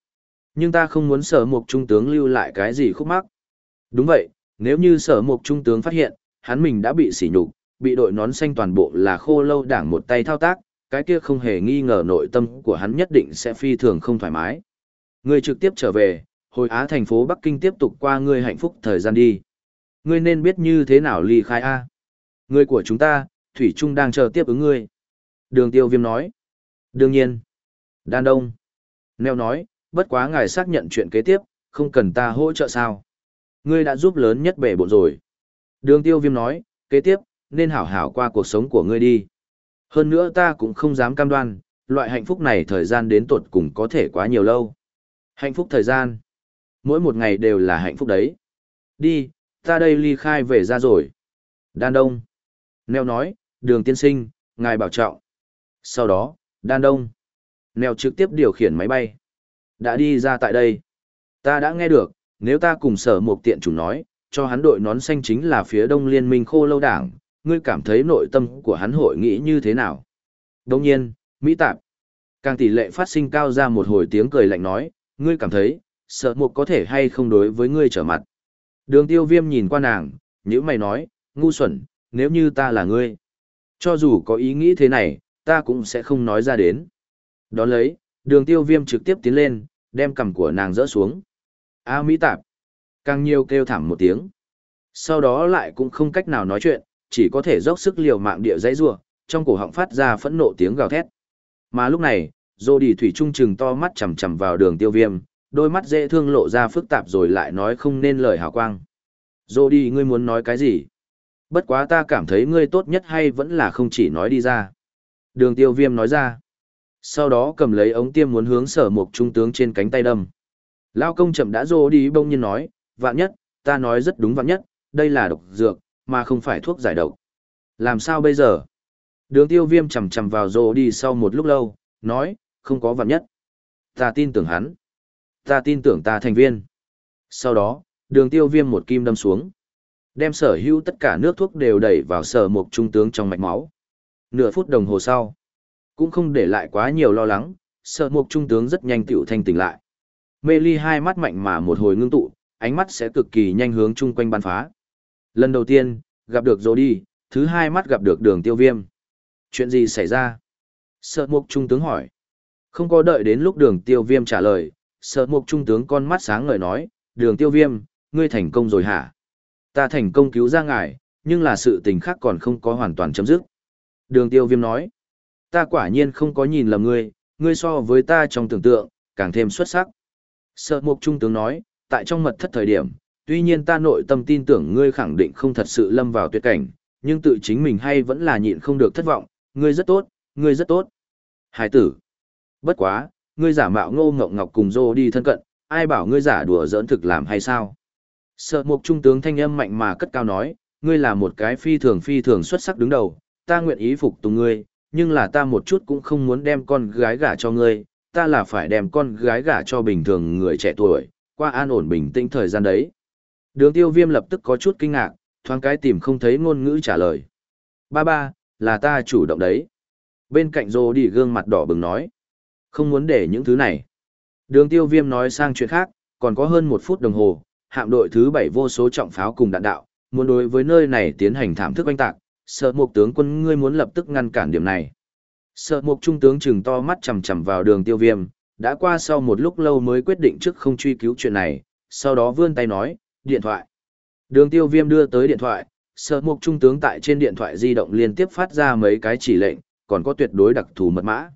Nhưng ta không muốn sở một trung tướng lưu lại cái gì khúc mắc. Đúng vậy, nếu như sở một trung tướng phát hiện, hắn mình đã bị sỉ nhục, bị đội nón xanh toàn bộ là khô lâu đảng một tay thao tác, cái kia không hề nghi ngờ nội tâm của hắn nhất định sẽ phi thường không thoải mái. Ngươi trực tiếp trở về, hồi Á thành phố Bắc Kinh tiếp tục qua ngươi hạnh phúc thời gian đi. Ngươi nên biết như thế nào ly khai A. Ngươi của chúng ta, Thủy Trung đang chờ tiếp ứng ngươi. Đường tiêu viêm nói. Đương nhiên. Đan Đông. Neo nói, bất quá ngài xác nhận chuyện kế tiếp, không cần ta hỗ trợ sao. Ngươi đã giúp lớn nhất bể bộ rồi. Đường tiêu viêm nói, kế tiếp, nên hảo hảo qua cuộc sống của ngươi đi. Hơn nữa ta cũng không dám cam đoan, loại hạnh phúc này thời gian đến tột cùng có thể quá nhiều lâu. Hạnh phúc thời gian. Mỗi một ngày đều là hạnh phúc đấy. Đi, ta đây ly khai về ra rồi. Đan Đông. Neo nói, đường tiên sinh, ngài bảo trọng. Sau đó, Đan Đông. Neo trực tiếp điều khiển máy bay. Đã đi ra tại đây. Ta đã nghe được, nếu ta cùng sở một tiện chủ nói, cho hắn đội nón xanh chính là phía đông liên minh khô lâu đảng, ngươi cảm thấy nội tâm của hắn hội nghĩ như thế nào? Đồng nhiên, Mỹ Tạp. Càng tỷ lệ phát sinh cao ra một hồi tiếng cười lạnh nói, ngươi cảm thấy, sợ một có thể hay không đối với ngươi trở mặt. Đường tiêu viêm nhìn qua nàng, nhữ mày nói, ngu xuẩn, nếu như ta là ngươi. Cho dù có ý nghĩ thế này, ta cũng sẽ không nói ra đến. Đón lấy, đường tiêu viêm trực tiếp tiến lên, đem cầm của nàng rỡ xuống. A Mỹ Tạp. Càng nhiều kêu thảm một tiếng. Sau đó lại cũng không cách nào nói chuyện, chỉ có thể dốc sức liều mạng địa dãy rủa, trong cổ họng phát ra phẫn nộ tiếng gào thét. Mà lúc này, Dô Đi Thủy Trung chừng to mắt chằm chằm vào đường tiêu viêm, đôi mắt dễ thương lộ ra phức tạp rồi lại nói không nên lời hào quang. Dô Đi ngươi muốn nói cái gì? Bất quá ta cảm thấy ngươi tốt nhất hay vẫn là không chỉ nói đi ra. Đường tiêu viêm nói ra. Sau đó cầm lấy ống tiêm muốn hướng sở mục trung tướng trên cánh tay đâm. Lao công chậm đã Dô Đi bông nhiên nói, vạn nhất, ta nói rất đúng vạn nhất, đây là độc dược, mà không phải thuốc giải độc. Làm sao bây giờ? Đường tiêu viêm chầm chầm vào rồ đi sau một lúc lâu, nói, không có vạn nhất. Ta tin tưởng hắn. Ta tin tưởng ta thành viên. Sau đó, đường tiêu viêm một kim đâm xuống. Đem sở hữu tất cả nước thuốc đều đẩy vào sở mục trung tướng trong mạch máu. Nửa phút đồng hồ sau. Cũng không để lại quá nhiều lo lắng, sở mục trung tướng rất nhanh tiểu thanh tỉnh lại. Mê ly hai mắt mạnh mà một hồi ngưng tụ, ánh mắt sẽ cực kỳ nhanh hướng chung quanh ban phá. Lần đầu tiên, gặp được rồi đi, thứ hai mắt gặp được đường tiêu viêm. Chuyện gì xảy ra? Sợ mục trung tướng hỏi. Không có đợi đến lúc đường tiêu viêm trả lời, sợ mục trung tướng con mắt sáng ngời nói, đường tiêu viêm, ngươi thành công rồi hả? Ta thành công cứu ra ngài, nhưng là sự tình khác còn không có hoàn toàn chấm dứt. Đường tiêu viêm nói, ta quả nhiên không có nhìn lầm ngươi, ngươi so với ta trong tưởng tượng, càng thêm xuất sắc. Sợ mục trung tướng nói, tại trong mật thất thời điểm, tuy nhiên ta nội tâm tin tưởng ngươi khẳng định không thật sự lâm vào tuyệt cảnh, nhưng tự chính mình hay vẫn là nhịn không được thất vọng, ngươi rất tốt, ngươi rất tốt. Hải tử. Bất quá, ngươi giả mạo ngô ngọc ngọc cùng dô đi thân cận, ai bảo ngươi giả đùa giỡn thực làm hay sao? Sợ mục trung tướng thanh âm mạnh mà cất cao nói, ngươi là một cái phi thường phi thường xuất sắc đứng đầu, ta nguyện ý phục tùng ngươi, nhưng là ta một chút cũng không muốn đem con gái gả cho ngươi, ta là phải đem con gái gả cho bình thường người trẻ tuổi, qua an ổn bình tĩnh thời gian đấy. Đường tiêu viêm lập tức có chút kinh ngạc, thoáng cái tìm không thấy ngôn ngữ trả lời. Ba ba, là ta chủ động đấy. Bên cạnh rồ đi gương mặt đỏ bừng nói. Không muốn để những thứ này. Đường tiêu viêm nói sang chuyện khác, còn có hơn một phút đồng hồ, hạm đội thứ bảy vô số trọng pháo cùng đạn đạo, muốn đối với nơi này tiến hành thảm thức oanh tạc, sợ mục tướng quân ngươi muốn lập tức ngăn cản điểm này. Sợ mục trung tướng trừng to mắt chầm chầm vào đường tiêu viêm, đã qua sau một lúc lâu mới quyết định trước không truy cứu chuyện này, sau đó vươn tay nói, điện thoại. Đường tiêu viêm đưa tới điện thoại, sợ mục trung tướng tại trên điện thoại di động liên tiếp phát ra mấy cái chỉ lệnh, còn có tuyệt đối đặc thù mật mã.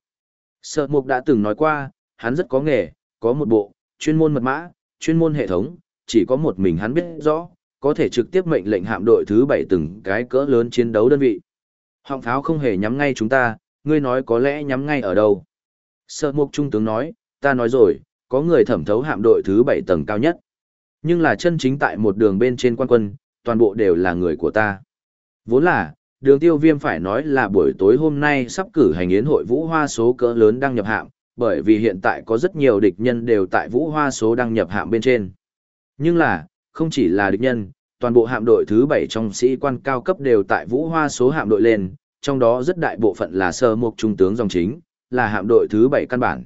Sợ mục đã từng nói qua, hắn rất có nghề, có một bộ, chuyên môn mật mã, chuyên môn hệ thống, chỉ có một mình hắn biết rõ, có thể trực tiếp mệnh lệnh hạm đội thứ bảy từng cái cỡ lớn chiến đấu đơn vị. Họng pháo không hề nhắm ngay chúng ta, ngươi nói có lẽ nhắm ngay ở đâu. Sợ mục trung tướng nói, ta nói rồi, có người thẩm thấu hạm đội thứ bảy tầng cao nhất. Nhưng là chân chính tại một đường bên trên quan quân, toàn bộ đều là người của ta. Vốn là, đường tiêu viêm phải nói là buổi tối hôm nay sắp cử hành yến hội vũ hoa số cỡ lớn đăng nhập hạm, bởi vì hiện tại có rất nhiều địch nhân đều tại vũ hoa số đăng nhập hạm bên trên. Nhưng là, không chỉ là địch nhân, toàn bộ hạm đội thứ 7 trong sĩ quan cao cấp đều tại vũ hoa số hạm đội lên, trong đó rất đại bộ phận là sơ mục trung tướng dòng chính, là hạm đội thứ 7 căn bản.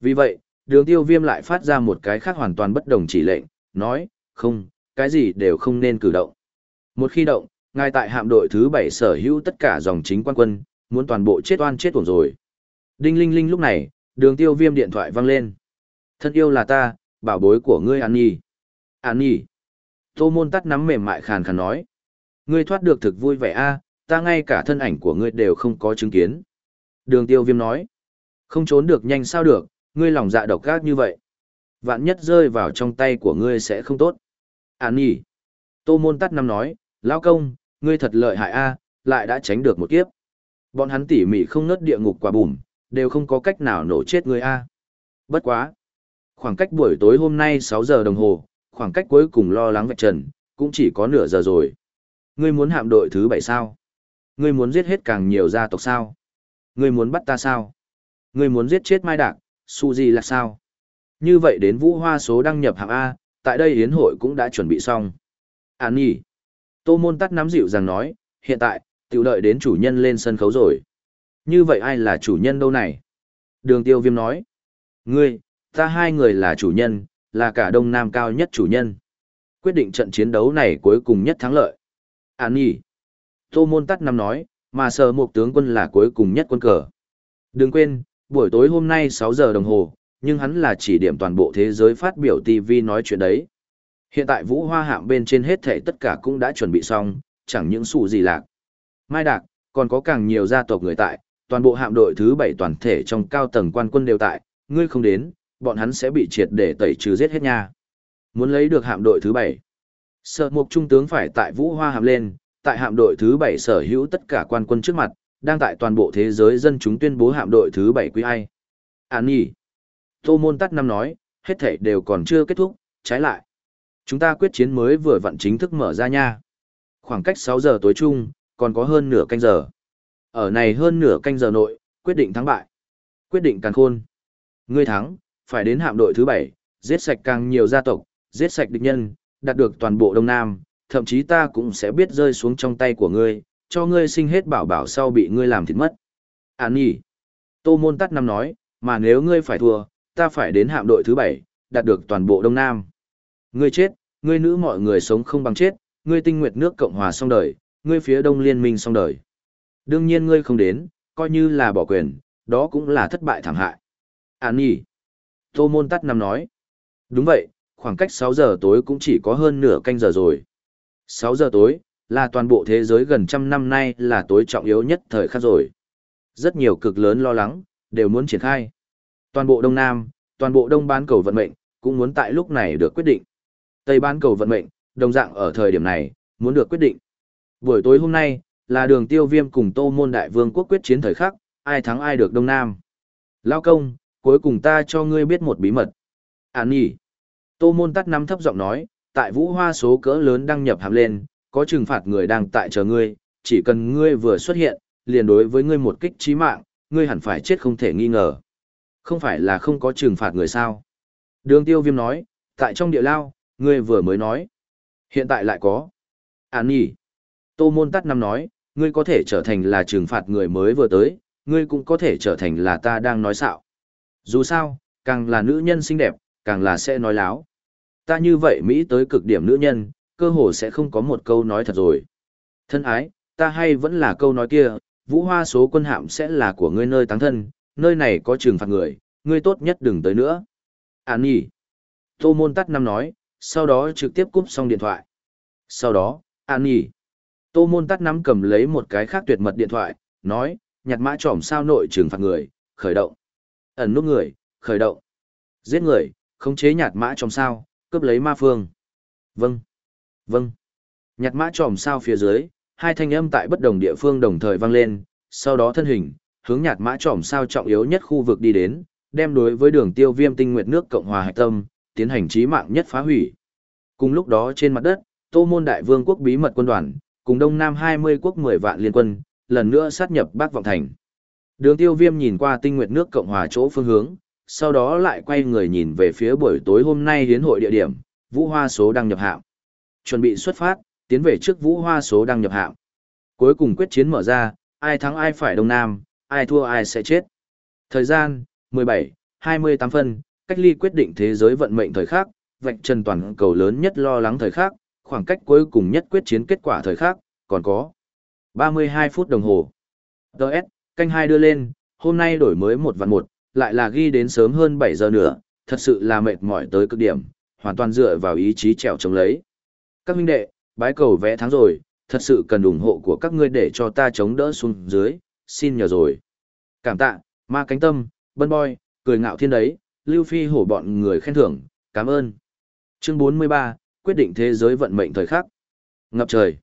Vì vậy, đường tiêu viêm lại phát ra một cái khác hoàn toàn bất đồng chỉ lệnh, nói, không, cái gì đều không nên cử động. Một khi động, ngay tại hạm đội thứ 7 sở hữu tất cả dòng chính quan quân, muốn toàn bộ chết oan chết uổng rồi. Đinh linh linh lúc này, đường tiêu viêm điện thoại vang lên. Thân yêu là ta, bảo bối của ngươi An Nhi. An Nhi. Tô môn tắt nắm mềm mại khàn khàn nói. Ngươi thoát được thực vui vẻ a ta ngay cả thân ảnh của ngươi đều không có chứng kiến. Đường tiêu viêm nói. Không trốn được nhanh sao được, ngươi lòng dạ độc gác như vậy. Vạn nhất rơi vào trong tay của ngươi sẽ không tốt. An nhỉ? Tô môn tắt năm nói, lao công, ngươi thật lợi hại a lại đã tránh được một kiếp. Bọn hắn tỉ mỉ không nớt địa ngục quả bùm, đều không có cách nào nổ chết ngươi a. Bất quá. Khoảng cách buổi tối hôm nay 6 giờ đồng hồ, khoảng cách cuối cùng lo lắng vạch trần, cũng chỉ có nửa giờ rồi. Ngươi muốn hạm đội thứ 7 sao? Ngươi muốn giết hết càng nhiều gia tộc sao? Ngươi muốn bắt ta sao? Ngươi muốn giết chết Mai Đạc, Su Di là sao? Như vậy đến vũ hoa số đăng nhập hạng A, tại đây hiến hội cũng đã chuẩn bị xong. Án nhỉ? Tô môn tắt nắm dịu rằng nói, hiện tại, tiểu đợi đến chủ nhân lên sân khấu rồi. Như vậy ai là chủ nhân đâu này? Đường tiêu viêm nói. Ngươi, ta hai người là chủ nhân, là cả Đông Nam cao nhất chủ nhân. Quyết định trận chiến đấu này cuối cùng nhất thắng lợi. Án nhỉ? Tô môn tắt năm nói, mà sở một tướng quân là cuối cùng nhất quân cờ. Đừng quên, buổi tối hôm nay 6 giờ đồng hồ, nhưng hắn là chỉ điểm toàn bộ thế giới phát biểu TV nói chuyện đấy. Hiện tại vũ hoa hạm bên trên hết thể tất cả cũng đã chuẩn bị xong, chẳng những sủ gì lạc. Mai Đạc, còn có càng nhiều gia tộc người tại, toàn bộ hạm đội thứ 7 toàn thể trong cao tầng quan quân đều tại, ngươi không đến, bọn hắn sẽ bị triệt để tẩy trừ giết hết nha. Muốn lấy được hạm đội thứ 7. Sợ mục trung tướng phải tại vũ hoa hạm lên, tại hạm đội thứ 7 sở hữu tất cả quan quân trước mặt, đang tại toàn bộ thế giới dân chúng tuyên bố hạm đội thứ 7 quý ai. Án nhỉ. Tô môn tắt năm nói, hết thể đều còn chưa kết thúc, trái lại. Chúng ta quyết chiến mới vừa vặn chính thức mở ra nha. Khoảng cách 6 giờ tối chung, còn có hơn nửa canh giờ. Ở này hơn nửa canh giờ nội, quyết định thắng bại. Quyết định càng khôn. Ngươi thắng, phải đến hạm đội thứ 7, giết sạch càng nhiều gia tộc, giết sạch địch nhân, đạt được toàn bộ Đông Nam, thậm chí ta cũng sẽ biết rơi xuống trong tay của ngươi, cho ngươi sinh hết bảo bảo sau bị ngươi làm thịt mất. Án nhỉ. Tô môn tắt năm nói, mà nếu ngươi phải thua, ta phải đến hạm đội thứ bảy, đạt được toàn bộ Đông Nam. Ngươi chết, ngươi nữ mọi người sống không bằng chết, ngươi tinh nguyệt nước Cộng hòa xong đời, ngươi phía Đông liên minh xong đời. Đương nhiên ngươi không đến, coi như là bỏ quyền, đó cũng là thất bại thảm hại. Án nhỉ. Tô môn tắt năm nói. Đúng vậy, khoảng cách 6 giờ tối cũng chỉ có hơn nửa canh giờ rồi. 6 giờ tối, là toàn bộ thế giới gần trăm năm nay là tối trọng yếu nhất thời khắc rồi. Rất nhiều cực lớn lo lắng, đều muốn triển khai. Toàn bộ Đông Nam, toàn bộ Đông bán cầu vận mệnh, cũng muốn tại lúc này được quyết định. Tây bán cầu vận mệnh, đồng dạng ở thời điểm này, muốn được quyết định. Buổi tối hôm nay, là đường tiêu viêm cùng Tô Môn Đại Vương quốc quyết chiến thời khắc, ai thắng ai được Đông Nam. Lao công, cuối cùng ta cho ngươi biết một bí mật. Án nhỉ. Tô Môn tắt năm thấp giọng nói, tại vũ hoa số cỡ lớn đăng nhập hàm lên, có trừng phạt người đang tại chờ ngươi, chỉ cần ngươi vừa xuất hiện, liền đối với ngươi một kích chí mạng, ngươi hẳn phải chết không thể nghi ngờ. Không phải là không có trừng phạt người sao. Đường tiêu viêm nói, tại trong địa lao, ngươi vừa mới nói. Hiện tại lại có. Án nhỉ. Tô môn tắt năm nói, ngươi có thể trở thành là trừng phạt người mới vừa tới, ngươi cũng có thể trở thành là ta đang nói xạo. Dù sao, càng là nữ nhân xinh đẹp, càng là sẽ nói láo. Ta như vậy Mỹ tới cực điểm nữ nhân, cơ hồ sẽ không có một câu nói thật rồi. Thân ái, ta hay vẫn là câu nói kia, vũ hoa số quân hạm sẽ là của ngươi nơi táng thân, nơi này có trừng phạt người, ngươi tốt nhất đừng tới nữa. An nhỉ. Tô môn tắt năm nói, sau đó trực tiếp cúp xong điện thoại. Sau đó, An nhỉ. Tô môn tắt năm cầm lấy một cái khác tuyệt mật điện thoại, nói, nhặt mã trỏm sao nội trừng phạt người, khởi động. Ẩn nút người, khởi động. Giết người, khống chế nhạt mã tròm sao, cướp lấy ma phương. Vâng. Vâng. Nhạt mã tròm sao phía dưới, hai thanh âm tại bất đồng địa phương đồng thời vang lên, sau đó thân hình, hướng nhạt mã trỏm sao trọng yếu nhất khu vực đi đến, đem đối với đường tiêu viêm tinh nguyệt nước Cộng hòa Hải Tâm, tiến hành trí mạng nhất phá hủy. Cùng lúc đó trên mặt đất, Tô Môn Đại Vương quốc bí mật quân đoàn, cùng Đông Nam 20 quốc 10 vạn liên quân, lần nữa sát nhập Bắc Vọng Thành. Đường tiêu viêm nhìn qua tinh nguyệt nước Cộng hòa chỗ phương hướng, sau đó lại quay người nhìn về phía buổi tối hôm nay hiến hội địa điểm, vũ hoa số đang nhập hạm. Chuẩn bị xuất phát, tiến về trước vũ hoa số đang nhập hạm. Cuối cùng quyết chiến mở ra, ai thắng ai phải Đông Nam, ai thua ai sẽ chết. Thời gian, 17, 28 phân, cách ly quyết định thế giới vận mệnh thời khắc, vạch trần toàn cầu lớn nhất lo lắng thời khắc, khoảng cách cuối cùng nhất quyết chiến kết quả thời khắc, còn có 32 phút đồng hồ. Đợt, canh hai đưa lên, hôm nay đổi mới một vạn một, lại là ghi đến sớm hơn 7 giờ nữa, thật sự là mệt mỏi tới cực điểm, hoàn toàn dựa vào ý chí trèo chống lấy. Các huynh đệ, bái cầu vẽ thắng rồi, thật sự cần ủng hộ của các ngươi để cho ta chống đỡ xuống dưới, xin nhờ rồi. Cảm tạ, ma cánh tâm, bân boy, cười ngạo thiên đấy, lưu phi hổ bọn người khen thưởng, cảm ơn. Chương 43, quyết định thế giới vận mệnh thời khắc. Ngập trời.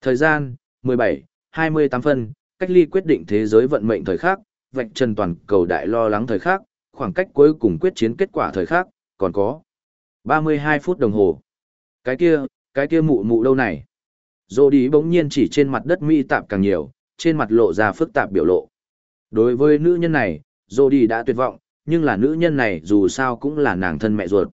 Thời gian, 17, 28 phân, cách ly quyết định thế giới vận mệnh thời khắc, vạch trần toàn cầu đại lo lắng thời khắc, khoảng cách cuối cùng quyết chiến kết quả thời khắc, còn có 32 phút đồng hồ. Cái kia, cái kia mụ mụ đâu này? Dô đi bỗng nhiên chỉ trên mặt đất mỹ tạp càng nhiều, trên mặt lộ ra phức tạp biểu lộ. Đối với nữ nhân này, dô đi đã tuyệt vọng, nhưng là nữ nhân này dù sao cũng là nàng thân mẹ ruột.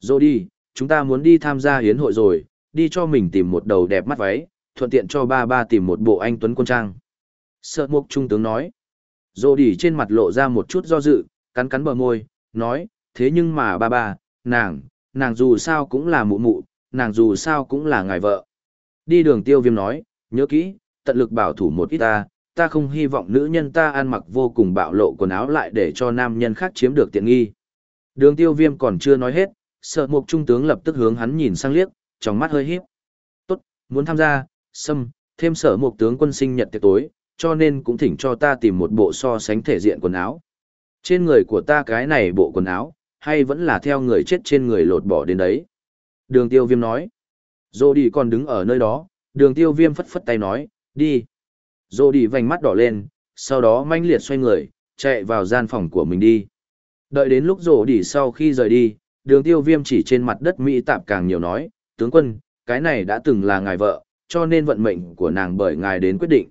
Dô đi, chúng ta muốn đi tham gia hiến hội rồi, đi cho mình tìm một đầu đẹp mắt váy, thuận tiện cho ba ba tìm một bộ anh tuấn quân trang. Sợ mục trung tướng nói. Dô đi trên mặt lộ ra một chút do dự, cắn cắn bờ môi, nói, thế nhưng mà ba ba, nàng, nàng dù sao cũng là mụ mụ, nàng dù sao cũng là ngài vợ. Đi đường tiêu viêm nói, nhớ kỹ, tận lực bảo thủ một ít ta, ta không hy vọng nữ nhân ta ăn mặc vô cùng bạo lộ quần áo lại để cho nam nhân khác chiếm được tiện nghi. Đường tiêu viêm còn chưa nói hết, sợ mục trung tướng lập tức hướng hắn nhìn sang liếc, trong mắt hơi híp. Tốt, muốn tham gia, xâm, thêm sở mục tướng quân sinh nhật tiệc tối, cho nên cũng thỉnh cho ta tìm một bộ so sánh thể diện quần áo. Trên người của ta cái này bộ quần áo, hay vẫn là theo người chết trên người lột bỏ đến đấy. Đường tiêu viêm nói. Dô đi còn đứng ở nơi đó, đường tiêu viêm phất phất tay nói, đi. Dô đi vành mắt đỏ lên, sau đó manh liệt xoay người, chạy vào gian phòng của mình đi. Đợi đến lúc rổ đi sau khi rời đi, đường tiêu viêm chỉ trên mặt đất Mỹ tạp càng nhiều nói, tướng quân, cái này đã từng là ngài vợ, cho nên vận mệnh của nàng bởi ngài đến quyết định.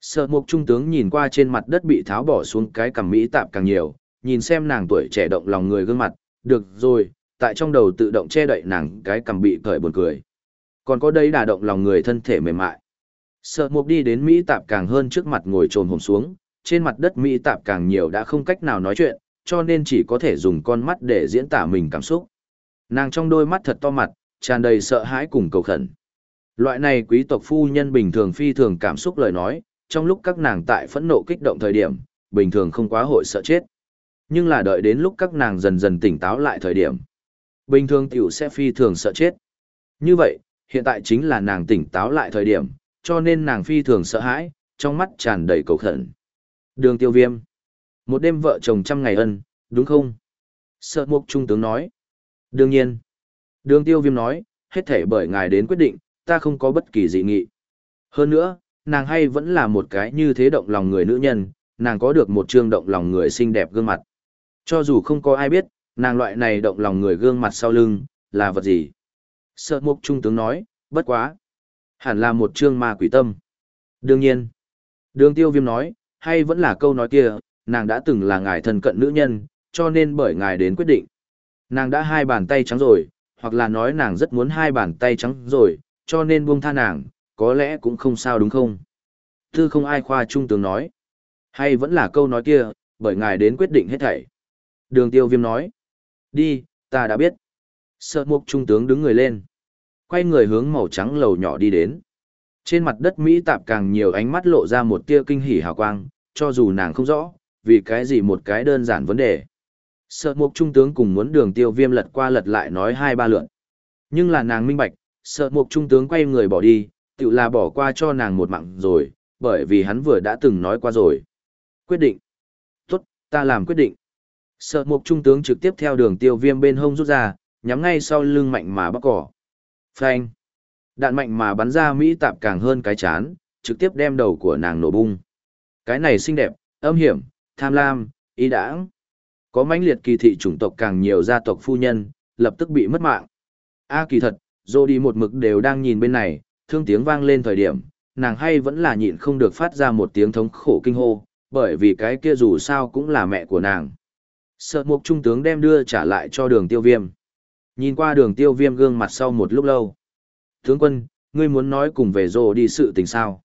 Sợ mục trung tướng nhìn qua trên mặt đất bị tháo bỏ xuống cái cằm Mỹ tạp càng nhiều, nhìn xem nàng tuổi trẻ động lòng người gương mặt, được rồi, tại trong đầu tự động che đậy nàng cái cằm bị cởi buồn cười. Còn có đấy đà động lòng người thân thể mềm mại. Sợ mục đi đến Mỹ tạp càng hơn trước mặt ngồi trồn hồn xuống, trên mặt đất Mỹ tạp càng nhiều đã không cách nào nói chuyện, cho nên chỉ có thể dùng con mắt để diễn tả mình cảm xúc. Nàng trong đôi mắt thật to mặt, tràn đầy sợ hãi cùng cầu khẩn. Loại này quý tộc phu nhân bình thường phi thường cảm xúc lời nói, trong lúc các nàng tại phẫn nộ kích động thời điểm, bình thường không quá hội sợ chết. Nhưng là đợi đến lúc các nàng dần dần tỉnh táo lại thời điểm, bình thường tiểu sẽ phi thường sợ chết. Như vậy, hiện tại chính là nàng tỉnh táo lại thời điểm, cho nên nàng phi thường sợ hãi, trong mắt tràn đầy cầu khẩn. Đường tiêu viêm. Một đêm vợ chồng trăm ngày ân, đúng không? Sợ mục trung tướng nói. Đương nhiên. Đường tiêu viêm nói, hết thể bởi ngài đến quyết định, ta không có bất kỳ dị nghị. Hơn nữa, nàng hay vẫn là một cái như thế động lòng người nữ nhân, nàng có được một trương động lòng người xinh đẹp gương mặt. Cho dù không có ai biết, nàng loại này động lòng người gương mặt sau lưng, là vật gì. Sợ mục trung tướng nói, bất quá. Hẳn là một trương ma quỷ tâm. Đương nhiên. Đường tiêu viêm nói, hay vẫn là câu nói kia, nàng đã từng là ngài thân cận nữ nhân, cho nên bởi ngài đến quyết định. Nàng đã hai bàn tay trắng rồi, hoặc là nói nàng rất muốn hai bàn tay trắng rồi, cho nên buông tha nàng, có lẽ cũng không sao đúng không? Tư không ai khoa trung tướng nói. Hay vẫn là câu nói kia, bởi ngài đến quyết định hết thảy. Đường tiêu viêm nói. Đi, ta đã biết. Sợ mục trung tướng đứng người lên. Quay người hướng màu trắng lầu nhỏ đi đến. Trên mặt đất Mỹ tạp càng nhiều ánh mắt lộ ra một tia kinh hỉ hào quang, cho dù nàng không rõ, vì cái gì một cái đơn giản vấn đề. Sợ mục trung tướng cùng muốn đường tiêu viêm lật qua lật lại nói hai ba lượn. Nhưng là nàng minh bạch, sợ mục trung tướng quay người bỏ đi, tự là bỏ qua cho nàng một mạng rồi, bởi vì hắn vừa đã từng nói qua rồi. Quyết định. Tốt, ta làm quyết định. Sợ mục trung tướng trực tiếp theo đường tiêu viêm bên hông rút ra, nhắm ngay sau lưng mạnh mà bắt cỏ. Phanh. Đạn mạnh mà bắn ra Mỹ tạp càng hơn cái chán, trực tiếp đem đầu của nàng nổ bung. Cái này xinh đẹp, âm hiểm, tham lam, ý đãng. Có mãnh liệt kỳ thị chủng tộc càng nhiều gia tộc phu nhân, lập tức bị mất mạng. A kỳ thật, dô đi một mực đều đang nhìn bên này, thương tiếng vang lên thời điểm, nàng hay vẫn là nhịn không được phát ra một tiếng thống khổ kinh hô, bởi vì cái kia dù sao cũng là mẹ của nàng. Sợ mục trung tướng đem đưa trả lại cho đường tiêu viêm. Nhìn qua đường tiêu viêm gương mặt sau một lúc lâu. Tướng quân, ngươi muốn nói cùng về rồ đi sự tình sao?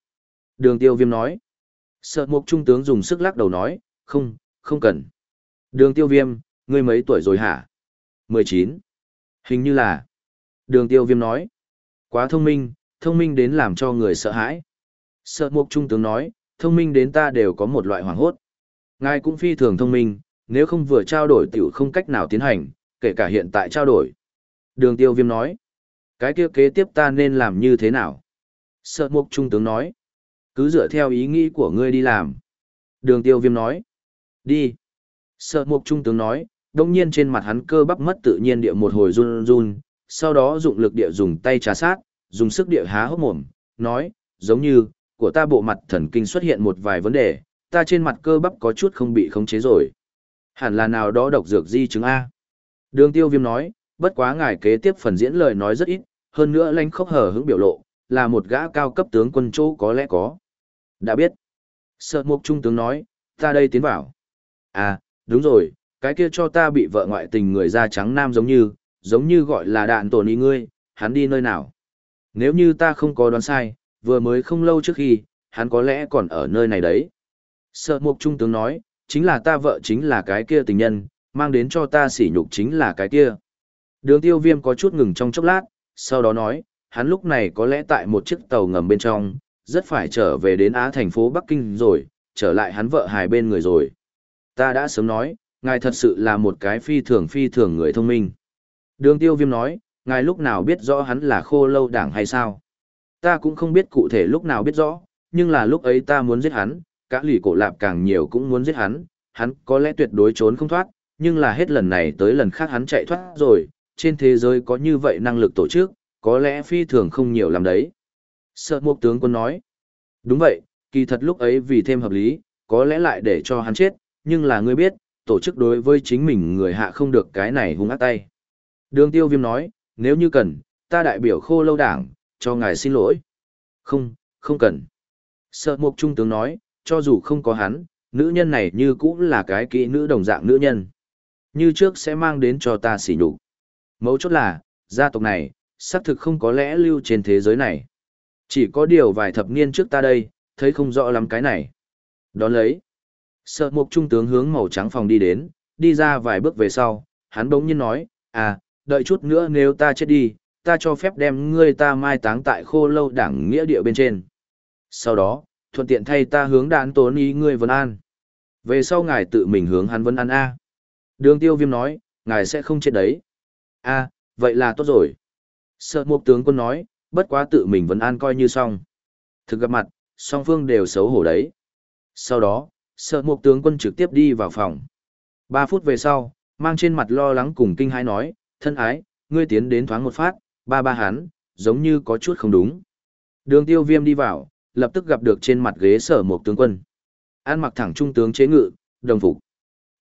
Đường tiêu viêm nói. Sợ mục trung tướng dùng sức lắc đầu nói, không, không cần. Đường tiêu viêm, ngươi mấy tuổi rồi hả? 19. Hình như là. Đường tiêu viêm nói. Quá thông minh, thông minh đến làm cho người sợ hãi. Sợ mục trung tướng nói, thông minh đến ta đều có một loại hoảng hốt. Ngài cũng phi thường thông minh, nếu không vừa trao đổi tiểu không cách nào tiến hành, kể cả hiện tại trao đổi. Đường tiêu viêm nói, cái kia kế tiếp ta nên làm như thế nào? Sợ mục trung tướng nói, cứ dựa theo ý nghĩ của ngươi đi làm. Đường tiêu viêm nói, đi. Sợ mục trung tướng nói, đông nhiên trên mặt hắn cơ bắp mất tự nhiên địa một hồi run run, sau đó dụng lực địa dùng tay trà sát, dùng sức địa há hốc mồm, nói, giống như, của ta bộ mặt thần kinh xuất hiện một vài vấn đề, ta trên mặt cơ bắp có chút không bị khống chế rồi. Hẳn là nào đó độc dược di chứng A. Đường tiêu viêm nói, bất quá ngài kế tiếp phần diễn lời nói rất ít, hơn nữa lánh khốc hở hững biểu lộ, là một gã cao cấp tướng quân chỗ có lẽ có. Đã biết. Sợ mục trung tướng nói, ta đây tiến vào. À, đúng rồi, cái kia cho ta bị vợ ngoại tình người da trắng nam giống như, giống như gọi là đạn tổn ý ngươi, hắn đi nơi nào. Nếu như ta không có đoán sai, vừa mới không lâu trước khi, hắn có lẽ còn ở nơi này đấy. Sợ mục trung tướng nói, chính là ta vợ chính là cái kia tình nhân, mang đến cho ta sỉ nhục chính là cái kia. Đường tiêu viêm có chút ngừng trong chốc lát, sau đó nói, hắn lúc này có lẽ tại một chiếc tàu ngầm bên trong, rất phải trở về đến Á thành phố Bắc Kinh rồi, trở lại hắn vợ hài bên người rồi. Ta đã sớm nói, ngài thật sự là một cái phi thường phi thường người thông minh. Đường tiêu viêm nói, ngài lúc nào biết rõ hắn là khô lâu đảng hay sao? Ta cũng không biết cụ thể lúc nào biết rõ, nhưng là lúc ấy ta muốn giết hắn, cả lỷ cổ lạp càng nhiều cũng muốn giết hắn, hắn có lẽ tuyệt đối trốn không thoát, nhưng là hết lần này tới lần khác hắn chạy thoát rồi, trên thế giới có như vậy năng lực tổ chức, có lẽ phi thường không nhiều làm đấy. Sợ mục tướng quân nói, đúng vậy, kỳ thật lúc ấy vì thêm hợp lý, có lẽ lại để cho hắn chết, nhưng là ngươi biết, tổ chức đối với chính mình người hạ không được cái này hung ác tay. Đường tiêu viêm nói, nếu như cần, ta đại biểu khô lâu đảng, cho ngài xin lỗi. Không, không cần. Sợ mục trung tướng nói, cho dù không có hắn, nữ nhân này như cũng là cái kỹ nữ đồng dạng nữ nhân. Như trước sẽ mang đến cho ta xỉ nhục. Mấu chốt là, gia tộc này, xác thực không có lẽ lưu trên thế giới này. Chỉ có điều vài thập niên trước ta đây, thấy không rõ lắm cái này. Đón lấy. Sợ mục trung tướng hướng màu trắng phòng đi đến, đi ra vài bước về sau, hắn bỗng nhiên nói, à, đợi chút nữa nếu ta chết đi, ta cho phép đem ngươi ta mai táng tại khô lâu đảng nghĩa địa bên trên. Sau đó, thuận tiện thay ta hướng đạn tốn ý ngươi vấn an. Về sau ngài tự mình hướng hắn vấn an A. Đường tiêu viêm nói, ngài sẽ không chết đấy. A, vậy là tốt rồi. Sợ mục tướng quân nói, bất quá tự mình vẫn an coi như xong. Thực gặp mặt, song phương đều xấu hổ đấy. Sau đó, sợ mục tướng quân trực tiếp đi vào phòng. Ba phút về sau, mang trên mặt lo lắng cùng kinh hãi nói, thân ái, ngươi tiến đến thoáng một phát, ba ba hắn, giống như có chút không đúng. Đường tiêu viêm đi vào, lập tức gặp được trên mặt ghế sở một tướng quân. An mặc thẳng trung tướng chế ngự, đồng phục.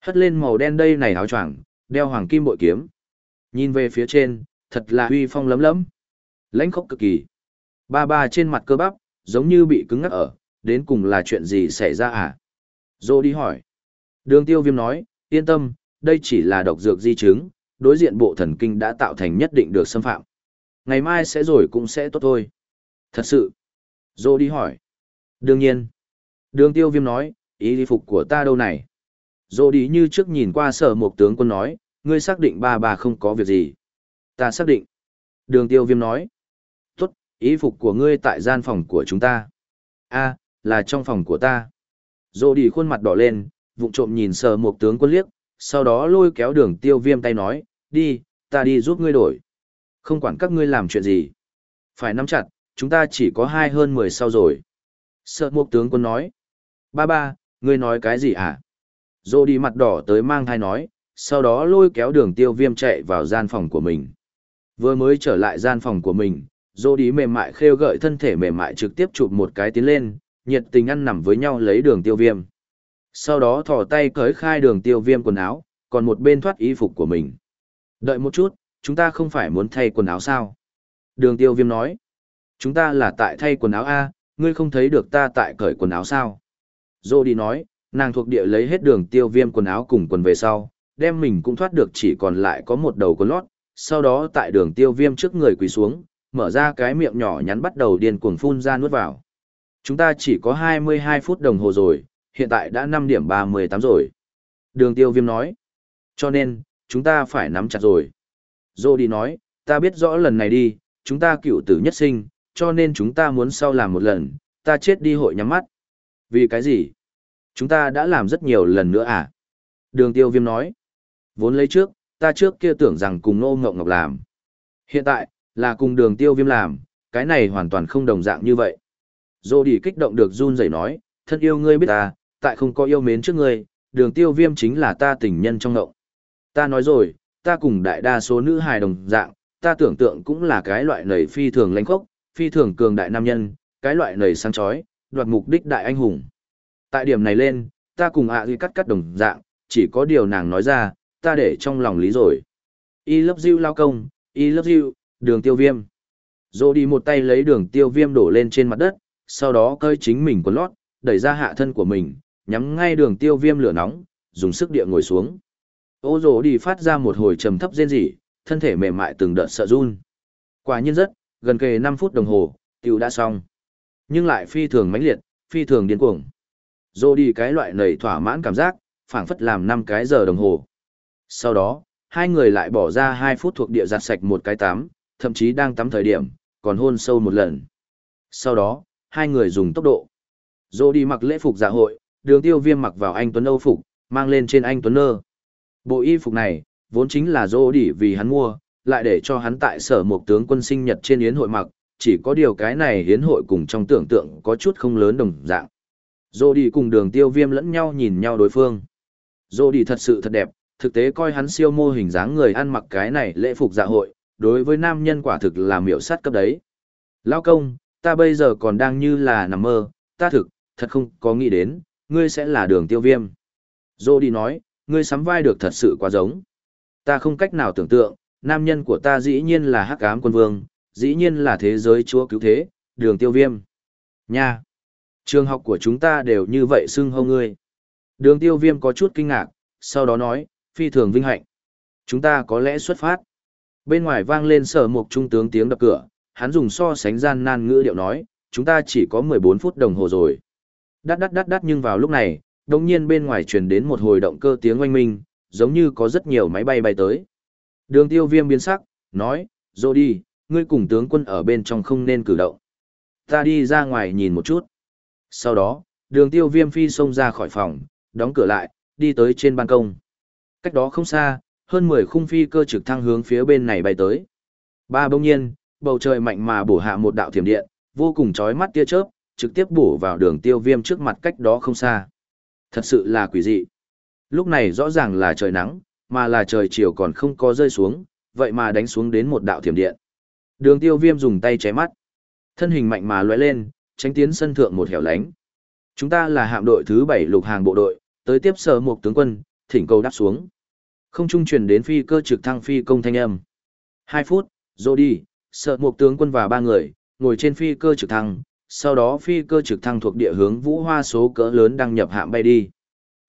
Hất lên màu đen đây này áo choàng, đeo hoàng kim bội kiếm. Nhìn về phía trên, thật là uy phong lấm lấm. Lãnh khốc cực kỳ. Ba ba trên mặt cơ bắp, giống như bị cứng ngắc ở, đến cùng là chuyện gì xảy ra à? Dô đi hỏi. Đường tiêu viêm nói, yên tâm, đây chỉ là độc dược di chứng, đối diện bộ thần kinh đã tạo thành nhất định được xâm phạm. Ngày mai sẽ rồi cũng sẽ tốt thôi. Thật sự. Dô đi hỏi. Đương nhiên. Đường tiêu viêm nói, ý đi phục của ta đâu này? Dô đi như trước nhìn qua sở một tướng quân nói, ngươi xác định ba bà không có việc gì. Ta xác định. Đường tiêu viêm nói. Tốt, ý phục của ngươi tại gian phòng của chúng ta. a là trong phòng của ta. Dô đi khuôn mặt đỏ lên, vụng trộm nhìn sờ một tướng quân liếc, sau đó lôi kéo đường tiêu viêm tay nói, đi, ta đi giúp ngươi đổi. Không quản các ngươi làm chuyện gì. Phải nắm chặt, chúng ta chỉ có hai hơn mười sau rồi. Sợ mục tướng quân nói. Ba ba, ngươi nói cái gì hả? Dô đi mặt đỏ tới mang thai nói, sau đó lôi kéo đường tiêu viêm chạy vào gian phòng của mình. Vừa mới trở lại gian phòng của mình, dô đi mềm mại khêu gợi thân thể mềm mại trực tiếp chụp một cái tiến lên, nhiệt tình ăn nằm với nhau lấy đường tiêu viêm. Sau đó thò tay cởi khai đường tiêu viêm quần áo, còn một bên thoát y phục của mình. Đợi một chút, chúng ta không phải muốn thay quần áo sao? Đường tiêu viêm nói. Chúng ta là tại thay quần áo A, ngươi không thấy được ta tại cởi quần áo sao? Dô đi nói, nàng thuộc địa lấy hết đường tiêu viêm quần áo cùng quần về sau, đem mình cũng thoát được chỉ còn lại có một đầu con lót, sau đó tại đường tiêu viêm trước người quỳ xuống, mở ra cái miệng nhỏ nhắn bắt đầu điên cuồng phun ra nuốt vào. Chúng ta chỉ có 22 phút đồng hồ rồi, hiện tại đã 5 điểm 38 rồi. Đường tiêu viêm nói. Cho nên, chúng ta phải nắm chặt rồi. Dô đi nói, ta biết rõ lần này đi, chúng ta cựu tử nhất sinh, cho nên chúng ta muốn sau làm một lần, ta chết đi hội nhắm mắt. Vì cái gì? Chúng ta đã làm rất nhiều lần nữa à? Đường tiêu viêm nói. Vốn lấy trước, ta trước kia tưởng rằng cùng nô ngọc ngọc làm. Hiện tại, là cùng đường tiêu viêm làm, cái này hoàn toàn không đồng dạng như vậy. Dô đi kích động được run rẩy nói, thân yêu ngươi biết ta, tại không có yêu mến trước ngươi, đường tiêu viêm chính là ta tình nhân trong ngộng. Ta nói rồi, ta cùng đại đa số nữ hài đồng dạng, ta tưởng tượng cũng là cái loại nầy phi thường lãnh khốc, phi thường cường đại nam nhân, cái loại nầy sáng chói, đoạt mục đích đại anh hùng. Tại điểm này lên, ta cùng ạ à cắt cắt đồng dạng, chỉ có điều nàng nói ra, ta để trong lòng lý rồi. Y love you lao công, y love you, đường tiêu viêm. Dô đi một tay lấy đường tiêu viêm đổ lên trên mặt đất, sau đó cơi chính mình quần lót, đẩy ra hạ thân của mình, nhắm ngay đường tiêu viêm lửa nóng, dùng sức địa ngồi xuống. Ô dô đi phát ra một hồi trầm thấp rên rỉ, thân thể mềm mại từng đợt sợ run. Quả nhiên rất, gần kề 5 phút đồng hồ, tiểu đã xong. Nhưng lại phi thường mãnh liệt, phi thường điên cuồng. Dô đi cái loại nầy thỏa mãn cảm giác, phảng phất làm 5 cái giờ đồng hồ. Sau đó, hai người lại bỏ ra 2 phút thuộc địa giặt sạch một cái tắm, thậm chí đang tắm thời điểm, còn hôn sâu một lần. Sau đó, hai người dùng tốc độ. Dô đi mặc lễ phục dạ hội, đường tiêu viêm mặc vào anh Tuấn Âu phục, mang lên trên anh Tuấn Nơ. Bộ y phục này, vốn chính là dô đi vì hắn mua, lại để cho hắn tại sở một tướng quân sinh nhật trên yến hội mặc, chỉ có điều cái này yến hội cùng trong tưởng tượng có chút không lớn đồng dạng. Dô đi cùng đường tiêu viêm lẫn nhau nhìn nhau đối phương. Dô đi thật sự thật đẹp, thực tế coi hắn siêu mô hình dáng người ăn mặc cái này lễ phục dạ hội, đối với nam nhân quả thực là miểu sát cấp đấy. Lao công, ta bây giờ còn đang như là nằm mơ, ta thực, thật không có nghĩ đến, ngươi sẽ là đường tiêu viêm. Dô đi nói, ngươi sắm vai được thật sự quá giống. Ta không cách nào tưởng tượng, nam nhân của ta dĩ nhiên là hắc ám quân vương, dĩ nhiên là thế giới chúa cứu thế, đường tiêu viêm. Nha! Trường học của chúng ta đều như vậy xưng hô ngươi. Đường tiêu viêm có chút kinh ngạc, sau đó nói, phi thường vinh hạnh. Chúng ta có lẽ xuất phát. Bên ngoài vang lên sở mục trung tướng tiếng đập cửa, hắn dùng so sánh gian nan ngữ điệu nói, chúng ta chỉ có 14 phút đồng hồ rồi. Đắt đắt đắt đắt nhưng vào lúc này, đồng nhiên bên ngoài truyền đến một hồi động cơ tiếng oanh minh, giống như có rất nhiều máy bay bay tới. Đường tiêu viêm biến sắc, nói, dô đi, ngươi cùng tướng quân ở bên trong không nên cử động. Ta đi ra ngoài nhìn một chút. Sau đó, đường tiêu viêm phi xông ra khỏi phòng, đóng cửa lại, đi tới trên ban công. Cách đó không xa, hơn 10 khung phi cơ trực thăng hướng phía bên này bay tới. Ba bỗng nhiên, bầu trời mạnh mà bổ hạ một đạo thiểm điện, vô cùng chói mắt tia chớp, trực tiếp bổ vào đường tiêu viêm trước mặt cách đó không xa. Thật sự là quỷ dị. Lúc này rõ ràng là trời nắng, mà là trời chiều còn không có rơi xuống, vậy mà đánh xuống đến một đạo thiểm điện. Đường tiêu viêm dùng tay cháy mắt. Thân hình mạnh mà lóe lên, tránh tiến sân thượng một hẻo lánh. Chúng ta là hạm đội thứ 7 lục hàng bộ đội, tới tiếp sở một tướng quân, thỉnh cầu đáp xuống. Không trung truyền đến phi cơ trực thăng phi công thanh âm. 2 phút, rồi đi, sợ một tướng quân và ba người, ngồi trên phi cơ trực thăng, sau đó phi cơ trực thăng thuộc địa hướng vũ hoa số cỡ lớn đăng nhập hạm bay đi.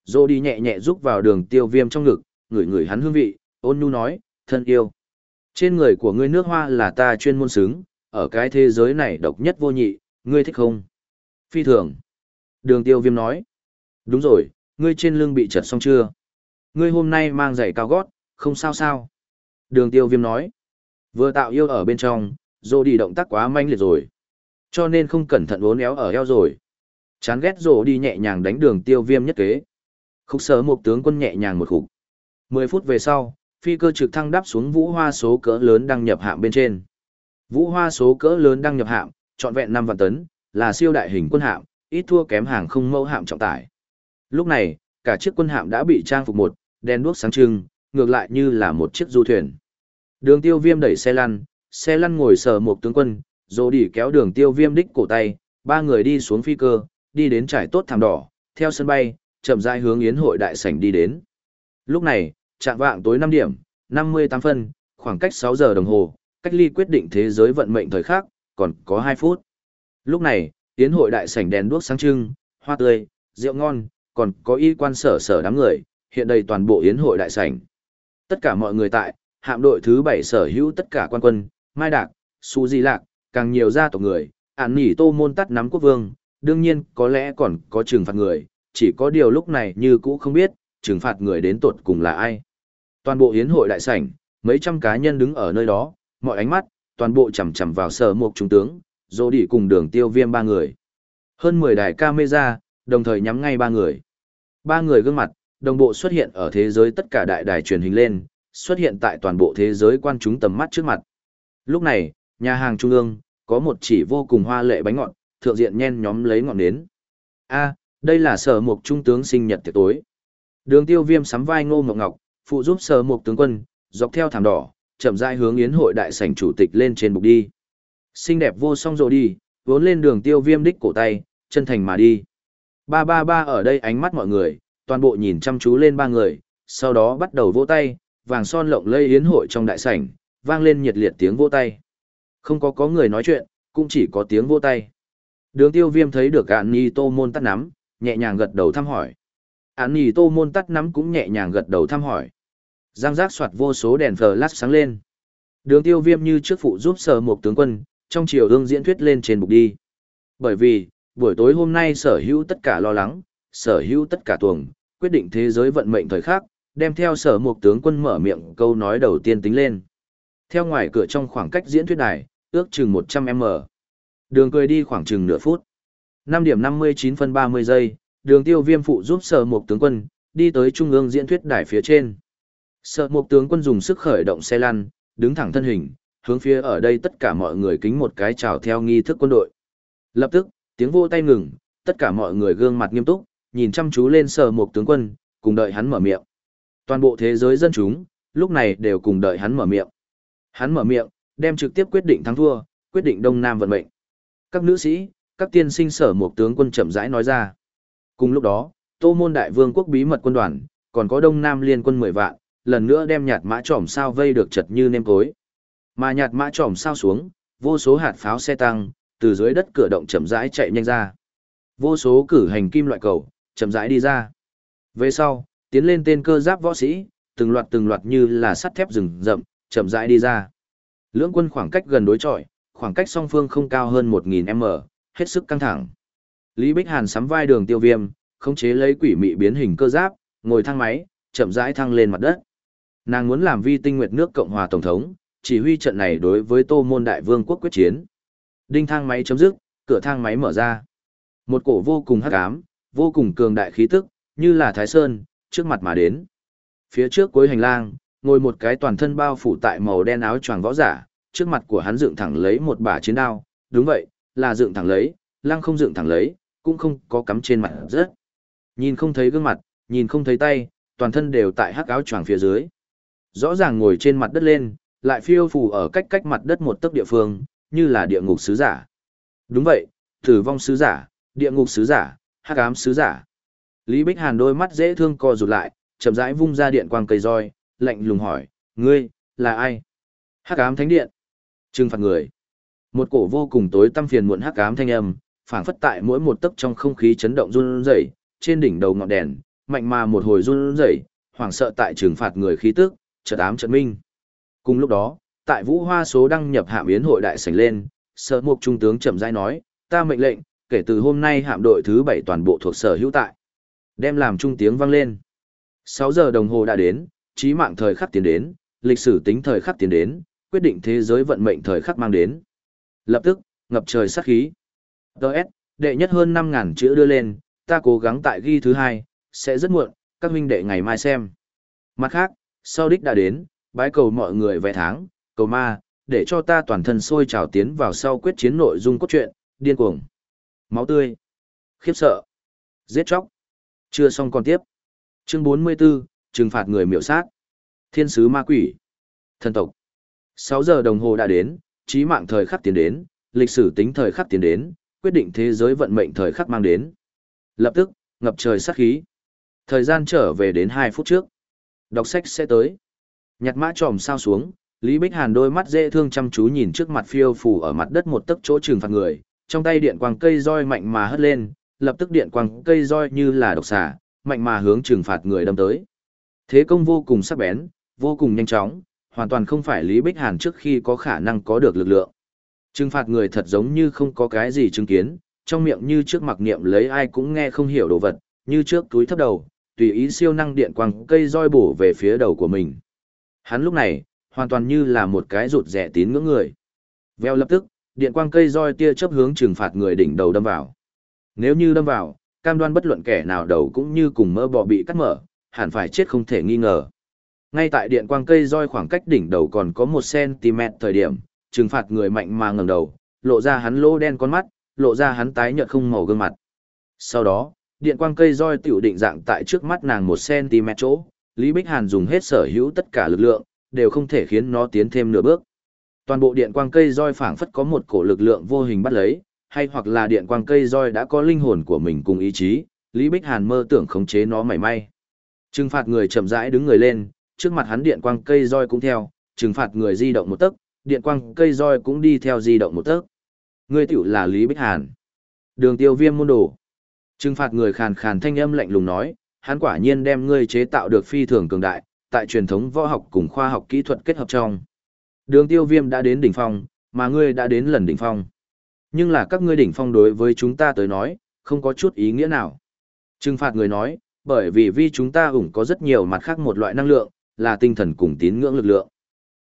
Rồi đi nhẹ nhẹ rúc vào đường tiêu viêm trong ngực, ngửi ngửi hắn hương vị, ôn nhu nói, thân yêu. Trên người của ngươi nước hoa là ta chuyên môn xứng, ở cái thế giới này độc nhất vô nhị, ngươi thích không? Phi thường. Đường tiêu viêm nói. Đúng rồi, ngươi trên lưng bị trật xong chưa? Ngươi hôm nay mang giày cao gót, không sao sao. Đường tiêu viêm nói. Vừa tạo yêu ở bên trong, dô đi động tác quá manh liệt rồi. Cho nên không cẩn thận uốn éo ở eo rồi. Chán ghét rổ đi nhẹ nhàng đánh đường tiêu viêm nhất kế. Khúc sở một tướng quân nhẹ nhàng một khúc. Mười phút về sau, phi cơ trực thăng đáp xuống vũ hoa số cỡ lớn đăng nhập hạm bên trên. Vũ hoa số cỡ lớn đăng nhập hạm, trọn vẹn năm vạn tấn, là siêu đại hình quân hạm, ít thua kém hàng không mẫu hạm trọng tải. Lúc này, cả chiếc quân hạm đã bị trang phục một, đèn đuốc sáng trưng, ngược lại như là một chiếc du thuyền. Đường tiêu viêm đẩy xe lăn, xe lăn ngồi sờ một tướng quân, rồi đi kéo đường tiêu viêm đích cổ tay, ba người đi xuống phi cơ, đi đến trải tốt thảm đỏ, theo sân bay, chậm rãi hướng yến hội đại sảnh đi đến. Lúc này, trạng vạng tối 5 điểm, 58 phân, khoảng cách 6 giờ đồng hồ, cách ly quyết định thế giới vận mệnh thời khác, còn có 2 phút. Lúc này, yến hội đại sảnh đèn đuốc sáng trưng, hoa tươi, rượu ngon, còn có y quan sở sở đám người, hiện đầy toàn bộ yến hội đại sảnh. Tất cả mọi người tại, hạm đội thứ 7 sở hữu tất cả quan quân, Mai Đạc, Su Di Lạc, càng nhiều gia tộc người, ản nỉ tô môn tắt nắm quốc vương, đương nhiên có lẽ còn có trừng phạt người, chỉ có điều lúc này như cũ không biết, trừng phạt người đến tuột cùng là ai. Toàn bộ hiến hội đại sảnh, mấy trăm cá nhân đứng ở nơi đó, mọi ánh mắt, toàn bộ chằm chằm vào sở mục trung tướng, dô đi cùng đường tiêu viêm ba người. Hơn 10 đài camera, đồng thời nhắm ngay ba người. Ba người gương mặt, đồng bộ xuất hiện ở thế giới tất cả đại đài truyền hình lên, xuất hiện tại toàn bộ thế giới quan chúng tầm mắt trước mặt. Lúc này, nhà hàng trung ương, có một chỉ vô cùng hoa lệ bánh ngọt, thượng diện nhen nhóm lấy ngọn nến. A, đây là sở mục trung tướng sinh nhật tiệc tối. Đường tiêu viêm sắm vai ngô ngọc ngọc, phụ giúp sở mục tướng quân, dọc theo thảm đỏ, chậm rãi hướng yến hội đại sảnh chủ tịch lên trên bục đi. Xinh đẹp vô song rồi đi, vốn lên đường tiêu viêm đích cổ tay, chân thành mà đi. Ba ba ba ở đây ánh mắt mọi người, toàn bộ nhìn chăm chú lên ba người, sau đó bắt đầu vỗ tay, vàng son lộng lây yến hội trong đại sảnh, vang lên nhiệt liệt tiếng vỗ tay. Không có có người nói chuyện, cũng chỉ có tiếng vỗ tay. Đường tiêu viêm thấy được ạn nì tô môn tắt nắm, nhẹ nhàng gật đầu thăm hỏi. Ạn nì tô môn tắt nắm cũng nhẹ nhàng gật đầu thăm hỏi. Giang giác soạt vô số đèn flash sáng lên. Đường tiêu viêm như trước phụ giúp sở một tướng quân, trong chiều hương diễn thuyết lên trên bục đi. Bởi vì, buổi tối hôm nay sở hữu tất cả lo lắng, sở hữu tất cả tuồng, quyết định thế giới vận mệnh thời khắc, đem theo sở mục tướng quân mở miệng câu nói đầu tiên tính lên. Theo ngoài cửa trong khoảng cách diễn thuyết đài, ước chừng 100m. Đường cười đi khoảng chừng nửa phút. 5 điểm 59 phân 30 giây, đường tiêu viêm phụ giúp sở mục tướng quân, đi tới trung ương diễn thuyết đài phía trên. Sở mục tướng quân dùng sức khởi động xe lăn, đứng thẳng thân hình, hướng phía ở đây tất cả mọi người kính một cái chào theo nghi thức quân đội. Lập tức, tiếng vô tay ngừng, tất cả mọi người gương mặt nghiêm túc, nhìn chăm chú lên sở một tướng quân, cùng đợi hắn mở miệng. Toàn bộ thế giới dân chúng, lúc này đều cùng đợi hắn mở miệng. Hắn mở miệng, đem trực tiếp quyết định thắng thua, quyết định Đông Nam vận mệnh. Các nữ sĩ, các tiên sinh sở một tướng quân chậm rãi nói ra. Cùng lúc đó, Tô Môn Đại Vương quốc bí mật quân đoàn, còn có Đông Nam liên quân 10 vạn, lần nữa đem nhạt mã trỏm sao vây được chật như nêm cối. Mà nhạt mã trỏm sao xuống, vô số hạt pháo xe tăng, từ dưới đất cửa động chậm rãi chạy nhanh ra. Vô số cử hành kim loại cầu, chậm rãi đi ra. Về sau, tiến lên tên cơ giáp võ sĩ, từng loạt từng loạt như là sắt thép rừng rậm, chậm rãi đi ra. Lưỡng quân khoảng cách gần đối chọi, khoảng cách song phương không cao hơn 1000m, hết sức căng thẳng. Lý Bích Hàn sắm vai đường tiêu viêm, khống chế lấy quỷ mị biến hình cơ giáp, ngồi thang máy, chậm rãi thăng lên mặt đất. Nàng muốn làm vi tinh nguyệt nước Cộng hòa Tổng thống, chỉ huy trận này đối với Tô Môn Đại Vương quốc quyết chiến. Đinh thang máy chấm dứt, cửa thang máy mở ra. Một cổ vô cùng hắc ám, vô cùng cường đại khí tức, như là Thái Sơn, trước mặt mà đến. Phía trước cuối hành lang, ngồi một cái toàn thân bao phủ tại màu đen áo choàng võ giả, trước mặt của hắn dựng thẳng lấy một bả chiến đao, đúng vậy, là dựng thẳng lấy, lăng không dựng thẳng lấy, cũng không có cắm trên mặt rất. Nhìn không thấy gương mặt, nhìn không thấy tay, toàn thân đều tại hắc áo choàng phía dưới. Rõ ràng ngồi trên mặt đất lên, lại phiêu phù ở cách cách mặt đất một tấc địa phương, như là địa ngục sứ giả. Đúng vậy, tử vong sứ giả, địa ngục sứ giả, hắc ám sứ giả. Lý Bích Hàn đôi mắt dễ thương co rụt lại, chậm rãi vung ra điện quang cây roi, lạnh lùng hỏi, ngươi, là ai? Hắc ám thánh điện. Trừng phạt người. Một cổ vô cùng tối tăm phiền muộn hắc ám thanh âm, phảng phất tại mỗi một tấc trong không khí chấn động run rẩy, trên đỉnh đầu ngọn đèn, mạnh mà một hồi run rẩy, hoảng sợ tại trừng phạt người khí tức, chợt ám chợt minh. Cùng lúc đó, tại Vũ Hoa số đăng nhập hạm yến hội đại sảnh lên, Sở Mục trung tướng chậm rãi nói, ta mệnh lệnh, kể từ hôm nay hạm đội thứ 7 toàn bộ thuộc sở hữu tại. Đem làm trung tiếng vang lên. 6 giờ đồng hồ đã đến, chí mạng thời khắc tiến đến, lịch sử tính thời khắc tiến đến, quyết định thế giới vận mệnh thời khắc mang đến. Lập tức, ngập trời sát khí. Đợt, đệ nhất hơn 5.000 chữ đưa lên, ta cố gắng tại ghi thứ hai, sẽ rất muộn, các huynh đệ ngày mai xem. Mặt khác, sau đích đã đến, bái cầu mọi người vẽ tháng, cầu ma, để cho ta toàn thân sôi trào tiến vào sau quyết chiến nội dung cốt truyện, điên cuồng, máu tươi, khiếp sợ, giết chóc. Chưa xong còn tiếp. Chương 44, trừng phạt người miểu sát. Thiên sứ ma quỷ. Thần tộc. 6 giờ đồng hồ đã đến, trí mạng thời khắc tiến đến, lịch sử tính thời khắc tiến đến, quyết định thế giới vận mệnh thời khắc mang đến. Lập tức, ngập trời sát khí. Thời gian trở về đến 2 phút trước. Đọc sách sẽ tới. Nhặt mã tròm sao xuống, Lý Bích Hàn đôi mắt dễ thương chăm chú nhìn trước mặt phiêu phù ở mặt đất một tấc chỗ trừng phạt người, trong tay điện quang cây roi mạnh mà hất lên, lập tức điện quang cây roi như là độc xà, mạnh mà hướng trừng phạt người đâm tới. Thế công vô cùng sắc bén, vô cùng nhanh chóng, hoàn toàn không phải Lý Bích Hàn trước khi có khả năng có được lực lượng. Trừng phạt người thật giống như không có cái gì chứng kiến, trong miệng như trước mặc niệm lấy ai cũng nghe không hiểu đồ vật, như trước túi thấp đầu, tùy ý siêu năng điện quang cây roi bổ về phía đầu của mình. Hắn lúc này, hoàn toàn như là một cái rụt rẻ tín ngưỡng người. Veo lập tức, điện quang cây roi tia chớp hướng trừng phạt người đỉnh đầu đâm vào. Nếu như đâm vào, cam đoan bất luận kẻ nào đầu cũng như cùng mơ bò bị cắt mở, hẳn phải chết không thể nghi ngờ. Ngay tại điện quang cây roi khoảng cách đỉnh đầu còn có 1cm thời điểm, trừng phạt người mạnh mà ngẩng đầu, lộ ra hắn lỗ đen con mắt, lộ ra hắn tái nhợt không màu gương mặt. Sau đó, điện quang cây roi tiểu định dạng tại trước mắt nàng 1cm chỗ, Lý Bích Hàn dùng hết sở hữu tất cả lực lượng, đều không thể khiến nó tiến thêm nửa bước. Toàn bộ điện quang cây roi phảng phất có một cổ lực lượng vô hình bắt lấy, hay hoặc là điện quang cây roi đã có linh hồn của mình cùng ý chí, Lý Bích Hàn mơ tưởng khống chế nó mảy may. Trừng phạt người chậm rãi đứng người lên, trước mặt hắn điện quang cây roi cũng theo, trừng phạt người di động một tấc, điện quang cây roi cũng đi theo di động một tấc. Người tiểu là Lý Bích Hàn. Đường tiêu viêm môn đồ. Trừng phạt người khàn khàn thanh âm lạnh lùng nói, hắn quả nhiên đem ngươi chế tạo được phi thường cường đại, tại truyền thống võ học cùng khoa học kỹ thuật kết hợp trong. Đường tiêu viêm đã đến đỉnh phong, mà ngươi đã đến lần đỉnh phong. Nhưng là các ngươi đỉnh phong đối với chúng ta tới nói, không có chút ý nghĩa nào. Trừng phạt người nói, bởi vì vi chúng ta ủng có rất nhiều mặt khác một loại năng lượng, là tinh thần cùng tín ngưỡng lực lượng.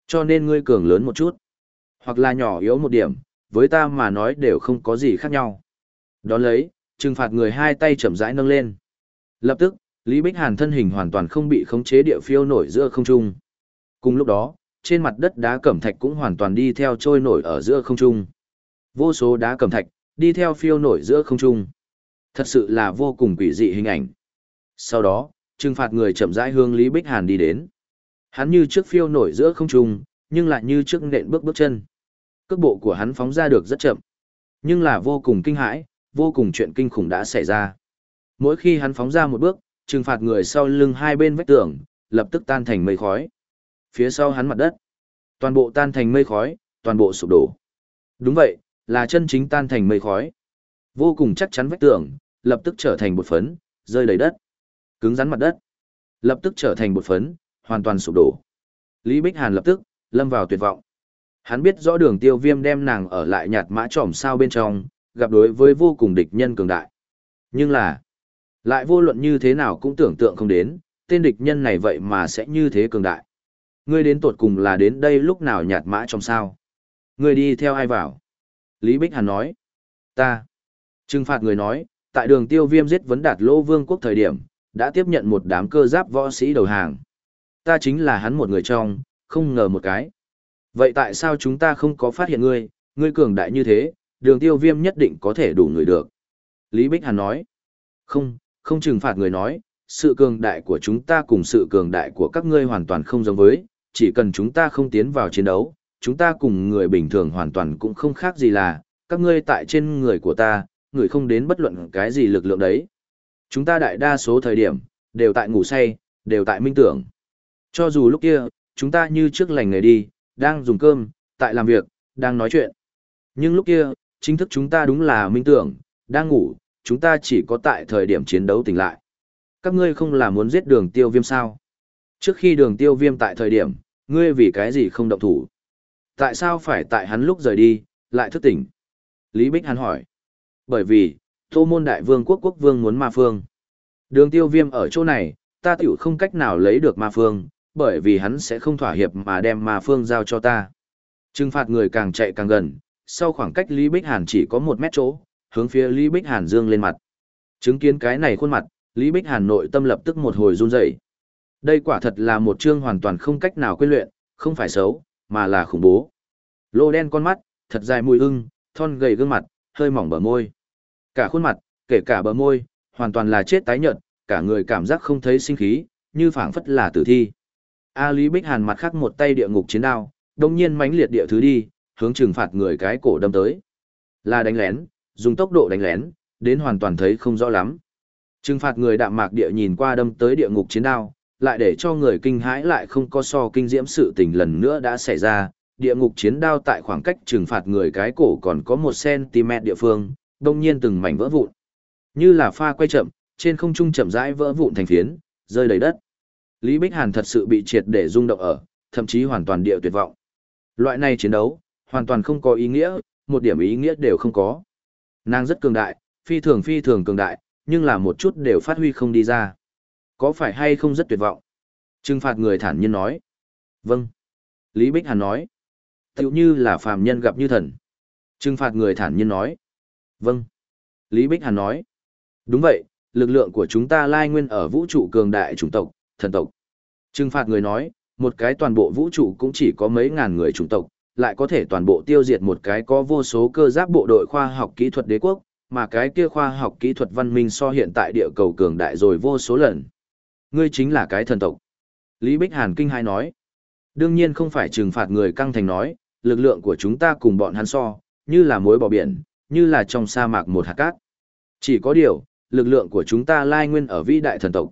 Cho nên ngươi cường lớn một chút, hoặc là nhỏ yếu một điểm, với ta mà nói đều không có gì khác nhau. Đón lấy, trừng phạt người hai tay chậm rãi nâng lên. Lập tức, Lý Bích Hàn thân hình hoàn toàn không bị khống chế địa phiêu nổi giữa không trung. Cùng lúc đó, trên mặt đất đá cẩm thạch cũng hoàn toàn đi theo trôi nổi ở giữa không trung. Vô số đá cẩm thạch, đi theo phiêu nổi giữa không trung. Thật sự là vô cùng quỷ dị hình ảnh. Sau đó, trừng phạt người chậm rãi hướng Lý Bích Hàn đi đến. Hắn như trước phiêu nổi giữa không trung, nhưng lại như trước nện bước bước chân. Cước bộ của hắn phóng ra được rất chậm, nhưng là vô cùng kinh hãi, vô cùng chuyện kinh khủng đã xảy ra. Mỗi khi hắn phóng ra một bước, trừng phạt người sau lưng hai bên vách tường, lập tức tan thành mây khói. Phía sau hắn mặt đất, toàn bộ tan thành mây khói, toàn bộ sụp đổ. Đúng vậy, là chân chính tan thành mây khói. Vô cùng chắc chắn vách tường, lập tức trở thành bột phấn, rơi đầy đất. Cứng rắn mặt đất, lập tức trở thành bột phấn, hoàn toàn sụp đổ. Lý Bích Hàn lập tức, lâm vào tuyệt vọng. Hắn biết rõ đường tiêu viêm đem nàng ở lại nhạt mã trỏm sao bên trong, gặp đối với vô cùng địch nhân cường đại. Nhưng là, lại vô luận như thế nào cũng tưởng tượng không đến, tên địch nhân này vậy mà sẽ như thế cường đại. Ngươi đến tột cùng là đến đây lúc nào nhạt mã trong sao? Ngươi đi theo ai vào? Lý Bích Hàn nói. Ta. Trừng phạt người nói, tại đường tiêu viêm giết vấn đạt lô vương quốc thời điểm, đã tiếp nhận một đám cơ giáp võ sĩ đầu hàng. Ta chính là hắn một người trong, không ngờ một cái. Vậy tại sao chúng ta không có phát hiện ngươi, ngươi cường đại như thế, đường tiêu viêm nhất định có thể đủ người được. Lý Bích Hàn nói. Không, không trừng phạt người nói, sự cường đại của chúng ta cùng sự cường đại của các ngươi hoàn toàn không giống với, chỉ cần chúng ta không tiến vào chiến đấu, chúng ta cùng người bình thường hoàn toàn cũng không khác gì là, các ngươi tại trên người của ta, người không đến bất luận cái gì lực lượng đấy. Chúng ta đại đa số thời điểm, đều tại ngủ say, đều tại minh tưởng. Cho dù lúc kia, chúng ta như trước lành người đi, đang dùng cơm, tại làm việc, đang nói chuyện. Nhưng lúc kia, chính thức chúng ta đúng là minh tưởng, đang ngủ, chúng ta chỉ có tại thời điểm chiến đấu tỉnh lại. Các ngươi không là muốn giết đường tiêu viêm sao? Trước khi đường tiêu viêm tại thời điểm, ngươi vì cái gì không động thủ? Tại sao phải tại hắn lúc rời đi, lại thức tỉnh? Lý Bích hắn hỏi. Bởi vì, Tô Môn Đại Vương quốc quốc vương muốn ma phương. Đường tiêu viêm ở chỗ này, ta tiểu không cách nào lấy được ma phương, bởi vì hắn sẽ không thỏa hiệp mà đem ma phương giao cho ta. Trừng phạt người càng chạy càng gần, sau khoảng cách Lý Bích Hàn chỉ có một mét chỗ, hướng phía Lý Bích Hàn dương lên mặt. Chứng kiến cái này khuôn mặt, Lý Bích Hàn nội tâm lập tức một hồi run rẩy. Đây quả thật là một chương hoàn toàn không cách nào quên luyện, không phải xấu, mà là khủng bố. Lô đen con mắt, thật dài mùi ưng, thon gầy gương mặt, hơi mỏng bờ môi. Cả khuôn mặt, kể cả bờ môi, hoàn toàn là chết tái nhợt, cả người cảm giác không thấy sinh khí, như phảng phất là tử thi. A Lý Bích Hàn mặt khắc một tay địa ngục chiến đao, đồng nhiên mãnh liệt địa thứ đi, hướng trừng phạt người cái cổ đâm tới. Là đánh lén, dùng tốc độ đánh lén, đến hoàn toàn thấy không rõ lắm. Trừng phạt người đạm mạc địa nhìn qua đâm tới địa ngục chiến đao, lại để cho người kinh hãi lại không có so kinh diễm sự tình lần nữa đã xảy ra. Địa ngục chiến đao tại khoảng cách trừng phạt người cái cổ còn có 1cm địa phương, đông nhiên từng mảnh vỡ vụn. Như là pha quay chậm, trên không trung chậm rãi vỡ vụn thành phiến, rơi đầy đất. Lý Bích Hàn thật sự bị triệt để rung động ở, thậm chí hoàn toàn địa tuyệt vọng. Loại này chiến đấu, hoàn toàn không có ý nghĩa, một điểm ý nghĩa đều không có. Nàng rất cường đại, phi thường phi thường cường đại, nhưng là một chút đều phát huy không đi ra. Có phải hay không rất tuyệt vọng? Trừng phạt người thản nhiên nói. Vâng. Lý Bích Hàn nói. Tiểu như là phàm nhân gặp như thần. Trừng phạt người thản nhiên nói. Vâng. Lý Bích Hàn nói. Đúng vậy, lực lượng của chúng ta lai nguyên ở vũ trụ cường đại chủng tộc, thần tộc. Trừng phạt người nói, một cái toàn bộ vũ trụ cũng chỉ có mấy ngàn người chủng tộc, lại có thể toàn bộ tiêu diệt một cái có vô số cơ giáp bộ đội khoa học kỹ thuật đế quốc, mà cái kia khoa học kỹ thuật văn minh so hiện tại địa cầu cường đại rồi vô số lần. Ngươi chính là cái thần tộc. Lý Bích Hàn kinh hai nói. Đương nhiên không phải trừng phạt người căng thành nói, lực lượng của chúng ta cùng bọn hắn so, như là mối bỏ biển, như là trong sa mạc một hạt cát. Chỉ có điều, lực lượng của chúng ta lai nguyên ở vĩ đại thần tộc.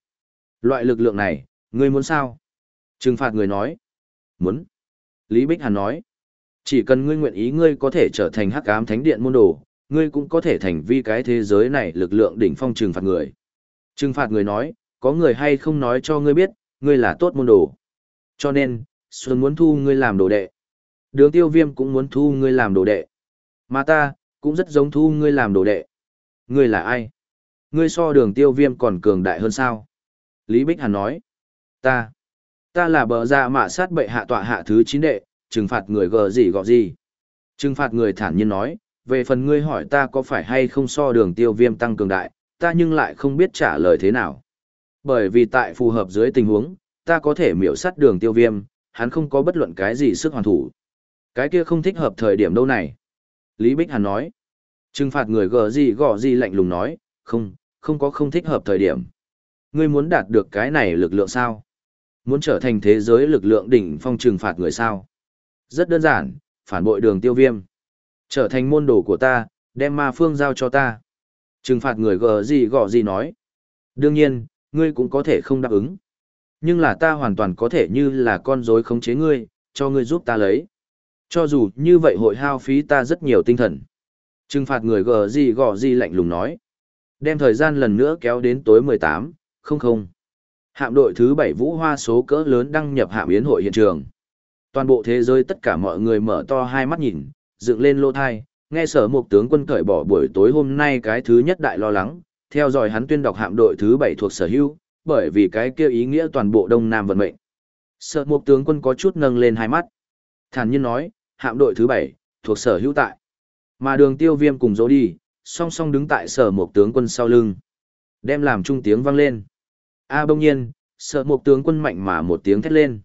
Loại lực lượng này, ngươi muốn sao? Trừng phạt người nói. Muốn. Lý Bích Hàn nói. Chỉ cần ngươi nguyện ý ngươi có thể trở thành hắc ám thánh điện môn đồ, ngươi cũng có thể thành vi cái thế giới này lực lượng đỉnh phong trừng phạt người. Trừng phạt người nói, có người hay không nói cho ngươi biết, ngươi là tốt môn đồ. Cho nên, Xuân muốn thu ngươi làm đồ đệ. Đường tiêu viêm cũng muốn thu ngươi làm đồ đệ. Mà ta, cũng rất giống thu ngươi làm đồ đệ. Ngươi là ai? Ngươi so đường tiêu viêm còn cường đại hơn sao? Lý Bích Hàn nói. Ta. Ta là bờ ra mạ sát bệ hạ tọa hạ thứ chín đệ, trừng phạt người gờ gì gọ gì. Trừng phạt người thản nhiên nói, về phần ngươi hỏi ta có phải hay không so đường tiêu viêm tăng cường đại, ta nhưng lại không biết trả lời thế nào. Bởi vì tại phù hợp dưới tình huống, ta có thể miểu sát đường tiêu viêm, hắn không có bất luận cái gì sức hoàn thủ. Cái kia không thích hợp thời điểm đâu này. Lý Bích Hàn nói. Trừng phạt người gờ gì gọ gì lạnh lùng nói, không, không có không thích hợp thời điểm. Ngươi muốn đạt được cái này lực lượng sao? Muốn trở thành thế giới lực lượng đỉnh phong trừng phạt người sao? Rất đơn giản, phản bội đường tiêu viêm. Trở thành môn đồ của ta, đem ma phương giao cho ta. Trừng phạt người gờ gì gọ gì nói. Đương nhiên, ngươi cũng có thể không đáp ứng. Nhưng là ta hoàn toàn có thể như là con rối khống chế ngươi, cho ngươi giúp ta lấy. Cho dù như vậy hội hao phí ta rất nhiều tinh thần. Trừng phạt người gờ gì gọ gì lạnh lùng nói. Đem thời gian lần nữa kéo đến tối 18, không không. Hạm đội thứ 7 vũ hoa số cỡ lớn đăng nhập hạm yến hội hiện trường. Toàn bộ thế giới tất cả mọi người mở to hai mắt nhìn, dựng lên lô thai, nghe sở một tướng quân cởi bỏ buổi tối hôm nay cái thứ nhất đại lo lắng, theo dõi hắn tuyên đọc hạm đội thứ 7 thuộc sở hữu, bởi vì cái kia ý nghĩa toàn bộ Đông Nam vận mệnh. Sở mục tướng quân có chút nâng lên hai mắt. Thản nhiên nói, hạm đội thứ 7, thuộc sở hữu tại. Mà đường tiêu viêm cùng dỗ đi, song song đứng tại sở mục tướng quân sau lưng. Đem làm trung tiếng vang lên. A à, bông nhiên, sở mục tướng quân mạnh mà một tiếng thét lên.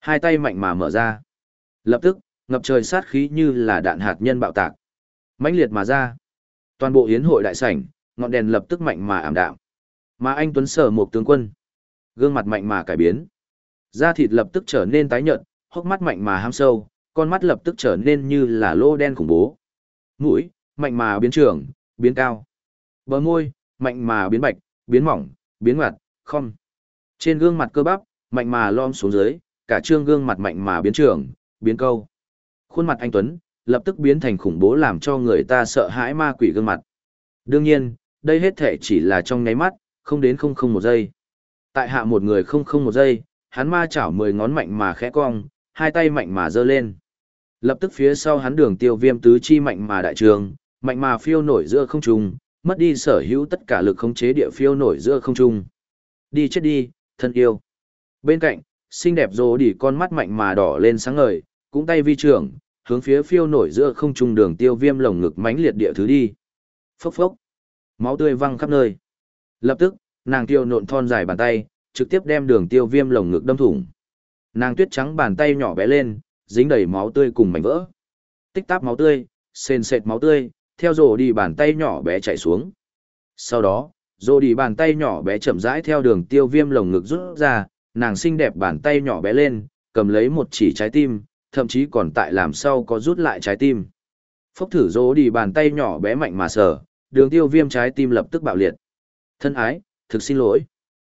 Hai tay mạnh mà mở ra. Lập tức, ngập trời sát khí như là đạn hạt nhân bạo tạc. mãnh liệt mà ra. Toàn bộ hiến hội đại sảnh, ngọn đèn lập tức mạnh mà ảm đạm. Mà anh Tuấn sở một tướng quân. Gương mặt mạnh mà cải biến. Da thịt lập tức trở nên tái nhợt, hốc mắt mạnh mà ham sâu, con mắt lập tức trở nên như là lô đen khủng bố. Mũi, mạnh mà biến trường, biến cao. Bờ môi, mạnh mà biến bạch, biến mỏng, biến ngoặt, không. Trên gương mặt cơ bắp, mạnh mà lom xuống dưới, cả trương gương mặt mạnh mà biến trường, biến câu. Khuôn mặt anh Tuấn, lập tức biến thành khủng bố làm cho người ta sợ hãi ma quỷ gương mặt. Đương nhiên, đây hết thể chỉ là trong nháy mắt, không đến không không một giây. Tại hạ một người không không một giây, hắn ma chảo mười ngón mạnh mà khẽ cong, hai tay mạnh mà giơ lên. Lập tức phía sau hắn đường tiêu viêm tứ chi mạnh mà đại trường, mạnh mà phiêu nổi giữa không trung, mất đi sở hữu tất cả lực khống chế địa phiêu nổi giữa không trung. Đi chết đi, thân yêu. Bên cạnh, xinh đẹp rồ đi con mắt mạnh mà đỏ lên sáng ngời, cũng tay vi trưởng, hướng phía phiêu nổi giữa không trung đường tiêu viêm lồng ngực mãnh liệt địa thứ đi. Phốc phốc. Máu tươi văng khắp nơi. Lập tức, nàng tiêu nộn thon dài bàn tay, trực tiếp đem đường tiêu viêm lồng ngực đâm thủng. Nàng tuyết trắng bàn tay nhỏ bé lên, dính đầy máu tươi cùng mảnh vỡ. Tích táp máu tươi, sền sệt máu tươi, theo rồ đi bàn tay nhỏ bé chạy xuống. Sau đó, rồ đi bàn tay nhỏ bé chậm rãi theo đường tiêu viêm lồng ngực rút ra, nàng xinh đẹp bàn tay nhỏ bé lên, cầm lấy một chỉ trái tim, thậm chí còn tại làm sao có rút lại trái tim. Phốc thử rồ đi bàn tay nhỏ bé mạnh mà sờ, đường tiêu viêm trái tim lập tức bạo liệt. Thân ái, thực xin lỗi.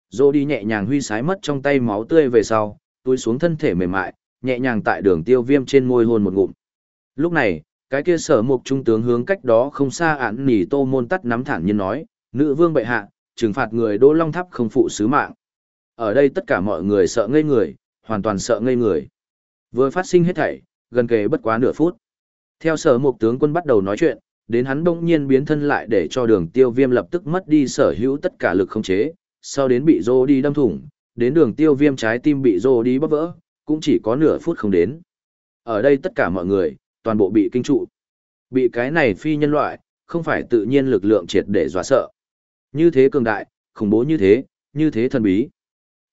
Dô đi nhẹ nhàng huy sái mất trong tay máu tươi về sau, túi xuống thân thể mềm mại, nhẹ nhàng tại đường tiêu viêm trên môi hôn một ngụm. Lúc này, cái kia sở mục trung tướng hướng cách đó không xa án nỉ tô môn tắt nắm thản nhiên nói, nữ vương bệ hạ, trừng phạt người đỗ long tháp không phụ sứ mạng. Ở đây tất cả mọi người sợ ngây người, hoàn toàn sợ ngây người. Vừa phát sinh hết thảy, gần kề bất quá nửa phút. Theo sở mục tướng quân bắt đầu nói chuyện, đến hắn bỗng nhiên biến thân lại để cho đường tiêu viêm lập tức mất đi sở hữu tất cả lực không chế, sau đến bị rô đi đâm thủng, đến đường tiêu viêm trái tim bị rô đi bắp vỡ, cũng chỉ có nửa phút không đến. Ở đây tất cả mọi người, toàn bộ bị kinh trụ. Bị cái này phi nhân loại, không phải tự nhiên lực lượng triệt để dọa sợ. Như thế cường đại, khủng bố như thế, như thế thần bí.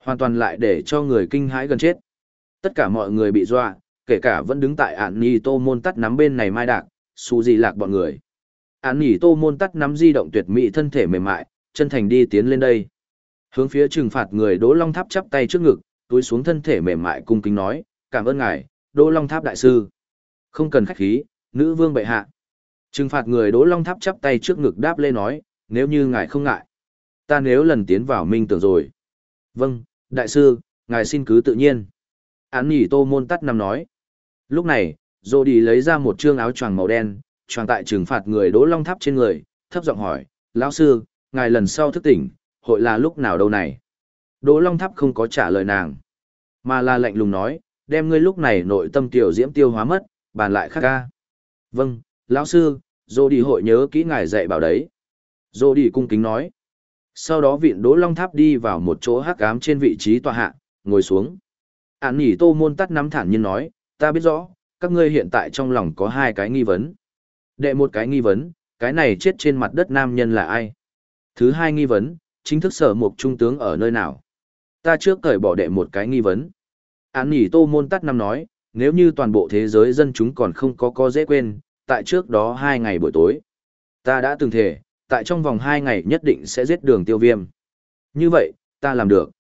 Hoàn toàn lại để cho người kinh hãi gần chết. Tất cả mọi người bị dọa, kể cả vẫn đứng tại ản Ni tô môn tắt nắm bên này mai đạc, su gì lạc bọn người. Án nì tô môn tắt nắm di động tuyệt mỹ thân thể mềm mại, chân thành đi tiến lên đây. Hướng phía trừng phạt người Đỗ Long Tháp chắp tay trước ngực, túi xuống thân thể mềm mại cung kính nói, cảm ơn ngài, Đỗ Long Tháp đại sư. Không cần khách khí, nữ vương bệ hạ. Trừng phạt người Đỗ Long Tháp chắp tay trước ngực đáp lê nói, nếu như ngài không ngại. Ta nếu lần tiến vào minh tưởng rồi. Vâng, đại sư, ngài xin cứ tự nhiên. Án nhỉ tô môn tắt nằm nói. Lúc này, Dô đi lấy ra một chương áo choàng màu đen, choàng tại trừng phạt người Đỗ Long Tháp trên người, thấp giọng hỏi, lão sư, ngài lần sau thức tỉnh, hội là lúc nào đâu này? Đỗ Long Tháp không có trả lời nàng, mà là lạnh lùng nói, đem ngươi lúc này nội tâm tiểu diễm tiêu hóa mất, bàn lại khác ca. Vâng, lão sư, dô đi hội nhớ kỹ ngài dạy bảo đấy. Dô đi cung kính nói. Sau đó viện Đỗ Long Tháp đi vào một chỗ hắc ám trên vị trí tòa hạ, ngồi xuống. Ản nhỉ tô môn tắt nắm thản nhiên nói, ta biết rõ, các ngươi hiện tại trong lòng có hai cái nghi vấn. Đệ một cái nghi vấn, cái này chết trên mặt đất nam nhân là ai? Thứ hai nghi vấn, chính thức sở mục trung tướng ở nơi nào? Ta trước cởi bỏ đệ một cái nghi vấn. Án nhỉ tô môn tắt năm nói, nếu như toàn bộ thế giới dân chúng còn không có có dễ quên, tại trước đó hai ngày buổi tối. Ta đã từng thể, tại trong vòng hai ngày nhất định sẽ giết đường tiêu viêm. Như vậy, ta làm được.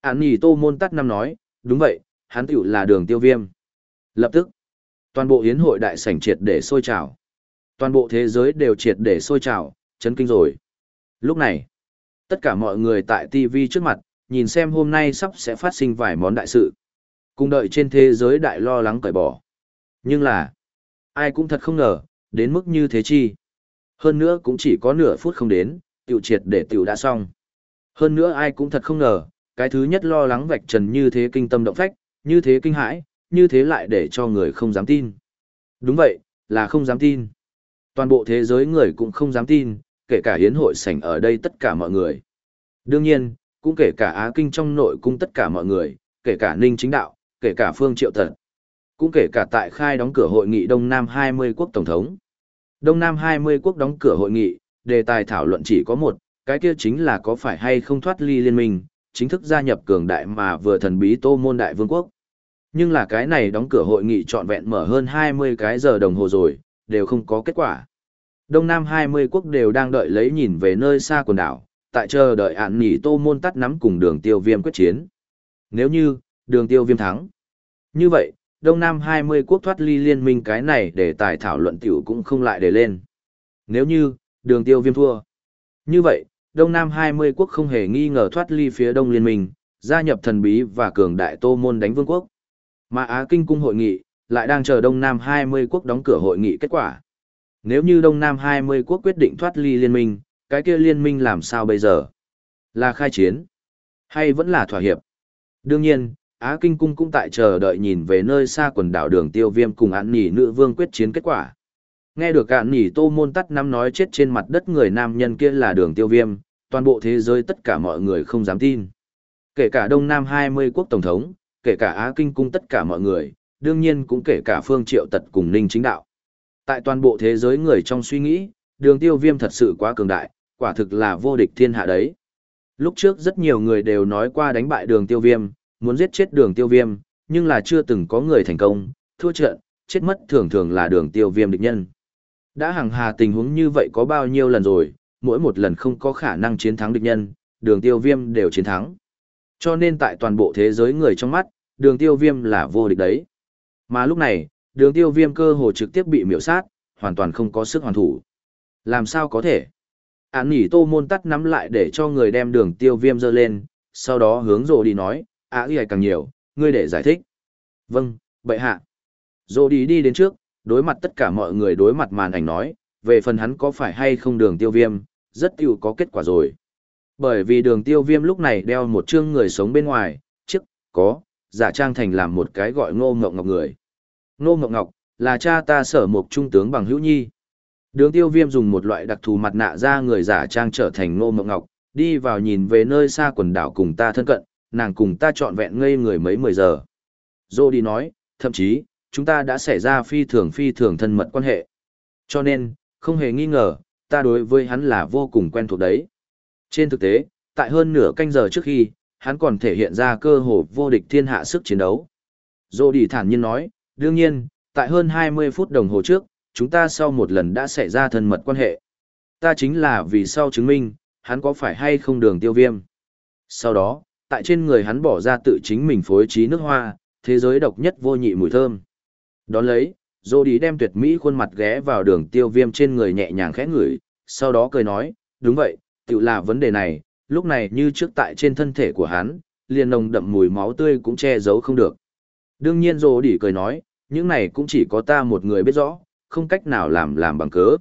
Án nhỉ tô môn tắt năm nói, đúng vậy, hắn tiểu là đường tiêu viêm. Lập tức, toàn bộ hiến hội đại sảnh triệt để sôi trào. Toàn bộ thế giới đều triệt để sôi trào, chấn kinh rồi. Lúc này, tất cả mọi người tại TV trước mặt, nhìn xem hôm nay sắp sẽ phát sinh vài món đại sự. Cùng đợi trên thế giới đại lo lắng cởi bỏ. Nhưng là, ai cũng thật không ngờ, đến mức như thế chi. Hơn nữa cũng chỉ có nửa phút không đến, tiểu triệt để tiểu đã xong. Hơn nữa ai cũng thật không ngờ, cái thứ nhất lo lắng vạch trần như thế kinh tâm động phách, như thế kinh hãi, như thế lại để cho người không dám tin. Đúng vậy, là không dám tin. Toàn bộ thế giới người cũng không dám tin, kể cả hiến hội sảnh ở đây tất cả mọi người. Đương nhiên, cũng kể cả Á Kinh trong nội cung tất cả mọi người, kể cả Ninh Chính Đạo, kể cả Phương Triệu Tật, cũng kể cả tại khai đóng cửa hội nghị Đông Nam 20 quốc Tổng thống. Đông Nam 20 quốc đóng cửa hội nghị, đề tài thảo luận chỉ có một, cái kia chính là có phải hay không thoát ly liên minh, chính thức gia nhập cường đại mà vừa thần bí tô môn đại vương quốc. Nhưng là cái này đóng cửa hội nghị trọn vẹn mở hơn 20 cái giờ đồng hồ rồi, đều không có kết quả. Đông Nam 20 quốc đều đang đợi lấy nhìn về nơi xa quần đảo, tại chờ đợi ạn nỉ tô môn tắt nắm cùng đường tiêu viêm quyết chiến. Nếu như, đường tiêu viêm thắng. Như vậy, Đông Nam 20 quốc thoát ly liên minh cái này để tài thảo luận tiểu cũng không lại để lên. Nếu như, đường tiêu viêm thua. Như vậy, Đông Nam 20 quốc không hề nghi ngờ thoát ly phía Đông liên minh, gia nhập thần bí và cường đại tô môn đánh vương quốc. Mà Á Kinh cung hội nghị, lại đang chờ Đông Nam 20 quốc đóng cửa hội nghị kết quả. Nếu như Đông Nam 20 quốc quyết định thoát ly liên minh, cái kia liên minh làm sao bây giờ? Là khai chiến? Hay vẫn là thỏa hiệp? Đương nhiên, Á Kinh Cung cũng tại chờ đợi nhìn về nơi xa quần đảo đường tiêu viêm cùng án nỉ nữ vương quyết chiến kết quả. Nghe được án nỉ tô môn tắt năm nói chết trên mặt đất người nam nhân kia là đường tiêu viêm, toàn bộ thế giới tất cả mọi người không dám tin. Kể cả Đông Nam 20 quốc tổng thống, kể cả Á Kinh Cung tất cả mọi người, đương nhiên cũng kể cả Phương Triệu Tật cùng Ninh Chính Đạo. Tại toàn bộ thế giới người trong suy nghĩ, đường tiêu viêm thật sự quá cường đại, quả thực là vô địch thiên hạ đấy. Lúc trước rất nhiều người đều nói qua đánh bại đường tiêu viêm, muốn giết chết đường tiêu viêm, nhưng là chưa từng có người thành công, thua trận, chết mất thường thường là đường tiêu viêm địch nhân. Đã hàng hà tình huống như vậy có bao nhiêu lần rồi, mỗi một lần không có khả năng chiến thắng địch nhân, đường tiêu viêm đều chiến thắng. Cho nên tại toàn bộ thế giới người trong mắt, đường tiêu viêm là vô địch đấy. Mà lúc này, đường tiêu viêm cơ hồ trực tiếp bị miểu sát, hoàn toàn không có sức hoàn thủ. Làm sao có thể? Án nỉ tô môn tắt nắm lại để cho người đem đường tiêu viêm dơ lên, sau đó hướng rồ đi nói, á ghi càng nhiều, ngươi để giải thích. Vâng, bệ hạ. Rồ đi đi đến trước, đối mặt tất cả mọi người đối mặt màn ảnh nói, về phần hắn có phải hay không đường tiêu viêm, rất tiêu có kết quả rồi. Bởi vì đường tiêu viêm lúc này đeo một chương người sống bên ngoài, trước, có, giả trang thành làm một cái gọi ngô ngọc ngọc người. Ngô ngọc ngọc, là cha ta sở một trung tướng bằng hữu nhi. Đường tiêu viêm dùng một loại đặc thù mặt nạ ra người giả trang trở thành ngô ngọc ngọc, đi vào nhìn về nơi xa quần đảo cùng ta thân cận, nàng cùng ta trọn vẹn ngây người mấy mười giờ. Dô đi nói, thậm chí, chúng ta đã xảy ra phi thường phi thường thân mật quan hệ. Cho nên, không hề nghi ngờ, ta đối với hắn là vô cùng quen thuộc đấy. Trên thực tế, tại hơn nửa canh giờ trước khi, hắn còn thể hiện ra cơ hồ vô địch thiên hạ sức chiến đấu. Dô đi thản nhiên nói, đương nhiên, tại hơn 20 phút đồng hồ trước, chúng ta sau một lần đã xảy ra thân mật quan hệ. Ta chính là vì sau chứng minh, hắn có phải hay không đường tiêu viêm. Sau đó, tại trên người hắn bỏ ra tự chính mình phối trí nước hoa, thế giới độc nhất vô nhị mùi thơm. Đón lấy, Dô đi đem tuyệt mỹ khuôn mặt ghé vào đường tiêu viêm trên người nhẹ nhàng khẽ ngửi, sau đó cười nói, đúng vậy, tự là vấn đề này, lúc này như trước tại trên thân thể của hắn, liền nồng đậm mùi máu tươi cũng che giấu không được. Đương nhiên rồ đi cười nói, những này cũng chỉ có ta một người biết rõ, không cách nào làm làm bằng cớ.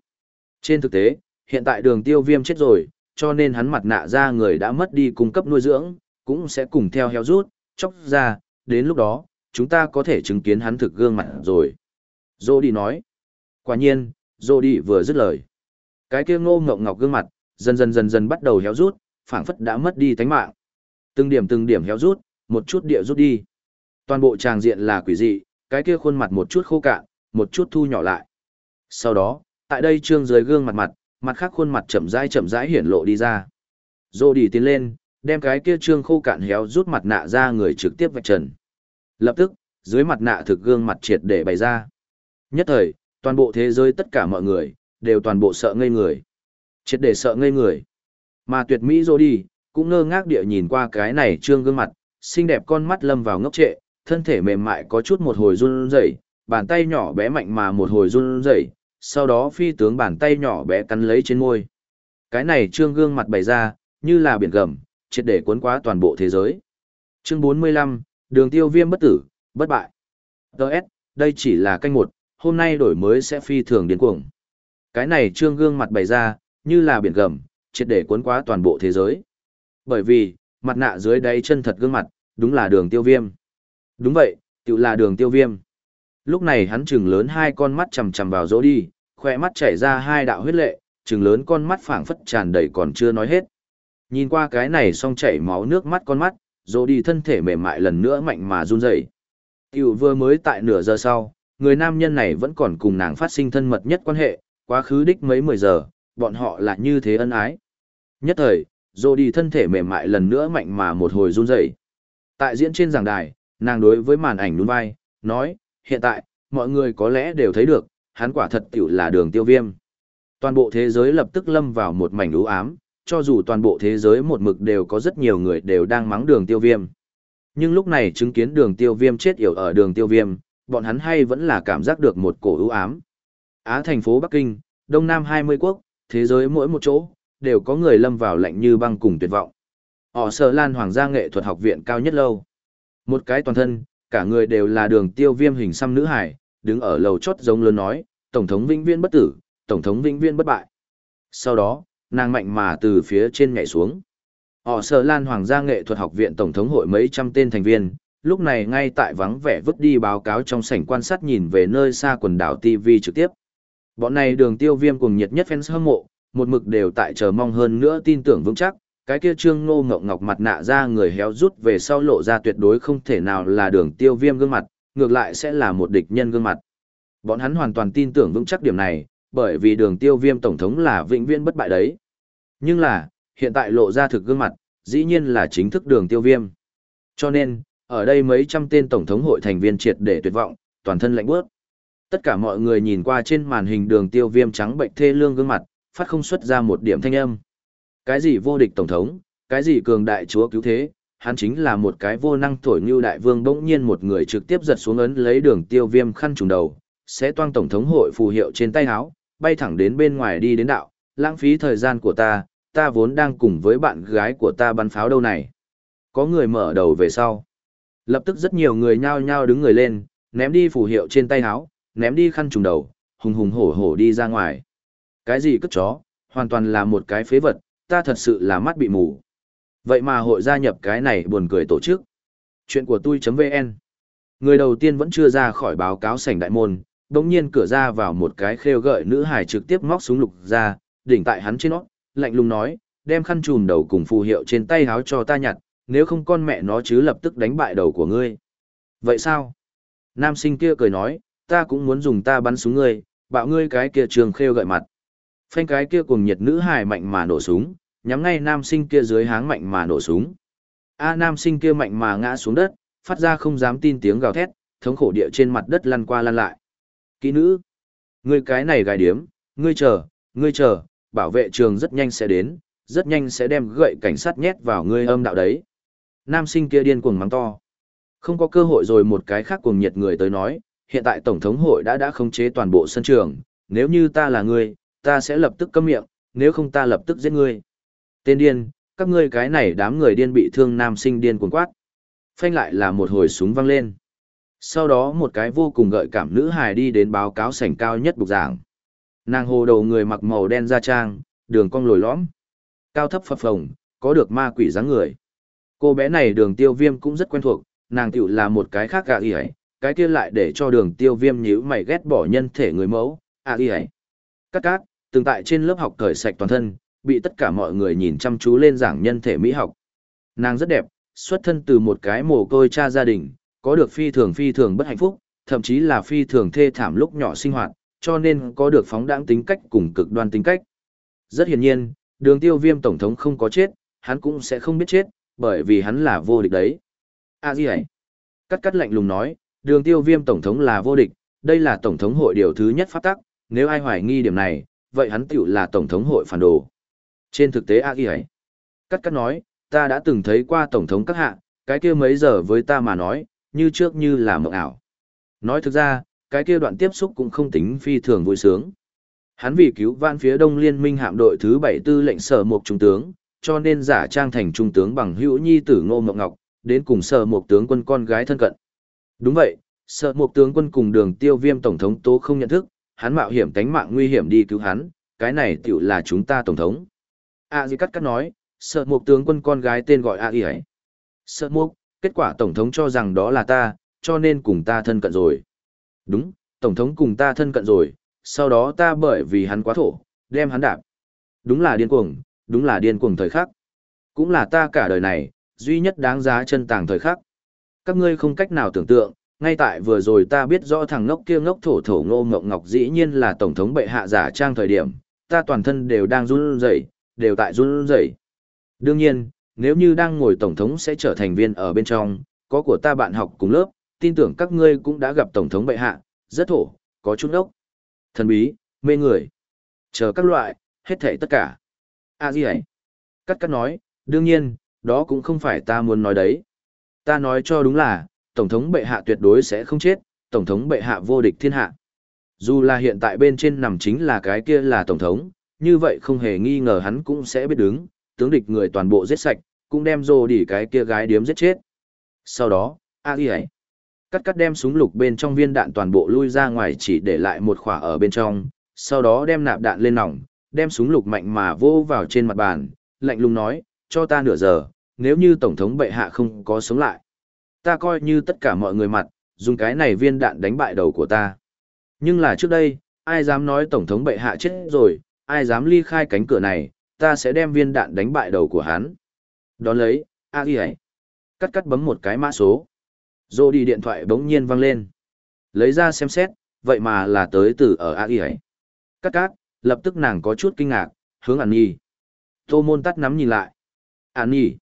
Trên thực tế, hiện tại đường tiêu viêm chết rồi, cho nên hắn mặt nạ ra người đã mất đi cung cấp nuôi dưỡng, cũng sẽ cùng theo heo rút, chóc ra, đến lúc đó, chúng ta có thể chứng kiến hắn thực gương mặt rồi. Dô đi nói. Quả nhiên, Dô đi vừa dứt lời. Cái kia ngô ngọc ngọc gương mặt, dần dần dần dần bắt đầu héo rút, phảng phất đã mất đi tánh mạng. Từng điểm từng điểm héo rút, một chút địa rút đi. Toàn bộ tràng diện là quỷ dị, cái kia khuôn mặt một chút khô cạn, một chút thu nhỏ lại. Sau đó, tại đây trương dưới gương mặt mặt, mặt khác khuôn mặt chậm rãi chậm rãi hiển lộ đi ra. Dô đi tiến lên, đem cái kia trương khô cạn héo rút mặt nạ ra người trực tiếp vạch trần. Lập tức, dưới mặt nạ thực gương mặt triệt để bày ra. Nhất thời, toàn bộ thế giới tất cả mọi người, đều toàn bộ sợ ngây người. Triệt để sợ ngây người. Mà tuyệt mỹ Dô đi, cũng ngơ ngác địa nhìn qua cái này trương gương mặt, xinh đẹp con mắt lâm vào ngốc trệ, thân thể mềm mại có chút một hồi run rẩy, bàn tay nhỏ bé mạnh mà một hồi run rẩy, sau đó phi tướng bàn tay nhỏ bé cắn lấy trên môi. Cái này trương gương mặt bày ra, như là biển gầm, triệt để cuốn quá toàn bộ thế giới. Chương 45, đường tiêu viêm bất tử, bất bại. Đợt, đây chỉ là canh một, hôm nay đổi mới sẽ phi thường điên cuồng. Cái này trương gương mặt bày ra, như là biển gầm, triệt để cuốn quá toàn bộ thế giới. Bởi vì, mặt nạ dưới đáy chân thật gương mặt, đúng là đường tiêu viêm. Đúng vậy, tự là đường tiêu viêm. Lúc này hắn trừng lớn hai con mắt chầm chầm vào dỗ đi, khoe mắt chảy ra hai đạo huyết lệ, trừng lớn con mắt phảng phất tràn đầy còn chưa nói hết. Nhìn qua cái này xong chảy máu nước mắt con mắt, dỗ đi thân thể mềm mại lần nữa mạnh mà run rẩy. Tiểu vừa mới tại nửa giờ sau, người nam nhân này vẫn còn cùng nàng phát sinh thân mật nhất quan hệ, quá khứ đích mấy mười giờ, bọn họ là như thế ân ái. Nhất thời, dô đi thân thể mềm mại lần nữa mạnh mà một hồi run rẩy. Tại diễn trên giảng đài, nàng đối với màn ảnh nhún vai, nói, hiện tại, mọi người có lẽ đều thấy được, hắn quả thật tiểu là đường tiêu viêm. Toàn bộ thế giới lập tức lâm vào một mảnh ưu ám, cho dù toàn bộ thế giới một mực đều có rất nhiều người đều đang mắng đường tiêu viêm. Nhưng lúc này chứng kiến đường tiêu viêm chết yểu ở đường tiêu viêm, bọn hắn hay vẫn là cảm giác được một cổ ưu ám. Á thành phố Bắc Kinh, Đông Nam 20 quốc, thế giới mỗi một chỗ, đều có người lâm vào lạnh như băng cùng tuyệt vọng. Họ sở lan hoàng gia nghệ thuật học viện cao nhất lâu. Một cái toàn thân, cả người đều là đường tiêu viêm hình xăm nữ hải, đứng ở lầu chót giống lớn nói, Tổng thống vĩnh viên bất tử, Tổng thống vĩnh viên bất bại. Sau đó, nàng mạnh mà từ phía trên nhảy xuống. Họ sở lan hoàng gia nghệ thuật học viện Tổng thống hội mấy trăm tên thành viên, lúc này ngay tại vắng vẻ vứt đi báo cáo trong sảnh quan sát nhìn về nơi xa quần đảo TV trực tiếp. Bọn này đường tiêu viêm cùng nhiệt nhất fans hâm mộ, một mực đều tại chờ mong hơn nữa tin tưởng vững chắc, cái kia trương ngô ngọc ngọc mặt nạ ra người héo rút về sau lộ ra tuyệt đối không thể nào là đường tiêu viêm gương mặt, ngược lại sẽ là một địch nhân gương mặt. Bọn hắn hoàn toàn tin tưởng vững chắc điểm này, bởi vì đường tiêu viêm tổng thống là vĩnh viễn bất bại đấy. Nhưng là, hiện tại lộ ra thực gương mặt, dĩ nhiên là chính thức đường tiêu viêm. Cho nên, ở đây mấy trăm tên tổng thống hội thành viên triệt để tuyệt vọng, toàn thân lạnh bước. Tất cả mọi người nhìn qua trên màn hình đường tiêu viêm trắng bệnh thê lương gương mặt, phát không xuất ra một điểm thanh âm. Cái gì vô địch tổng thống, cái gì cường đại chúa cứu thế, hắn chính là một cái vô năng thổi như đại vương bỗng nhiên một người trực tiếp giật xuống ấn lấy đường tiêu viêm khăn trùng đầu, sẽ toang tổng thống hội phù hiệu trên tay áo, bay thẳng đến bên ngoài đi đến đạo, lãng phí thời gian của ta, ta vốn đang cùng với bạn gái của ta bắn pháo đâu này. Có người mở đầu về sau. Lập tức rất nhiều người nhao nhao đứng người lên, ném đi phù hiệu trên tay áo, ném đi khăn trùng đầu, hùng hùng hổ hổ đi ra ngoài. Cái gì cất chó, hoàn toàn là một cái phế vật, ta thật sự là mắt bị mù. Vậy mà hội gia nhập cái này buồn cười tổ chức. Chuyện của tôi.vn Người đầu tiên vẫn chưa ra khỏi báo cáo sảnh đại môn, đồng nhiên cửa ra vào một cái khêu gợi nữ hải trực tiếp móc súng lục ra, đỉnh tại hắn trên nó, lạnh lùng nói, đem khăn trùm đầu cùng phù hiệu trên tay háo cho ta nhặt, nếu không con mẹ nó chứ lập tức đánh bại đầu của ngươi. Vậy sao? Nam sinh kia cười nói, ta cũng muốn dùng ta bắn súng ngươi, bạo ngươi cái kia trường khêu gợi mặt. Phanh cái kia cùng nhiệt nữ hài mạnh mà nổ súng, nhắm ngay nam sinh kia dưới háng mạnh mà nổ súng. A nam sinh kia mạnh mà ngã xuống đất, phát ra không dám tin tiếng gào thét, thống khổ địa trên mặt đất lăn qua lăn lại. Kỹ nữ, ngươi cái này gài điếm, ngươi chờ, ngươi chờ, bảo vệ trường rất nhanh sẽ đến, rất nhanh sẽ đem gậy cảnh sát nhét vào ngươi âm đạo đấy. Nam sinh kia điên cuồng mắng to. Không có cơ hội rồi một cái khác cuồng nhiệt người tới nói, hiện tại Tổng thống hội đã đã khống chế toàn bộ sân trường, nếu như ta là ngươi, ta sẽ lập tức cấm miệng, nếu không ta lập tức giết ngươi. Tên điên, các ngươi cái này đám người điên bị thương nam sinh điên cuồng quát. Phanh lại là một hồi súng vang lên. Sau đó một cái vô cùng gợi cảm nữ hài đi đến báo cáo sảnh cao nhất bục giảng. Nàng hồ đầu người mặc màu đen da trang, đường cong lồi lõm. Cao thấp phập phồng, có được ma quỷ dáng người. Cô bé này đường tiêu viêm cũng rất quen thuộc, nàng tiểu là một cái khác gạ y ấy, cái kia lại để cho đường tiêu viêm nhíu mày ghét bỏ nhân thể người mẫu, à y ấy. Cắt cát, từng tại trên lớp học cởi sạch toàn thân, bị tất cả mọi người nhìn chăm chú lên giảng nhân thể mỹ học. Nàng rất đẹp, xuất thân từ một cái mồ côi cha gia đình, có được phi thường phi thường bất hạnh phúc, thậm chí là phi thường thê thảm lúc nhỏ sinh hoạt, cho nên có được phóng đãng tính cách cùng cực đoan tính cách. Rất hiển nhiên, đường tiêu viêm tổng thống không có chết, hắn cũng sẽ không biết chết, bởi vì hắn là vô địch đấy. À gì hãy? Cắt cắt lạnh lùng nói, đường tiêu viêm tổng thống là vô địch, đây là tổng thống hội điều thứ nhất phát tắc, nếu ai hoài nghi điểm này, vậy hắn tiểu là tổng thống hội phản đồ. Trên thực tế A ghi ấy. Cắt cắt nói, ta đã từng thấy qua tổng thống các hạ, cái kia mấy giờ với ta mà nói, như trước như là mộng ảo. Nói thực ra, cái kia đoạn tiếp xúc cũng không tính phi thường vui sướng. Hắn vì cứu vãn phía đông liên minh hạm đội thứ bảy tư lệnh sở một trung tướng, cho nên giả trang thành trung tướng bằng hữu nhi tử ngô mộng ngọc, đến cùng sở một tướng quân con gái thân cận. Đúng vậy, sở một tướng quân cùng đường tiêu viêm tổng thống tố không nhận thức, hắn mạo hiểm tánh mạng nguy hiểm đi cứu hắn, cái này tiểu là chúng ta tổng thống. A Di Cắt Cắt nói, sợ một tướng quân con gái tên gọi A Di ấy. Sợ mục, kết quả tổng thống cho rằng đó là ta, cho nên cùng ta thân cận rồi. Đúng, tổng thống cùng ta thân cận rồi, sau đó ta bởi vì hắn quá thổ, đem hắn đạp. Đúng là điên cuồng, đúng là điên cuồng thời khắc. Cũng là ta cả đời này, duy nhất đáng giá chân tàng thời khắc. Các ngươi không cách nào tưởng tượng, ngay tại vừa rồi ta biết rõ thằng ngốc kia ngốc thổ thổ ngô ngọc ngọc dĩ nhiên là tổng thống bệ hạ giả trang thời điểm, ta toàn thân đều đang run rẩy, đều tại run rẩy. Đương nhiên, nếu như đang ngồi tổng thống sẽ trở thành viên ở bên trong, có của ta bạn học cùng lớp, tin tưởng các ngươi cũng đã gặp tổng thống bệ hạ, rất thổ, có chút ốc, thần bí, mê người, chờ các loại, hết thảy tất cả. À gì ấy? Cắt cắt nói, đương nhiên, đó cũng không phải ta muốn nói đấy. Ta nói cho đúng là, tổng thống bệ hạ tuyệt đối sẽ không chết, tổng thống bệ hạ vô địch thiên hạ. Dù là hiện tại bên trên nằm chính là cái kia là tổng thống, như vậy không hề nghi ngờ hắn cũng sẽ biết đứng, tướng địch người toàn bộ giết sạch, cũng đem rồ đỉ cái kia gái điếm giết chết. Sau đó, a ghi ấy, cắt cắt đem súng lục bên trong viên đạn toàn bộ lui ra ngoài chỉ để lại một khỏa ở bên trong, sau đó đem nạp đạn lên nòng, đem súng lục mạnh mà vô vào trên mặt bàn, lạnh lùng nói, cho ta nửa giờ, nếu như Tổng thống bệ hạ không có sống lại. Ta coi như tất cả mọi người mặt, dùng cái này viên đạn đánh bại đầu của ta. Nhưng là trước đây, ai dám nói Tổng thống bệ hạ chết rồi, ai dám ly khai cánh cửa này, ta sẽ đem viên đạn đánh bại đầu của hắn. Đón lấy, a ghi ấy. Cắt cắt bấm một cái mã số. Rồi đi điện thoại bỗng nhiên vang lên. Lấy ra xem xét, vậy mà là tới từ ở a ghi ấy. Cắt cắt, lập tức nàng có chút kinh ngạc, hướng ản nhi. Tô môn tắt nắm nhìn lại. Ản nhi.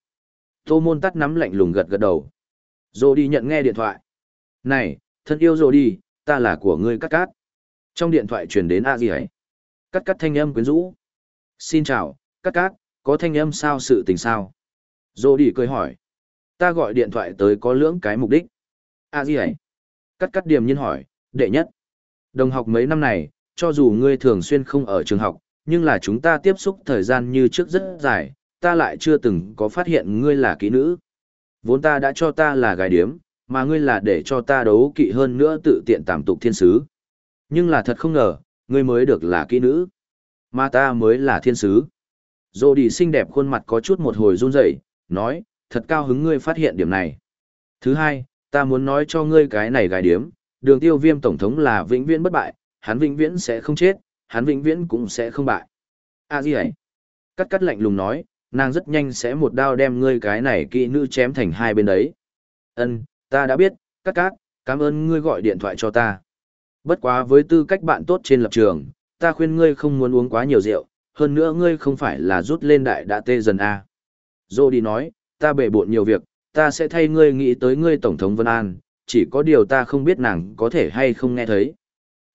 Tô môn tắt nắm lạnh lùng gật gật đầu. Rồi đi nhận nghe điện thoại. Này, thân yêu rồi đi, ta là của ngươi cắt cắt. Trong điện thoại truyền đến a gì ấy. Cắt cắt thanh âm quyến rũ. Xin chào, cắt cắt, có thanh âm sao sự tình sao? Dô đi cười hỏi. Ta gọi điện thoại tới có lưỡng cái mục đích. A gì ấy? Cắt cắt điểm nhiên hỏi, đệ nhất. Đồng học mấy năm này, cho dù ngươi thường xuyên không ở trường học, nhưng là chúng ta tiếp xúc thời gian như trước rất dài, ta lại chưa từng có phát hiện ngươi là kỹ nữ. Vốn ta đã cho ta là gái điếm, mà ngươi là để cho ta đấu kỵ hơn nữa tự tiện tạm tục thiên sứ. Nhưng là thật không ngờ, ngươi mới được là kỹ nữ, mà ta mới là thiên sứ. Dô đi xinh đẹp khuôn mặt có chút một hồi run rẩy, nói, thật cao hứng ngươi phát hiện điểm này. Thứ hai, ta muốn nói cho ngươi cái này gái điếm, đường tiêu viêm tổng thống là vĩnh viễn bất bại, hắn vĩnh viễn sẽ không chết, hắn vĩnh viễn cũng sẽ không bại. À gì ấy? Cắt cắt lạnh lùng nói, nàng rất nhanh sẽ một đao đem ngươi cái này kỹ nữ chém thành hai bên đấy. Ân, ta đã biết, cắt cát, cảm ơn ngươi gọi điện thoại cho ta. Bất quá với tư cách bạn tốt trên lập trường, ta khuyên ngươi không muốn uống quá nhiều rượu, hơn nữa ngươi không phải là rút lên đại đã tê dần a. Dô đi nói, ta bể bộn nhiều việc, ta sẽ thay ngươi nghĩ tới ngươi Tổng thống Vân An, chỉ có điều ta không biết nàng có thể hay không nghe thấy.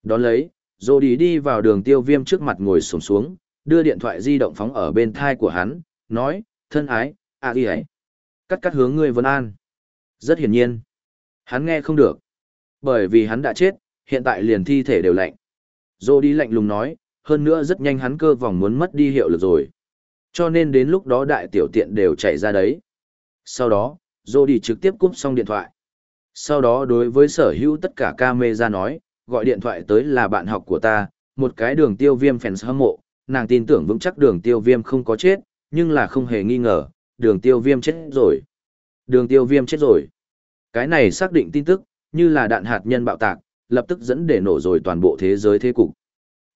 Đón lấy, Dô đi đi vào đường tiêu viêm trước mặt ngồi sổng xuống, đưa điện thoại di động phóng ở bên thai của hắn, nói, thân ái, à y ấy. Cắt cắt hướng ngươi Vân An. Rất hiển nhiên. Hắn nghe không được. Bởi vì hắn đã chết, hiện tại liền thi thể đều lạnh. Dô đi lạnh lùng nói, hơn nữa rất nhanh hắn cơ vòng muốn mất đi hiệu lực rồi. Cho nên đến lúc đó đại tiểu tiện đều chạy ra đấy. Sau đó, Dô đi trực tiếp cúp xong điện thoại. Sau đó đối với sở hữu tất cả camera nói, gọi điện thoại tới là bạn học của ta, một cái đường tiêu viêm fans hâm mộ, nàng tin tưởng vững chắc đường tiêu viêm không có chết, nhưng là không hề nghi ngờ, đường tiêu viêm chết rồi. Đường tiêu viêm chết rồi. Cái này xác định tin tức, như là đạn hạt nhân bạo tạc, lập tức dẫn để nổ rồi toàn bộ thế giới thế cục.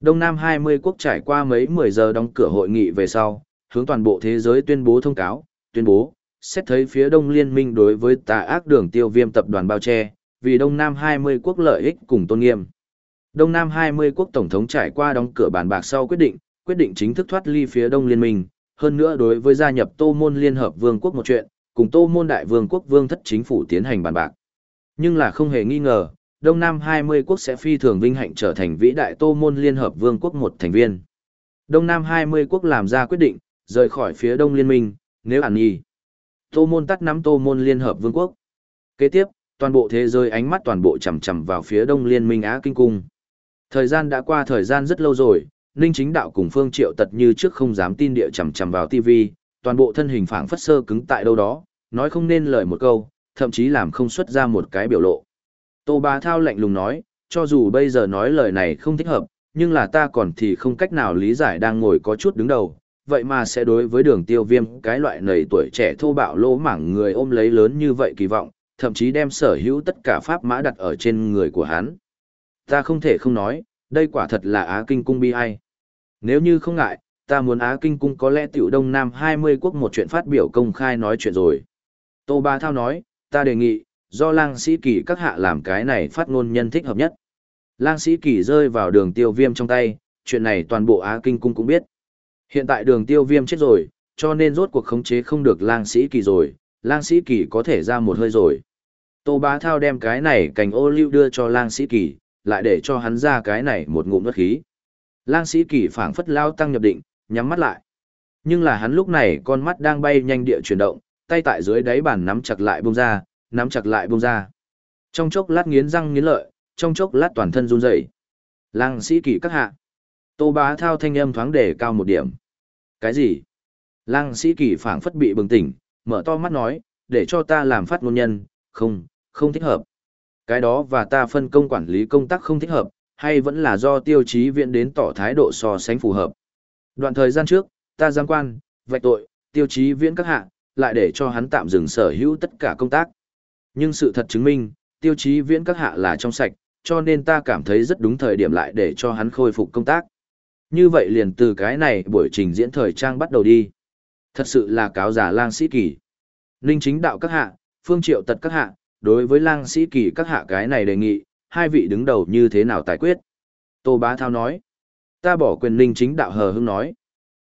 Đông Nam 20 quốc trải qua mấy 10 giờ đóng cửa hội nghị về sau, hướng toàn bộ thế giới tuyên bố thông cáo, tuyên bố, xét thấy phía Đông Liên minh đối với tà ác đường tiêu viêm tập đoàn bao che, vì Đông Nam 20 quốc lợi ích cùng tôn nghiêm. Đông Nam 20 quốc tổng thống trải qua đóng cửa bàn bạc sau quyết định, quyết định chính thức thoát ly phía Đông Liên minh, hơn nữa đối với gia nhập Tô Môn Liên Hợp Vương quốc một chuyện, cùng Tô Môn Đại Vương quốc Vương thất chính phủ tiến hành bàn bạc. Nhưng là không hề nghi ngờ, Đông Nam 20 quốc sẽ phi thường vinh hạnh trở thành vĩ đại Tô Môn Liên Hợp Vương quốc một thành viên. Đông Nam 20 quốc làm ra quyết định, rời khỏi phía Đông Liên minh, nếu ản nhì Tô Môn tắt nắm Tô Môn Liên Hợp Vương quốc. Kế tiếp, toàn bộ thế giới ánh mắt toàn bộ chầm chầm vào phía Đông Liên minh Á Kinh Cung. Thời gian đã qua thời gian rất lâu rồi, Ninh Chính Đạo cùng Phương Triệu tật như trước không dám tin địa chầm chầm vào TV, toàn bộ thân hình phảng phất sơ cứng tại đâu đó, nói không nên lời một câu, thậm chí làm không xuất ra một cái biểu lộ. Tô Bá Thao lạnh lùng nói, cho dù bây giờ nói lời này không thích hợp, nhưng là ta còn thì không cách nào lý giải đang ngồi có chút đứng đầu, vậy mà sẽ đối với đường tiêu viêm cái loại nầy tuổi trẻ thô bạo lỗ mảng người ôm lấy lớn như vậy kỳ vọng, thậm chí đem sở hữu tất cả pháp mã đặt ở trên người của hắn. Ta không thể không nói, đây quả thật là Á Kinh Cung bi ai. Nếu như không ngại, ta muốn Á Kinh Cung có lẽ tiểu Đông Nam 20 quốc một chuyện phát biểu công khai nói chuyện rồi. Tô Bá Thao nói, ta đề nghị, do lang sĩ kỳ các hạ làm cái này phát ngôn nhân thích hợp nhất. Lang sĩ kỳ rơi vào đường tiêu viêm trong tay, chuyện này toàn bộ Á Kinh Cung cũng biết. Hiện tại đường tiêu viêm chết rồi, cho nên rốt cuộc khống chế không được lang sĩ kỳ rồi, lang sĩ kỳ có thể ra một hơi rồi. Tô bá thao đem cái này cành ô lưu đưa cho lang sĩ kỳ, lại để cho hắn ra cái này một ngụm nước khí. Lang sĩ kỳ phảng phất lao tăng nhập định, nhắm mắt lại. Nhưng là hắn lúc này con mắt đang bay nhanh địa chuyển động, tay tại dưới đáy bàn nắm chặt lại bông ra, nắm chặt lại bông ra. Trong chốc lát nghiến răng nghiến lợi, trong chốc lát toàn thân run rẩy. Lang sĩ kỳ các hạ. Tô bá thao thanh âm thoáng đề cao một điểm. Cái gì? Lang sĩ kỳ phảng phất bị bừng tỉnh, mở to mắt nói, để cho ta làm phát ngôn nhân, không, không thích hợp. Cái đó và ta phân công quản lý công tác không thích hợp, hay vẫn là do tiêu chí viện đến tỏ thái độ so sánh phù hợp. Đoạn thời gian trước, ta giam quan, vạch tội, tiêu chí viễn các hạ, lại để cho hắn tạm dừng sở hữu tất cả công tác. Nhưng sự thật chứng minh, tiêu chí viễn các hạ là trong sạch, cho nên ta cảm thấy rất đúng thời điểm lại để cho hắn khôi phục công tác. Như vậy liền từ cái này buổi trình diễn thời trang bắt đầu đi. Thật sự là cáo giả lang sĩ kỳ. Ninh chính đạo các hạ, phương triệu tật các hạ, đối với lang sĩ kỳ các hạ cái này đề nghị, hai vị đứng đầu như thế nào tài quyết. Tô Bá Thao nói. Ta bỏ quyền linh chính đạo hờ hưng nói.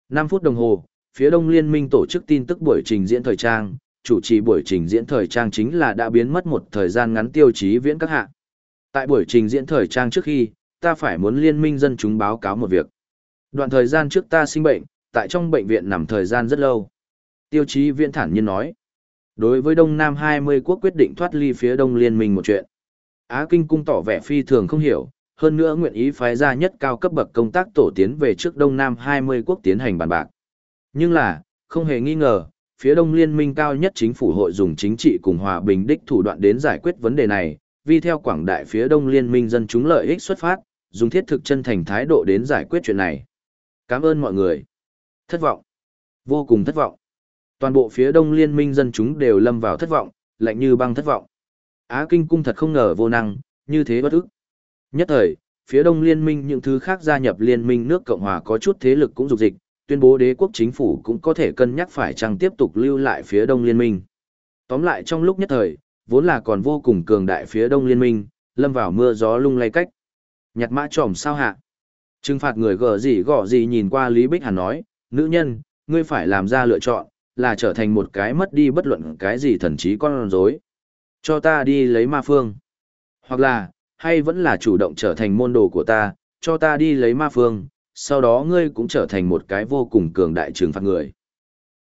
5 phút đồng hồ, phía đông liên minh tổ chức tin tức buổi trình diễn thời trang, chủ trì buổi trình diễn thời trang chính là đã biến mất một thời gian ngắn tiêu chí viễn các hạ. Tại buổi trình diễn thời trang trước khi, ta phải muốn liên minh dân chúng báo cáo một việc. Đoạn thời gian trước ta sinh bệnh, tại trong bệnh viện nằm thời gian rất lâu. Tiêu chí viễn thản nhiên nói. Đối với Đông Nam 20 quốc quyết định thoát ly phía Đông Liên minh một chuyện. Á Kinh Cung tỏ vẻ phi thường không hiểu, hơn nữa nguyện ý phái ra nhất cao cấp bậc công tác tổ tiến về trước Đông Nam 20 quốc tiến hành bàn bạc. Nhưng là, không hề nghi ngờ, phía Đông Liên minh cao nhất chính phủ hội dùng chính trị cùng hòa bình đích thủ đoạn đến giải quyết vấn đề này, vì theo quảng đại phía Đông Liên minh dân chúng lợi ích xuất phát, dùng thiết thực chân thành thái độ đến giải quyết chuyện này. Cảm ơn mọi người. Thất vọng. Vô cùng thất vọng. Toàn bộ phía Đông Liên minh dân chúng đều lâm vào thất vọng, lạnh như băng thất vọng. Á Kinh Cung thật không ngờ vô năng, như thế bất ức. Nhất thời, phía Đông Liên minh những thứ khác gia nhập Liên minh nước Cộng Hòa có chút thế lực cũng dục dịch, tuyên bố đế quốc chính phủ cũng có thể cân nhắc phải chăng tiếp tục lưu lại phía Đông Liên minh. Tóm lại trong lúc nhất thời, vốn là còn vô cùng cường đại phía Đông Liên minh, lâm vào mưa gió lung lay cách. Nhặt mã tròm sao hạ. Trừng phạt người gở gì gõ gì nhìn qua Lý Bích Hàn nói, nữ nhân, ngươi phải làm ra lựa chọn, là trở thành một cái mất đi bất luận cái gì thần trí con rối. Cho ta đi lấy ma phương. Hoặc là, hay vẫn là chủ động trở thành môn đồ của ta, cho ta đi lấy ma phương, sau đó ngươi cũng trở thành một cái vô cùng cường đại trừng phạt người.